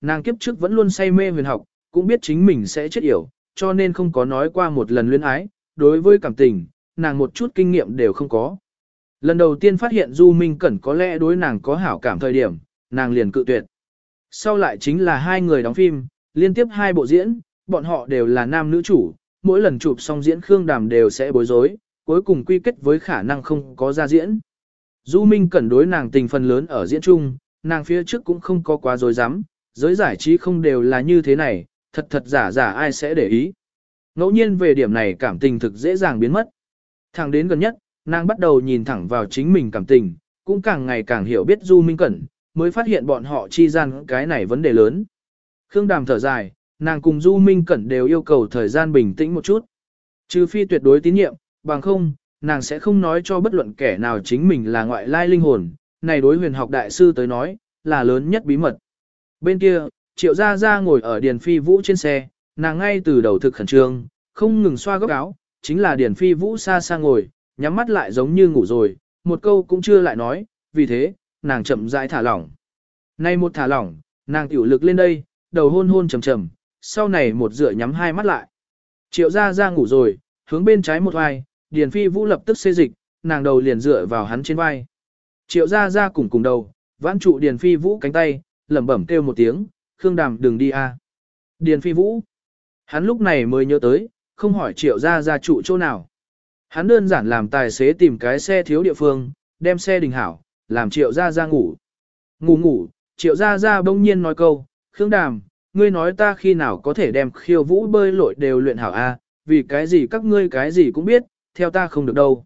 nàng kiếp trước vẫn luôn say mê huyền học, cũng biết chính mình sẽ chết yểu, cho nên không có nói qua một lần luyến ái, đối với cảm tình, nàng một chút kinh nghiệm đều không có. Lần đầu tiên phát hiện Du Minh Cẩn có lẽ đối nàng có hảo cảm thời điểm, nàng liền cự tuyệt. Sau lại chính là hai người đóng phim, liên tiếp hai bộ diễn, bọn họ đều là nam nữ chủ, mỗi lần chụp xong diễn Khương Đàm đều sẽ bối rối, cuối cùng quy kết với khả năng không có ra diễn. Du Minh Cẩn đối nàng tình phần lớn ở diễn chung, nàng phía trước cũng không có quá dối dám, giới giải trí không đều là như thế này, thật thật giả giả ai sẽ để ý. Ngẫu nhiên về điểm này cảm tình thực dễ dàng biến mất. Thẳng đến gần nhất, nàng bắt đầu nhìn thẳng vào chính mình cảm tình, cũng càng ngày càng hiểu biết Du Minh Cẩn, mới phát hiện bọn họ chi gian cái này vấn đề lớn. Khương Đàm thở dài, nàng cùng Du Minh Cẩn đều yêu cầu thời gian bình tĩnh một chút. Trừ phi tuyệt đối tín nhiệm, bằng không, nàng sẽ không nói cho bất luận kẻ nào chính mình là ngoại lai linh hồn, này đối huyền học đại sư tới nói, là lớn nhất bí mật. Bên kia, Triệu Gia Gia ngồi ở Điền Phi Vũ trên xe, nàng ngay từ đầu thực khẩn trương, không ngừng xoa góc áo, chính là Điền Phi Vũ xa xa ngồi, nhắm mắt lại giống như ngủ rồi, một câu cũng chưa lại nói, vì thế, nàng chậm rãi thả lỏng. Nay một thả lỏng, nàng tiểu lực lên đây, đầu hôn hôn trầm trầm, sau này một dựa nhắm hai mắt lại. Triệu Gia Gia ngủ rồi, hướng bên trái một vai, Điền Phi Vũ lập tức xê dịch, nàng đầu liền dựa vào hắn trên vai. Triệu Gia Gia cùng cùng đầu, vãn trụ Điền Phi Vũ cánh tay, lẩm bẩm kêu một tiếng, Khương Đàm đừng đi a. Điền Phi Vũ. Hắn lúc này mới nhớ tới, không hỏi Triệu Gia Gia trụ chỗ nào. Hắn đơn giản làm tài xế tìm cái xe thiếu địa phương, đem xe đình hảo, làm Triệu Gia Gia ngủ. Ngủ ngủ, Triệu Gia Gia bỗng nhiên nói câu, Khương Đàm, ngươi nói ta khi nào có thể đem khiêu vũ bơi lội đều luyện hảo a? vì cái gì các ngươi cái gì cũng biết, theo ta không được đâu.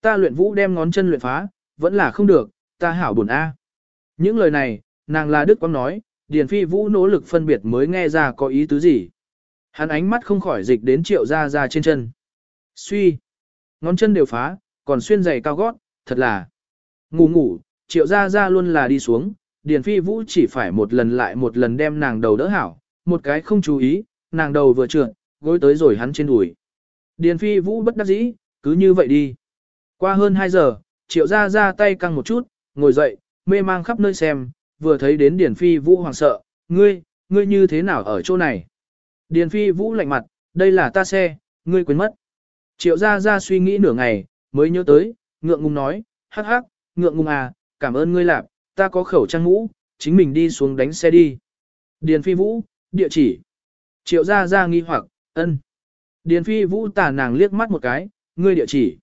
Ta luyện vũ đem ngón chân luyện phá, vẫn là không được, ta hảo buồn a. Những lời này, nàng là Đức Quang nói, Điền Phi Vũ nỗ lực phân biệt mới nghe ra có ý tứ gì. Hắn ánh mắt không khỏi dịch đến triệu ra ra trên chân. Suy. Ngón chân đều phá, còn xuyên giày cao gót, thật là. Ngủ ngủ, triệu ra ra luôn là đi xuống, Điền Phi Vũ chỉ phải một lần lại một lần đem nàng đầu đỡ hảo, một cái không chú ý, nàng đầu vừa trượt, gối tới rồi hắn trên đùi. Điền Phi Vũ bất đắc dĩ, cứ như vậy đi. Qua hơn 2 giờ, triệu ra ra tay căng một chút, ngồi dậy, mê mang khắp nơi xem, vừa thấy đến Điền Phi Vũ hoàng sợ, ngươi, ngươi như thế nào ở chỗ này? Điền Phi Vũ lạnh mặt, đây là ta xe, ngươi quên mất. Triệu ra ra suy nghĩ nửa ngày, mới nhớ tới, ngượng ngùng nói, hắc hắc, ngượng ngùng à, cảm ơn ngươi lạp, ta có khẩu trang mũ, chính mình đi xuống đánh xe đi. Điền Phi Vũ, địa chỉ. Triệu ra ra nghi hoặc, ân. Điền Phi Vũ tà nàng liếc mắt một cái, ngươi địa chỉ.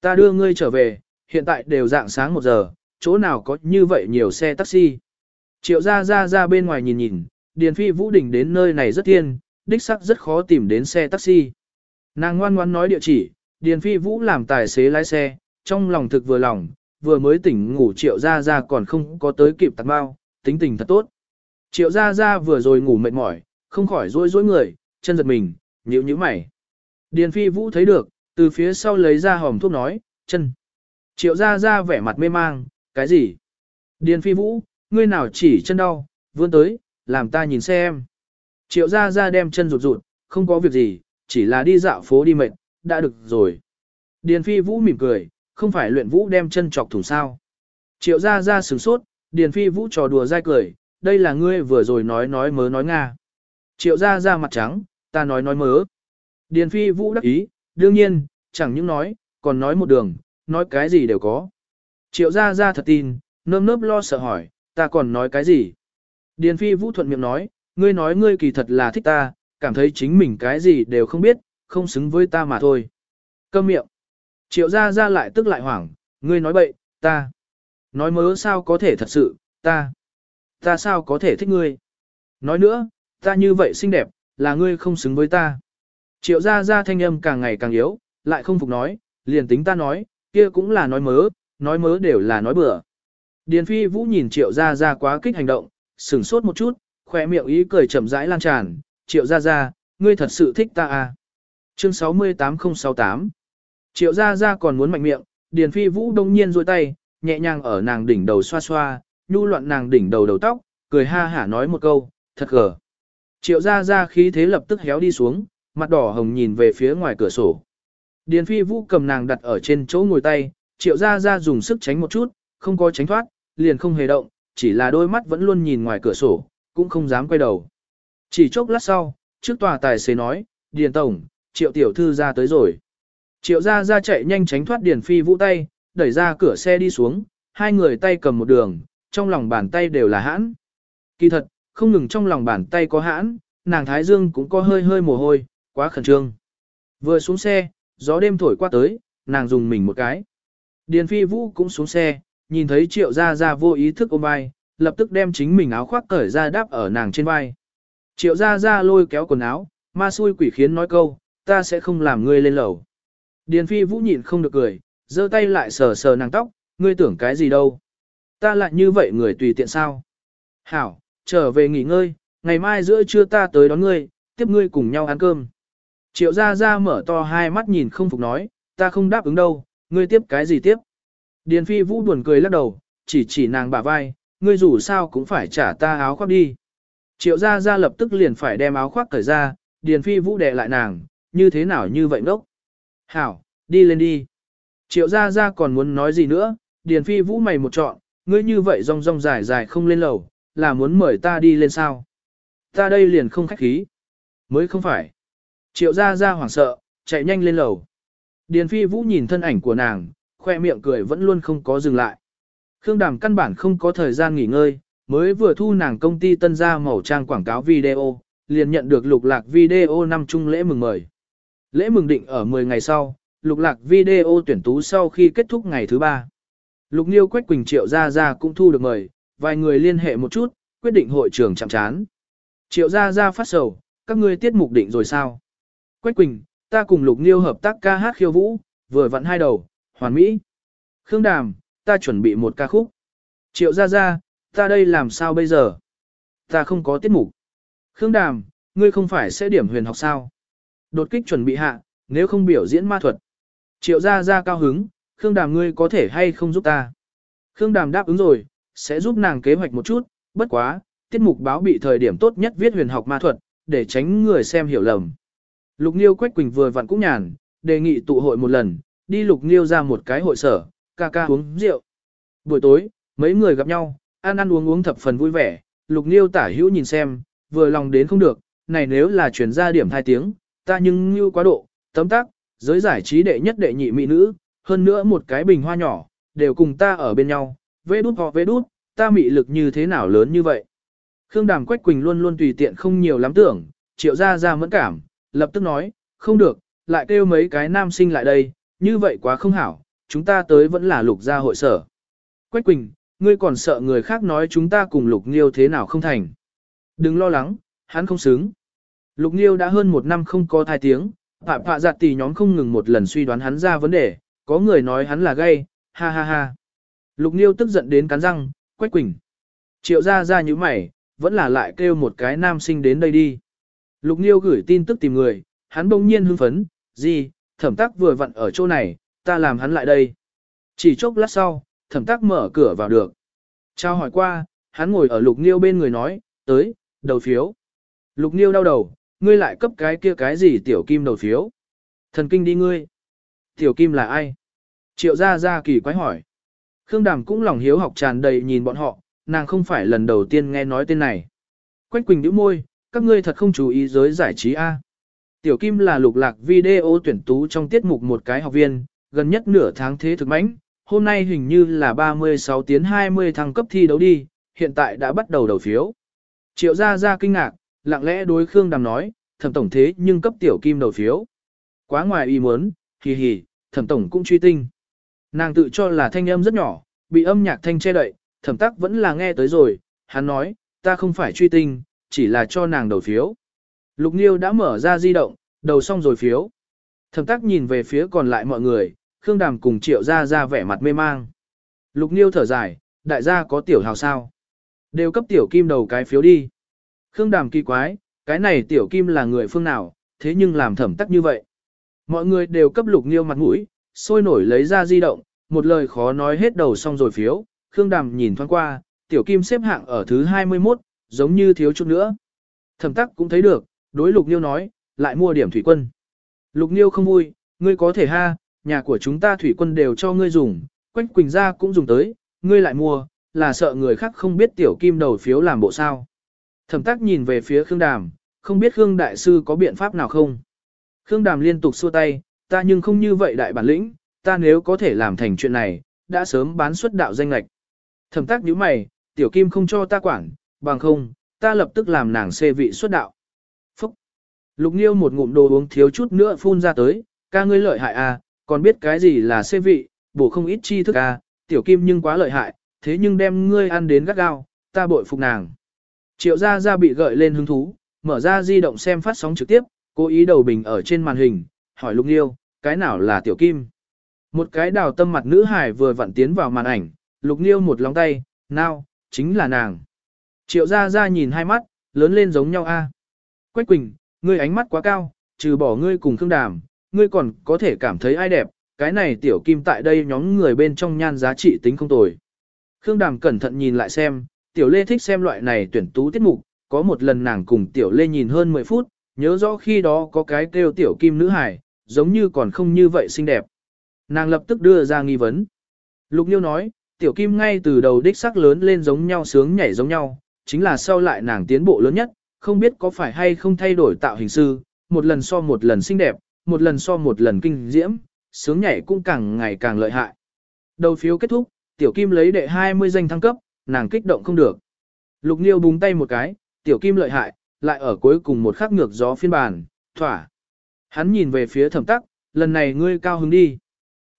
Ta đưa ngươi trở về, hiện tại đều dạng sáng một giờ, chỗ nào có như vậy nhiều xe taxi. Triệu ra ra ra bên ngoài nhìn nhìn, Điền Phi Vũ đỉnh đến nơi này rất thiên, đích sắc rất khó tìm đến xe taxi. Nàng ngoan ngoan nói địa chỉ, Điền Phi Vũ làm tài xế lái xe, trong lòng thực vừa lòng, vừa mới tỉnh ngủ Triệu ra ra còn không có tới kịp tạc bao, tính tình thật tốt. Triệu ra ra vừa rồi ngủ mệt mỏi, không khỏi rối rối người, chân giật mình, nhíu nhíu mày. Điền Phi Vũ thấy được, từ phía sau lấy ra hòm thuốc nói, chân. Triệu ra ra vẻ mặt mê mang, cái gì? Điền Phi Vũ, ngươi nào chỉ chân đau, vươn tới, làm ta nhìn xem. Triệu ra ra đem chân rụt rụt, không có việc gì, chỉ là đi dạo phố đi mệt, đã được rồi. Điền Phi Vũ mỉm cười, không phải luyện vũ đem chân chọc thủng sao. Triệu ra ra sửng sốt, Điền Phi Vũ trò đùa dai cười, đây là ngươi vừa rồi nói nói mớ nói nga. Triệu ra ra mặt trắng, ta nói nói mớ. Điền Phi Vũ đắc ý, đương nhiên, chẳng những nói, còn nói một đường, nói cái gì đều có. Triệu ra ra thật tin, nơm nớp lo sợ hỏi, ta còn nói cái gì? Điền Phi Vũ thuận miệng nói, ngươi nói ngươi kỳ thật là thích ta, cảm thấy chính mình cái gì đều không biết, không xứng với ta mà thôi. Câm miệng. Triệu ra ra lại tức lại hoảng, ngươi nói bậy, ta. Nói mớ sao có thể thật sự, ta. Ta sao có thể thích ngươi? Nói nữa, ta như vậy xinh đẹp, là ngươi không xứng với ta. Triệu ra ra thanh âm càng ngày càng yếu, lại không phục nói, liền tính ta nói, kia cũng là nói mớ, nói mớ đều là nói bừa. Điền phi vũ nhìn triệu Gia Gia quá kích hành động, sửng sốt một chút, khỏe miệng ý cười chậm rãi lan tràn, triệu Gia Gia, ngươi thật sự thích ta à. Chương 68068 Triệu Gia Gia còn muốn mạnh miệng, Điền phi vũ đông nhiên rôi tay, nhẹ nhàng ở nàng đỉnh đầu xoa xoa, nhu loạn nàng đỉnh đầu đầu tóc, cười ha hả nói một câu, thật gở. Triệu Gia Gia khí thế lập tức héo đi xuống, mặt đỏ hồng nhìn về phía ngoài cửa sổ. Điền phi vũ cầm nàng đặt ở trên chỗ ngồi tay, triệu Gia Gia dùng sức tránh một chút, không có tránh thoát, liền không hề động, chỉ là đôi mắt vẫn luôn nhìn ngoài cửa sổ, cũng không dám quay đầu. Chỉ chốc lát sau, trước tòa tài xế nói, Điền Tổng, Triệu Tiểu Thư ra tới rồi. Triệu ra ra chạy nhanh tránh thoát Điền Phi Vũ tay, đẩy ra cửa xe đi xuống, hai người tay cầm một đường, trong lòng bàn tay đều là hãn. Kỳ thật, không ngừng trong lòng bàn tay có hãn, nàng Thái Dương cũng có hơi hơi mồ hôi, quá khẩn trương. Vừa xuống xe, gió đêm thổi qua tới, nàng dùng mình một cái. Điền Phi Vũ cũng xuống xe, nhìn thấy Triệu Gia Gia vô ý thức ôm vai, lập tức đem chính mình áo khoác cởi ra đáp ở nàng trên vai. Triệu Gia Gia lôi kéo quần áo, ma xui quỷ khiến nói câu, ta sẽ không làm ngươi lên lầu. Điền Phi Vũ nhịn không được cười, giơ tay lại sờ sờ nàng tóc, ngươi tưởng cái gì đâu. Ta lại như vậy người tùy tiện sao. Hảo, trở về nghỉ ngơi, ngày mai giữa trưa ta tới đón ngươi, tiếp ngươi cùng nhau ăn cơm. Triệu Gia Gia mở to hai mắt nhìn không phục nói, ta không đáp ứng đâu, ngươi tiếp cái gì tiếp. Điền Phi Vũ buồn cười lắc đầu, chỉ chỉ nàng bả vai, ngươi dù sao cũng phải trả ta áo khoác đi. Triệu Gia Gia lập tức liền phải đem áo khoác cởi ra, Điền Phi Vũ đè lại nàng, như thế nào như vậy ngốc. Hảo, đi lên đi. Triệu Gia Gia còn muốn nói gì nữa, Điền Phi Vũ mày một trọn, ngươi như vậy rong rong dài dài không lên lầu, là muốn mời ta đi lên sao. Ta đây liền không khách khí. Mới không phải. Triệu Gia Gia hoảng sợ, chạy nhanh lên lầu. Điền Phi Vũ nhìn thân ảnh của nàng, khoe miệng cười vẫn luôn không có dừng lại. Khương Đàm căn bản không có thời gian nghỉ ngơi, mới vừa thu nàng công ty tân Gia màu trang quảng cáo video, liền nhận được lục lạc video năm chung lễ mừng mời. Lễ mừng định ở 10 ngày sau, lục lạc video tuyển tú sau khi kết thúc ngày thứ ba. Lục Niêu Quách Quỳnh Triệu Gia Gia cũng thu được mời, vài người liên hệ một chút, quyết định hội trưởng chạm chán. Triệu Gia Gia phát sầu, các ngươi tiết mục định rồi sao? Quách Quỳnh, ta cùng Lục Niêu hợp tác ca hát khiêu vũ, vừa vặn hai đầu, hoàn mỹ. Khương Đàm, ta chuẩn bị một ca khúc. Triệu Gia Gia, ta đây làm sao bây giờ? Ta không có tiết mục. Khương Đàm, ngươi không phải sẽ điểm huyền học sao? Đột kích chuẩn bị hạ, nếu không biểu diễn ma thuật. Triệu Gia Gia cao hứng, Khương Đàm ngươi có thể hay không giúp ta? Khương Đàm đáp ứng rồi, sẽ giúp nàng kế hoạch một chút, bất quá, tiết mục báo bị thời điểm tốt nhất viết huyền học ma thuật, để tránh người xem hiểu lầm. Lục Niêu Quách Quỳnh vừa vặn cũng nhàn, đề nghị tụ hội một lần, đi Lục Niêu ra một cái hội sở, ca ca uống rượu. Buổi tối, mấy người gặp nhau, ăn ăn uống uống thập phần vui vẻ, Lục Niêu tả hữu nhìn xem, vừa lòng đến không được, này nếu là chuyển ra điểm hai tiếng, ta nhưng như quá độ, tấm tác, giới giải trí đệ nhất đệ nhị mỹ nữ, hơn nữa một cái bình hoa nhỏ, đều cùng ta ở bên nhau, vê đút họ vê đút, ta mị lực như thế nào lớn như vậy. Khương Đàm Quách Quỳnh luôn luôn tùy tiện không nhiều lắm tưởng, triệu ra ra mẫn cảm, lập tức nói, không được, lại kêu mấy cái nam sinh lại đây, như vậy quá không hảo, chúng ta tới vẫn là lục gia hội sở. Quách Quỳnh, ngươi còn sợ người khác nói chúng ta cùng lục nghiêu thế nào không thành. Đừng lo lắng, hắn không xứng. Lục nghiêu đã hơn một năm không có thai tiếng, phạm phạ giặt tỷ nhóm không ngừng một lần suy đoán hắn ra vấn đề, có người nói hắn là gay, ha ha ha. Lục nghiêu tức giận đến cắn răng, Quách Quỳnh. Triệu ra ra như mày, vẫn là lại kêu một cái nam sinh đến đây đi. Lục nghiêu gửi tin tức tìm người, hắn bỗng nhiên hưng phấn, gì, thẩm tắc vừa vặn ở chỗ này, ta làm hắn lại đây. Chỉ chốc lát sau, thẩm tắc mở cửa vào được. Trao hỏi qua, hắn ngồi ở lục nghiêu bên người nói, tới, đầu phiếu. Lục nghiêu đau đầu, ngươi lại cấp cái kia cái gì tiểu kim đầu phiếu. Thần kinh đi ngươi. Tiểu kim là ai? Triệu gia gia kỳ quái hỏi. Khương Đàm cũng lòng hiếu học tràn đầy nhìn bọn họ, nàng không phải lần đầu tiên nghe nói tên này. Quách Quỳnh nhíu môi, các ngươi thật không chú ý giới giải trí a. Tiểu Kim là lục lạc video tuyển tú trong tiết mục một cái học viên, gần nhất nửa tháng thế thực mãnh, hôm nay hình như là 36 tiến 20 thăng cấp thi đấu đi, hiện tại đã bắt đầu đầu phiếu. Triệu gia gia kinh ngạc, lặng lẽ đối Khương Đàm nói, thẩm tổng thế nhưng cấp Tiểu Kim đầu phiếu. Quá ngoài ý muốn, hì hì, thẩm tổng cũng truy tinh. Nàng tự cho là thanh âm rất nhỏ, bị âm nhạc thanh che đậy, thẩm tắc vẫn là nghe tới rồi, hắn nói, ta không phải truy tinh, chỉ là cho nàng đầu phiếu. Lục Niêu đã mở ra di động, đầu xong rồi phiếu. Thẩm tắc nhìn về phía còn lại mọi người, Khương Đàm cùng Triệu Gia ra vẻ mặt mê mang. Lục Niêu thở dài, đại gia có tiểu hào sao? Đều cấp tiểu kim đầu cái phiếu đi. Khương Đàm kỳ quái, cái này tiểu kim là người phương nào, thế nhưng làm thẩm tắc như vậy. Mọi người đều cấp Lục Niêu mặt mũi, sôi nổi lấy ra di động, một lời khó nói hết đầu xong rồi phiếu. Khương Đàm nhìn thoáng qua, tiểu kim xếp hạng ở thứ 21, giống như thiếu chút nữa. Thẩm tắc cũng thấy được, đối Lục Niêu nói, lại mua điểm thủy quân. Lục Niêu không vui, ngươi có thể ha, nhà của chúng ta thủy quân đều cho ngươi dùng, Quách Quỳnh gia cũng dùng tới, ngươi lại mua, là sợ người khác không biết tiểu kim đầu phiếu làm bộ sao. Thẩm tác nhìn về phía Khương Đàm, không biết Khương Đại Sư có biện pháp nào không? Khương Đàm liên tục xua tay, ta nhưng không như vậy đại bản lĩnh, ta nếu có thể làm thành chuyện này, đã sớm bán xuất đạo danh lạch. Thẩm tác nhíu mày, tiểu kim không cho ta quản, bằng không, ta lập tức làm nàng xê vị xuất đạo. Lục Niêu một ngụm đồ uống thiếu chút nữa phun ra tới, ca ngươi lợi hại à, còn biết cái gì là xê vị, bổ không ít chi thức à, tiểu kim nhưng quá lợi hại, thế nhưng đem ngươi ăn đến gắt gao, ta bội phục nàng. Triệu gia gia bị gợi lên hứng thú, mở ra di động xem phát sóng trực tiếp, cố ý đầu bình ở trên màn hình, hỏi Lục Niêu, cái nào là tiểu kim? Một cái đào tâm mặt nữ hải vừa vặn tiến vào màn ảnh, Lục Niêu một lòng tay, nào, chính là nàng. Triệu gia gia nhìn hai mắt, lớn lên giống nhau a. Quách Quỳnh, ngươi ánh mắt quá cao, trừ bỏ ngươi cùng Khương Đàm, ngươi còn có thể cảm thấy ai đẹp, cái này tiểu kim tại đây nhóm người bên trong nhan giá trị tính không tồi. Khương Đàm cẩn thận nhìn lại xem, tiểu lê thích xem loại này tuyển tú tiết mục, có một lần nàng cùng tiểu lê nhìn hơn 10 phút, nhớ rõ khi đó có cái kêu tiểu kim nữ hải, giống như còn không như vậy xinh đẹp. Nàng lập tức đưa ra nghi vấn. Lục Nhiêu nói, tiểu kim ngay từ đầu đích sắc lớn lên giống nhau sướng nhảy giống nhau, chính là sau lại nàng tiến bộ lớn nhất, không biết có phải hay không thay đổi tạo hình sư, một lần so một lần xinh đẹp, một lần so một lần kinh diễm, sướng nhảy cũng càng ngày càng lợi hại. Đầu phiếu kết thúc, tiểu kim lấy đệ 20 danh thăng cấp, nàng kích động không được. Lục Niêu búng tay một cái, tiểu kim lợi hại, lại ở cuối cùng một khắc ngược gió phiên bản, thỏa. Hắn nhìn về phía thẩm tắc, lần này ngươi cao hứng đi.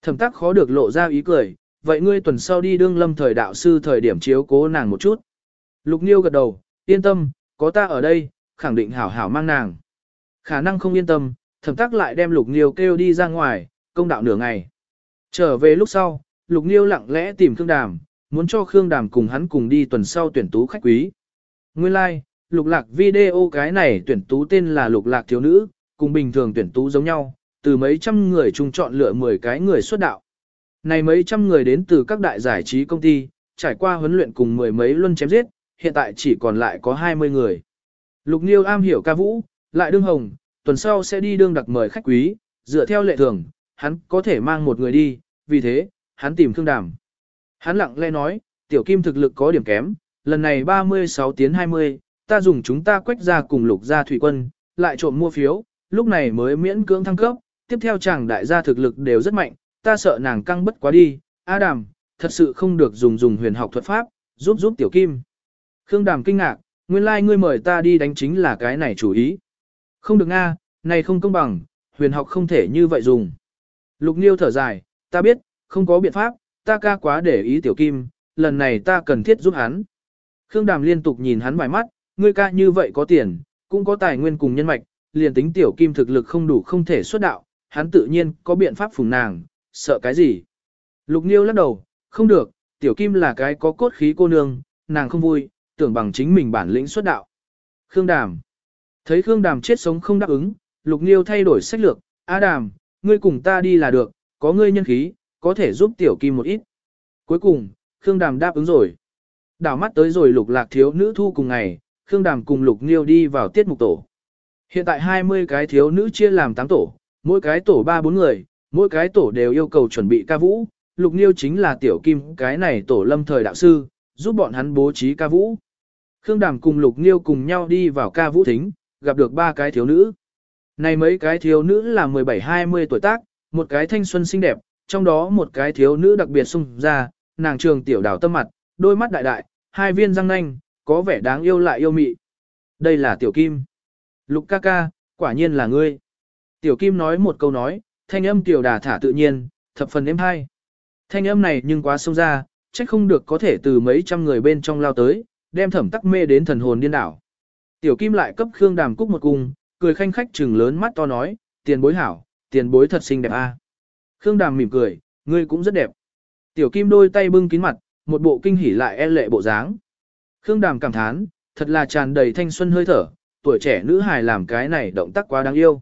Thẩm tắc khó được lộ ra ý cười, vậy ngươi tuần sau đi đương lâm thời đạo sư thời điểm chiếu cố nàng một chút. Lục Niêu gật đầu, yên tâm, có ta ở đây, khẳng định hảo hảo mang nàng. Khả năng không yên tâm, thẩm tắc lại đem Lục nghiêu kêu đi ra ngoài, công đạo nửa ngày. Trở về lúc sau, Lục nghiêu lặng lẽ tìm Khương Đàm, muốn cho Khương Đàm cùng hắn cùng đi tuần sau tuyển tú khách quý. Nguyên lai, like, Lục Lạc video cái này tuyển tú tên là Lục Lạc thiếu nữ, cùng bình thường tuyển tú giống nhau, từ mấy trăm người chung chọn lựa 10 cái người xuất đạo. Này mấy trăm người đến từ các đại giải trí công ty, trải qua huấn luyện cùng mười mấy luân chém giết, hiện tại chỉ còn lại có 20 người. Lục Niêu am hiểu ca vũ, lại đương hồng, tuần sau sẽ đi đương đặc mời khách quý, dựa theo lệ thường, hắn có thể mang một người đi, vì thế, hắn tìm Khương Đàm. Hắn lặng lẽ nói, tiểu kim thực lực có điểm kém, lần này 36 tiến 20, ta dùng chúng ta quách ra cùng lục gia thủy quân, lại trộm mua phiếu, lúc này mới miễn cưỡng thăng cấp, tiếp theo chàng đại gia thực lực đều rất mạnh, ta sợ nàng căng bất quá đi, A Đàm, thật sự không được dùng dùng huyền học thuật pháp, giúp giúp tiểu kim. Khương Đàm kinh ngạc, nguyên lai like ngươi mời ta đi đánh chính là cái này chủ ý. Không được nga, này không công bằng, huyền học không thể như vậy dùng. Lục Niêu thở dài, ta biết, không có biện pháp, ta ca quá để ý tiểu kim, lần này ta cần thiết giúp hắn. Khương Đàm liên tục nhìn hắn vài mắt, ngươi ca như vậy có tiền, cũng có tài nguyên cùng nhân mạch, liền tính tiểu kim thực lực không đủ không thể xuất đạo, hắn tự nhiên có biện pháp phùng nàng, sợ cái gì. Lục Niêu lắc đầu, không được, tiểu kim là cái có cốt khí cô nương, nàng không vui, tưởng bằng chính mình bản lĩnh xuất đạo. Khương Đàm Thấy Khương Đàm chết sống không đáp ứng, Lục Niêu thay đổi sách lược, a Đàm, ngươi cùng ta đi là được, có ngươi nhân khí, có thể giúp tiểu kim một ít. Cuối cùng, Khương Đàm đáp ứng rồi. Đảo mắt tới rồi lục lạc thiếu nữ thu cùng ngày, Khương Đàm cùng lục nghiêu đi vào tiết mục tổ. Hiện tại 20 cái thiếu nữ chia làm 8 tổ, mỗi cái tổ 3-4 người, mỗi cái tổ đều yêu cầu chuẩn bị ca vũ. Lục nghiêu chính là tiểu kim cái này tổ lâm thời đạo sư, giúp bọn hắn bố trí ca vũ. Khương Đàm cùng lục nghiêu cùng nhau đi vào ca vũ thính, gặp được ba cái thiếu nữ. Này mấy cái thiếu nữ là 17-20 tuổi tác, một cái thanh xuân xinh đẹp, trong đó một cái thiếu nữ đặc biệt sung ra, nàng trường tiểu đào tâm mặt, đôi mắt đại đại, hai viên răng nanh, có vẻ đáng yêu lại yêu mị. Đây là tiểu kim. Lục ca ca, quả nhiên là ngươi. Tiểu kim nói một câu nói, thanh âm tiểu đà thả tự nhiên, thập phần êm hay. Thanh âm này nhưng quá sâu ra, chắc không được có thể từ mấy trăm người bên trong lao tới, đem thẩm tắc mê đến thần hồn điên đảo. Tiểu kim lại cấp Khương Đàm Cúc một cung, cười khanh khách trừng lớn mắt to nói, tiền bối hảo, tiền bối thật xinh đẹp a. Khương Đàm mỉm cười, ngươi cũng rất đẹp. Tiểu Kim đôi tay bưng kín mặt, một bộ kinh hỉ lại e lệ bộ dáng. Khương Đàm cảm thán, thật là tràn đầy thanh xuân hơi thở, tuổi trẻ nữ hài làm cái này động tác quá đáng yêu.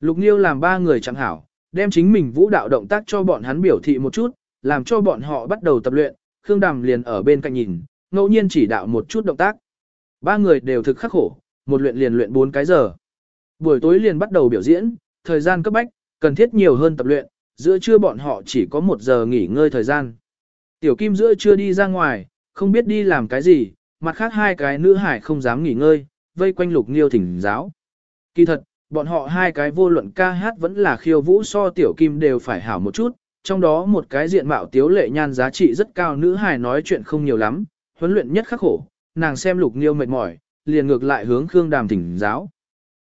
Lục Nhiêu làm ba người chẳng hảo, đem chính mình vũ đạo động tác cho bọn hắn biểu thị một chút, làm cho bọn họ bắt đầu tập luyện, Khương Đàm liền ở bên cạnh nhìn, ngẫu nhiên chỉ đạo một chút động tác. Ba người đều thực khắc khổ, một luyện liền luyện 4 cái giờ. Buổi tối liền bắt đầu biểu diễn, thời gian cấp bách, cần thiết nhiều hơn tập luyện, giữa trưa bọn họ chỉ có một giờ nghỉ ngơi thời gian. Tiểu Kim giữa trưa đi ra ngoài, không biết đi làm cái gì, mặt khác hai cái nữ hải không dám nghỉ ngơi, vây quanh lục nghiêu thỉnh giáo. Kỳ thật, bọn họ hai cái vô luận ca hát vẫn là khiêu vũ so tiểu kim đều phải hảo một chút, trong đó một cái diện mạo tiếu lệ nhan giá trị rất cao nữ hài nói chuyện không nhiều lắm, huấn luyện nhất khắc khổ, nàng xem lục nghiêu mệt mỏi, liền ngược lại hướng Khương Đàm thỉnh giáo.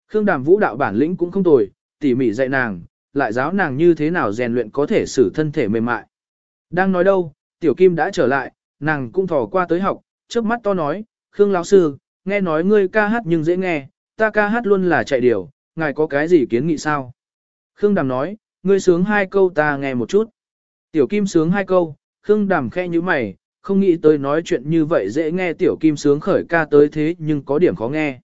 Khương Đàm vũ đạo bản lĩnh cũng không tồi, tỉ mỉ dạy nàng, lại giáo nàng như thế nào rèn luyện có thể xử thân thể mềm mại. Đang nói đâu, tiểu kim đã trở lại, nàng cũng thò qua tới học, trước mắt to nói, Khương lão sư, nghe nói ngươi ca hát nhưng dễ nghe, ta ca hát luôn là chạy điều, ngài có cái gì kiến nghị sao? Khương Đàm nói, ngươi sướng hai câu ta nghe một chút. Tiểu Kim sướng hai câu, Khương Đàm khe như mày, không nghĩ tới nói chuyện như vậy dễ nghe Tiểu Kim sướng khởi ca tới thế nhưng có điểm khó nghe.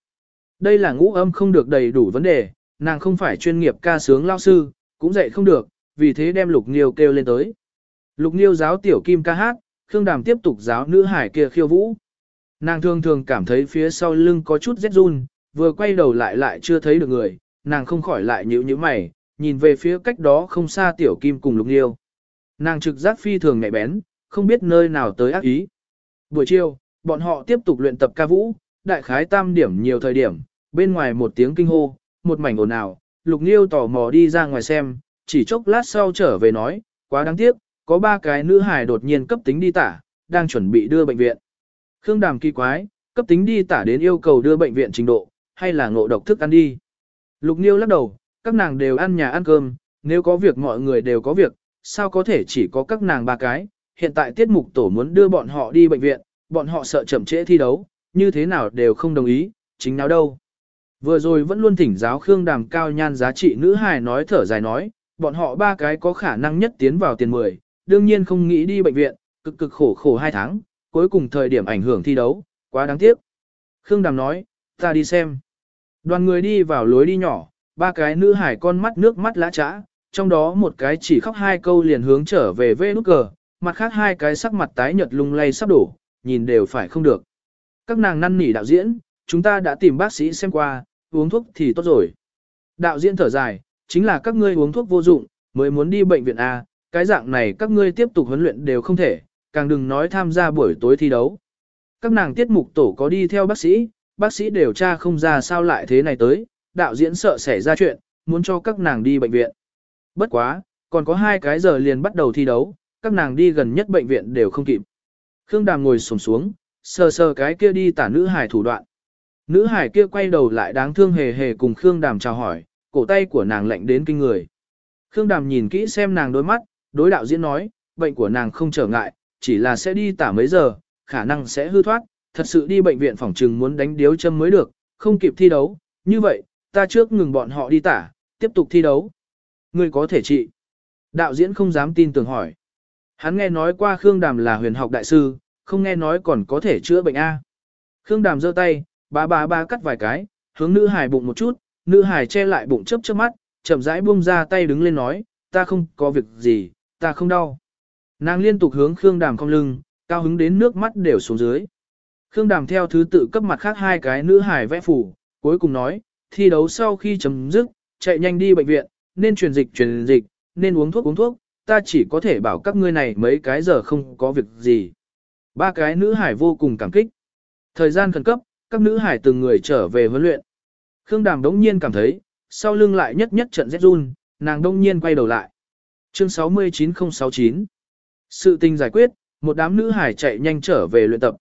Đây là ngũ âm không được đầy đủ vấn đề, nàng không phải chuyên nghiệp ca sướng lao sư, cũng dạy không được, vì thế đem Lục Niêu kêu lên tới. Lục Niêu giáo Tiểu Kim ca hát, Khương Đàm tiếp tục giáo nữ hải kia khiêu vũ. Nàng thường thường cảm thấy phía sau lưng có chút rét run, vừa quay đầu lại lại chưa thấy được người, nàng không khỏi lại nhíu nhíu mày, nhìn về phía cách đó không xa tiểu kim cùng lục nghiêu. Nàng trực giác phi thường nhạy bén, không biết nơi nào tới ác ý. Buổi chiều, bọn họ tiếp tục luyện tập ca vũ, đại khái tam điểm nhiều thời điểm, bên ngoài một tiếng kinh hô, một mảnh ồn ào, lục nghiêu tò mò đi ra ngoài xem, chỉ chốc lát sau trở về nói, quá đáng tiếc, có ba cái nữ hài đột nhiên cấp tính đi tả, đang chuẩn bị đưa bệnh viện. Khương đàm kỳ quái, cấp tính đi tả đến yêu cầu đưa bệnh viện trình độ, hay là ngộ độc thức ăn đi. Lục Nghiêu lắc đầu, các nàng đều ăn nhà ăn cơm, nếu có việc mọi người đều có việc, sao có thể chỉ có các nàng ba cái, hiện tại tiết mục tổ muốn đưa bọn họ đi bệnh viện, bọn họ sợ chậm trễ thi đấu, như thế nào đều không đồng ý, chính nào đâu. Vừa rồi vẫn luôn thỉnh giáo Khương Đàm cao nhan giá trị nữ hài nói thở dài nói, bọn họ ba cái có khả năng nhất tiến vào tiền 10, đương nhiên không nghĩ đi bệnh viện, cực cực khổ khổ hai tháng, cuối cùng thời điểm ảnh hưởng thi đấu, quá đáng tiếc. Khương Đàm nói, ta đi xem. Đoàn người đi vào lối đi nhỏ, ba cái nữ hải con mắt nước mắt lã trã, trong đó một cái chỉ khóc hai câu liền hướng trở về vê nút cờ, mặt khác hai cái sắc mặt tái nhợt lung lay sắp đổ, nhìn đều phải không được. Các nàng năn nỉ đạo diễn, chúng ta đã tìm bác sĩ xem qua, uống thuốc thì tốt rồi. Đạo diễn thở dài, chính là các ngươi uống thuốc vô dụng, mới muốn đi bệnh viện A, cái dạng này các ngươi tiếp tục huấn luyện đều không thể, càng đừng nói tham gia buổi tối thi đấu. Các nàng tiết mục tổ có đi theo bác sĩ, bác sĩ điều tra không ra sao lại thế này tới, đạo diễn sợ xảy ra chuyện, muốn cho các nàng đi bệnh viện. Bất quá, còn có hai cái giờ liền bắt đầu thi đấu, các nàng đi gần nhất bệnh viện đều không kịp. Khương Đàm ngồi xổm xuống, sờ sờ cái kia đi tả nữ hải thủ đoạn. Nữ hải kia quay đầu lại đáng thương hề hề cùng Khương Đàm chào hỏi, cổ tay của nàng lạnh đến kinh người. Khương Đàm nhìn kỹ xem nàng đôi mắt, đối đạo diễn nói, bệnh của nàng không trở ngại, chỉ là sẽ đi tả mấy giờ, khả năng sẽ hư thoát, thật sự đi bệnh viện phòng trừng muốn đánh điếu châm mới được, không kịp thi đấu, như vậy, ta trước ngừng bọn họ đi tả, tiếp tục thi đấu. Ngươi có thể trị. Đạo diễn không dám tin tưởng hỏi. Hắn nghe nói qua Khương Đàm là huyền học đại sư, không nghe nói còn có thể chữa bệnh A. Khương Đàm giơ tay, ba ba ba cắt vài cái, hướng nữ hài bụng một chút, nữ hài che lại bụng chớp chớp mắt, chậm rãi buông ra tay đứng lên nói, ta không có việc gì, ta không đau. Nàng liên tục hướng Khương Đàm cong lưng, cao hứng đến nước mắt đều xuống dưới. Khương Đàm theo thứ tự cấp mặt khác hai cái nữ hài vẽ phủ, cuối cùng nói, thi đấu sau khi chấm dứt, chạy nhanh đi bệnh viện, nên truyền dịch truyền dịch, nên uống thuốc uống thuốc, ta chỉ có thể bảo các ngươi này mấy cái giờ không có việc gì. Ba cái nữ hải vô cùng cảm kích. Thời gian khẩn cấp, các nữ hải từng người trở về huấn luyện. Khương Đàm đống nhiên cảm thấy, sau lưng lại nhất nhất trận rét run, nàng đống nhiên quay đầu lại. Chương 69069 Sự tình giải quyết, một đám nữ hải chạy nhanh trở về luyện tập.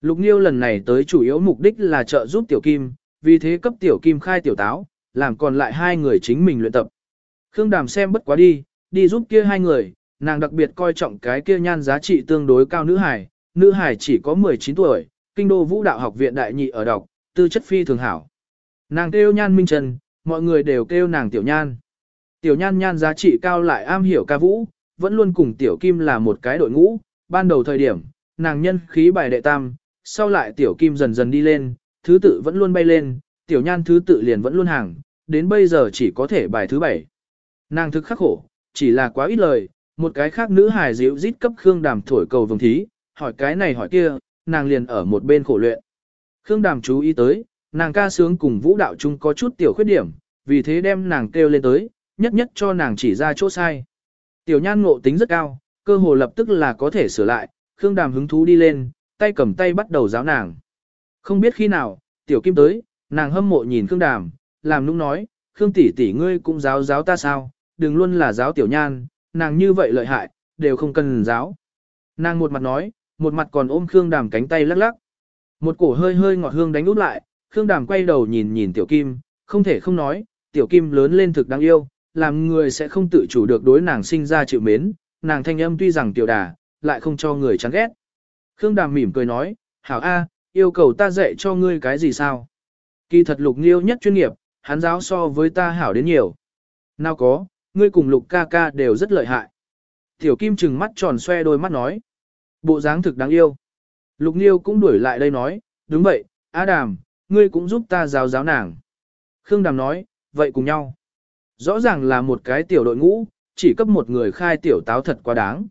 Lục Nhiêu lần này tới chủ yếu mục đích là trợ giúp Tiểu Kim, vì thế cấp Tiểu Kim khai tiểu táo, làm còn lại hai người chính mình luyện tập. Khương Đàm xem bất quá đi, đi giúp kia hai người, nàng đặc biệt coi trọng cái kia nhan giá trị tương đối cao nữ hải, nữ hải chỉ có 19 tuổi, kinh đô vũ đạo học viện đại nhị ở đọc, tư chất phi thường hảo. Nàng kêu nhan minh trần, mọi người đều kêu nàng tiểu nhan. Tiểu nhan nhan giá trị cao lại am hiểu ca vũ, vẫn luôn cùng tiểu kim là một cái đội ngũ, ban đầu thời điểm, nàng nhân khí bài đệ tam, sau lại tiểu kim dần dần đi lên, thứ tự vẫn luôn bay lên, tiểu nhan thứ tự liền vẫn luôn hàng, đến bây giờ chỉ có thể bài thứ bảy. Nàng thực khắc khổ, chỉ là quá ít lời, một cái khác nữ hài dịu rít cấp Khương Đàm thổi cầu vồng thí, hỏi cái này hỏi kia, nàng liền ở một bên khổ luyện. Khương Đàm chú ý tới, nàng ca sướng cùng vũ đạo chung có chút tiểu khuyết điểm, vì thế đem nàng kêu lên tới, nhất nhất cho nàng chỉ ra chỗ sai. Tiểu nhan ngộ tính rất cao, cơ hồ lập tức là có thể sửa lại, Khương Đàm hứng thú đi lên, tay cầm tay bắt đầu giáo nàng. Không biết khi nào, tiểu kim tới, nàng hâm mộ nhìn Khương Đàm, làm nũng nói, Khương tỷ tỷ ngươi cũng giáo giáo ta sao, đừng luôn là giáo tiểu nhan, nàng như vậy lợi hại, đều không cần giáo. Nàng một mặt nói, một mặt còn ôm Khương Đàm cánh tay lắc lắc. Một cổ hơi hơi ngọt hương đánh út lại, Khương Đàm quay đầu nhìn nhìn tiểu kim, không thể không nói, tiểu kim lớn lên thực đáng yêu, làm người sẽ không tự chủ được đối nàng sinh ra chịu mến, nàng thanh âm tuy rằng tiểu đà, lại không cho người chán ghét. Khương Đàm mỉm cười nói, hảo A, yêu cầu ta dạy cho ngươi cái gì sao? Kỳ thật lục nghiêu nhất chuyên nghiệp, hắn giáo so với ta hảo đến nhiều. Nào có, ngươi cùng lục ca ca đều rất lợi hại. Tiểu Kim trừng mắt tròn xoe đôi mắt nói. Bộ dáng thực đáng yêu. Lục nghiêu cũng đuổi lại đây nói, đúng vậy, Á Đàm, ngươi cũng giúp ta giáo giáo nàng. Khương Đàm nói, vậy cùng nhau. Rõ ràng là một cái tiểu đội ngũ, chỉ cấp một người khai tiểu táo thật quá đáng.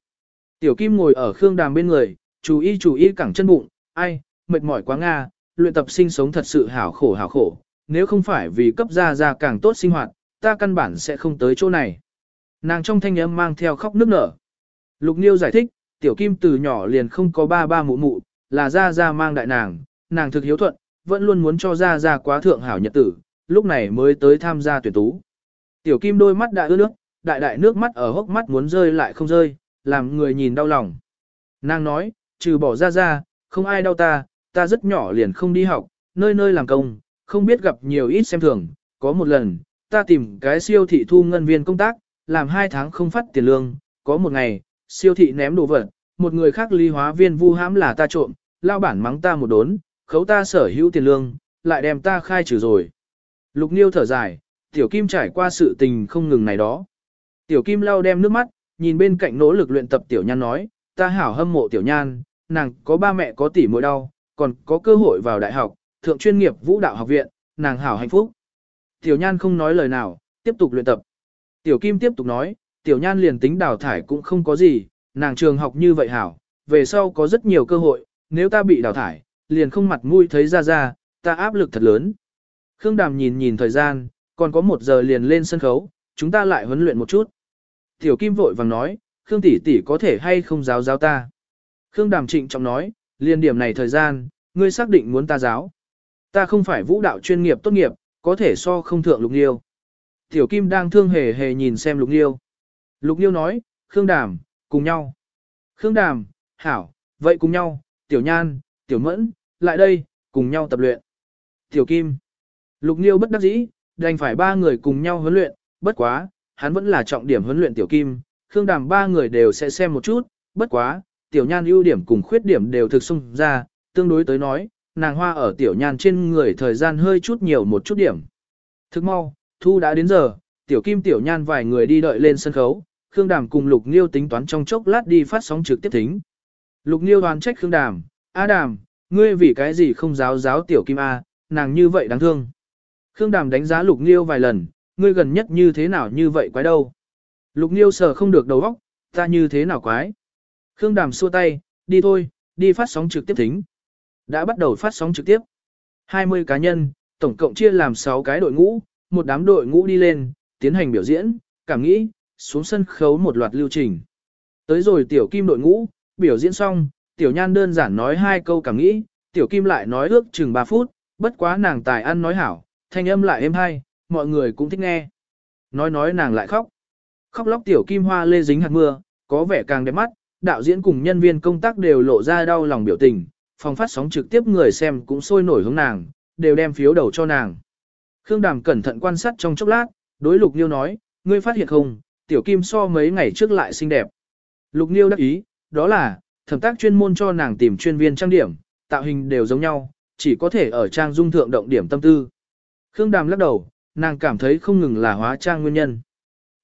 Tiểu Kim ngồi ở Khương Đàm bên người, chú ý chú ý cẳng chân bụng, ai, mệt mỏi quá Nga, luyện tập sinh sống thật sự hảo khổ hảo khổ, nếu không phải vì cấp ra ra càng tốt sinh hoạt, ta căn bản sẽ không tới chỗ này. Nàng trong thanh âm mang theo khóc nức nở. Lục Niêu giải thích, tiểu kim từ nhỏ liền không có ba ba mụ mụ, là ra ra mang đại nàng, nàng thực hiếu thuận, vẫn luôn muốn cho ra ra quá thượng hảo nhật tử, lúc này mới tới tham gia tuyển tú. Tiểu kim đôi mắt đã ướt nước, đại đại nước mắt ở hốc mắt muốn rơi lại không rơi, làm người nhìn đau lòng. Nàng nói, trừ bỏ ra ra, không ai đau ta, ta rất nhỏ liền không đi học, nơi nơi làm công, không biết gặp nhiều ít xem thường. Có một lần, ta tìm cái siêu thị thu ngân viên công tác, làm hai tháng không phát tiền lương. Có một ngày, siêu thị ném đồ vật, một người khác ly hóa viên vu hãm là ta trộm, lao bản mắng ta một đốn, khấu ta sở hữu tiền lương, lại đem ta khai trừ rồi. Lục Niêu thở dài, Tiểu Kim trải qua sự tình không ngừng này đó. Tiểu Kim lau đem nước mắt, nhìn bên cạnh nỗ lực luyện tập Tiểu Nhan nói, ta hảo hâm mộ Tiểu Nhan, nàng có ba mẹ có tỷ muội đau, còn có cơ hội vào đại học, thượng chuyên nghiệp vũ đạo học viện, nàng hảo hạnh phúc. Tiểu Nhan không nói lời nào, tiếp tục luyện tập. Tiểu Kim tiếp tục nói, Tiểu Nhan liền tính đào thải cũng không có gì, nàng trường học như vậy hảo, về sau có rất nhiều cơ hội, nếu ta bị đào thải, liền không mặt mũi thấy ra ra, ta áp lực thật lớn. Khương Đàm nhìn nhìn thời gian, còn có một giờ liền lên sân khấu, chúng ta lại huấn luyện một chút. Tiểu Kim vội vàng nói, Khương tỷ tỷ có thể hay không giáo giáo ta. Khương Đàm trịnh trọng nói, liền điểm này thời gian, ngươi xác định muốn ta giáo. Ta không phải vũ đạo chuyên nghiệp tốt nghiệp, có thể so không thượng Lục Nghiêu. Tiểu Kim đang thương hề hề nhìn xem Lục Nghiêu. Lục Nghiêu nói, Khương Đàm, cùng nhau. Khương Đàm, Hảo, vậy cùng nhau, Tiểu Nhan, Tiểu Mẫn, lại đây, cùng nhau tập luyện. Tiểu Kim. Lục Nghiêu bất đắc dĩ, đành phải ba người cùng nhau huấn luyện, bất quá, hắn vẫn là trọng điểm huấn luyện Tiểu Kim. Khương Đàm ba người đều sẽ xem một chút, bất quá, Tiểu Nhan ưu điểm cùng khuyết điểm đều thực xung ra, tương đối tới nói, nàng hoa ở Tiểu Nhan trên người thời gian hơi chút nhiều một chút điểm. Thức mau, thu đã đến giờ, Tiểu Kim Tiểu Nhan vài người đi đợi lên sân khấu, Khương Đàm cùng Lục niêu tính toán trong chốc lát đi phát sóng trực tiếp thính. Lục niêu đoán trách Khương Đàm, A Đàm, ngươi vì cái gì không giáo giáo Tiểu Kim A, nàng như vậy đáng thương. Khương Đàm đánh giá Lục niêu vài lần, ngươi gần nhất như thế nào như vậy quái đâu. Lục niêu sờ không được đầu óc, ta như thế nào quái. Khương Đàm xua tay, đi thôi, đi phát sóng trực tiếp thính. Đã bắt đầu phát sóng trực tiếp. 20 cá nhân, tổng cộng chia làm 6 cái đội ngũ, một đám đội ngũ đi lên, tiến hành biểu diễn, cảm nghĩ, xuống sân khấu một loạt lưu trình. Tới rồi tiểu kim đội ngũ, biểu diễn xong, tiểu nhan đơn giản nói hai câu cảm nghĩ, tiểu kim lại nói ước chừng 3 phút, bất quá nàng tài ăn nói hảo, thanh âm lại êm hay, mọi người cũng thích nghe. Nói nói nàng lại khóc. Khóc lóc tiểu kim hoa lê dính hạt mưa, có vẻ càng đẹp mắt, đạo diễn cùng nhân viên công tác đều lộ ra đau lòng biểu tình, phòng phát sóng trực tiếp người xem cũng sôi nổi hướng nàng, đều đem phiếu đầu cho nàng. Khương Đàm cẩn thận quan sát trong chốc lát, đối Lục Niêu nói, ngươi phát hiện không, tiểu kim so mấy ngày trước lại xinh đẹp. Lục Niêu đắc ý, đó là, thẩm tác chuyên môn cho nàng tìm chuyên viên trang điểm, tạo hình đều giống nhau, chỉ có thể ở trang dung thượng động điểm tâm tư. Khương Đàm lắc đầu, nàng cảm thấy không ngừng là hóa trang nguyên nhân.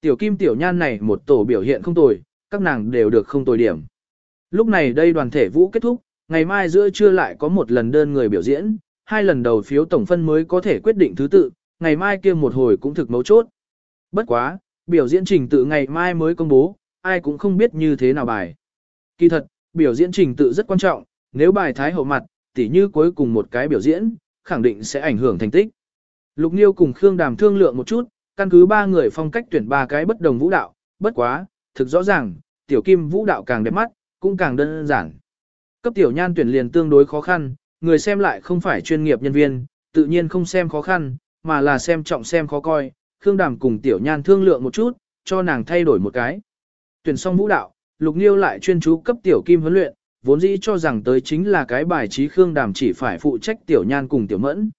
Tiểu kim tiểu nhan này một tổ biểu hiện không tồi, các nàng đều được không tồi điểm. Lúc này đây đoàn thể vũ kết thúc, ngày mai giữa trưa lại có một lần đơn người biểu diễn, hai lần đầu phiếu tổng phân mới có thể quyết định thứ tự, ngày mai kia một hồi cũng thực mấu chốt. Bất quá, biểu diễn trình tự ngày mai mới công bố, ai cũng không biết như thế nào bài. Kỳ thật, biểu diễn trình tự rất quan trọng, nếu bài thái hậu mặt, tỉ như cuối cùng một cái biểu diễn, khẳng định sẽ ảnh hưởng thành tích. Lục Niêu cùng Khương Đàm thương lượng một chút, căn cứ ba người phong cách tuyển ba cái bất đồng vũ đạo, bất quá, thực rõ ràng, tiểu kim vũ đạo càng đẹp mắt, cũng càng đơn giản. Cấp tiểu nhan tuyển liền tương đối khó khăn, người xem lại không phải chuyên nghiệp nhân viên, tự nhiên không xem khó khăn, mà là xem trọng xem khó coi. Khương Đàm cùng tiểu nhan thương lượng một chút, cho nàng thay đổi một cái. Tuyển xong vũ đạo, Lục Nghiêu lại chuyên chú cấp tiểu kim huấn luyện, vốn dĩ cho rằng tới chính là cái bài trí Khương Đàm chỉ phải phụ trách tiểu nhan cùng tiểu mẫn.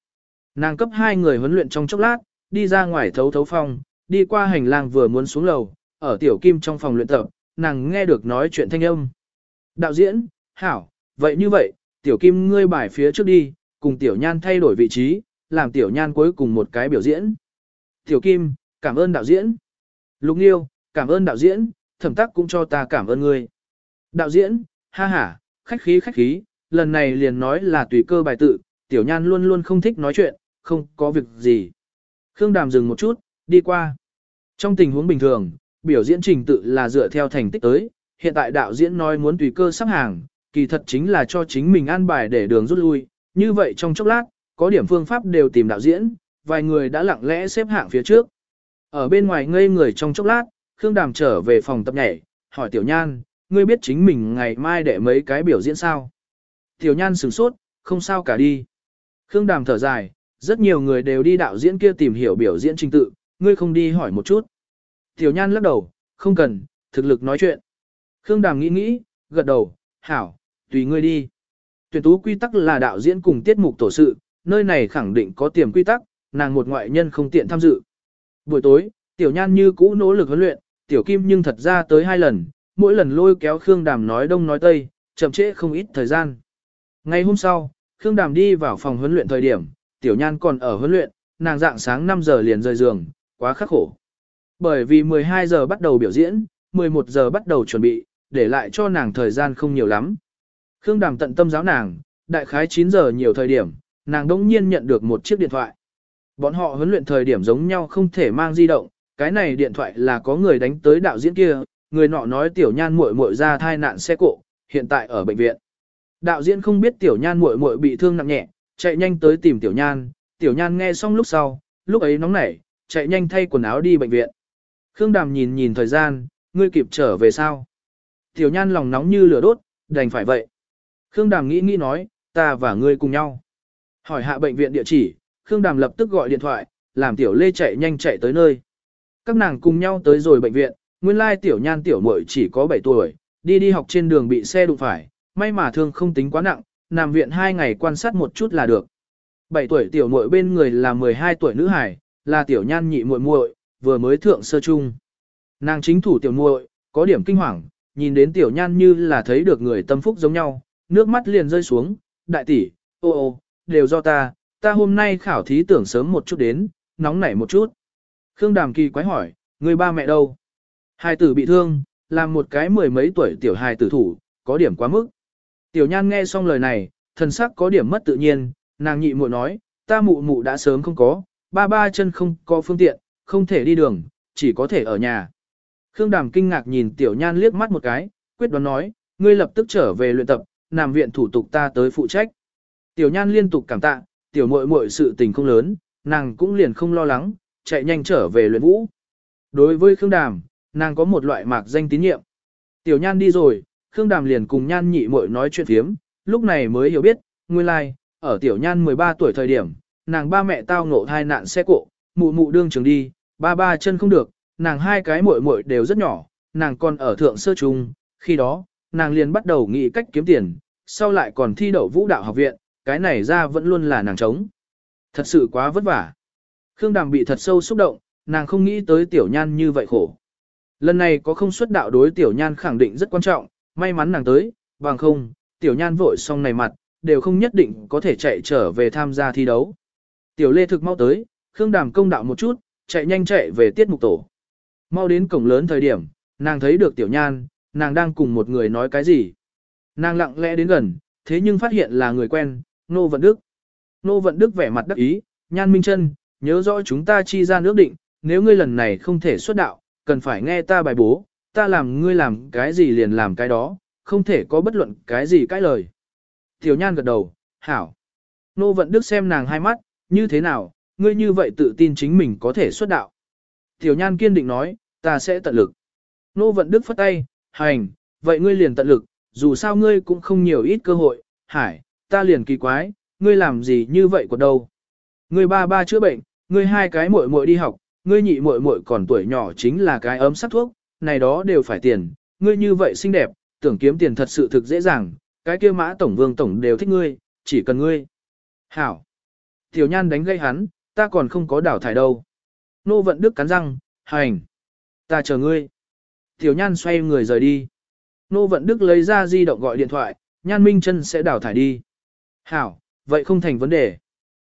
Nàng cấp hai người huấn luyện trong chốc lát, đi ra ngoài thấu thấu phòng đi qua hành lang vừa muốn xuống lầu, ở tiểu kim trong phòng luyện tập, nàng nghe được nói chuyện thanh âm. Đạo diễn, hảo, vậy như vậy, tiểu kim ngươi bài phía trước đi, cùng tiểu nhan thay đổi vị trí, làm tiểu nhan cuối cùng một cái biểu diễn. Tiểu kim, cảm ơn đạo diễn. Lục Nghiêu, cảm ơn đạo diễn, thẩm tắc cũng cho ta cảm ơn ngươi. Đạo diễn, ha ha, khách khí khách khí, lần này liền nói là tùy cơ bài tự, tiểu nhan luôn luôn không thích nói chuyện, không có việc gì. Khương Đàm dừng một chút, đi qua. Trong tình huống bình thường, biểu diễn trình tự là dựa theo thành tích tới, hiện tại đạo diễn nói muốn tùy cơ sắp hàng, kỳ thật chính là cho chính mình an bài để đường rút lui, như vậy trong chốc lát, có điểm phương pháp đều tìm đạo diễn, vài người đã lặng lẽ xếp hạng phía trước. Ở bên ngoài ngây người trong chốc lát, Khương Đàm trở về phòng tập nhảy, hỏi Tiểu Nhan, ngươi biết chính mình ngày mai để mấy cái biểu diễn sao? Tiểu Nhan sửng sốt, không sao cả đi. Khương Đàm thở dài, rất nhiều người đều đi đạo diễn kia tìm hiểu biểu diễn trình tự, ngươi không đi hỏi một chút. Tiểu Nhan lắc đầu, không cần, thực lực nói chuyện. Khương Đàm nghĩ nghĩ, gật đầu, hảo, tùy ngươi đi. Tuyển tú quy tắc là đạo diễn cùng tiết mục tổ sự, nơi này khẳng định có tiềm quy tắc, nàng một ngoại nhân không tiện tham dự. Buổi tối, Tiểu Nhan như cũ nỗ lực huấn luyện, Tiểu Kim nhưng thật ra tới hai lần, mỗi lần lôi kéo Khương Đàm nói đông nói tây, chậm trễ không ít thời gian. Ngày hôm sau, Khương Đàm đi vào phòng huấn luyện thời điểm, Tiểu Nhan còn ở huấn luyện, nàng dạng sáng 5 giờ liền rời giường, quá khắc khổ. Bởi vì 12 giờ bắt đầu biểu diễn, 11 giờ bắt đầu chuẩn bị, để lại cho nàng thời gian không nhiều lắm. Khương Đàm tận tâm giáo nàng, đại khái 9 giờ nhiều thời điểm, nàng đỗng nhiên nhận được một chiếc điện thoại. Bọn họ huấn luyện thời điểm giống nhau không thể mang di động, cái này điện thoại là có người đánh tới đạo diễn kia, người nọ nói tiểu nhan muội muội ra thai nạn xe cộ, hiện tại ở bệnh viện. Đạo diễn không biết tiểu nhan muội muội bị thương nặng nhẹ, chạy nhanh tới tìm tiểu nhan, tiểu nhan nghe xong lúc sau, lúc ấy nóng nảy, chạy nhanh thay quần áo đi bệnh viện. Khương Đàm nhìn nhìn thời gian, ngươi kịp trở về sao? Tiểu nhan lòng nóng như lửa đốt, đành phải vậy. Khương Đàm nghĩ nghĩ nói, ta và ngươi cùng nhau. Hỏi hạ bệnh viện địa chỉ, Khương Đàm lập tức gọi điện thoại, làm tiểu lê chạy nhanh chạy tới nơi. Các nàng cùng nhau tới rồi bệnh viện, nguyên lai tiểu nhan tiểu muội chỉ có 7 tuổi, đi đi học trên đường bị xe đụng phải, may mà thương không tính quá nặng, nằm viện 2 ngày quan sát một chút là được. 7 tuổi tiểu muội bên người là 12 tuổi nữ hải, là tiểu nhan nhị muội muội, vừa mới thượng sơ trung. Nàng chính thủ tiểu muội, có điểm kinh hoàng, nhìn đến tiểu nhan như là thấy được người tâm phúc giống nhau, nước mắt liền rơi xuống, đại tỷ, ô ô, đều do ta, ta hôm nay khảo thí tưởng sớm một chút đến, nóng nảy một chút. Khương Đàm kỳ quái hỏi, người ba mẹ đâu? Hai tử bị thương, làm một cái mười mấy tuổi tiểu hài tử thủ, có điểm quá mức. Tiểu nhan nghe xong lời này, thần sắc có điểm mất tự nhiên, nàng nhị muội nói, ta mụ mụ đã sớm không có, ba ba chân không có phương tiện, không thể đi đường, chỉ có thể ở nhà. Khương Đàm kinh ngạc nhìn tiểu nhan liếc mắt một cái, quyết đoán nói, ngươi lập tức trở về luyện tập, nằm viện thủ tục ta tới phụ trách. Tiểu nhan liên tục cảm tạ, tiểu muội muội sự tình không lớn, nàng cũng liền không lo lắng, chạy nhanh trở về luyện vũ. Đối với Khương Đàm, nàng có một loại mạc danh tín nhiệm. Tiểu nhan đi rồi, Khương Đàm liền cùng nhan nhị muội nói chuyện phiếm, lúc này mới hiểu biết, nguyên lai, like, ở tiểu nhan 13 tuổi thời điểm, nàng ba mẹ tao ngộ thai nạn xe cộ, mụ mụ đương trường đi, ba ba chân không được, nàng hai cái muội muội đều rất nhỏ, nàng còn ở thượng sơ trung, khi đó, nàng liền bắt đầu nghĩ cách kiếm tiền, sau lại còn thi đậu vũ đạo học viện, cái này ra vẫn luôn là nàng trống Thật sự quá vất vả. Khương Đàm bị thật sâu xúc động, nàng không nghĩ tới tiểu nhan như vậy khổ. Lần này có không xuất đạo đối tiểu nhan khẳng định rất quan trọng, may mắn nàng tới, bằng không, tiểu nhan vội xong này mặt, đều không nhất định có thể chạy trở về tham gia thi đấu. Tiểu lê thực mau tới, Khương Đàm công đạo một chút, chạy nhanh chạy về tiết mục tổ. Mau đến cổng lớn thời điểm, nàng thấy được tiểu nhan, nàng đang cùng một người nói cái gì. Nàng lặng lẽ đến gần, thế nhưng phát hiện là người quen, Nô Vận Đức. Nô Vận Đức vẻ mặt đắc ý, nhan minh chân, nhớ rõ chúng ta chi ra nước định, nếu ngươi lần này không thể xuất đạo, cần phải nghe ta bài bố, ta làm ngươi làm cái gì liền làm cái đó, không thể có bất luận cái gì cãi lời. Tiểu nhan gật đầu, hảo. Nô Vận Đức xem nàng hai mắt, như thế nào, ngươi như vậy tự tin chính mình có thể xuất đạo. Tiểu nhan kiên định nói, ta sẽ tận lực. Nô Vận Đức phất tay, hành, vậy ngươi liền tận lực, dù sao ngươi cũng không nhiều ít cơ hội, hải, ta liền kỳ quái, ngươi làm gì như vậy của đâu. Ngươi ba ba chữa bệnh, ngươi hai cái muội muội đi học, ngươi nhị muội muội còn tuổi nhỏ chính là cái ấm sắc thuốc, này đó đều phải tiền, ngươi như vậy xinh đẹp, tưởng kiếm tiền thật sự thực dễ dàng, cái kia mã tổng vương tổng đều thích ngươi, chỉ cần ngươi. Hảo. Tiểu nhan đánh gây hắn, ta còn không có đảo thải đâu. Nô vận đức cắn răng, hành. Ta chờ ngươi. Tiểu nhan xoay người rời đi. Nô vận đức lấy ra di động gọi điện thoại, nhan minh chân sẽ đào thải đi. Hảo, vậy không thành vấn đề.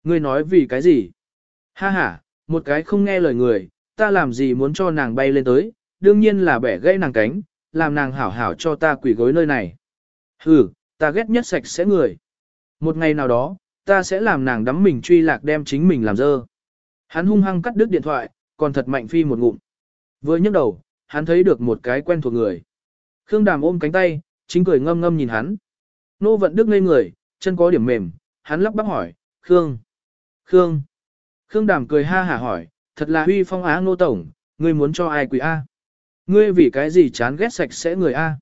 Ngươi nói vì cái gì? Ha ha, một cái không nghe lời người, ta làm gì muốn cho nàng bay lên tới, đương nhiên là bẻ gãy nàng cánh, làm nàng hảo hảo cho ta quỷ gối nơi này. Hừ, ta ghét nhất sạch sẽ người. Một ngày nào đó, ta sẽ làm nàng đắm mình truy lạc đem chính mình làm dơ. Hắn hung hăng cắt đứt điện thoại, còn thật mạnh phi một ngụm. Vừa nhấc đầu, hắn thấy được một cái quen thuộc người. Khương Đàm ôm cánh tay, chính cười ngâm ngâm nhìn hắn. Nô vận đức ngây người, chân có điểm mềm, hắn lắp bắp hỏi, Khương, Khương. Khương Đàm cười ha hả hỏi, thật là huy phong á nô tổng, ngươi muốn cho ai quỷ A? Ngươi vì cái gì chán ghét sạch sẽ người A?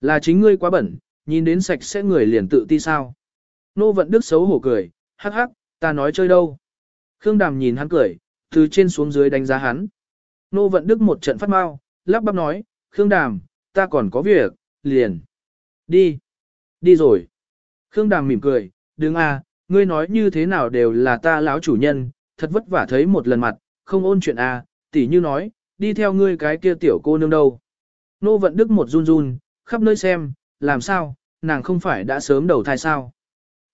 Là chính ngươi quá bẩn, nhìn đến sạch sẽ người liền tự ti sao? Nô vận đức xấu hổ cười, hắc hắc, ta nói chơi đâu? Khương Đàm nhìn hắn cười, từ trên xuống dưới đánh giá hắn. Nô vận đức một trận phát mau, lắp bắp nói, Khương Đàm, ta còn có việc, liền. Đi. Đi rồi. Khương Đàm mỉm cười, đứng a, ngươi nói như thế nào đều là ta lão chủ nhân, thật vất vả thấy một lần mặt, không ôn chuyện a, tỉ như nói, đi theo ngươi cái kia tiểu cô nương đâu. Nô vận đức một run run, khắp nơi xem, làm sao, nàng không phải đã sớm đầu thai sao.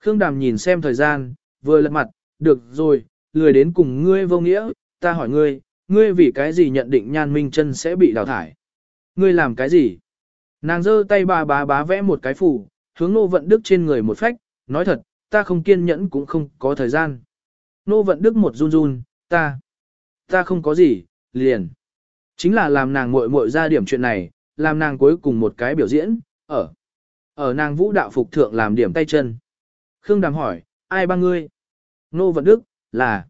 Khương Đàm nhìn xem thời gian, vừa lật mặt, được rồi, lười đến cùng ngươi vô nghĩa, ta hỏi ngươi, ngươi vì cái gì nhận định nhan minh chân sẽ bị đào thải? Ngươi làm cái gì? Nàng giơ tay bà bá bá vẽ một cái phủ, hướng nô vận đức trên người một phách, nói thật, ta không kiên nhẫn cũng không có thời gian. Nô vận đức một run run, ta, ta không có gì, liền. Chính là làm nàng muội muội ra điểm chuyện này, làm nàng cuối cùng một cái biểu diễn, ở. Ở nàng vũ đạo phục thượng làm điểm tay chân. Khương Đàm hỏi, ai ba ngươi? Nô vận đức, là,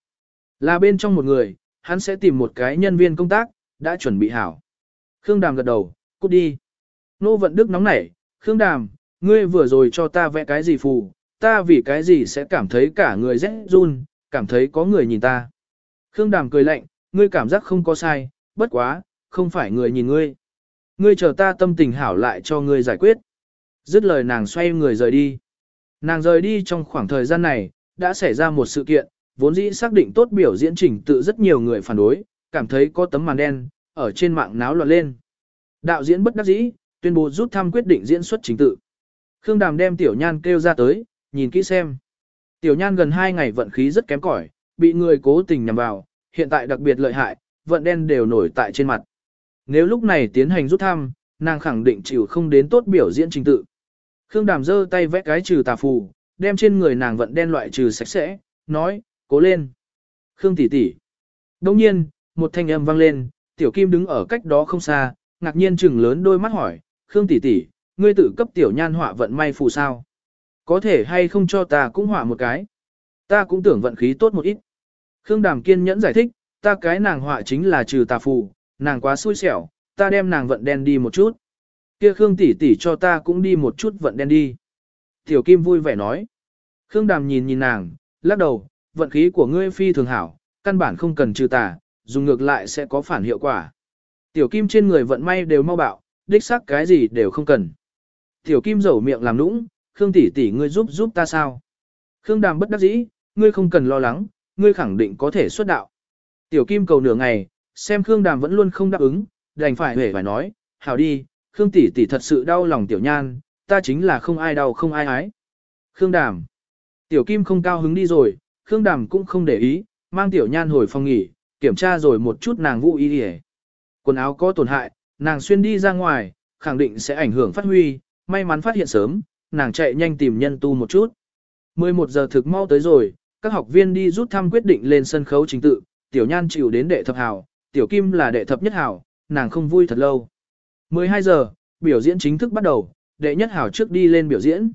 là bên trong một người, hắn sẽ tìm một cái nhân viên công tác, đã chuẩn bị hảo. Khương Đàm gật đầu, cút đi. Nô Vận Đức nóng nảy, Khương Đàm, ngươi vừa rồi cho ta vẽ cái gì phù, ta vì cái gì sẽ cảm thấy cả người rẽ run, cảm thấy có người nhìn ta. Khương Đàm cười lạnh, ngươi cảm giác không có sai, bất quá, không phải người nhìn ngươi. Ngươi chờ ta tâm tình hảo lại cho ngươi giải quyết. Dứt lời nàng xoay người rời đi. Nàng rời đi trong khoảng thời gian này, đã xảy ra một sự kiện, vốn dĩ xác định tốt biểu diễn trình tự rất nhiều người phản đối, cảm thấy có tấm màn đen, ở trên mạng náo loạn lên. Đạo diễn bất đắc dĩ, tuyên bố rút thăm quyết định diễn xuất chính tự. Khương Đàm đem Tiểu Nhan kêu ra tới, nhìn kỹ xem. Tiểu Nhan gần 2 ngày vận khí rất kém cỏi, bị người cố tình nhằm vào, hiện tại đặc biệt lợi hại, vận đen đều nổi tại trên mặt. Nếu lúc này tiến hành rút thăm, nàng khẳng định chịu không đến tốt biểu diễn trình tự. Khương Đàm giơ tay vẽ cái trừ tà phù, đem trên người nàng vận đen loại trừ sạch sẽ, nói, cố lên. Khương tỷ tỷ. Đông nhiên, một thanh âm vang lên, tiểu kim đứng ở cách đó không xa, ngạc nhiên chừng lớn đôi mắt hỏi, Khương tỷ tỷ, ngươi tự cấp tiểu nhan họa vận may phù sao? Có thể hay không cho ta cũng họa một cái? Ta cũng tưởng vận khí tốt một ít. Khương Đàm kiên nhẫn giải thích, ta cái nàng họa chính là trừ tà phù, nàng quá xui xẻo, ta đem nàng vận đen đi một chút. Kia Khương tỷ tỷ cho ta cũng đi một chút vận đen đi. Tiểu Kim vui vẻ nói. Khương Đàm nhìn nhìn nàng, lắc đầu, vận khí của ngươi phi thường hảo, căn bản không cần trừ tà, dùng ngược lại sẽ có phản hiệu quả. Tiểu Kim trên người vận may đều mau bạo, đích xác cái gì đều không cần. Tiểu Kim rầu miệng làm nũng, Khương tỷ tỷ ngươi giúp giúp ta sao? Khương Đàm bất đắc dĩ, ngươi không cần lo lắng, ngươi khẳng định có thể xuất đạo. Tiểu Kim cầu nửa ngày, xem Khương Đàm vẫn luôn không đáp ứng, đành phải hề phải nói, hảo đi, Khương tỷ tỷ thật sự đau lòng Tiểu Nhan, ta chính là không ai đau không ai ái. Khương Đàm. Tiểu Kim không cao hứng đi rồi, Khương Đàm cũng không để ý, mang Tiểu Nhan hồi phòng nghỉ, kiểm tra rồi một chút nàng vũ y đi Quần áo có tổn hại, nàng xuyên đi ra ngoài, khẳng định sẽ ảnh hưởng phát huy, may mắn phát hiện sớm, nàng chạy nhanh tìm nhân tu một chút. 11 giờ thực mau tới rồi, các học viên đi rút thăm quyết định lên sân khấu chính tự, tiểu nhan chịu đến đệ thập hào, tiểu kim là đệ thập nhất hào, nàng không vui thật lâu. 12 giờ, biểu diễn chính thức bắt đầu, đệ nhất hào trước đi lên biểu diễn.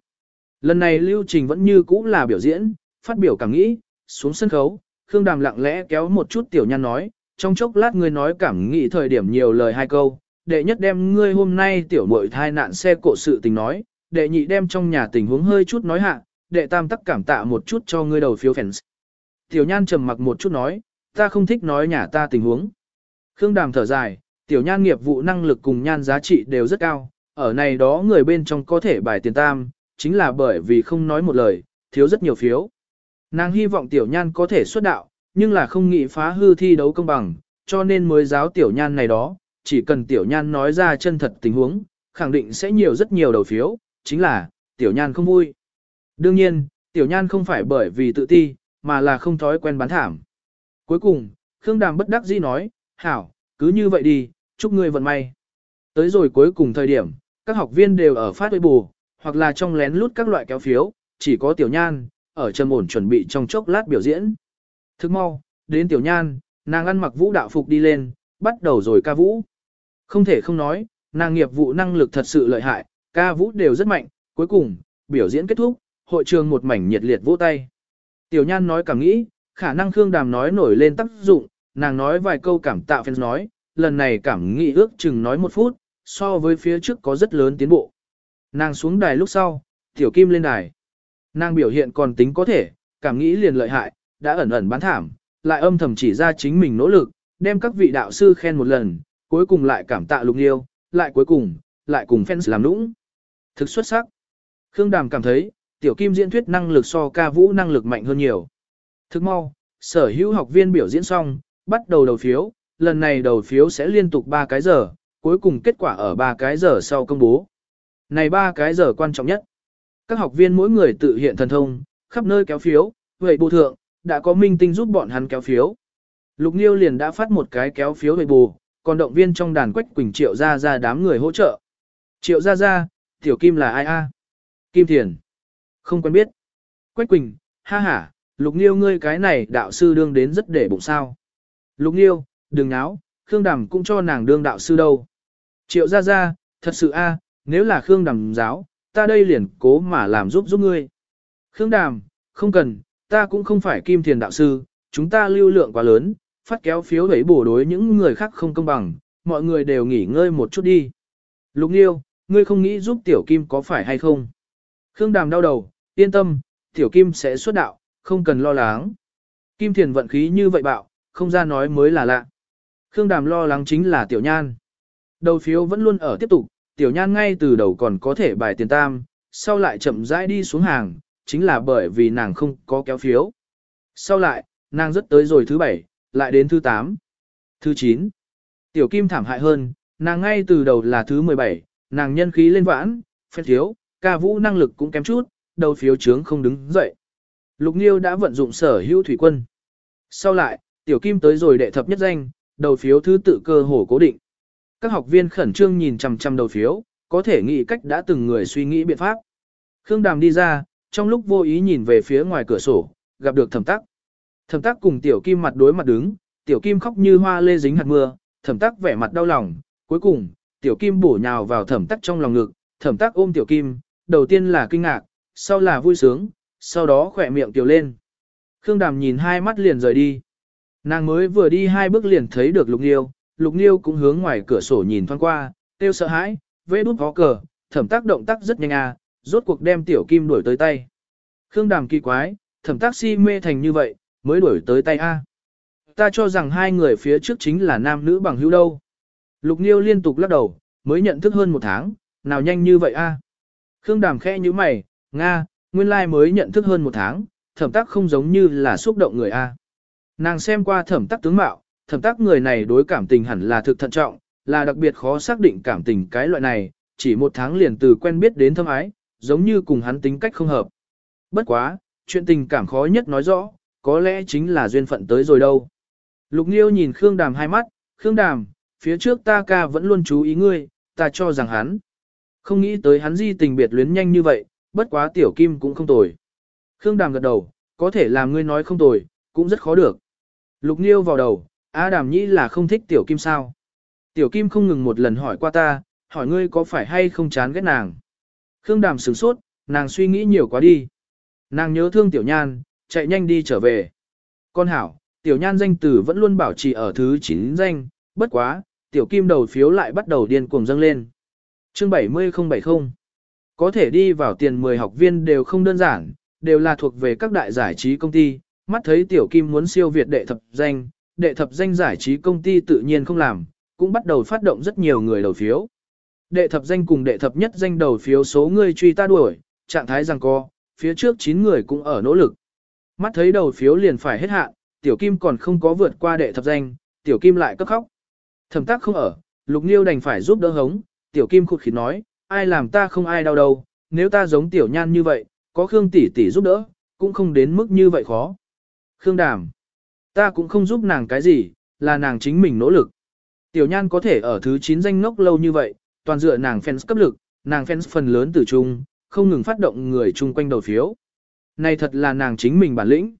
Lần này lưu trình vẫn như cũ là biểu diễn, phát biểu cảm nghĩ, xuống sân khấu, Khương Đàm lặng lẽ kéo một chút tiểu nhan nói, trong chốc lát ngươi nói cảm nghĩ thời điểm nhiều lời hai câu, đệ nhất đem ngươi hôm nay tiểu muội thai nạn xe cộ sự tình nói, đệ nhị đem trong nhà tình huống hơi chút nói hạ, đệ tam tắc cảm tạ một chút cho ngươi đầu phiếu fans. Tiểu nhan trầm mặc một chút nói, ta không thích nói nhà ta tình huống. Khương đàm thở dài, tiểu nhan nghiệp vụ năng lực cùng nhan giá trị đều rất cao, ở này đó người bên trong có thể bài tiền tam, chính là bởi vì không nói một lời, thiếu rất nhiều phiếu. Nàng hy vọng tiểu nhan có thể xuất đạo, nhưng là không nghĩ phá hư thi đấu công bằng, cho nên mới giáo tiểu nhan này đó, chỉ cần tiểu nhan nói ra chân thật tình huống, khẳng định sẽ nhiều rất nhiều đầu phiếu, chính là, tiểu nhan không vui. Đương nhiên, tiểu nhan không phải bởi vì tự ti, mà là không thói quen bán thảm. Cuối cùng, Khương Đàm bất đắc dĩ nói, hảo, cứ như vậy đi, chúc ngươi vận may. Tới rồi cuối cùng thời điểm, các học viên đều ở phát huệ bù, hoặc là trong lén lút các loại kéo phiếu, chỉ có tiểu nhan, ở trầm ổn chuẩn bị trong chốc lát biểu diễn. Thức mau, đến tiểu nhan, nàng ăn mặc vũ đạo phục đi lên, bắt đầu rồi ca vũ. Không thể không nói, nàng nghiệp vụ năng lực thật sự lợi hại, ca vũ đều rất mạnh, cuối cùng, biểu diễn kết thúc, hội trường một mảnh nhiệt liệt vỗ tay. Tiểu nhan nói cảm nghĩ, khả năng Khương Đàm nói nổi lên tác dụng, nàng nói vài câu cảm tạo fans nói, lần này cảm nghĩ ước chừng nói một phút, so với phía trước có rất lớn tiến bộ. Nàng xuống đài lúc sau, tiểu kim lên đài. Nàng biểu hiện còn tính có thể, cảm nghĩ liền lợi hại, đã ẩn ẩn bán thảm, lại âm thầm chỉ ra chính mình nỗ lực, đem các vị đạo sư khen một lần, cuối cùng lại cảm tạ lục liêu, lại cuối cùng, lại cùng fans làm nũng. Thực xuất sắc. Khương Đàm cảm thấy, tiểu kim diễn thuyết năng lực so ca vũ năng lực mạnh hơn nhiều. Thực mau, sở hữu học viên biểu diễn xong, bắt đầu đầu phiếu, lần này đầu phiếu sẽ liên tục 3 cái giờ, cuối cùng kết quả ở 3 cái giờ sau công bố. Này 3 cái giờ quan trọng nhất. Các học viên mỗi người tự hiện thần thông, khắp nơi kéo phiếu, vậy bộ thượng, đã có minh tinh giúp bọn hắn kéo phiếu. Lục Niêu liền đã phát một cái kéo phiếu về bù, còn động viên trong đàn Quách Quỳnh Triệu ra ra đám người hỗ trợ. Triệu ra ra, Tiểu Kim là ai a? Kim Thiền. Không quen biết. Quách Quỳnh, ha ha, Lục Niêu ngươi cái này đạo sư đương đến rất để bụng sao. Lục Niêu, đừng náo, Khương Đàm cũng cho nàng đương đạo sư đâu. Triệu ra ra, thật sự a, nếu là Khương Đàm giáo, ta đây liền cố mà làm giúp giúp ngươi. Khương Đàm, không cần, ta cũng không phải kim thiền đạo sư, chúng ta lưu lượng quá lớn, phát kéo phiếu đẩy bổ đối những người khác không công bằng, mọi người đều nghỉ ngơi một chút đi. Lục Nhiêu, ngươi không nghĩ giúp tiểu kim có phải hay không? Khương Đàm đau đầu, yên tâm, tiểu kim sẽ xuất đạo, không cần lo lắng. Kim thiền vận khí như vậy bạo, không ra nói mới là lạ. Khương Đàm lo lắng chính là tiểu nhan. Đầu phiếu vẫn luôn ở tiếp tục, tiểu nhan ngay từ đầu còn có thể bài tiền tam, sau lại chậm rãi đi xuống hàng, chính là bởi vì nàng không có kéo phiếu. Sau lại, nàng rất tới rồi thứ bảy, lại đến thứ tám, thứ chín. Tiểu kim thảm hại hơn, nàng ngay từ đầu là thứ 17, nàng nhân khí lên vãn, phép thiếu, ca vũ năng lực cũng kém chút, đầu phiếu trướng không đứng dậy. Lục Nghiêu đã vận dụng sở hữu thủy quân. Sau lại, tiểu kim tới rồi đệ thập nhất danh, đầu phiếu thứ tự cơ hồ cố định. Các học viên khẩn trương nhìn chằm chằm đầu phiếu, có thể nghĩ cách đã từng người suy nghĩ biện pháp. Khương Đàm đi ra, trong lúc vô ý nhìn về phía ngoài cửa sổ, gặp được thẩm tắc. Thẩm tắc cùng tiểu kim mặt đối mặt đứng, tiểu kim khóc như hoa lê dính hạt mưa, thẩm tắc vẻ mặt đau lòng, cuối cùng, tiểu kim bổ nhào vào thẩm tắc trong lòng ngực, thẩm tắc ôm tiểu kim, đầu tiên là kinh ngạc, sau là vui sướng, sau đó khỏe miệng tiểu lên. Khương Đàm nhìn hai mắt liền rời đi. Nàng mới vừa đi hai bước liền thấy được Lục Nghiêu, Lục Niêu cũng hướng ngoài cửa sổ nhìn thoáng qua, tiêu sợ hãi, vẽ đút có cờ, thẩm tác động tác rất nhanh à, rốt cuộc đem tiểu kim đuổi tới tay. Khương Đàm kỳ quái, thẩm tác si mê thành như vậy, mới đuổi tới tay a. Ta cho rằng hai người phía trước chính là nam nữ bằng hữu đâu. Lục Niêu liên tục lắc đầu, mới nhận thức hơn một tháng, nào nhanh như vậy a? Khương Đàm khẽ như mày, Nga, nguyên lai mới nhận thức hơn một tháng, thẩm tác không giống như là xúc động người a. Nàng xem qua thẩm tác tướng mạo, thẩm tác người này đối cảm tình hẳn là thực thận trọng, là đặc biệt khó xác định cảm tình cái loại này, chỉ một tháng liền từ quen biết đến thâm ái, giống như cùng hắn tính cách không hợp. Bất quá, chuyện tình cảm khó nhất nói rõ, có lẽ chính là duyên phận tới rồi đâu. Lục Nghiêu nhìn Khương Đàm hai mắt, Khương Đàm, phía trước ta ca vẫn luôn chú ý ngươi, ta cho rằng hắn. Không nghĩ tới hắn di tình biệt luyến nhanh như vậy, bất quá tiểu kim cũng không tồi. Khương Đàm gật đầu, có thể làm ngươi nói không tồi, cũng rất khó được. Lục Nghiêu vào đầu, A Đàm nhĩ là không thích tiểu kim sao. Tiểu kim không ngừng một lần hỏi qua ta, hỏi ngươi có phải hay không chán ghét nàng. Khương Đàm sửng sốt, nàng suy nghĩ nhiều quá đi. Nàng nhớ thương tiểu nhan, chạy nhanh đi trở về. Con hảo, tiểu nhan danh tử vẫn luôn bảo trì ở thứ 9 danh, bất quá, tiểu kim đầu phiếu lại bắt đầu điên cuồng dâng lên. Chương 70070 Có thể đi vào tiền 10 học viên đều không đơn giản, đều là thuộc về các đại giải trí công ty, mắt thấy tiểu kim muốn siêu việt đệ thập danh, đệ thập danh giải trí công ty tự nhiên không làm, cũng bắt đầu phát động rất nhiều người đầu phiếu. Đệ thập danh cùng đệ thập nhất danh đầu phiếu số người truy ta đuổi, trạng thái rằng co, phía trước 9 người cũng ở nỗ lực. Mắt thấy đầu phiếu liền phải hết hạn, tiểu kim còn không có vượt qua đệ thập danh, tiểu kim lại cấp khóc. Thẩm tác không ở, lục nghiêu đành phải giúp đỡ hống, tiểu kim khụt khịt nói, ai làm ta không ai đau đâu, nếu ta giống tiểu nhan như vậy, có Khương tỷ tỷ giúp đỡ, cũng không đến mức như vậy khó. Khương đàm, ta cũng không giúp nàng cái gì, là nàng chính mình nỗ lực. Tiểu nhan có thể ở thứ 9 danh ngốc lâu như vậy, toàn dựa nàng fans cấp lực, nàng fans phần lớn từ chung, không ngừng phát động người chung quanh đầu phiếu. Này thật là nàng chính mình bản lĩnh.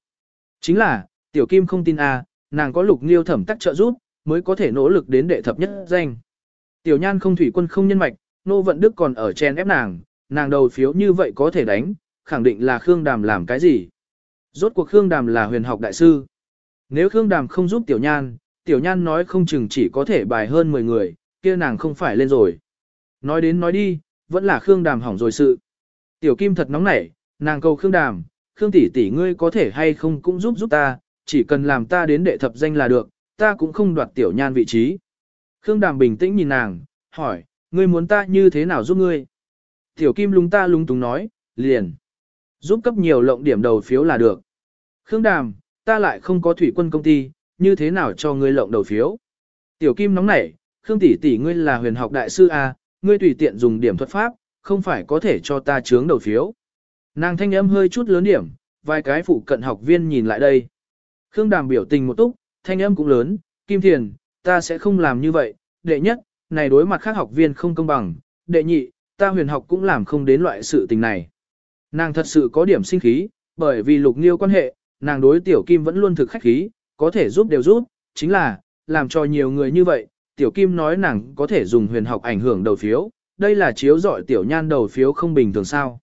Chính là, tiểu kim không tin a, nàng có lục nghiêu thẩm tắc trợ giúp, mới có thể nỗ lực đến đệ thập nhất danh. Tiểu nhan không thủy quân không nhân mạch, nô vận đức còn ở chen ép nàng, nàng đầu phiếu như vậy có thể đánh, khẳng định là Khương Đàm làm cái gì. Rốt cuộc Khương Đàm là huyền học đại sư. Nếu Khương Đàm không giúp Tiểu Nhan, Tiểu Nhan nói không chừng chỉ có thể bài hơn 10 người, kia nàng không phải lên rồi. Nói đến nói đi, vẫn là Khương Đàm hỏng rồi sự. Tiểu Kim thật nóng nảy, nàng cầu Khương Đàm, Khương tỷ tỷ ngươi có thể hay không cũng giúp giúp ta, chỉ cần làm ta đến đệ thập danh là được, ta cũng không đoạt Tiểu Nhan vị trí. Khương Đàm bình tĩnh nhìn nàng, hỏi, ngươi muốn ta như thế nào giúp ngươi? Tiểu Kim lúng ta lúng túng nói, liền. Giúp cấp nhiều lộng điểm đầu phiếu là được. Khương Đàm, ta lại không có thủy quân công ty, như thế nào cho ngươi lộng đầu phiếu? Tiểu Kim nóng nảy, Khương tỷ tỷ ngươi là huyền học đại sư A, ngươi tùy tiện dùng điểm thuật pháp, không phải có thể cho ta chướng đầu phiếu. Nàng thanh âm hơi chút lớn điểm, vài cái phụ cận học viên nhìn lại đây. Khương Đàm biểu tình một túc, thanh âm cũng lớn, Kim Thiền, ta sẽ không làm như vậy, đệ nhất, này đối mặt khác học viên không công bằng, đệ nhị, ta huyền học cũng làm không đến loại sự tình này. Nàng thật sự có điểm sinh khí, bởi vì lục nghiêu quan hệ, nàng đối tiểu kim vẫn luôn thực khách khí, có thể giúp đều giúp, chính là, làm cho nhiều người như vậy, tiểu kim nói nàng có thể dùng huyền học ảnh hưởng đầu phiếu, đây là chiếu dọi tiểu nhan đầu phiếu không bình thường sao.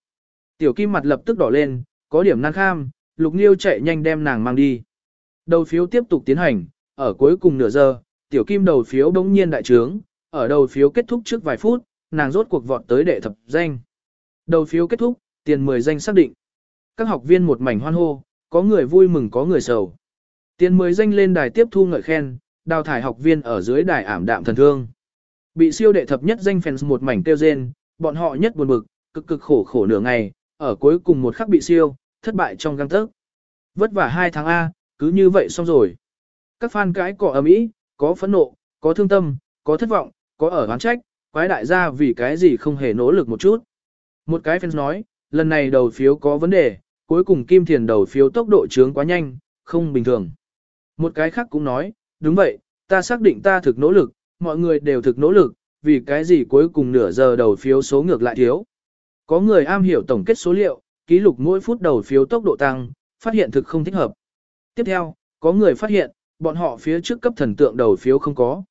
Tiểu kim mặt lập tức đỏ lên, có điểm năng kham, lục nghiêu chạy nhanh đem nàng mang đi. Đầu phiếu tiếp tục tiến hành, ở cuối cùng nửa giờ, tiểu kim đầu phiếu đống nhiên đại trướng, ở đầu phiếu kết thúc trước vài phút, nàng rốt cuộc vọt tới đệ thập danh. Đầu phiếu kết thúc, tiền 10 danh xác định. Các học viên một mảnh hoan hô, có người vui mừng có người sầu. Tiền mới danh lên đài tiếp thu ngợi khen, đào thải học viên ở dưới đài ảm đạm thần thương. Bị siêu đệ thập nhất danh fans một mảnh tiêu rên, bọn họ nhất buồn bực, cực cực khổ khổ nửa ngày, ở cuối cùng một khắc bị siêu, thất bại trong găng tấc. Vất vả hai tháng A, cứ như vậy xong rồi. Các fan cái cỏ ấm ý, có phẫn nộ, có thương tâm, có thất vọng, có ở oán trách, quái đại gia vì cái gì không hề nỗ lực một chút. Một cái fans nói, lần này đầu phiếu có vấn đề, cuối cùng Kim Thiền đầu phiếu tốc độ trướng quá nhanh, không bình thường. Một cái khác cũng nói, đúng vậy, ta xác định ta thực nỗ lực, mọi người đều thực nỗ lực, vì cái gì cuối cùng nửa giờ đầu phiếu số ngược lại thiếu. Có người am hiểu tổng kết số liệu, ký lục mỗi phút đầu phiếu tốc độ tăng, phát hiện thực không thích hợp. Tiếp theo, có người phát hiện, bọn họ phía trước cấp thần tượng đầu phiếu không có.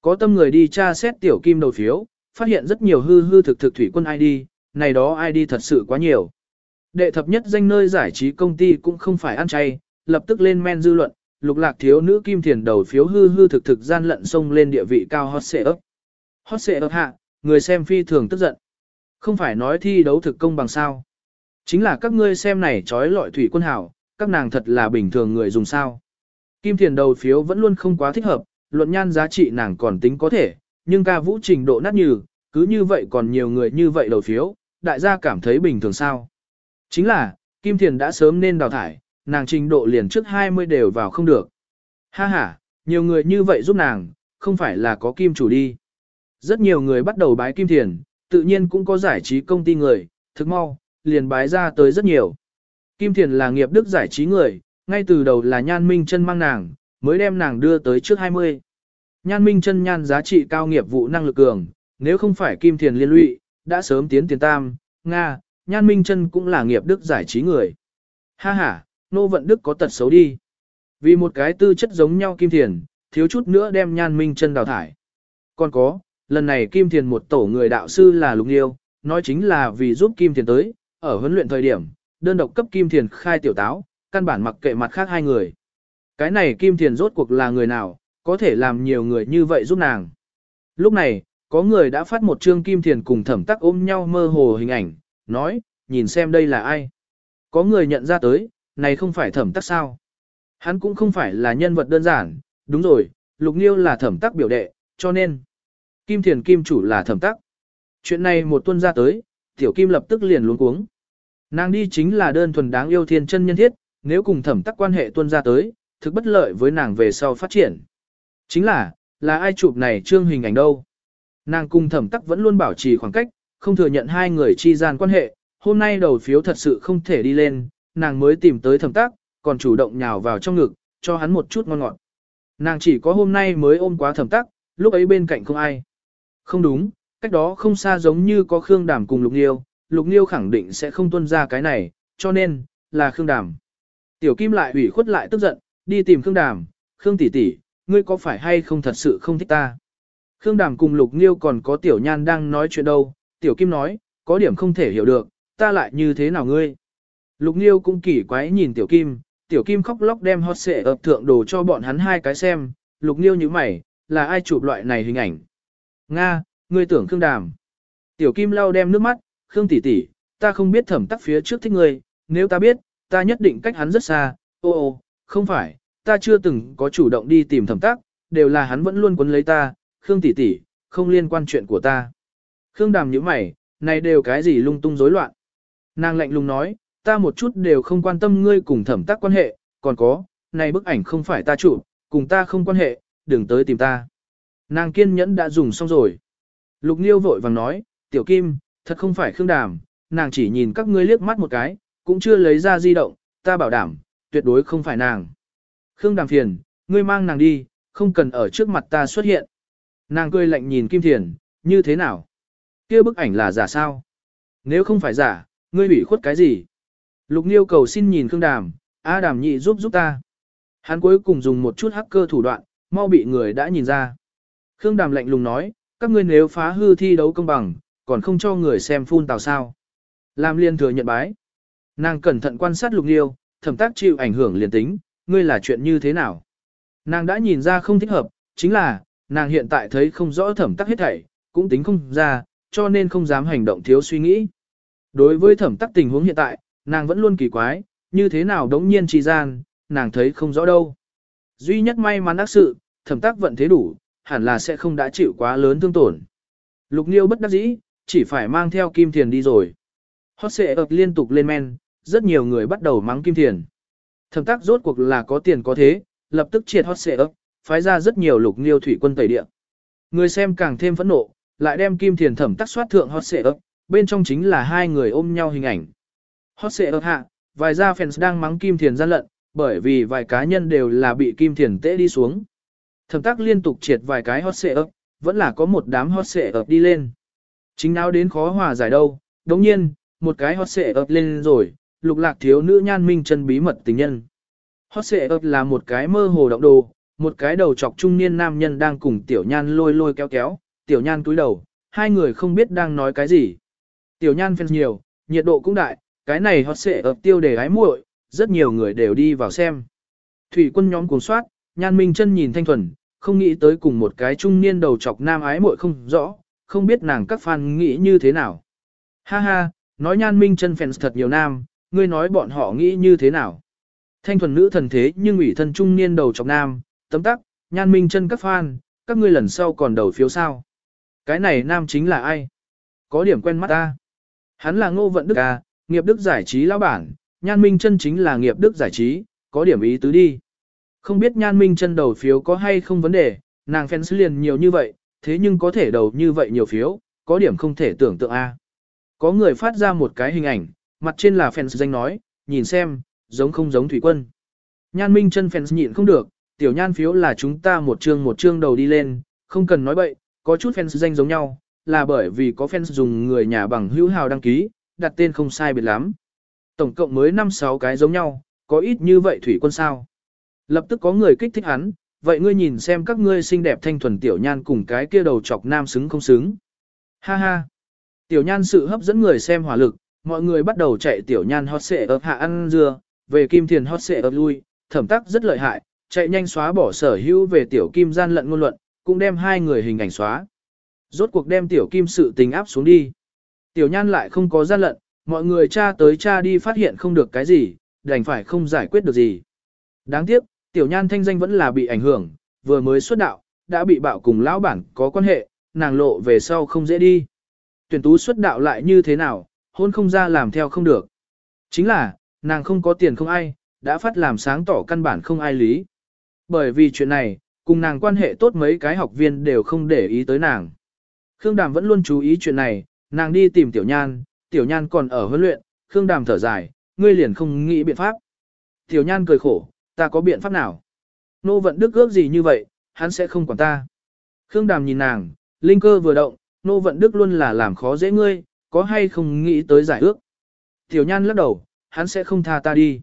Có tâm người đi tra xét tiểu kim đầu phiếu, phát hiện rất nhiều hư hư thực thực thủy quân ID, này đó ID thật sự quá nhiều. Đệ thập nhất danh nơi giải trí công ty cũng không phải ăn chay, lập tức lên men dư luận, lục lạc thiếu nữ kim thiền đầu phiếu hư hư thực thực gian lận xông lên địa vị cao hot xệ ấp. Hot xệ ấp hạ, người xem phi thường tức giận. Không phải nói thi đấu thực công bằng sao. Chính là các ngươi xem này trói lọi thủy quân hảo, các nàng thật là bình thường người dùng sao. Kim thiền đầu phiếu vẫn luôn không quá thích hợp, luận nhan giá trị nàng còn tính có thể, nhưng ca vũ trình độ nát như, cứ như vậy còn nhiều người như vậy đầu phiếu, đại gia cảm thấy bình thường sao. Chính là, Kim Thiền đã sớm nên đào thải, nàng trình độ liền trước 20 đều vào không được. Ha ha, nhiều người như vậy giúp nàng, không phải là có Kim chủ đi. Rất nhiều người bắt đầu bái Kim Thiền, tự nhiên cũng có giải trí công ty người, thực mau, liền bái ra tới rất nhiều. Kim Thiền là nghiệp đức giải trí người, ngay từ đầu là nhan minh chân mang nàng, mới đem nàng đưa tới trước 20. Nhan minh chân nhan giá trị cao nghiệp vụ năng lực cường, nếu không phải Kim Thiền liên lụy, đã sớm tiến tiền tam, Nga, Nhan Minh Trân cũng là nghiệp đức giải trí người. Ha ha, nô vận đức có tật xấu đi. Vì một cái tư chất giống nhau Kim Thiền, thiếu chút nữa đem Nhan Minh Trân đào thải. Còn có, lần này Kim Thiền một tổ người đạo sư là Lục Nhiêu, nói chính là vì giúp Kim Thiền tới, ở huấn luyện thời điểm, đơn độc cấp Kim Thiền khai tiểu táo, căn bản mặc kệ mặt khác hai người. Cái này Kim Thiền rốt cuộc là người nào, có thể làm nhiều người như vậy giúp nàng. Lúc này, có người đã phát một chương kim thiền cùng thẩm tắc ôm nhau mơ hồ hình ảnh, nói, nhìn xem đây là ai. Có người nhận ra tới, này không phải thẩm tắc sao. Hắn cũng không phải là nhân vật đơn giản, đúng rồi, lục nghiêu là thẩm tắc biểu đệ, cho nên, kim thiền kim chủ là thẩm tắc. Chuyện này một tuần ra tới, tiểu kim lập tức liền luống cuống. Nàng đi chính là đơn thuần đáng yêu thiên chân nhân thiết, nếu cùng thẩm tắc quan hệ tuân ra tới, thực bất lợi với nàng về sau phát triển. Chính là, là ai chụp này trương hình ảnh đâu? Nàng cùng thẩm tắc vẫn luôn bảo trì khoảng cách, không thừa nhận hai người chi gian quan hệ, hôm nay đầu phiếu thật sự không thể đi lên, nàng mới tìm tới thẩm tác còn chủ động nhào vào trong ngực, cho hắn một chút ngon ngọt. Nàng chỉ có hôm nay mới ôm quá thẩm tác lúc ấy bên cạnh không ai. Không đúng, cách đó không xa giống như có Khương Đàm cùng Lục Niêu, Lục Niêu khẳng định sẽ không tuân ra cái này, cho nên, là Khương Đàm. Tiểu Kim lại ủy khuất lại tức giận, đi tìm Khương Đàm, Khương tỷ tỷ, ngươi có phải hay không thật sự không thích ta? Khương Đàm cùng Lục Niêu còn có Tiểu Nhan đang nói chuyện đâu, Tiểu Kim nói, có điểm không thể hiểu được, ta lại như thế nào ngươi? Lục Niêu cũng kỳ quái nhìn Tiểu Kim, Tiểu Kim khóc lóc đem hot xệ ập thượng đồ cho bọn hắn hai cái xem, Lục Niêu như mày, là ai chụp loại này hình ảnh? Nga, ngươi tưởng Khương Đàm. Tiểu Kim lau đem nước mắt, Khương tỷ tỷ, ta không biết thẩm tắc phía trước thích ngươi, nếu ta biết, ta nhất định cách hắn rất xa, ô ô, không phải, ta chưa từng có chủ động đi tìm thẩm tắc, đều là hắn vẫn luôn quấn lấy ta, Khương tỷ tỷ, không liên quan chuyện của ta. Khương đàm nhíu mày, này đều cái gì lung tung rối loạn. Nàng lạnh lùng nói, ta một chút đều không quan tâm ngươi cùng thẩm tắc quan hệ, còn có, này bức ảnh không phải ta chụp, cùng ta không quan hệ, đừng tới tìm ta. Nàng kiên nhẫn đã dùng xong rồi. Lục Nghiêu vội vàng nói, tiểu kim, thật không phải Khương Đàm, nàng chỉ nhìn các ngươi liếc mắt một cái, cũng chưa lấy ra di động, ta bảo đảm, tuyệt đối không phải nàng. Khương Đàm phiền, ngươi mang nàng đi, không cần ở trước mặt ta xuất hiện. Nàng cười lạnh nhìn Kim Thiền, như thế nào? Kia bức ảnh là giả sao? Nếu không phải giả, ngươi bị khuất cái gì? Lục niêu cầu xin nhìn Khương Đàm, A Đàm nhị giúp giúp ta. Hắn cuối cùng dùng một chút hacker thủ đoạn, mau bị người đã nhìn ra. Khương Đàm lạnh lùng nói, các ngươi nếu phá hư thi đấu công bằng, còn không cho người xem phun tào sao. Làm liên thừa nhận bái. Nàng cẩn thận quan sát lục niêu, thẩm tác chịu ảnh hưởng liền tính, ngươi là chuyện như thế nào. Nàng đã nhìn ra không thích hợp, chính là, nàng hiện tại thấy không rõ thẩm tác hết thảy, cũng tính không ra, cho nên không dám hành động thiếu suy nghĩ. Đối với thẩm tác tình huống hiện tại, nàng vẫn luôn kỳ quái, như thế nào đống nhiên trì gian, nàng thấy không rõ đâu. Duy nhất may mắn ác sự, thẩm tác vận thế đủ, hẳn là sẽ không đã chịu quá lớn thương tổn. Lục Niêu bất đắc dĩ, chỉ phải mang theo Kim Thiền đi rồi. Hot xệ ập liên tục lên men, rất nhiều người bắt đầu mắng Kim Thiền. Thẩm tác rốt cuộc là có tiền có thế, lập tức triệt hot xệ ập, phái ra rất nhiều lục Niêu thủy quân tẩy địa. Người xem càng thêm phẫn nộ, lại đem Kim Thiền thẩm tác soát thượng hot xệ ập, bên trong chính là hai người ôm nhau hình ảnh. Hot xệ ập hạ, vài gia fans đang mắng Kim Thiền gian lận, bởi vì vài cá nhân đều là bị Kim Thiền tễ đi xuống. Thẩm tác liên tục triệt vài cái hot xệ ập, vẫn là có một đám hot xệ ập đi lên. Chính nào đến khó hòa giải đâu, đồng nhiên, một cái hot xệ ập lên rồi, lục lạc thiếu nữ nhan minh chân bí mật tình nhân. Hot xệ ập là một cái mơ hồ động đồ, một cái đầu chọc trung niên nam nhân đang cùng tiểu nhan lôi lôi kéo kéo, tiểu nhan cúi đầu, hai người không biết đang nói cái gì. Tiểu nhan fans nhiều, nhiệt độ cũng đại, cái này hot sẽ ập tiêu đề gái muội, rất nhiều người đều đi vào xem. Thủy quân nhóm cuốn soát, nhan minh chân nhìn thanh thuần, không nghĩ tới cùng một cái trung niên đầu chọc nam ái muội không rõ, không biết nàng các fan nghĩ như thế nào. Ha ha, nói nhan minh chân fans thật nhiều nam, ngươi nói bọn họ nghĩ như thế nào. Thanh thuần nữ thần thế nhưng ủy thân trung niên đầu chọc nam, tấm tắc, nhan minh chân các fan, các ngươi lần sau còn đầu phiếu sao. Cái này nam chính là ai? Có điểm quen mắt ta. Hắn là ngô vận đức à, nghiệp đức giải trí lão bản, nhan minh chân chính là nghiệp đức giải trí, có điểm ý tứ đi. Không biết nhan minh chân đầu phiếu có hay không vấn đề, nàng fans liền nhiều như vậy, thế nhưng có thể đầu như vậy nhiều phiếu, có điểm không thể tưởng tượng a. Có người phát ra một cái hình ảnh, mặt trên là fans danh nói, nhìn xem, giống không giống thủy quân. Nhan minh chân fans nhịn không được, tiểu nhan phiếu là chúng ta một chương một chương đầu đi lên, không cần nói bậy, có chút fans danh giống nhau, là bởi vì có fans dùng người nhà bằng hữu hào đăng ký, đặt tên không sai biệt lắm. Tổng cộng mới 5-6 cái giống nhau, có ít như vậy thủy quân sao. Lập tức có người kích thích hắn, vậy ngươi nhìn xem các ngươi xinh đẹp thanh thuần tiểu nhan cùng cái kia đầu chọc nam xứng không xứng. Ha ha. Tiểu nhan sự hấp dẫn người xem hỏa lực, mọi người bắt đầu chạy tiểu nhan hot xệ ấp hạ ăn dưa, về kim thiền hot xệ ấp lui, thẩm tắc rất lợi hại, chạy nhanh xóa bỏ sở hữu về tiểu kim gian lận ngôn luận, cũng đem hai người hình ảnh xóa. Rốt cuộc đem tiểu kim sự tình áp xuống đi. Tiểu nhan lại không có gian lận, mọi người tra tới tra đi phát hiện không được cái gì, đành phải không giải quyết được gì. Đáng tiếc, tiểu nhan thanh danh vẫn là bị ảnh hưởng, vừa mới xuất đạo, đã bị bạo cùng lão bản có quan hệ, nàng lộ về sau không dễ đi. Tuyển tú xuất đạo lại như thế nào, hôn không ra làm theo không được. Chính là, nàng không có tiền không ai, đã phát làm sáng tỏ căn bản không ai lý. Bởi vì chuyện này, cùng nàng quan hệ tốt mấy cái học viên đều không để ý tới nàng. Khương Đàm vẫn luôn chú ý chuyện này, nàng đi tìm Tiểu Nhan, Tiểu Nhan còn ở huấn luyện, Khương Đàm thở dài, ngươi liền không nghĩ biện pháp. Tiểu Nhan cười khổ, ta có biện pháp nào? Nô vận đức ước gì như vậy, hắn sẽ không quản ta. Khương Đàm nhìn nàng, linh cơ vừa động, nô vận đức luôn là làm khó dễ ngươi, có hay không nghĩ tới giải ước. Tiểu Nhan lắc đầu, hắn sẽ không tha ta đi.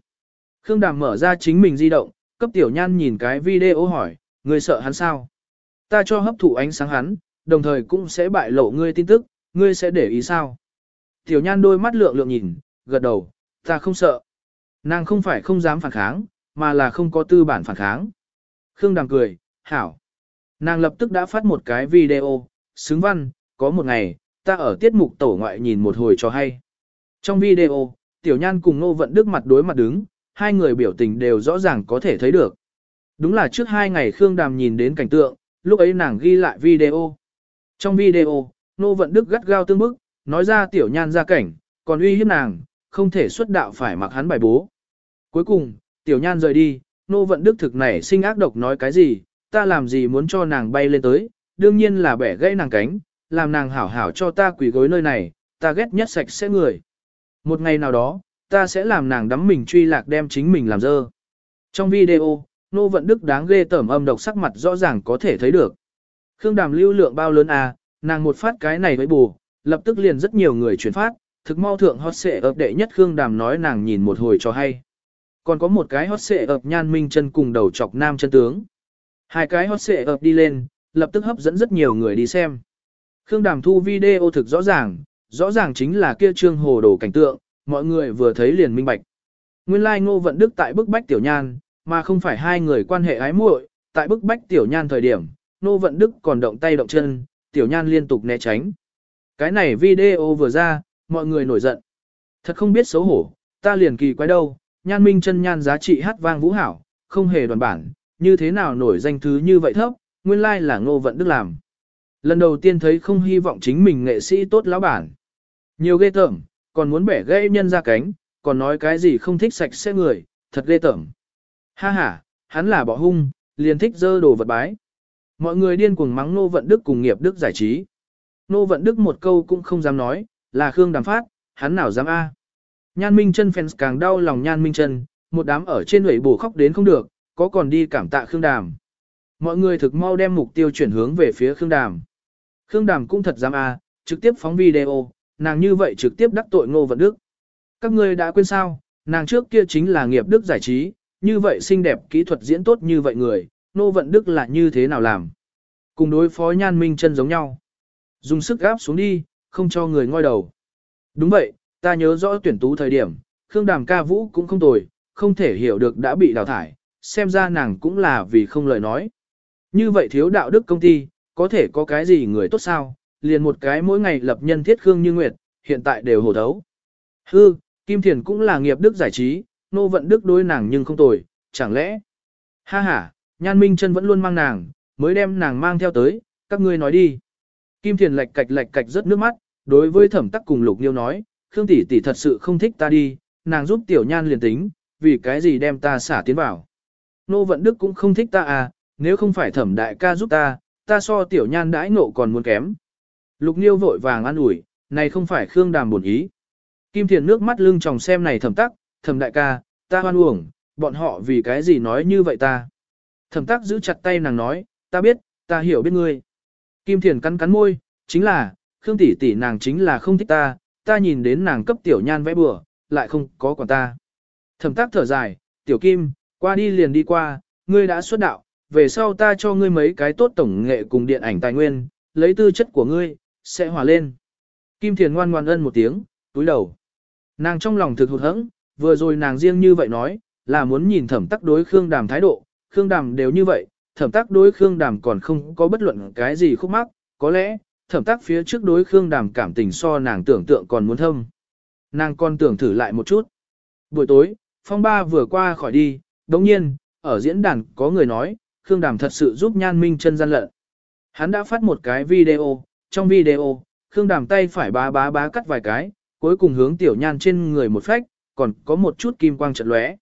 Khương Đàm mở ra chính mình di động, cấp Tiểu Nhan nhìn cái video hỏi, ngươi sợ hắn sao? Ta cho hấp thụ ánh sáng hắn, đồng thời cũng sẽ bại lộ ngươi tin tức, ngươi sẽ để ý sao? Tiểu Nhan đôi mắt lượng lượng nhìn, gật đầu, ta không sợ. Nàng không phải không dám phản kháng, mà là không có tư bản phản kháng. Khương Đằng cười, hảo. Nàng lập tức đã phát một cái video, xứng văn, có một ngày, ta ở tiết mục tổ ngoại nhìn một hồi cho hay. Trong video, Tiểu Nhan cùng Nô Vận Đức mặt đối mặt đứng, hai người biểu tình đều rõ ràng có thể thấy được. Đúng là trước hai ngày Khương Đàm nhìn đến cảnh tượng, lúc ấy nàng ghi lại video. Trong video, Nô Vận Đức gắt gao tương bức, nói ra Tiểu Nhan ra cảnh, còn uy hiếp nàng, không thể xuất đạo phải mặc hắn bài bố. Cuối cùng, Tiểu Nhan rời đi, Nô Vận Đức thực này sinh ác độc nói cái gì, ta làm gì muốn cho nàng bay lên tới, đương nhiên là bẻ gãy nàng cánh, làm nàng hảo hảo cho ta quỷ gối nơi này, ta ghét nhất sạch sẽ người. Một ngày nào đó, ta sẽ làm nàng đắm mình truy lạc đem chính mình làm dơ. Trong video, Nô Vận Đức đáng ghê tởm âm độc sắc mặt rõ ràng có thể thấy được. Khương Đàm lưu lượng bao lớn à, nàng một phát cái này với bù, lập tức liền rất nhiều người chuyển phát, thực mau thượng hot xệ ập đệ nhất Khương Đàm nói nàng nhìn một hồi cho hay. Còn có một cái hot xệ ập nhan minh chân cùng đầu chọc nam chân tướng. Hai cái hot xệ ập đi lên, lập tức hấp dẫn rất nhiều người đi xem. Khương Đàm thu video thực rõ ràng, rõ ràng chính là kia trương hồ đồ cảnh tượng, mọi người vừa thấy liền minh bạch. Nguyên lai like ngô vận đức tại bức bách tiểu nhan, mà không phải hai người quan hệ ái muội, tại bức bách tiểu nhan thời điểm, ngô vận đức còn động tay động chân, tiểu nhan liên tục né tránh. Cái này video vừa ra, mọi người nổi giận. Thật không biết xấu hổ, ta liền kỳ quái đâu, nhan minh chân nhan giá trị hát vang vũ hảo, không hề đoàn bản, như thế nào nổi danh thứ như vậy thấp, nguyên lai like là ngô vận đức làm. Lần đầu tiên thấy không hy vọng chính mình nghệ sĩ tốt lão bản. Nhiều ghê tởm, còn muốn bẻ gãy nhân ra cánh, còn nói cái gì không thích sạch sẽ người, thật ghê tởm. Ha ha, hắn là bỏ hung, liền thích dơ đồ vật bái. Mọi người điên cuồng mắng Nô Vận Đức cùng nghiệp Đức giải trí. Nô Vận Đức một câu cũng không dám nói, là Khương Đàm Phát, hắn nào dám A. Nhan Minh chân fans càng đau lòng Nhan Minh chân, một đám ở trên lưỡi bổ khóc đến không được, có còn đi cảm tạ Khương Đàm. Mọi người thực mau đem mục tiêu chuyển hướng về phía Khương Đàm. Khương Đàm cũng thật dám A, trực tiếp phóng video, nàng như vậy trực tiếp đắc tội Ngô Vận Đức. Các ngươi đã quên sao, nàng trước kia chính là nghiệp đức giải trí, như vậy xinh đẹp kỹ thuật diễn tốt như vậy người, Nô Vận Đức là như thế nào làm. Cùng đối phó nhan minh chân giống nhau. Dùng sức gáp xuống đi, không cho người ngoi đầu. Đúng vậy, ta nhớ rõ tuyển tú thời điểm, Khương Đàm ca vũ cũng không tồi, không thể hiểu được đã bị đào thải, xem ra nàng cũng là vì không lời nói. Như vậy thiếu đạo đức công ty, có thể có cái gì người tốt sao, liền một cái mỗi ngày lập nhân thiết Khương Như Nguyệt, hiện tại đều hồ thấu. Hư, Kim Thiền cũng là nghiệp đức giải trí, nô vận đức đối nàng nhưng không tồi, chẳng lẽ? Ha ha, Nhan Minh chân vẫn luôn mang nàng, mới đem nàng mang theo tới, các ngươi nói đi. Kim Thiền lệch cạch lệch cạch rất nước mắt, đối với thẩm tắc cùng Lục Niêu nói, Khương tỷ tỷ thật sự không thích ta đi, nàng giúp tiểu nhan liền tính, vì cái gì đem ta xả tiến vào. Nô vận đức cũng không thích ta à, nếu không phải thẩm đại ca giúp ta, ta so tiểu nhan đãi ngộ còn muốn kém. Lục Niêu vội vàng ăn ủi, này không phải Khương Đàm buồn ý. Kim Thiền nước mắt lưng tròng xem này thẩm tắc, thẩm đại ca, ta hoan uổng, bọn họ vì cái gì nói như vậy ta. Thẩm tắc giữ chặt tay nàng nói, ta biết, ta hiểu biết ngươi. Kim Thiền cắn cắn môi, chính là, Khương tỷ tỷ nàng chính là không thích ta, ta nhìn đến nàng cấp tiểu nhan vẽ bừa, lại không có quản ta. Thẩm tác thở dài, tiểu Kim, qua đi liền đi qua, ngươi đã xuất đạo, về sau ta cho ngươi mấy cái tốt tổng nghệ cùng điện ảnh tài nguyên, lấy tư chất của ngươi, sẽ hòa lên. Kim Thiền ngoan ngoan ân một tiếng, túi đầu. Nàng trong lòng thực hụt hẫng, vừa rồi nàng riêng như vậy nói, là muốn nhìn thẩm tắc đối Khương Đàm thái độ, Khương Đàm đều như vậy, thẩm tắc đối Khương Đàm còn không có bất luận cái gì khúc mắc, có lẽ, thẩm tác phía trước đối Khương Đàm cảm tình so nàng tưởng tượng còn muốn thâm. Nàng còn tưởng thử lại một chút. Buổi tối, phong ba vừa qua khỏi đi, đồng nhiên, ở diễn đàn có người nói, Khương Đàm thật sự giúp Nhan Minh chân gian lận. Hắn đã phát một cái video, trong video, Khương Đàm tay phải bá bá bá cắt vài cái, cuối cùng hướng tiểu nhan trên người một phách, còn có một chút kim quang chợt lóe.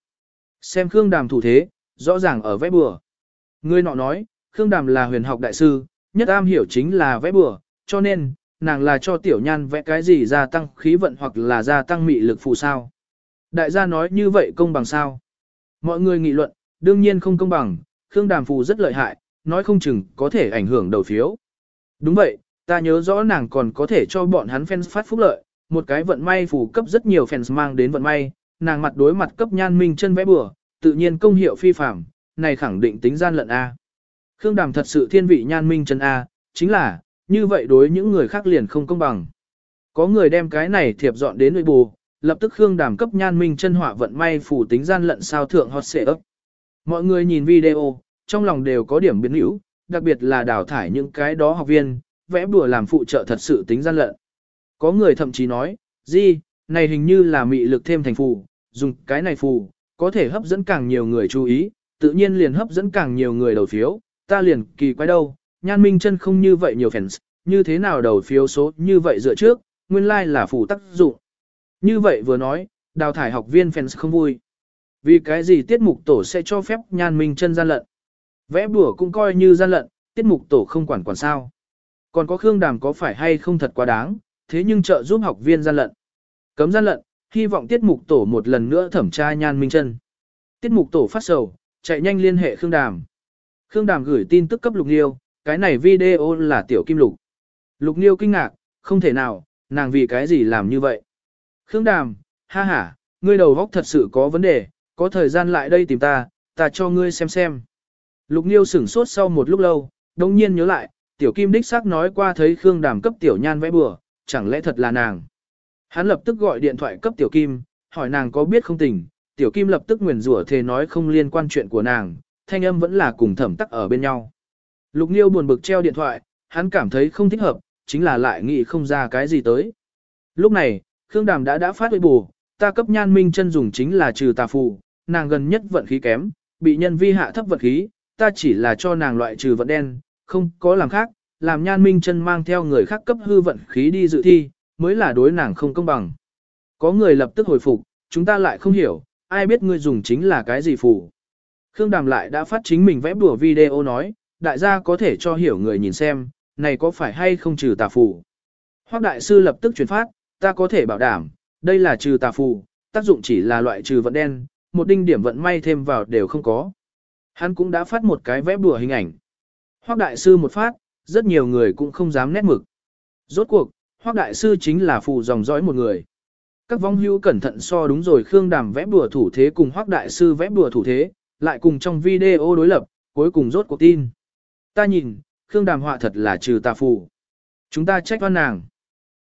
Xem Khương Đàm thủ thế, rõ ràng ở vẽ bừa. Người nọ nói, Khương Đàm là huyền học đại sư, nhất am hiểu chính là vẽ bừa, cho nên, nàng là cho tiểu nhan vẽ cái gì gia tăng khí vận hoặc là gia tăng mị lực phù sao. Đại gia nói như vậy công bằng sao? Mọi người nghị luận, đương nhiên không công bằng, Khương Đàm phù rất lợi hại, nói không chừng có thể ảnh hưởng đầu phiếu. Đúng vậy, ta nhớ rõ nàng còn có thể cho bọn hắn fans phát phúc lợi, một cái vận may phù cấp rất nhiều fans mang đến vận may, nàng mặt đối mặt cấp nhan minh chân vẽ bừa, tự nhiên công hiệu phi phạm, này khẳng định tính gian lận A. Khương Đàm thật sự thiên vị nhan minh chân A, chính là, như vậy đối những người khác liền không công bằng. Có người đem cái này thiệp dọn đến nội bù, lập tức Khương Đàm cấp nhan minh chân họa vận may phủ tính gian lận sao thượng hot xệ ấp. Mọi người nhìn video, trong lòng đều có điểm biến hữu, đặc biệt là đào thải những cái đó học viên, vẽ bùa làm phụ trợ thật sự tính gian lận. Có người thậm chí nói, gì, này hình như là mị lực thêm thành phù, dùng cái này phù, có thể hấp dẫn càng nhiều người chú ý, tự nhiên liền hấp dẫn càng nhiều người đầu phiếu, ta liền kỳ quái đâu, nhan minh chân không như vậy nhiều fans, như thế nào đầu phiếu số như vậy dựa trước, nguyên lai like là phù tác dụng. Như vậy vừa nói, đào thải học viên fans không vui. Vì cái gì tiết mục tổ sẽ cho phép nhan minh chân gian lận? Vẽ bùa cũng coi như gian lận, tiết mục tổ không quản quản sao. Còn có Khương Đàm có phải hay không thật quá đáng, thế nhưng trợ giúp học viên gian lận. Cấm gian lận, hy vọng tiết mục tổ một lần nữa thẩm tra nhan minh chân. Tiết mục tổ phát sầu, chạy nhanh liên hệ Khương Đàm. Khương Đàm gửi tin tức cấp Lục Niêu, cái này video là tiểu kim lục. Lục Niêu kinh ngạc, không thể nào, nàng vì cái gì làm như vậy. Khương Đàm, ha ha, ngươi đầu góc thật sự có vấn đề, có thời gian lại đây tìm ta, ta cho ngươi xem xem. Lục Niêu sửng sốt sau một lúc lâu, đồng nhiên nhớ lại, tiểu kim đích xác nói qua thấy Khương Đàm cấp tiểu nhan vẽ bừa, chẳng lẽ thật là nàng. Hắn lập tức gọi điện thoại cấp tiểu kim, hỏi nàng có biết không tình, tiểu kim lập tức nguyền rủa thề nói không liên quan chuyện của nàng, thanh âm vẫn là cùng thẩm tắc ở bên nhau. Lục Niêu buồn bực treo điện thoại, hắn cảm thấy không thích hợp, chính là lại nghĩ không ra cái gì tới. Lúc này, Khương Đàm đã đã phát huy bù, ta cấp nhan minh chân dùng chính là trừ tà phù, nàng gần nhất vận khí kém, bị nhân vi hạ thấp vận khí, ta chỉ là cho nàng loại trừ vận đen, không có làm khác, làm nhan minh chân mang theo người khác cấp hư vận khí đi dự thi, mới là đối nàng không công bằng. Có người lập tức hồi phục, chúng ta lại không hiểu, ai biết ngươi dùng chính là cái gì phù. Khương Đàm lại đã phát chính mình vẽ bùa video nói, đại gia có thể cho hiểu người nhìn xem, này có phải hay không trừ tà phù. Hoác đại sư lập tức truyền phát, ta có thể bảo đảm, đây là trừ tà phù, tác dụng chỉ là loại trừ vận đen, một đinh điểm vận may thêm vào đều không có. Hắn cũng đã phát một cái vẽ bùa hình ảnh. Hoác đại sư một phát, rất nhiều người cũng không dám nét mực. Rốt cuộc, Hoác đại sư chính là phù dòng dõi một người. Các vong hữu cẩn thận so đúng rồi Khương Đàm vẽ bùa thủ thế cùng Hoác đại sư vẽ bùa thủ thế, lại cùng trong video đối lập, cuối cùng rốt cuộc tin. Ta nhìn, Khương Đàm họa thật là trừ tà phù. Chúng ta trách oan nàng.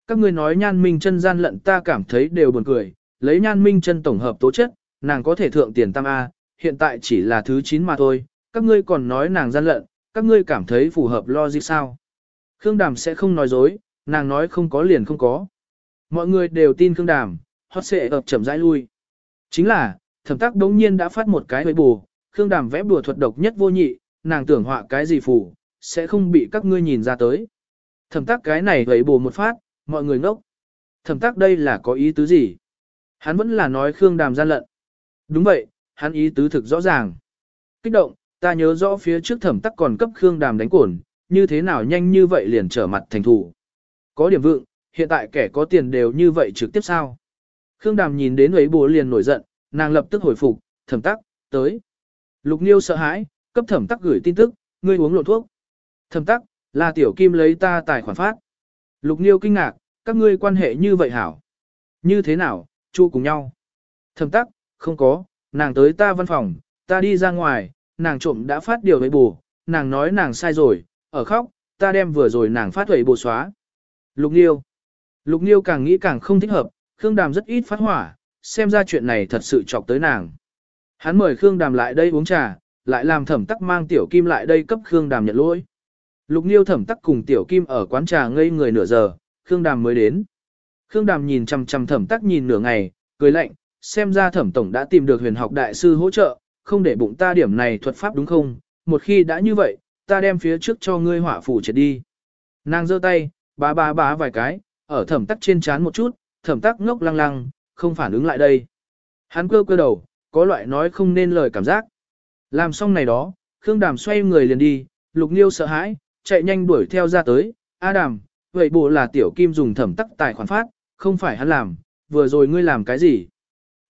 Các ngươi nói nhan minh chân gian lận ta cảm thấy đều buồn cười, lấy nhan minh chân tổng hợp tố chất, nàng có thể thượng tiền tam A, hiện tại chỉ là thứ 9 mà thôi, các ngươi còn nói nàng gian lận, các ngươi cảm thấy phù hợp logic sao. Khương Đàm sẽ không nói dối, nàng nói không có liền không có. Mọi người đều tin Khương Đàm, hot sẽ ập chậm rãi lui. Chính là, thẩm tác đống nhiên đã phát một cái hơi bù, Khương Đàm vẽ bùa thuật độc nhất vô nhị, nàng tưởng họa cái gì phù, sẽ không bị các ngươi nhìn ra tới. Thẩm tác cái này hơi bù một phát, mọi người ngốc. Thẩm tác đây là có ý tứ gì? Hắn vẫn là nói Khương Đàm gian lận. Đúng vậy, hắn ý tứ thực rõ ràng. Kích động, ta nhớ rõ phía trước thẩm tắc còn cấp Khương Đàm đánh cổn, như thế nào nhanh như vậy liền trở mặt thành thủ. Có điểm vượng, hiện tại kẻ có tiền đều như vậy trực tiếp sao. Khương Đàm nhìn đến ấy bố liền nổi giận, nàng lập tức hồi phục, thẩm tắc, tới. Lục Niêu sợ hãi, cấp thẩm tắc gửi tin tức, ngươi uống lộn thuốc. Thẩm tắc, là tiểu kim lấy ta tài khoản phát. Lục Niêu kinh ngạc, các ngươi quan hệ như vậy hảo. Như thế nào, chu cùng nhau. Thẩm tắc, không có, nàng tới ta văn phòng, ta đi ra ngoài, nàng trộm đã phát điều với bù, nàng nói nàng sai rồi, ở khóc, ta đem vừa rồi nàng phát huệ bù xóa. Lục Niêu. Lục Niêu càng nghĩ càng không thích hợp, Khương Đàm rất ít phát hỏa, xem ra chuyện này thật sự chọc tới nàng. Hắn mời Khương Đàm lại đây uống trà, lại làm thẩm tắc mang tiểu kim lại đây cấp Khương Đàm nhận lỗi. Lục Niêu thẩm tắc cùng Tiểu Kim ở quán trà ngây người nửa giờ, Khương Đàm mới đến. Khương Đàm nhìn chằm chằm thẩm tắc nhìn nửa ngày, cười lạnh, xem ra thẩm tổng đã tìm được huyền học đại sư hỗ trợ, không để bụng ta điểm này thuật pháp đúng không? Một khi đã như vậy, ta đem phía trước cho ngươi hỏa phủ triệt đi. Nàng giơ tay, bá bá bá vài cái, ở thẩm tắc trên chán một chút, thẩm tắc ngốc lăng lăng, không phản ứng lại đây. Hắn cơ cơ đầu, có loại nói không nên lời cảm giác. Làm xong này đó, Khương Đàm xoay người liền đi, Lục Nghiêu sợ hãi, chạy nhanh đuổi theo ra tới, A Đàm, vậy bộ là tiểu kim dùng thẩm tắc tài khoản phát, không phải hắn làm, vừa rồi ngươi làm cái gì?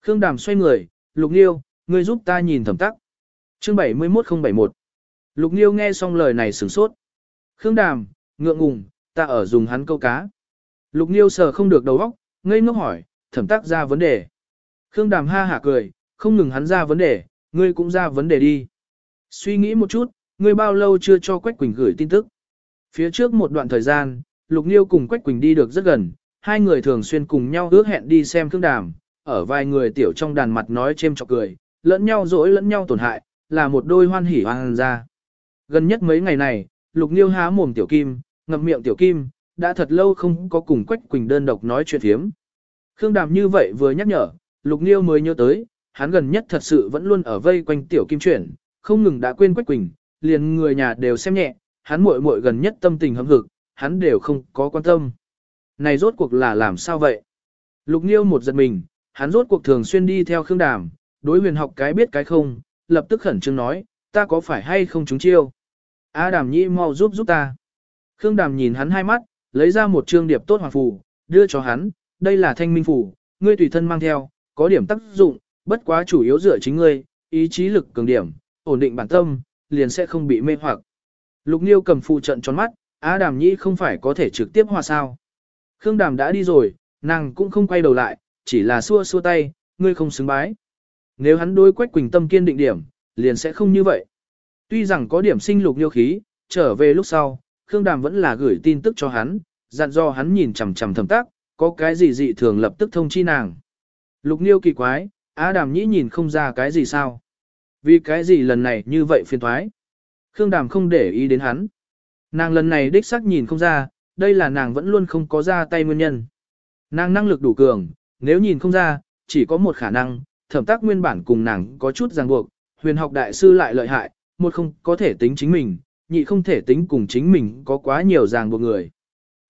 Khương Đàm xoay người, Lục Nghiêu, ngươi giúp ta nhìn thẩm tắc. Chương 71071 Lục Nghiêu nghe xong lời này sửng sốt. Khương Đàm, ngượng ngùng, ta ở dùng hắn câu cá. Lục Nghiêu sờ không được đầu óc, ngây ngốc hỏi, thẩm tắc ra vấn đề. Khương Đàm ha hả cười, không ngừng hắn ra vấn đề, ngươi cũng ra vấn đề đi. Suy nghĩ một chút, ngươi bao lâu chưa cho Quách Quỳnh gửi tin tức. Phía trước một đoạn thời gian, Lục Nghiêu cùng Quách Quỳnh đi được rất gần, hai người thường xuyên cùng nhau ước hẹn đi xem Khương Đàm, ở vài người tiểu trong đàn mặt nói chêm chọc cười, lẫn nhau dỗi lẫn nhau tổn hại, là một đôi hoan hỉ hoang ra. Gần nhất mấy ngày này, Lục Niêu há mồm tiểu kim, ngậm miệng tiểu kim, đã thật lâu không có cùng Quách Quỳnh đơn độc nói chuyện thiếm. Khương Đàm như vậy vừa nhắc nhở, Lục Niêu mới nhớ tới, hắn gần nhất thật sự vẫn luôn ở vây quanh tiểu kim chuyển, không ngừng đã quên Quách Quỳnh, liền người nhà đều xem nhẹ, hắn muội muội gần nhất tâm tình hâm hực, hắn đều không có quan tâm. Này rốt cuộc là làm sao vậy? Lục Niêu một giật mình, hắn rốt cuộc thường xuyên đi theo Khương Đàm, đối huyền học cái biết cái không, lập tức khẩn trương nói, ta có phải hay không chúng chiêu? A Đàm Nhĩ mau giúp giúp ta. Khương Đàm nhìn hắn hai mắt, lấy ra một trương điệp tốt hoàng phù, đưa cho hắn, đây là thanh minh phù, ngươi tùy thân mang theo, có điểm tác dụng, bất quá chủ yếu dựa chính ngươi, ý chí lực cường điểm, ổn định bản tâm, liền sẽ không bị mê hoặc. Lục Niêu cầm phù trận tròn mắt, Á Đàm Nhĩ không phải có thể trực tiếp hòa sao. Khương Đàm đã đi rồi, nàng cũng không quay đầu lại, chỉ là xua xua tay, ngươi không xứng bái. Nếu hắn đối Quách Quỳnh tâm kiên định điểm, liền sẽ không như vậy. Tuy rằng có điểm sinh lục nhiêu khí, trở về lúc sau, Khương Đàm vẫn là gửi tin tức cho hắn, dặn do hắn nhìn chằm chằm thầm tác, có cái gì dị thường lập tức thông chi nàng. Lục Niêu kỳ quái, Á Đàm Nhĩ nhìn không ra cái gì sao. Vì cái gì lần này như vậy phiền thoái. Khương Đàm không để ý đến hắn. Nàng lần này đích xác nhìn không ra, đây là nàng vẫn luôn không có ra tay nguyên nhân. Nàng năng lực đủ cường, nếu nhìn không ra, chỉ có một khả năng, thẩm tác nguyên bản cùng nàng có chút ràng buộc, huyền học đại sư lại lợi hại, một không có thể tính chính mình, nhị không thể tính cùng chính mình có quá nhiều ràng buộc người.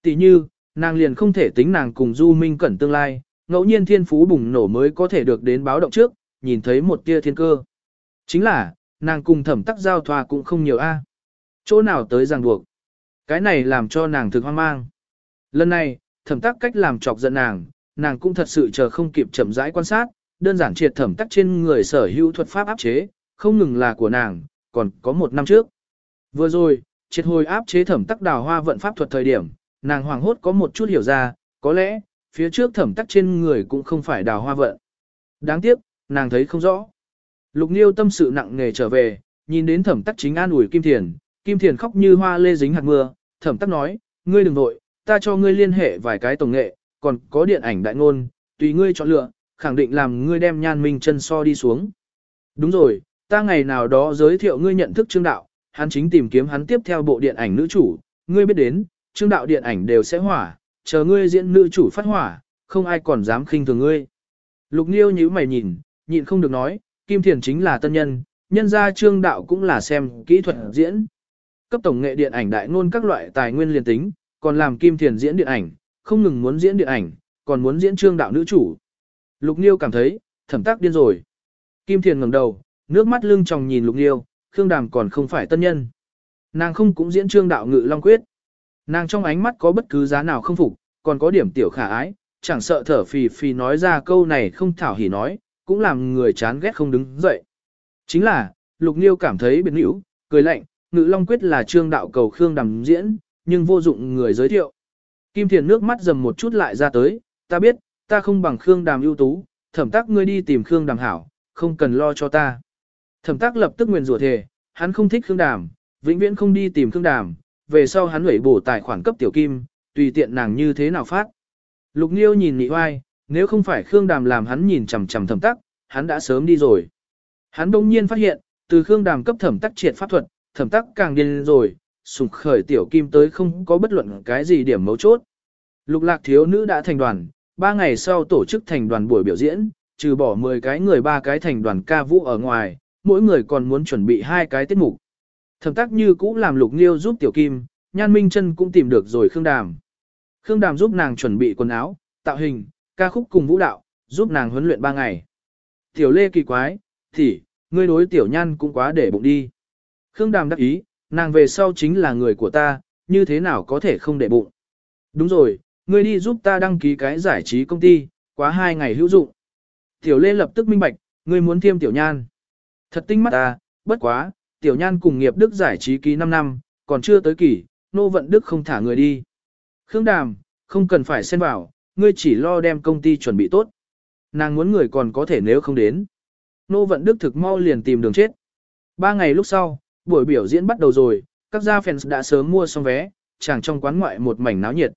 Tỷ như, nàng liền không thể tính nàng cùng Du Minh Cẩn tương lai, ngẫu nhiên thiên phú bùng nổ mới có thể được đến báo động trước, nhìn thấy một tia thiên cơ. Chính là, nàng cùng thẩm tắc giao thoa cũng không nhiều a. Chỗ nào tới ràng buộc. Cái này làm cho nàng thực hoang mang. Lần này, thẩm tắc cách làm chọc giận nàng, nàng cũng thật sự chờ không kịp chậm rãi quan sát, đơn giản triệt thẩm tắc trên người sở hữu thuật pháp áp chế, không ngừng là của nàng, còn có một năm trước. Vừa rồi, triệt hồi áp chế thẩm tắc đào hoa vận pháp thuật thời điểm, nàng hoàng hốt có một chút hiểu ra, có lẽ, phía trước thẩm tắc trên người cũng không phải đào hoa vận. Đáng tiếc, nàng thấy không rõ. Lục Niêu tâm sự nặng nề trở về, nhìn đến thẩm tắc chính an ủi Kim Thiền, Kim Thiền khóc như hoa lê dính hạt mưa, thẩm tắc nói, ngươi đừng nội, ta cho ngươi liên hệ vài cái tổng nghệ, còn có điện ảnh đại ngôn, tùy ngươi chọn lựa, khẳng định làm ngươi đem nhan minh chân so đi xuống. Đúng rồi, ta ngày nào đó giới thiệu ngươi nhận thức trương đạo, hắn chính tìm kiếm hắn tiếp theo bộ điện ảnh nữ chủ, ngươi biết đến, trương đạo điện ảnh đều sẽ hỏa, chờ ngươi diễn nữ chủ phát hỏa, không ai còn dám khinh thường ngươi. Lục Niêu nhíu mày nhìn, nhịn không được nói, Kim Thiền chính là tân nhân, nhân gia trương đạo cũng là xem kỹ thuật diễn. Cấp tổng nghệ điện ảnh đại ngôn các loại tài nguyên liền tính, còn làm Kim Thiền diễn điện ảnh, không ngừng muốn diễn điện ảnh, còn muốn diễn trương đạo nữ chủ. Lục Niêu cảm thấy, thẩm tác điên rồi. Kim Thiền ngẩng đầu, nước mắt lưng tròng nhìn Lục Niêu, Khương Đàm còn không phải tân nhân. Nàng không cũng diễn trương đạo ngự long quyết. Nàng trong ánh mắt có bất cứ giá nào không phục, còn có điểm tiểu khả ái, chẳng sợ thở phì phì nói ra câu này không thảo hỉ nói, cũng làm người chán ghét không đứng dậy. Chính là, Lục Niêu cảm thấy biệt hữu, cười lạnh, ngự long quyết là trương đạo cầu Khương Đàm diễn, nhưng vô dụng người giới thiệu. Kim Thiền nước mắt dầm một chút lại ra tới, ta biết, ta không bằng Khương Đàm ưu tú, thẩm tác ngươi đi tìm Khương Đàm hảo, không cần lo cho ta. Thẩm tác lập tức nguyền rủa thề, hắn không thích Khương Đàm, vĩnh viễn không đi tìm Khương Đàm, về sau hắn hủy bổ tài khoản cấp tiểu kim, tùy tiện nàng như thế nào phát. Lục Nghiêu nhìn Nị Oai, nếu không phải Khương Đàm làm hắn nhìn chằm chằm thẩm tắc, hắn đã sớm đi rồi. Hắn đông nhiên phát hiện, từ Khương Đàm cấp thẩm tắc triệt pháp thuật, thẩm tắc càng điên rồi, sùng khởi tiểu kim tới không có bất luận cái gì điểm mấu chốt. Lục lạc thiếu nữ đã thành đoàn, ba ngày sau tổ chức thành đoàn buổi biểu diễn, trừ bỏ 10 cái người ba cái thành đoàn ca vũ ở ngoài, mỗi người còn muốn chuẩn bị hai cái tiết mục. Thẩm tác như cũ làm lục nghiêu giúp tiểu kim, nhan minh chân cũng tìm được rồi Khương Đàm. Khương Đàm giúp nàng chuẩn bị quần áo, tạo hình, ca khúc cùng vũ đạo, giúp nàng huấn luyện ba ngày. Tiểu lê kỳ quái, thì, ngươi đối tiểu nhan cũng quá để bụng đi. Khương Đàm đắc ý, nàng về sau chính là người của ta, như thế nào có thể không để bụng. Đúng rồi, ngươi đi giúp ta đăng ký cái giải trí công ty, quá hai ngày hữu dụng. Tiểu Lê lập tức minh bạch, ngươi muốn thiêm tiểu nhan. Thật tinh mắt ta, bất quá, tiểu nhan cùng nghiệp đức giải trí ký 5 năm, còn chưa tới kỳ, nô vận đức không thả người đi. Khương Đàm, không cần phải xen vào, ngươi chỉ lo đem công ty chuẩn bị tốt. Nàng muốn người còn có thể nếu không đến. Nô vận đức thực mau liền tìm đường chết. Ba ngày lúc sau, buổi biểu diễn bắt đầu rồi, các gia fans đã sớm mua xong vé, chẳng trong quán ngoại một mảnh náo nhiệt.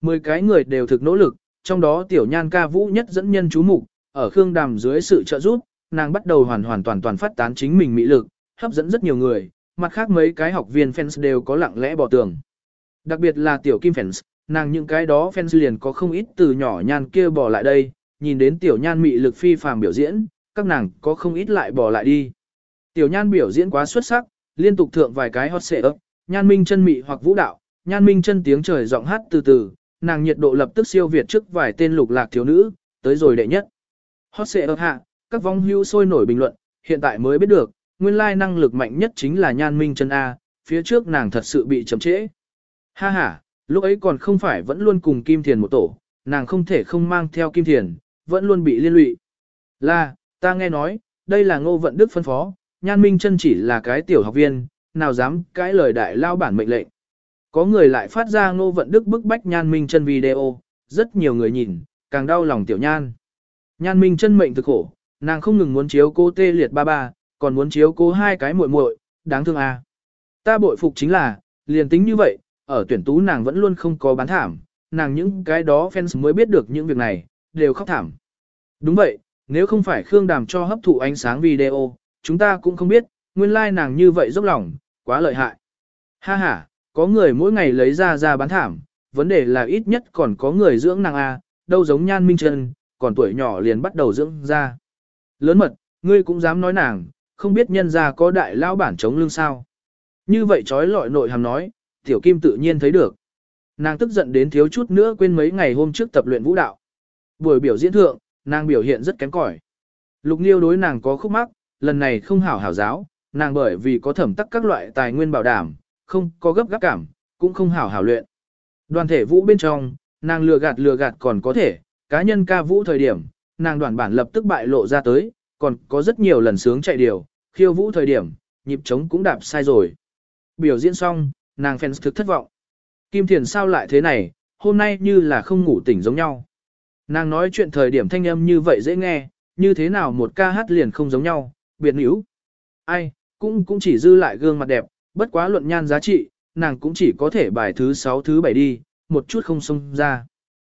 Mười cái người đều thực nỗ lực, trong đó tiểu nhan ca vũ nhất dẫn nhân chú mục, ở Khương Đàm dưới sự trợ giúp, nàng bắt đầu hoàn hoàn toàn toàn phát tán chính mình mỹ lực, hấp dẫn rất nhiều người, mặt khác mấy cái học viên fans đều có lặng lẽ bỏ tường. Đặc biệt là tiểu kim fans, nàng những cái đó fans liền có không ít từ nhỏ nhan kia bỏ lại đây, nhìn đến tiểu nhan mỹ lực phi phàm biểu diễn, các nàng có không ít lại bỏ lại đi. Tiểu nhan biểu diễn quá xuất sắc, liên tục thượng vài cái hot xệ ấp, nhan minh chân mị hoặc vũ đạo, nhan minh chân tiếng trời giọng hát từ từ, nàng nhiệt độ lập tức siêu việt trước vài tên lục lạc thiếu nữ, tới rồi đệ nhất. Hot xệ ơ hạ, các vong hưu sôi nổi bình luận, hiện tại mới biết được, nguyên lai năng lực mạnh nhất chính là nhan minh chân A, phía trước nàng thật sự bị chậm trễ. Ha ha, lúc ấy còn không phải vẫn luôn cùng Kim Thiền một tổ, nàng không thể không mang theo Kim Thiền, vẫn luôn bị liên lụy. Là, ta nghe nói, đây là ngô vận đức phân phó, nhan minh chân chỉ là cái tiểu học viên, nào dám cái lời đại lao bản mệnh lệnh. Có người lại phát ra ngô vận đức bức bách nhan minh chân video, rất nhiều người nhìn, càng đau lòng tiểu nhan. Nhan minh chân mệnh thực khổ, nàng không ngừng muốn chiếu cô tê liệt ba ba, còn muốn chiếu cô hai cái muội muội, đáng thương à. Ta bội phục chính là, liền tính như vậy, ở tuyển tú nàng vẫn luôn không có bán thảm, nàng những cái đó fans mới biết được những việc này, đều khóc thảm. Đúng vậy, nếu không phải Khương Đàm cho hấp thụ ánh sáng video, chúng ta cũng không biết, nguyên lai like nàng như vậy dốc lòng, quá lợi hại. Ha ha, có người mỗi ngày lấy ra ra bán thảm, vấn đề là ít nhất còn có người dưỡng nàng A, đâu giống nhan minh chân, còn tuổi nhỏ liền bắt đầu dưỡng ra. Lớn mật, ngươi cũng dám nói nàng, không biết nhân ra có đại lao bản chống lưng sao. Như vậy trói lọi nội hàm nói, tiểu kim tự nhiên thấy được. Nàng tức giận đến thiếu chút nữa quên mấy ngày hôm trước tập luyện vũ đạo. Buổi biểu diễn thượng, nàng biểu hiện rất kém cỏi. Lục Niêu đối nàng có khúc mắc, lần này không hảo hảo giáo, nàng bởi vì có thẩm tắc các loại tài nguyên bảo đảm, không có gấp gáp cảm, cũng không hảo hảo luyện. Đoàn thể vũ bên trong, nàng lừa gạt lừa gạt còn có thể, cá nhân ca vũ thời điểm, nàng đoàn bản lập tức bại lộ ra tới, còn có rất nhiều lần sướng chạy điều, khiêu vũ thời điểm, nhịp trống cũng đạp sai rồi. Biểu diễn xong, nàng fans thực thất vọng. Kim Thiền sao lại thế này, hôm nay như là không ngủ tỉnh giống nhau. Nàng nói chuyện thời điểm thanh âm như vậy dễ nghe, như thế nào một ca hát liền không giống nhau, biệt níu. Ai, cũng cũng chỉ dư lại gương mặt đẹp, bất quá luận nhan giá trị, nàng cũng chỉ có thể bài thứ 6 thứ 7 đi, một chút không xông ra.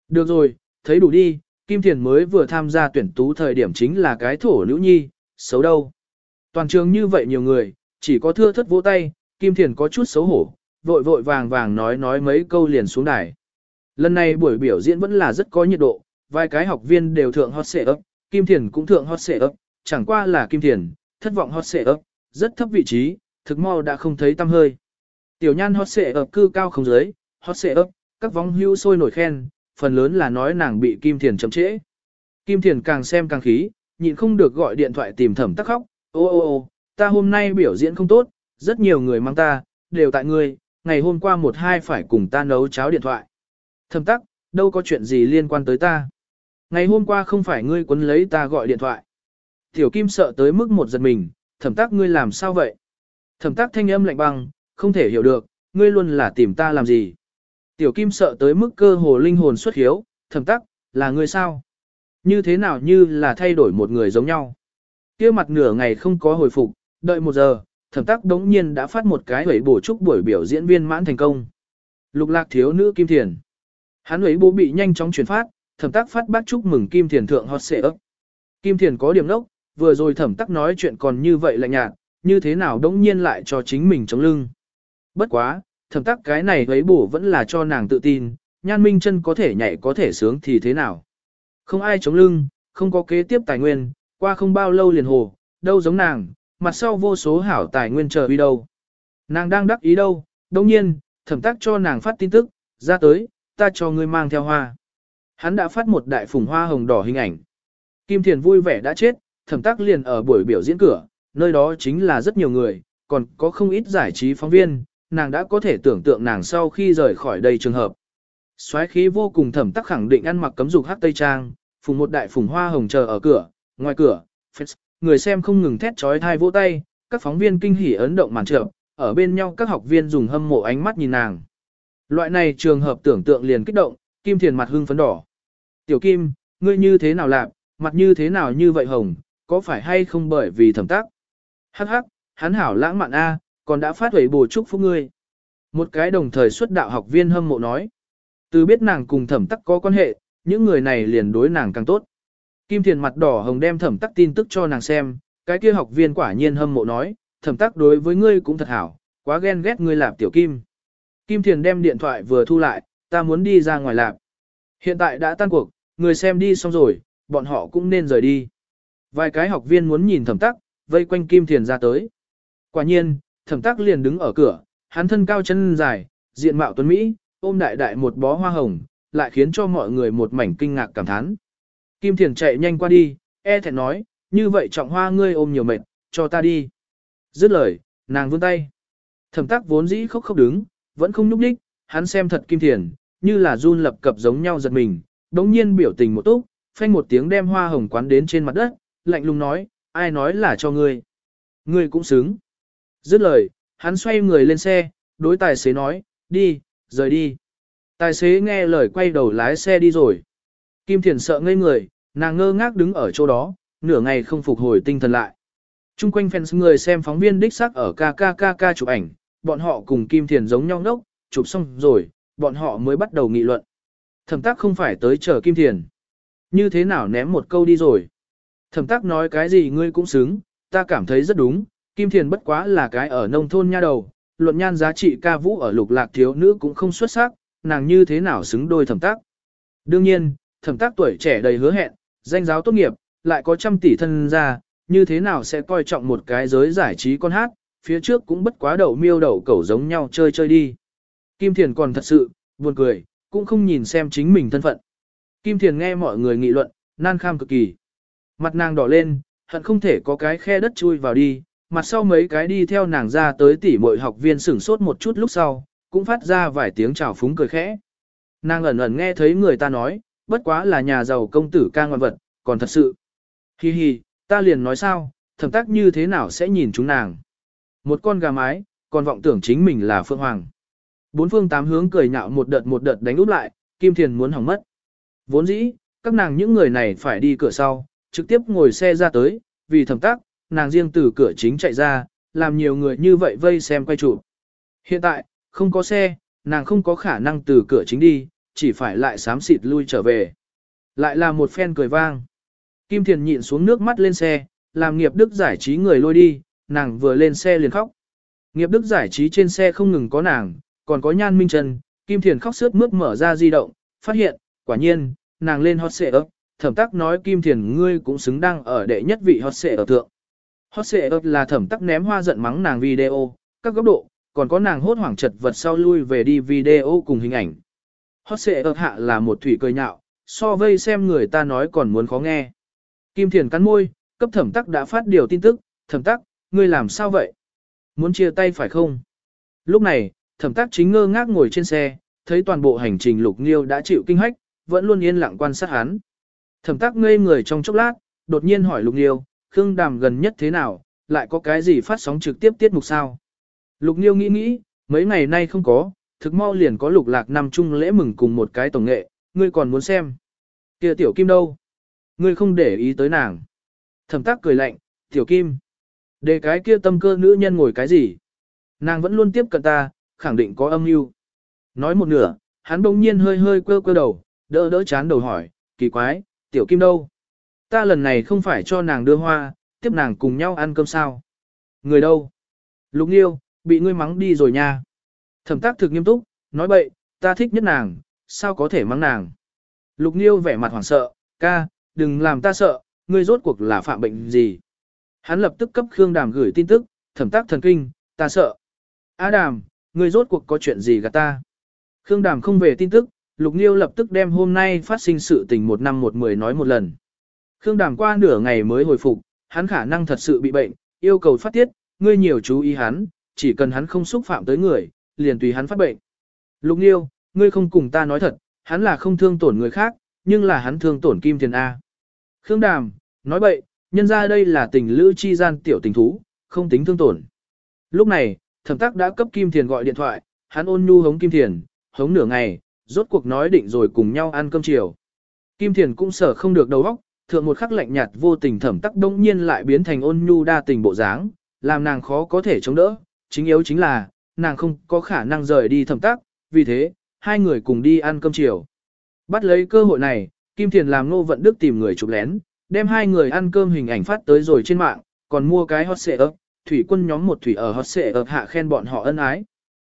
Được rồi, thấy đủ đi, Kim Thiền mới vừa tham gia tuyển tú thời điểm chính là cái thổ nữ nhi, xấu đâu. Toàn trường như vậy nhiều người, chỉ có thưa thất vỗ tay, Kim Thiền có chút xấu hổ, vội vội vàng vàng nói nói mấy câu liền xuống đài. Lần này buổi biểu diễn vẫn là rất có nhiệt độ, vài cái học viên đều thượng hot xệ ấp, Kim Thiền cũng thượng hot xệ ấp, chẳng qua là Kim Thiền, thất vọng hot xệ ấp, rất thấp vị trí, thực mau đã không thấy tăm hơi. Tiểu nhan hot xệ ấp cư cao không dưới, hot xệ ấp, các vong hưu sôi nổi khen, phần lớn là nói nàng bị Kim Thiền chậm trễ. Kim Thiền càng xem càng khí, nhịn không được gọi điện thoại tìm thẩm tắc khóc, ô ô ô, ta hôm nay biểu diễn không tốt, rất nhiều người mang ta, đều tại ngươi, ngày hôm qua một hai phải cùng ta nấu cháo điện thoại. Thẩm tắc, đâu có chuyện gì liên quan tới ta. Ngày hôm qua không phải ngươi quấn lấy ta gọi điện thoại. Tiểu Kim sợ tới mức một giật mình, thẩm tắc ngươi làm sao vậy? Thẩm Tác thanh âm lạnh băng, không thể hiểu được, ngươi luôn là tìm ta làm gì? Tiểu Kim sợ tới mức cơ hồ linh hồn xuất hiếu, thẩm Tác là ngươi sao? Như thế nào như là thay đổi một người giống nhau? kia mặt nửa ngày không có hồi phục, đợi một giờ, thẩm Tác đống nhiên đã phát một cái hủy bổ chúc buổi biểu diễn viên mãn thành công. Lục lạc thiếu nữ Kim Thiền. Hắn ấy bố bị nhanh chóng chuyển phát, thẩm Tác phát bác chúc mừng Kim Thiền thượng hot xệ ấp. Kim Thiền có điểm nốc, vừa rồi thẩm tắc nói chuyện còn như vậy lạnh nhạt, như thế nào đống nhiên lại cho chính mình chống lưng. Bất quá, thẩm tắc cái này thấy bổ vẫn là cho nàng tự tin, nhan minh chân có thể nhảy có thể sướng thì thế nào. Không ai chống lưng, không có kế tiếp tài nguyên, qua không bao lâu liền hồ, đâu giống nàng, mặt sau vô số hảo tài nguyên chờ đi đâu. Nàng đang đắc ý đâu, đồng nhiên, thẩm tác cho nàng phát tin tức, ra tới, ta cho ngươi mang theo hoa. Hắn đã phát một đại phùng hoa hồng đỏ hình ảnh. Kim Thiền vui vẻ đã chết, thẩm tác liền ở buổi biểu diễn cửa, nơi đó chính là rất nhiều người, còn có không ít giải trí phóng viên, nàng đã có thể tưởng tượng nàng sau khi rời khỏi đây trường hợp. Xoáy khí vô cùng thẩm tắc khẳng định ăn mặc cấm dục hát tây trang, phùng một đại phùng hoa hồng chờ ở cửa, ngoài cửa, người xem không ngừng thét trói thai vỗ tay, các phóng viên kinh hỉ ấn động màn trợ, ở bên nhau các học viên dùng hâm mộ ánh mắt nhìn nàng. Loại này trường hợp tưởng tượng liền kích động, Kim Thiền mặt hưng phấn đỏ. Tiểu Kim, ngươi như thế nào lạc, mặt như thế nào như vậy hồng, có phải hay không bởi vì thẩm tác? Hắc hắc, hắn hảo lãng mạn A, còn đã phát huẩy bồ chúc phúc ngươi. Một cái đồng thời xuất đạo học viên hâm mộ nói. Từ biết nàng cùng thẩm tắc có quan hệ, những người này liền đối nàng càng tốt. Kim Thiền mặt đỏ hồng đem thẩm tắc tin tức cho nàng xem, cái kia học viên quả nhiên hâm mộ nói, thẩm tắc đối với ngươi cũng thật hảo, quá ghen ghét ngươi lạp tiểu Kim. Kim Thiền đem điện thoại vừa thu lại, ta muốn đi ra ngoài lạp. Hiện tại đã tan cuộc, người xem đi xong rồi, bọn họ cũng nên rời đi. Vài cái học viên muốn nhìn thẩm tắc, vây quanh Kim Thiền ra tới. Quả nhiên, thẩm tắc liền đứng ở cửa, hắn thân cao chân dài, diện mạo tuấn Mỹ, ôm đại đại một bó hoa hồng, lại khiến cho mọi người một mảnh kinh ngạc cảm thán. Kim Thiền chạy nhanh qua đi, e thẹn nói, như vậy trọng hoa ngươi ôm nhiều mệt, cho ta đi. Dứt lời, nàng vươn tay. Thẩm tác vốn dĩ khóc khóc đứng, vẫn không nhúc đích, hắn xem thật Kim Thiền, như là run lập cập giống nhau giật mình, đống nhiên biểu tình một túc, phanh một tiếng đem hoa hồng quán đến trên mặt đất, lạnh lùng nói, ai nói là cho ngươi. Ngươi cũng xứng. Dứt lời, hắn xoay người lên xe, đối tài xế nói, đi, rời đi. Tài xế nghe lời quay đầu lái xe đi rồi. Kim Thiền sợ ngây người, nàng ngơ ngác đứng ở chỗ đó, nửa ngày không phục hồi tinh thần lại. Trung quanh fans người xem phóng viên đích xác ở KKKK chụp ảnh, bọn họ cùng Kim Thiền giống nhau ngốc, chụp xong rồi, bọn họ mới bắt đầu nghị luận. Thẩm tác không phải tới chờ Kim Thiền. Như thế nào ném một câu đi rồi. Thẩm tác nói cái gì ngươi cũng xứng, ta cảm thấy rất đúng, Kim Thiền bất quá là cái ở nông thôn nha đầu, luận nhan giá trị ca vũ ở lục lạc thiếu nữ cũng không xuất sắc, nàng như thế nào xứng đôi thẩm tác. Đương nhiên, thẩm tác tuổi trẻ đầy hứa hẹn, danh giáo tốt nghiệp, lại có trăm tỷ thân ra, như thế nào sẽ coi trọng một cái giới giải trí con hát, phía trước cũng bất quá đậu miêu đậu cẩu giống nhau chơi chơi đi. Kim Thiền còn thật sự, buồn cười, cũng không nhìn xem chính mình thân phận. Kim Thiền nghe mọi người nghị luận, nan kham cực kỳ. Mặt nàng đỏ lên, hận không thể có cái khe đất chui vào đi, mặt sau mấy cái đi theo nàng ra tới tỉ mội học viên sửng sốt một chút lúc sau, cũng phát ra vài tiếng chào phúng cười khẽ. Nàng ẩn ẩn nghe thấy người ta nói, bất quá là nhà giàu công tử ca ngoan vật, còn thật sự. Hi hi, ta liền nói sao, thẩm tác như thế nào sẽ nhìn chúng nàng. Một con gà mái, còn vọng tưởng chính mình là Phương Hoàng. Bốn phương tám hướng cười nhạo một đợt một đợt đánh úp lại, Kim Thiền muốn hỏng mất. Vốn dĩ, các nàng những người này phải đi cửa sau, trực tiếp ngồi xe ra tới, vì thẩm tác, nàng riêng từ cửa chính chạy ra, làm nhiều người như vậy vây xem quay chụp. Hiện tại, không có xe, nàng không có khả năng từ cửa chính đi, chỉ phải lại sám xịt lui trở về. Lại là một phen cười vang. Kim Thiền nhịn xuống nước mắt lên xe, làm nghiệp đức giải trí người lôi đi, nàng vừa lên xe liền khóc. Nghiệp đức giải trí trên xe không ngừng có nàng, còn có nhan minh trần, Kim Thiền khóc sướt mướt mở ra di động, phát hiện, quả nhiên, nàng lên hot xệ ấp, thẩm tắc nói Kim Thiền ngươi cũng xứng đáng ở đệ nhất vị hot xệ ở thượng. Hot xệ ấp là thẩm tắc ném hoa giận mắng nàng video, các góc độ, còn có nàng hốt hoảng chật vật sau lui về đi video cùng hình ảnh. Hot xệ ấp hạ là một thủy cười nhạo, so vây xem người ta nói còn muốn khó nghe. Kim Thiền cắn môi, cấp thẩm tắc đã phát điều tin tức, thẩm tắc, ngươi làm sao vậy? Muốn chia tay phải không? Lúc này, thẩm tắc chính ngơ ngác ngồi trên xe, thấy toàn bộ hành trình lục nghiêu đã chịu kinh hách, vẫn luôn yên lặng quan sát hắn. Thẩm Tác ngây người trong chốc lát, đột nhiên hỏi lục nghiêu, Khương Đàm gần nhất thế nào, lại có cái gì phát sóng trực tiếp tiết mục sao? Lục nghiêu nghĩ nghĩ, mấy ngày nay không có, thực mau liền có lục lạc năm chung lễ mừng cùng một cái tổng nghệ, ngươi còn muốn xem. kia tiểu kim đâu? Ngươi không để ý tới nàng. Thẩm tác cười lạnh, tiểu kim. Để cái kia tâm cơ nữ nhân ngồi cái gì? Nàng vẫn luôn tiếp cận ta, khẳng định có âm mưu. Nói một nửa, hắn bỗng nhiên hơi hơi quơ quơ đầu, đỡ đỡ chán đầu hỏi, kỳ quái, tiểu kim đâu? Ta lần này không phải cho nàng đưa hoa, tiếp nàng cùng nhau ăn cơm sao? Người đâu? Lục Nghiêu, bị ngươi mắng đi rồi nha. Thẩm tác thực nghiêm túc, nói bậy, ta thích nhất nàng, sao có thể mắng nàng. Lục Niêu vẻ mặt hoảng sợ, ca, đừng làm ta sợ, ngươi rốt cuộc là phạm bệnh gì. Hắn lập tức cấp Khương Đàm gửi tin tức, thẩm tác thần kinh, ta sợ. Á Đàm, ngươi rốt cuộc có chuyện gì gạt ta. Khương Đàm không về tin tức, Lục Niêu lập tức đem hôm nay phát sinh sự tình một năm một mười nói một lần. Khương Đàm qua nửa ngày mới hồi phục, hắn khả năng thật sự bị bệnh, yêu cầu phát tiết, ngươi nhiều chú ý hắn, chỉ cần hắn không xúc phạm tới người, liền tùy hắn phát bệnh. Lục Niêu, ngươi không cùng ta nói thật, hắn là không thương tổn người khác, nhưng là hắn thương tổn Kim Thiền A. Khương Đàm, nói bậy, nhân ra đây là tình lữ chi gian tiểu tình thú, không tính thương tổn. Lúc này, thẩm tác đã cấp Kim Thiền gọi điện thoại, hắn ôn nhu hống Kim Thiền, hống nửa ngày, rốt cuộc nói định rồi cùng nhau ăn cơm chiều. Kim Thiền cũng sở không được đầu óc, thượng một khắc lạnh nhạt vô tình thẩm tắc đông nhiên lại biến thành ôn nhu đa tình bộ dáng, làm nàng khó có thể chống đỡ, chính yếu chính là, nàng không có khả năng rời đi thẩm tắc, vì thế, hai người cùng đi ăn cơm chiều. Bắt lấy cơ hội này, Kim Thiền làm Ngô Vận Đức tìm người chụp lén, đem hai người ăn cơm hình ảnh phát tới rồi trên mạng, còn mua cái hot xệ ấp, thủy quân nhóm một thủy ở hot xệ ấp hạ khen bọn họ ân ái.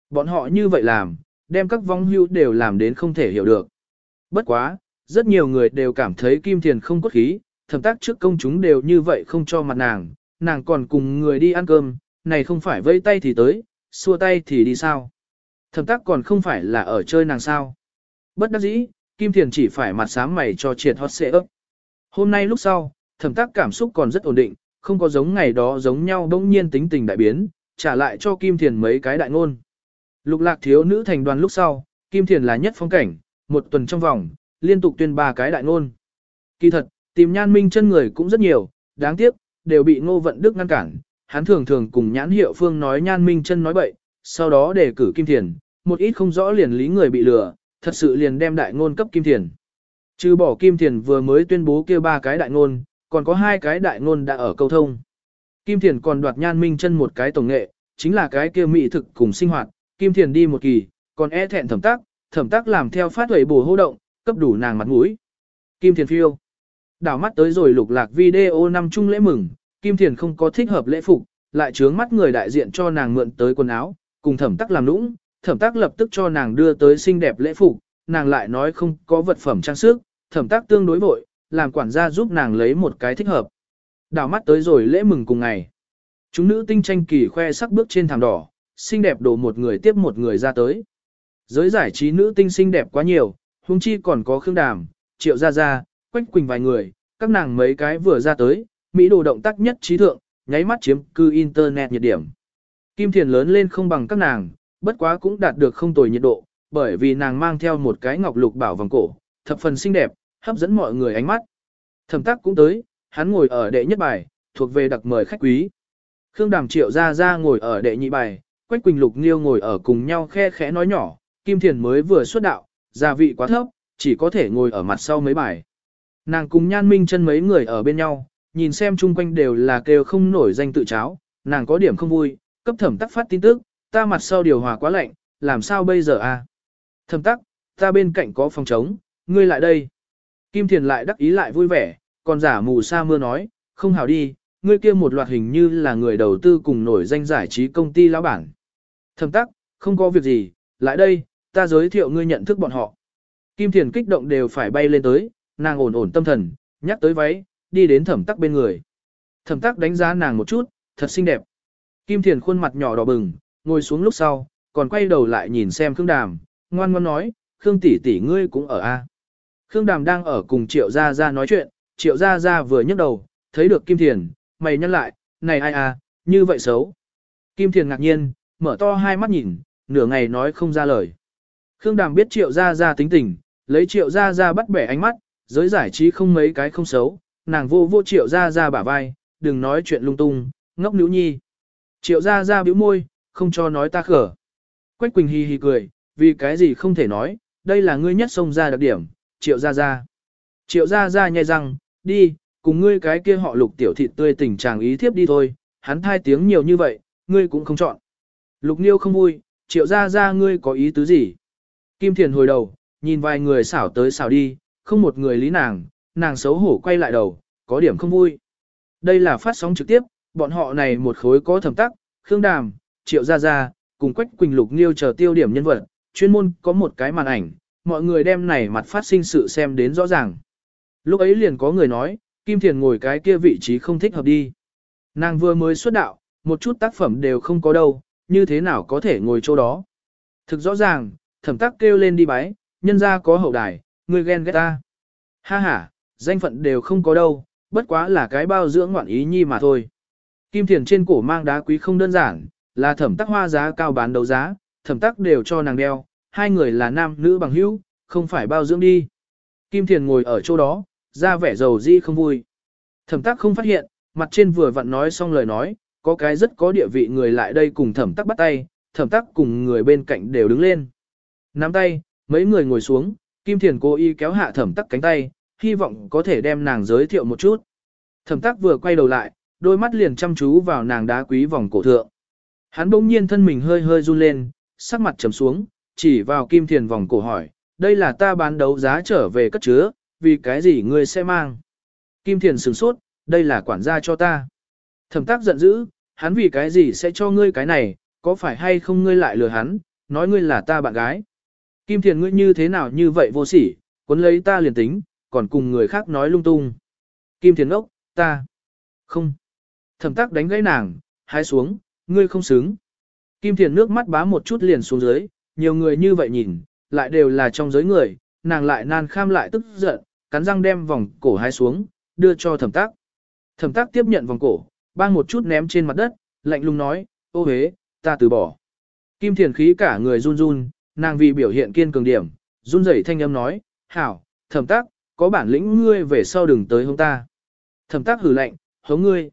Bọn họ như vậy làm, đem các vong hưu đều làm đến không thể hiểu được. Bất quá, rất nhiều người đều cảm thấy Kim Thiền không cốt khí, thẩm tác trước công chúng đều như vậy không cho mặt nàng, nàng còn cùng người đi ăn cơm, này không phải vây tay thì tới, xua tay thì đi sao. Thẩm tác còn không phải là ở chơi nàng sao. Bất đắc dĩ, Kim Thiền chỉ phải mặt sáng mày cho triệt hot xệ ấp. Hôm nay lúc sau, thẩm tác cảm xúc còn rất ổn định, không có giống ngày đó giống nhau đông nhiên tính tình đại biến, trả lại cho Kim Thiền mấy cái đại ngôn. Lục lạc thiếu nữ thành đoàn lúc sau, Kim Thiền là nhất phong cảnh, một tuần trong vòng, liên tục tuyên ba cái đại ngôn. Kỳ thật, tìm nhan minh chân người cũng rất nhiều, đáng tiếc, đều bị ngô vận đức ngăn cản. Hắn thường thường cùng nhãn hiệu phương nói nhan minh chân nói bậy, sau đó đề cử Kim Thiền, một ít không rõ liền lý người bị lừa, thật sự liền đem đại ngôn cấp Kim Thiền. Trừ bỏ Kim Thiền vừa mới tuyên bố kêu ba cái đại ngôn, còn có hai cái đại ngôn đã ở câu thông. Kim Thiền còn đoạt nhan minh chân một cái tổng nghệ, chính là cái kia mỹ thực cùng sinh hoạt, Kim Thiền đi một kỳ, còn e thẹn thẩm tác, thẩm tác làm theo phát huệ bổ hô động, cấp đủ nàng mặt mũi. Kim Thiền phiêu. Đảo mắt tới rồi lục lạc video năm chung lễ mừng, Kim Thiền không có thích hợp lễ phục, lại trướng mắt người đại diện cho nàng mượn tới quần áo, cùng thẩm tác làm nũng, thẩm tác lập tức cho nàng đưa tới xinh đẹp lễ phục, nàng lại nói không có vật phẩm trang sức, thẩm tác tương đối vội, làm quản gia giúp nàng lấy một cái thích hợp. Đảo mắt tới rồi lễ mừng cùng ngày. Chúng nữ tinh tranh kỳ khoe sắc bước trên thảm đỏ, xinh đẹp đổ một người tiếp một người ra tới. Giới giải trí nữ tinh xinh đẹp quá nhiều, huống chi còn có Khương Đàm, Triệu Gia Gia, Quách Quỳnh vài người, các nàng mấy cái vừa ra tới, Mỹ đồ động tác nhất trí thượng, nháy mắt chiếm cư internet nhiệt điểm. Kim Thiền lớn lên không bằng các nàng, bất quá cũng đạt được không tồi nhiệt độ, bởi vì nàng mang theo một cái ngọc lục bảo vòng cổ, thập phần xinh đẹp, hấp dẫn mọi người ánh mắt. Thẩm tắc cũng tới, hắn ngồi ở đệ nhất bài, thuộc về đặc mời khách quý. Khương Đàm Triệu Gia Gia ngồi ở đệ nhị bài, Quách Quỳnh Lục Nghiêu ngồi ở cùng nhau khe khẽ nói nhỏ, Kim Thiền mới vừa xuất đạo, gia vị quá thấp, chỉ có thể ngồi ở mặt sau mấy bài. Nàng cùng Nhan Minh chân mấy người ở bên nhau, nhìn xem chung quanh đều là kêu không nổi danh tự cháo, nàng có điểm không vui, cấp thẩm tắc phát tin tức, ta mặt sau điều hòa quá lạnh, làm sao bây giờ à? Thẩm tắc, ta bên cạnh có phòng trống, ngươi lại đây. Kim Thiền lại đắc ý lại vui vẻ, còn giả mù sa mưa nói, không hảo đi, ngươi kia một loạt hình như là người đầu tư cùng nổi danh giải trí công ty lão bản. Thẩm tắc, không có việc gì, lại đây, ta giới thiệu ngươi nhận thức bọn họ. Kim Thiền kích động đều phải bay lên tới, nàng ổn ổn tâm thần, nhắc tới váy, đi đến thẩm tắc bên người. Thẩm tắc đánh giá nàng một chút, thật xinh đẹp. Kim Thiền khuôn mặt nhỏ đỏ bừng, ngồi xuống lúc sau, còn quay đầu lại nhìn xem Khương Đàm, ngoan ngoan nói, Khương tỷ tỷ ngươi cũng ở a. Khương Đàm đang ở cùng Triệu Gia Gia nói chuyện, Triệu Gia Gia vừa nhấc đầu, thấy được Kim Thiền, mày nhăn lại, này ai à, như vậy xấu. Kim Thiền ngạc nhiên, mở to hai mắt nhìn, nửa ngày nói không ra lời. Khương Đàm biết Triệu Gia Gia tính tình, lấy Triệu Gia Gia bắt bẻ ánh mắt, giới giải trí không mấy cái không xấu, nàng vô vô Triệu Gia Gia bả vai, đừng nói chuyện lung tung, ngốc nữ nhi. Triệu Gia Gia bĩu môi, không cho nói ta khở. Quách Quỳnh hì hì cười, vì cái gì không thể nói, đây là ngươi nhất xông ra đặc điểm, Triệu Gia Gia. Triệu Gia Gia nhai răng, đi, cùng ngươi cái kia họ lục tiểu thịt tươi tình chàng ý thiếp đi thôi, hắn thai tiếng nhiều như vậy, ngươi cũng không chọn. Lục Niêu không vui, Triệu Gia Gia ngươi có ý tứ gì? Kim Thiền hồi đầu, nhìn vài người xảo tới xảo đi, không một người lý nàng, nàng xấu hổ quay lại đầu, có điểm không vui. Đây là phát sóng trực tiếp, bọn họ này một khối có thẩm tắc, Khương Đàm, Triệu Gia Gia, cùng Quách Quỳnh Lục Niêu chờ tiêu điểm nhân vật, chuyên môn có một cái màn ảnh, mọi người đem này mặt phát sinh sự xem đến rõ ràng. Lúc ấy liền có người nói, Kim Thiền ngồi cái kia vị trí không thích hợp đi. Nàng vừa mới xuất đạo, một chút tác phẩm đều không có đâu, như thế nào có thể ngồi chỗ đó. Thực rõ ràng, thẩm tác kêu lên đi bái, nhân ra có hậu đài, người ghen ghét ta. Ha ha, danh phận đều không có đâu, bất quá là cái bao dưỡng ngoạn ý nhi mà thôi. Kim Thiền trên cổ mang đá quý không đơn giản, là thẩm tác hoa giá cao bán đấu giá, thẩm tác đều cho nàng đeo, hai người là nam nữ bằng hữu, không phải bao dưỡng đi. Kim Thiền ngồi ở chỗ đó, ra vẻ dầu di không vui. Thẩm tác không phát hiện, mặt trên vừa vặn nói xong lời nói, có cái rất có địa vị người lại đây cùng thẩm tác bắt tay, thẩm tác cùng người bên cạnh đều đứng lên. Nắm tay, mấy người ngồi xuống, Kim Thiền cố ý kéo hạ thẩm tắc cánh tay, hy vọng có thể đem nàng giới thiệu một chút. Thẩm tắc vừa quay đầu lại, đôi mắt liền chăm chú vào nàng đá quý vòng cổ thượng. Hắn bỗng nhiên thân mình hơi hơi run lên, sắc mặt trầm xuống, chỉ vào Kim Thiền vòng cổ hỏi, đây là ta bán đấu giá trở về cất chứa, vì cái gì ngươi sẽ mang. Kim Thiền sửng sốt, đây là quản gia cho ta. Thẩm tác giận dữ, hắn vì cái gì sẽ cho ngươi cái này, có phải hay không ngươi lại lừa hắn, nói ngươi là ta bạn gái. Kim Thiền ngươi như thế nào như vậy vô sỉ, cuốn lấy ta liền tính, còn cùng người khác nói lung tung. Kim Thiền ốc, ta. Không. Thẩm tác đánh gãy nàng, hái xuống, ngươi không xứng. Kim Thiền nước mắt bá một chút liền xuống dưới, nhiều người như vậy nhìn, lại đều là trong giới người, nàng lại nan kham lại tức giận, cắn răng đem vòng cổ hái xuống, đưa cho thẩm tác. Thẩm tác tiếp nhận vòng cổ, bang một chút ném trên mặt đất, lạnh lùng nói, ô hế, ta từ bỏ. Kim Thiền khí cả người run run, nàng vì biểu hiện kiên cường điểm, run rẩy thanh âm nói, hảo, thẩm tác, có bản lĩnh ngươi về sau đừng tới hông ta. Thẩm tác hử lạnh, hống ngươi.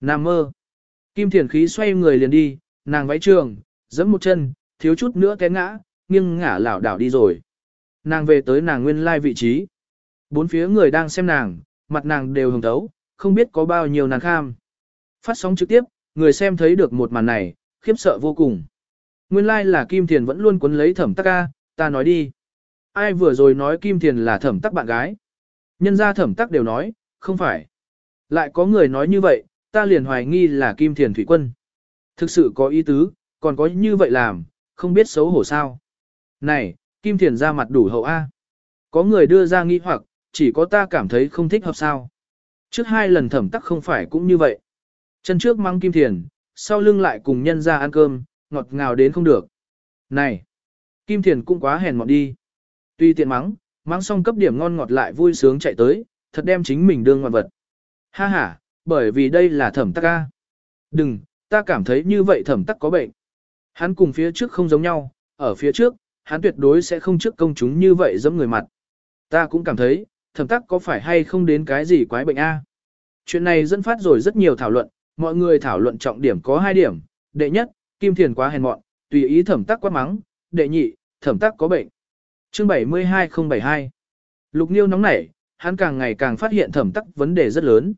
Nam mơ. Kim Thiền khí xoay người liền đi, nàng váy trường, giẫm một chân, thiếu chút nữa té ngã, nghiêng ngả lảo đảo đi rồi. Nàng về tới nàng nguyên lai vị trí. Bốn phía người đang xem nàng, mặt nàng đều hồng thấu, không biết có bao nhiêu nàng kham. Phát sóng trực tiếp, người xem thấy được một màn này, khiếp sợ vô cùng. Nguyên lai like là Kim Thiền vẫn luôn cuốn lấy thẩm tắc ca, ta nói đi. Ai vừa rồi nói Kim Thiền là thẩm tắc bạn gái? Nhân ra thẩm tắc đều nói, không phải. Lại có người nói như vậy, ta liền hoài nghi là Kim Thiền Thủy Quân. Thực sự có ý tứ, còn có như vậy làm, không biết xấu hổ sao. Này, Kim Thiền ra mặt đủ hậu A. Có người đưa ra nghi hoặc, chỉ có ta cảm thấy không thích hợp sao. Trước hai lần thẩm tắc không phải cũng như vậy. Chân trước mang Kim Thiền, sau lưng lại cùng nhân ra ăn cơm, ngọt ngào đến không được. Này, Kim Thiền cũng quá hèn mọn đi. Tuy tiện mắng, mắng xong cấp điểm ngon ngọt lại vui sướng chạy tới, thật đem chính mình đương ngoạn vật. Ha ha, bởi vì đây là thẩm tắc ca. Đừng, ta cảm thấy như vậy thẩm tắc có bệnh. Hắn cùng phía trước không giống nhau, ở phía trước, hắn tuyệt đối sẽ không trước công chúng như vậy giống người mặt. Ta cũng cảm thấy, thẩm tắc có phải hay không đến cái gì quái bệnh a? Chuyện này dẫn phát rồi rất nhiều thảo luận, mọi người thảo luận trọng điểm có hai điểm. Đệ nhất, Kim Thiền quá hèn mọn, tùy ý thẩm tắc quá mắng. Đệ nhị, thẩm tắc có bệnh. Chương 72072 Lục Niêu nóng nảy, hắn càng ngày càng phát hiện thẩm tắc vấn đề rất lớn.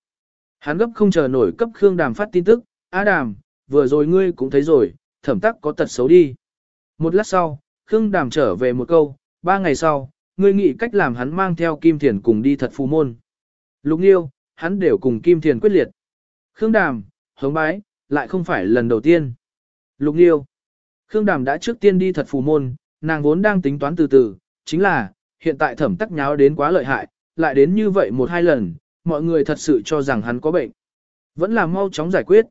Hắn gấp không chờ nổi cấp Khương Đàm phát tin tức, Á Đàm, vừa rồi ngươi cũng thấy rồi, thẩm tắc có tật xấu đi. Một lát sau, Khương Đàm trở về một câu, ba ngày sau, ngươi nghĩ cách làm hắn mang theo Kim Thiền cùng đi thật phù môn. Lục Niêu, hắn đều cùng Kim Thiền quyết liệt. Khương Đàm, hống bái, lại không phải lần đầu tiên. Lục Niêu, Khương Đàm đã trước tiên đi thật phù môn, nàng vốn đang tính toán từ từ, chính là, hiện tại thẩm tắc nháo đến quá lợi hại, lại đến như vậy một hai lần, mọi người thật sự cho rằng hắn có bệnh. Vẫn là mau chóng giải quyết.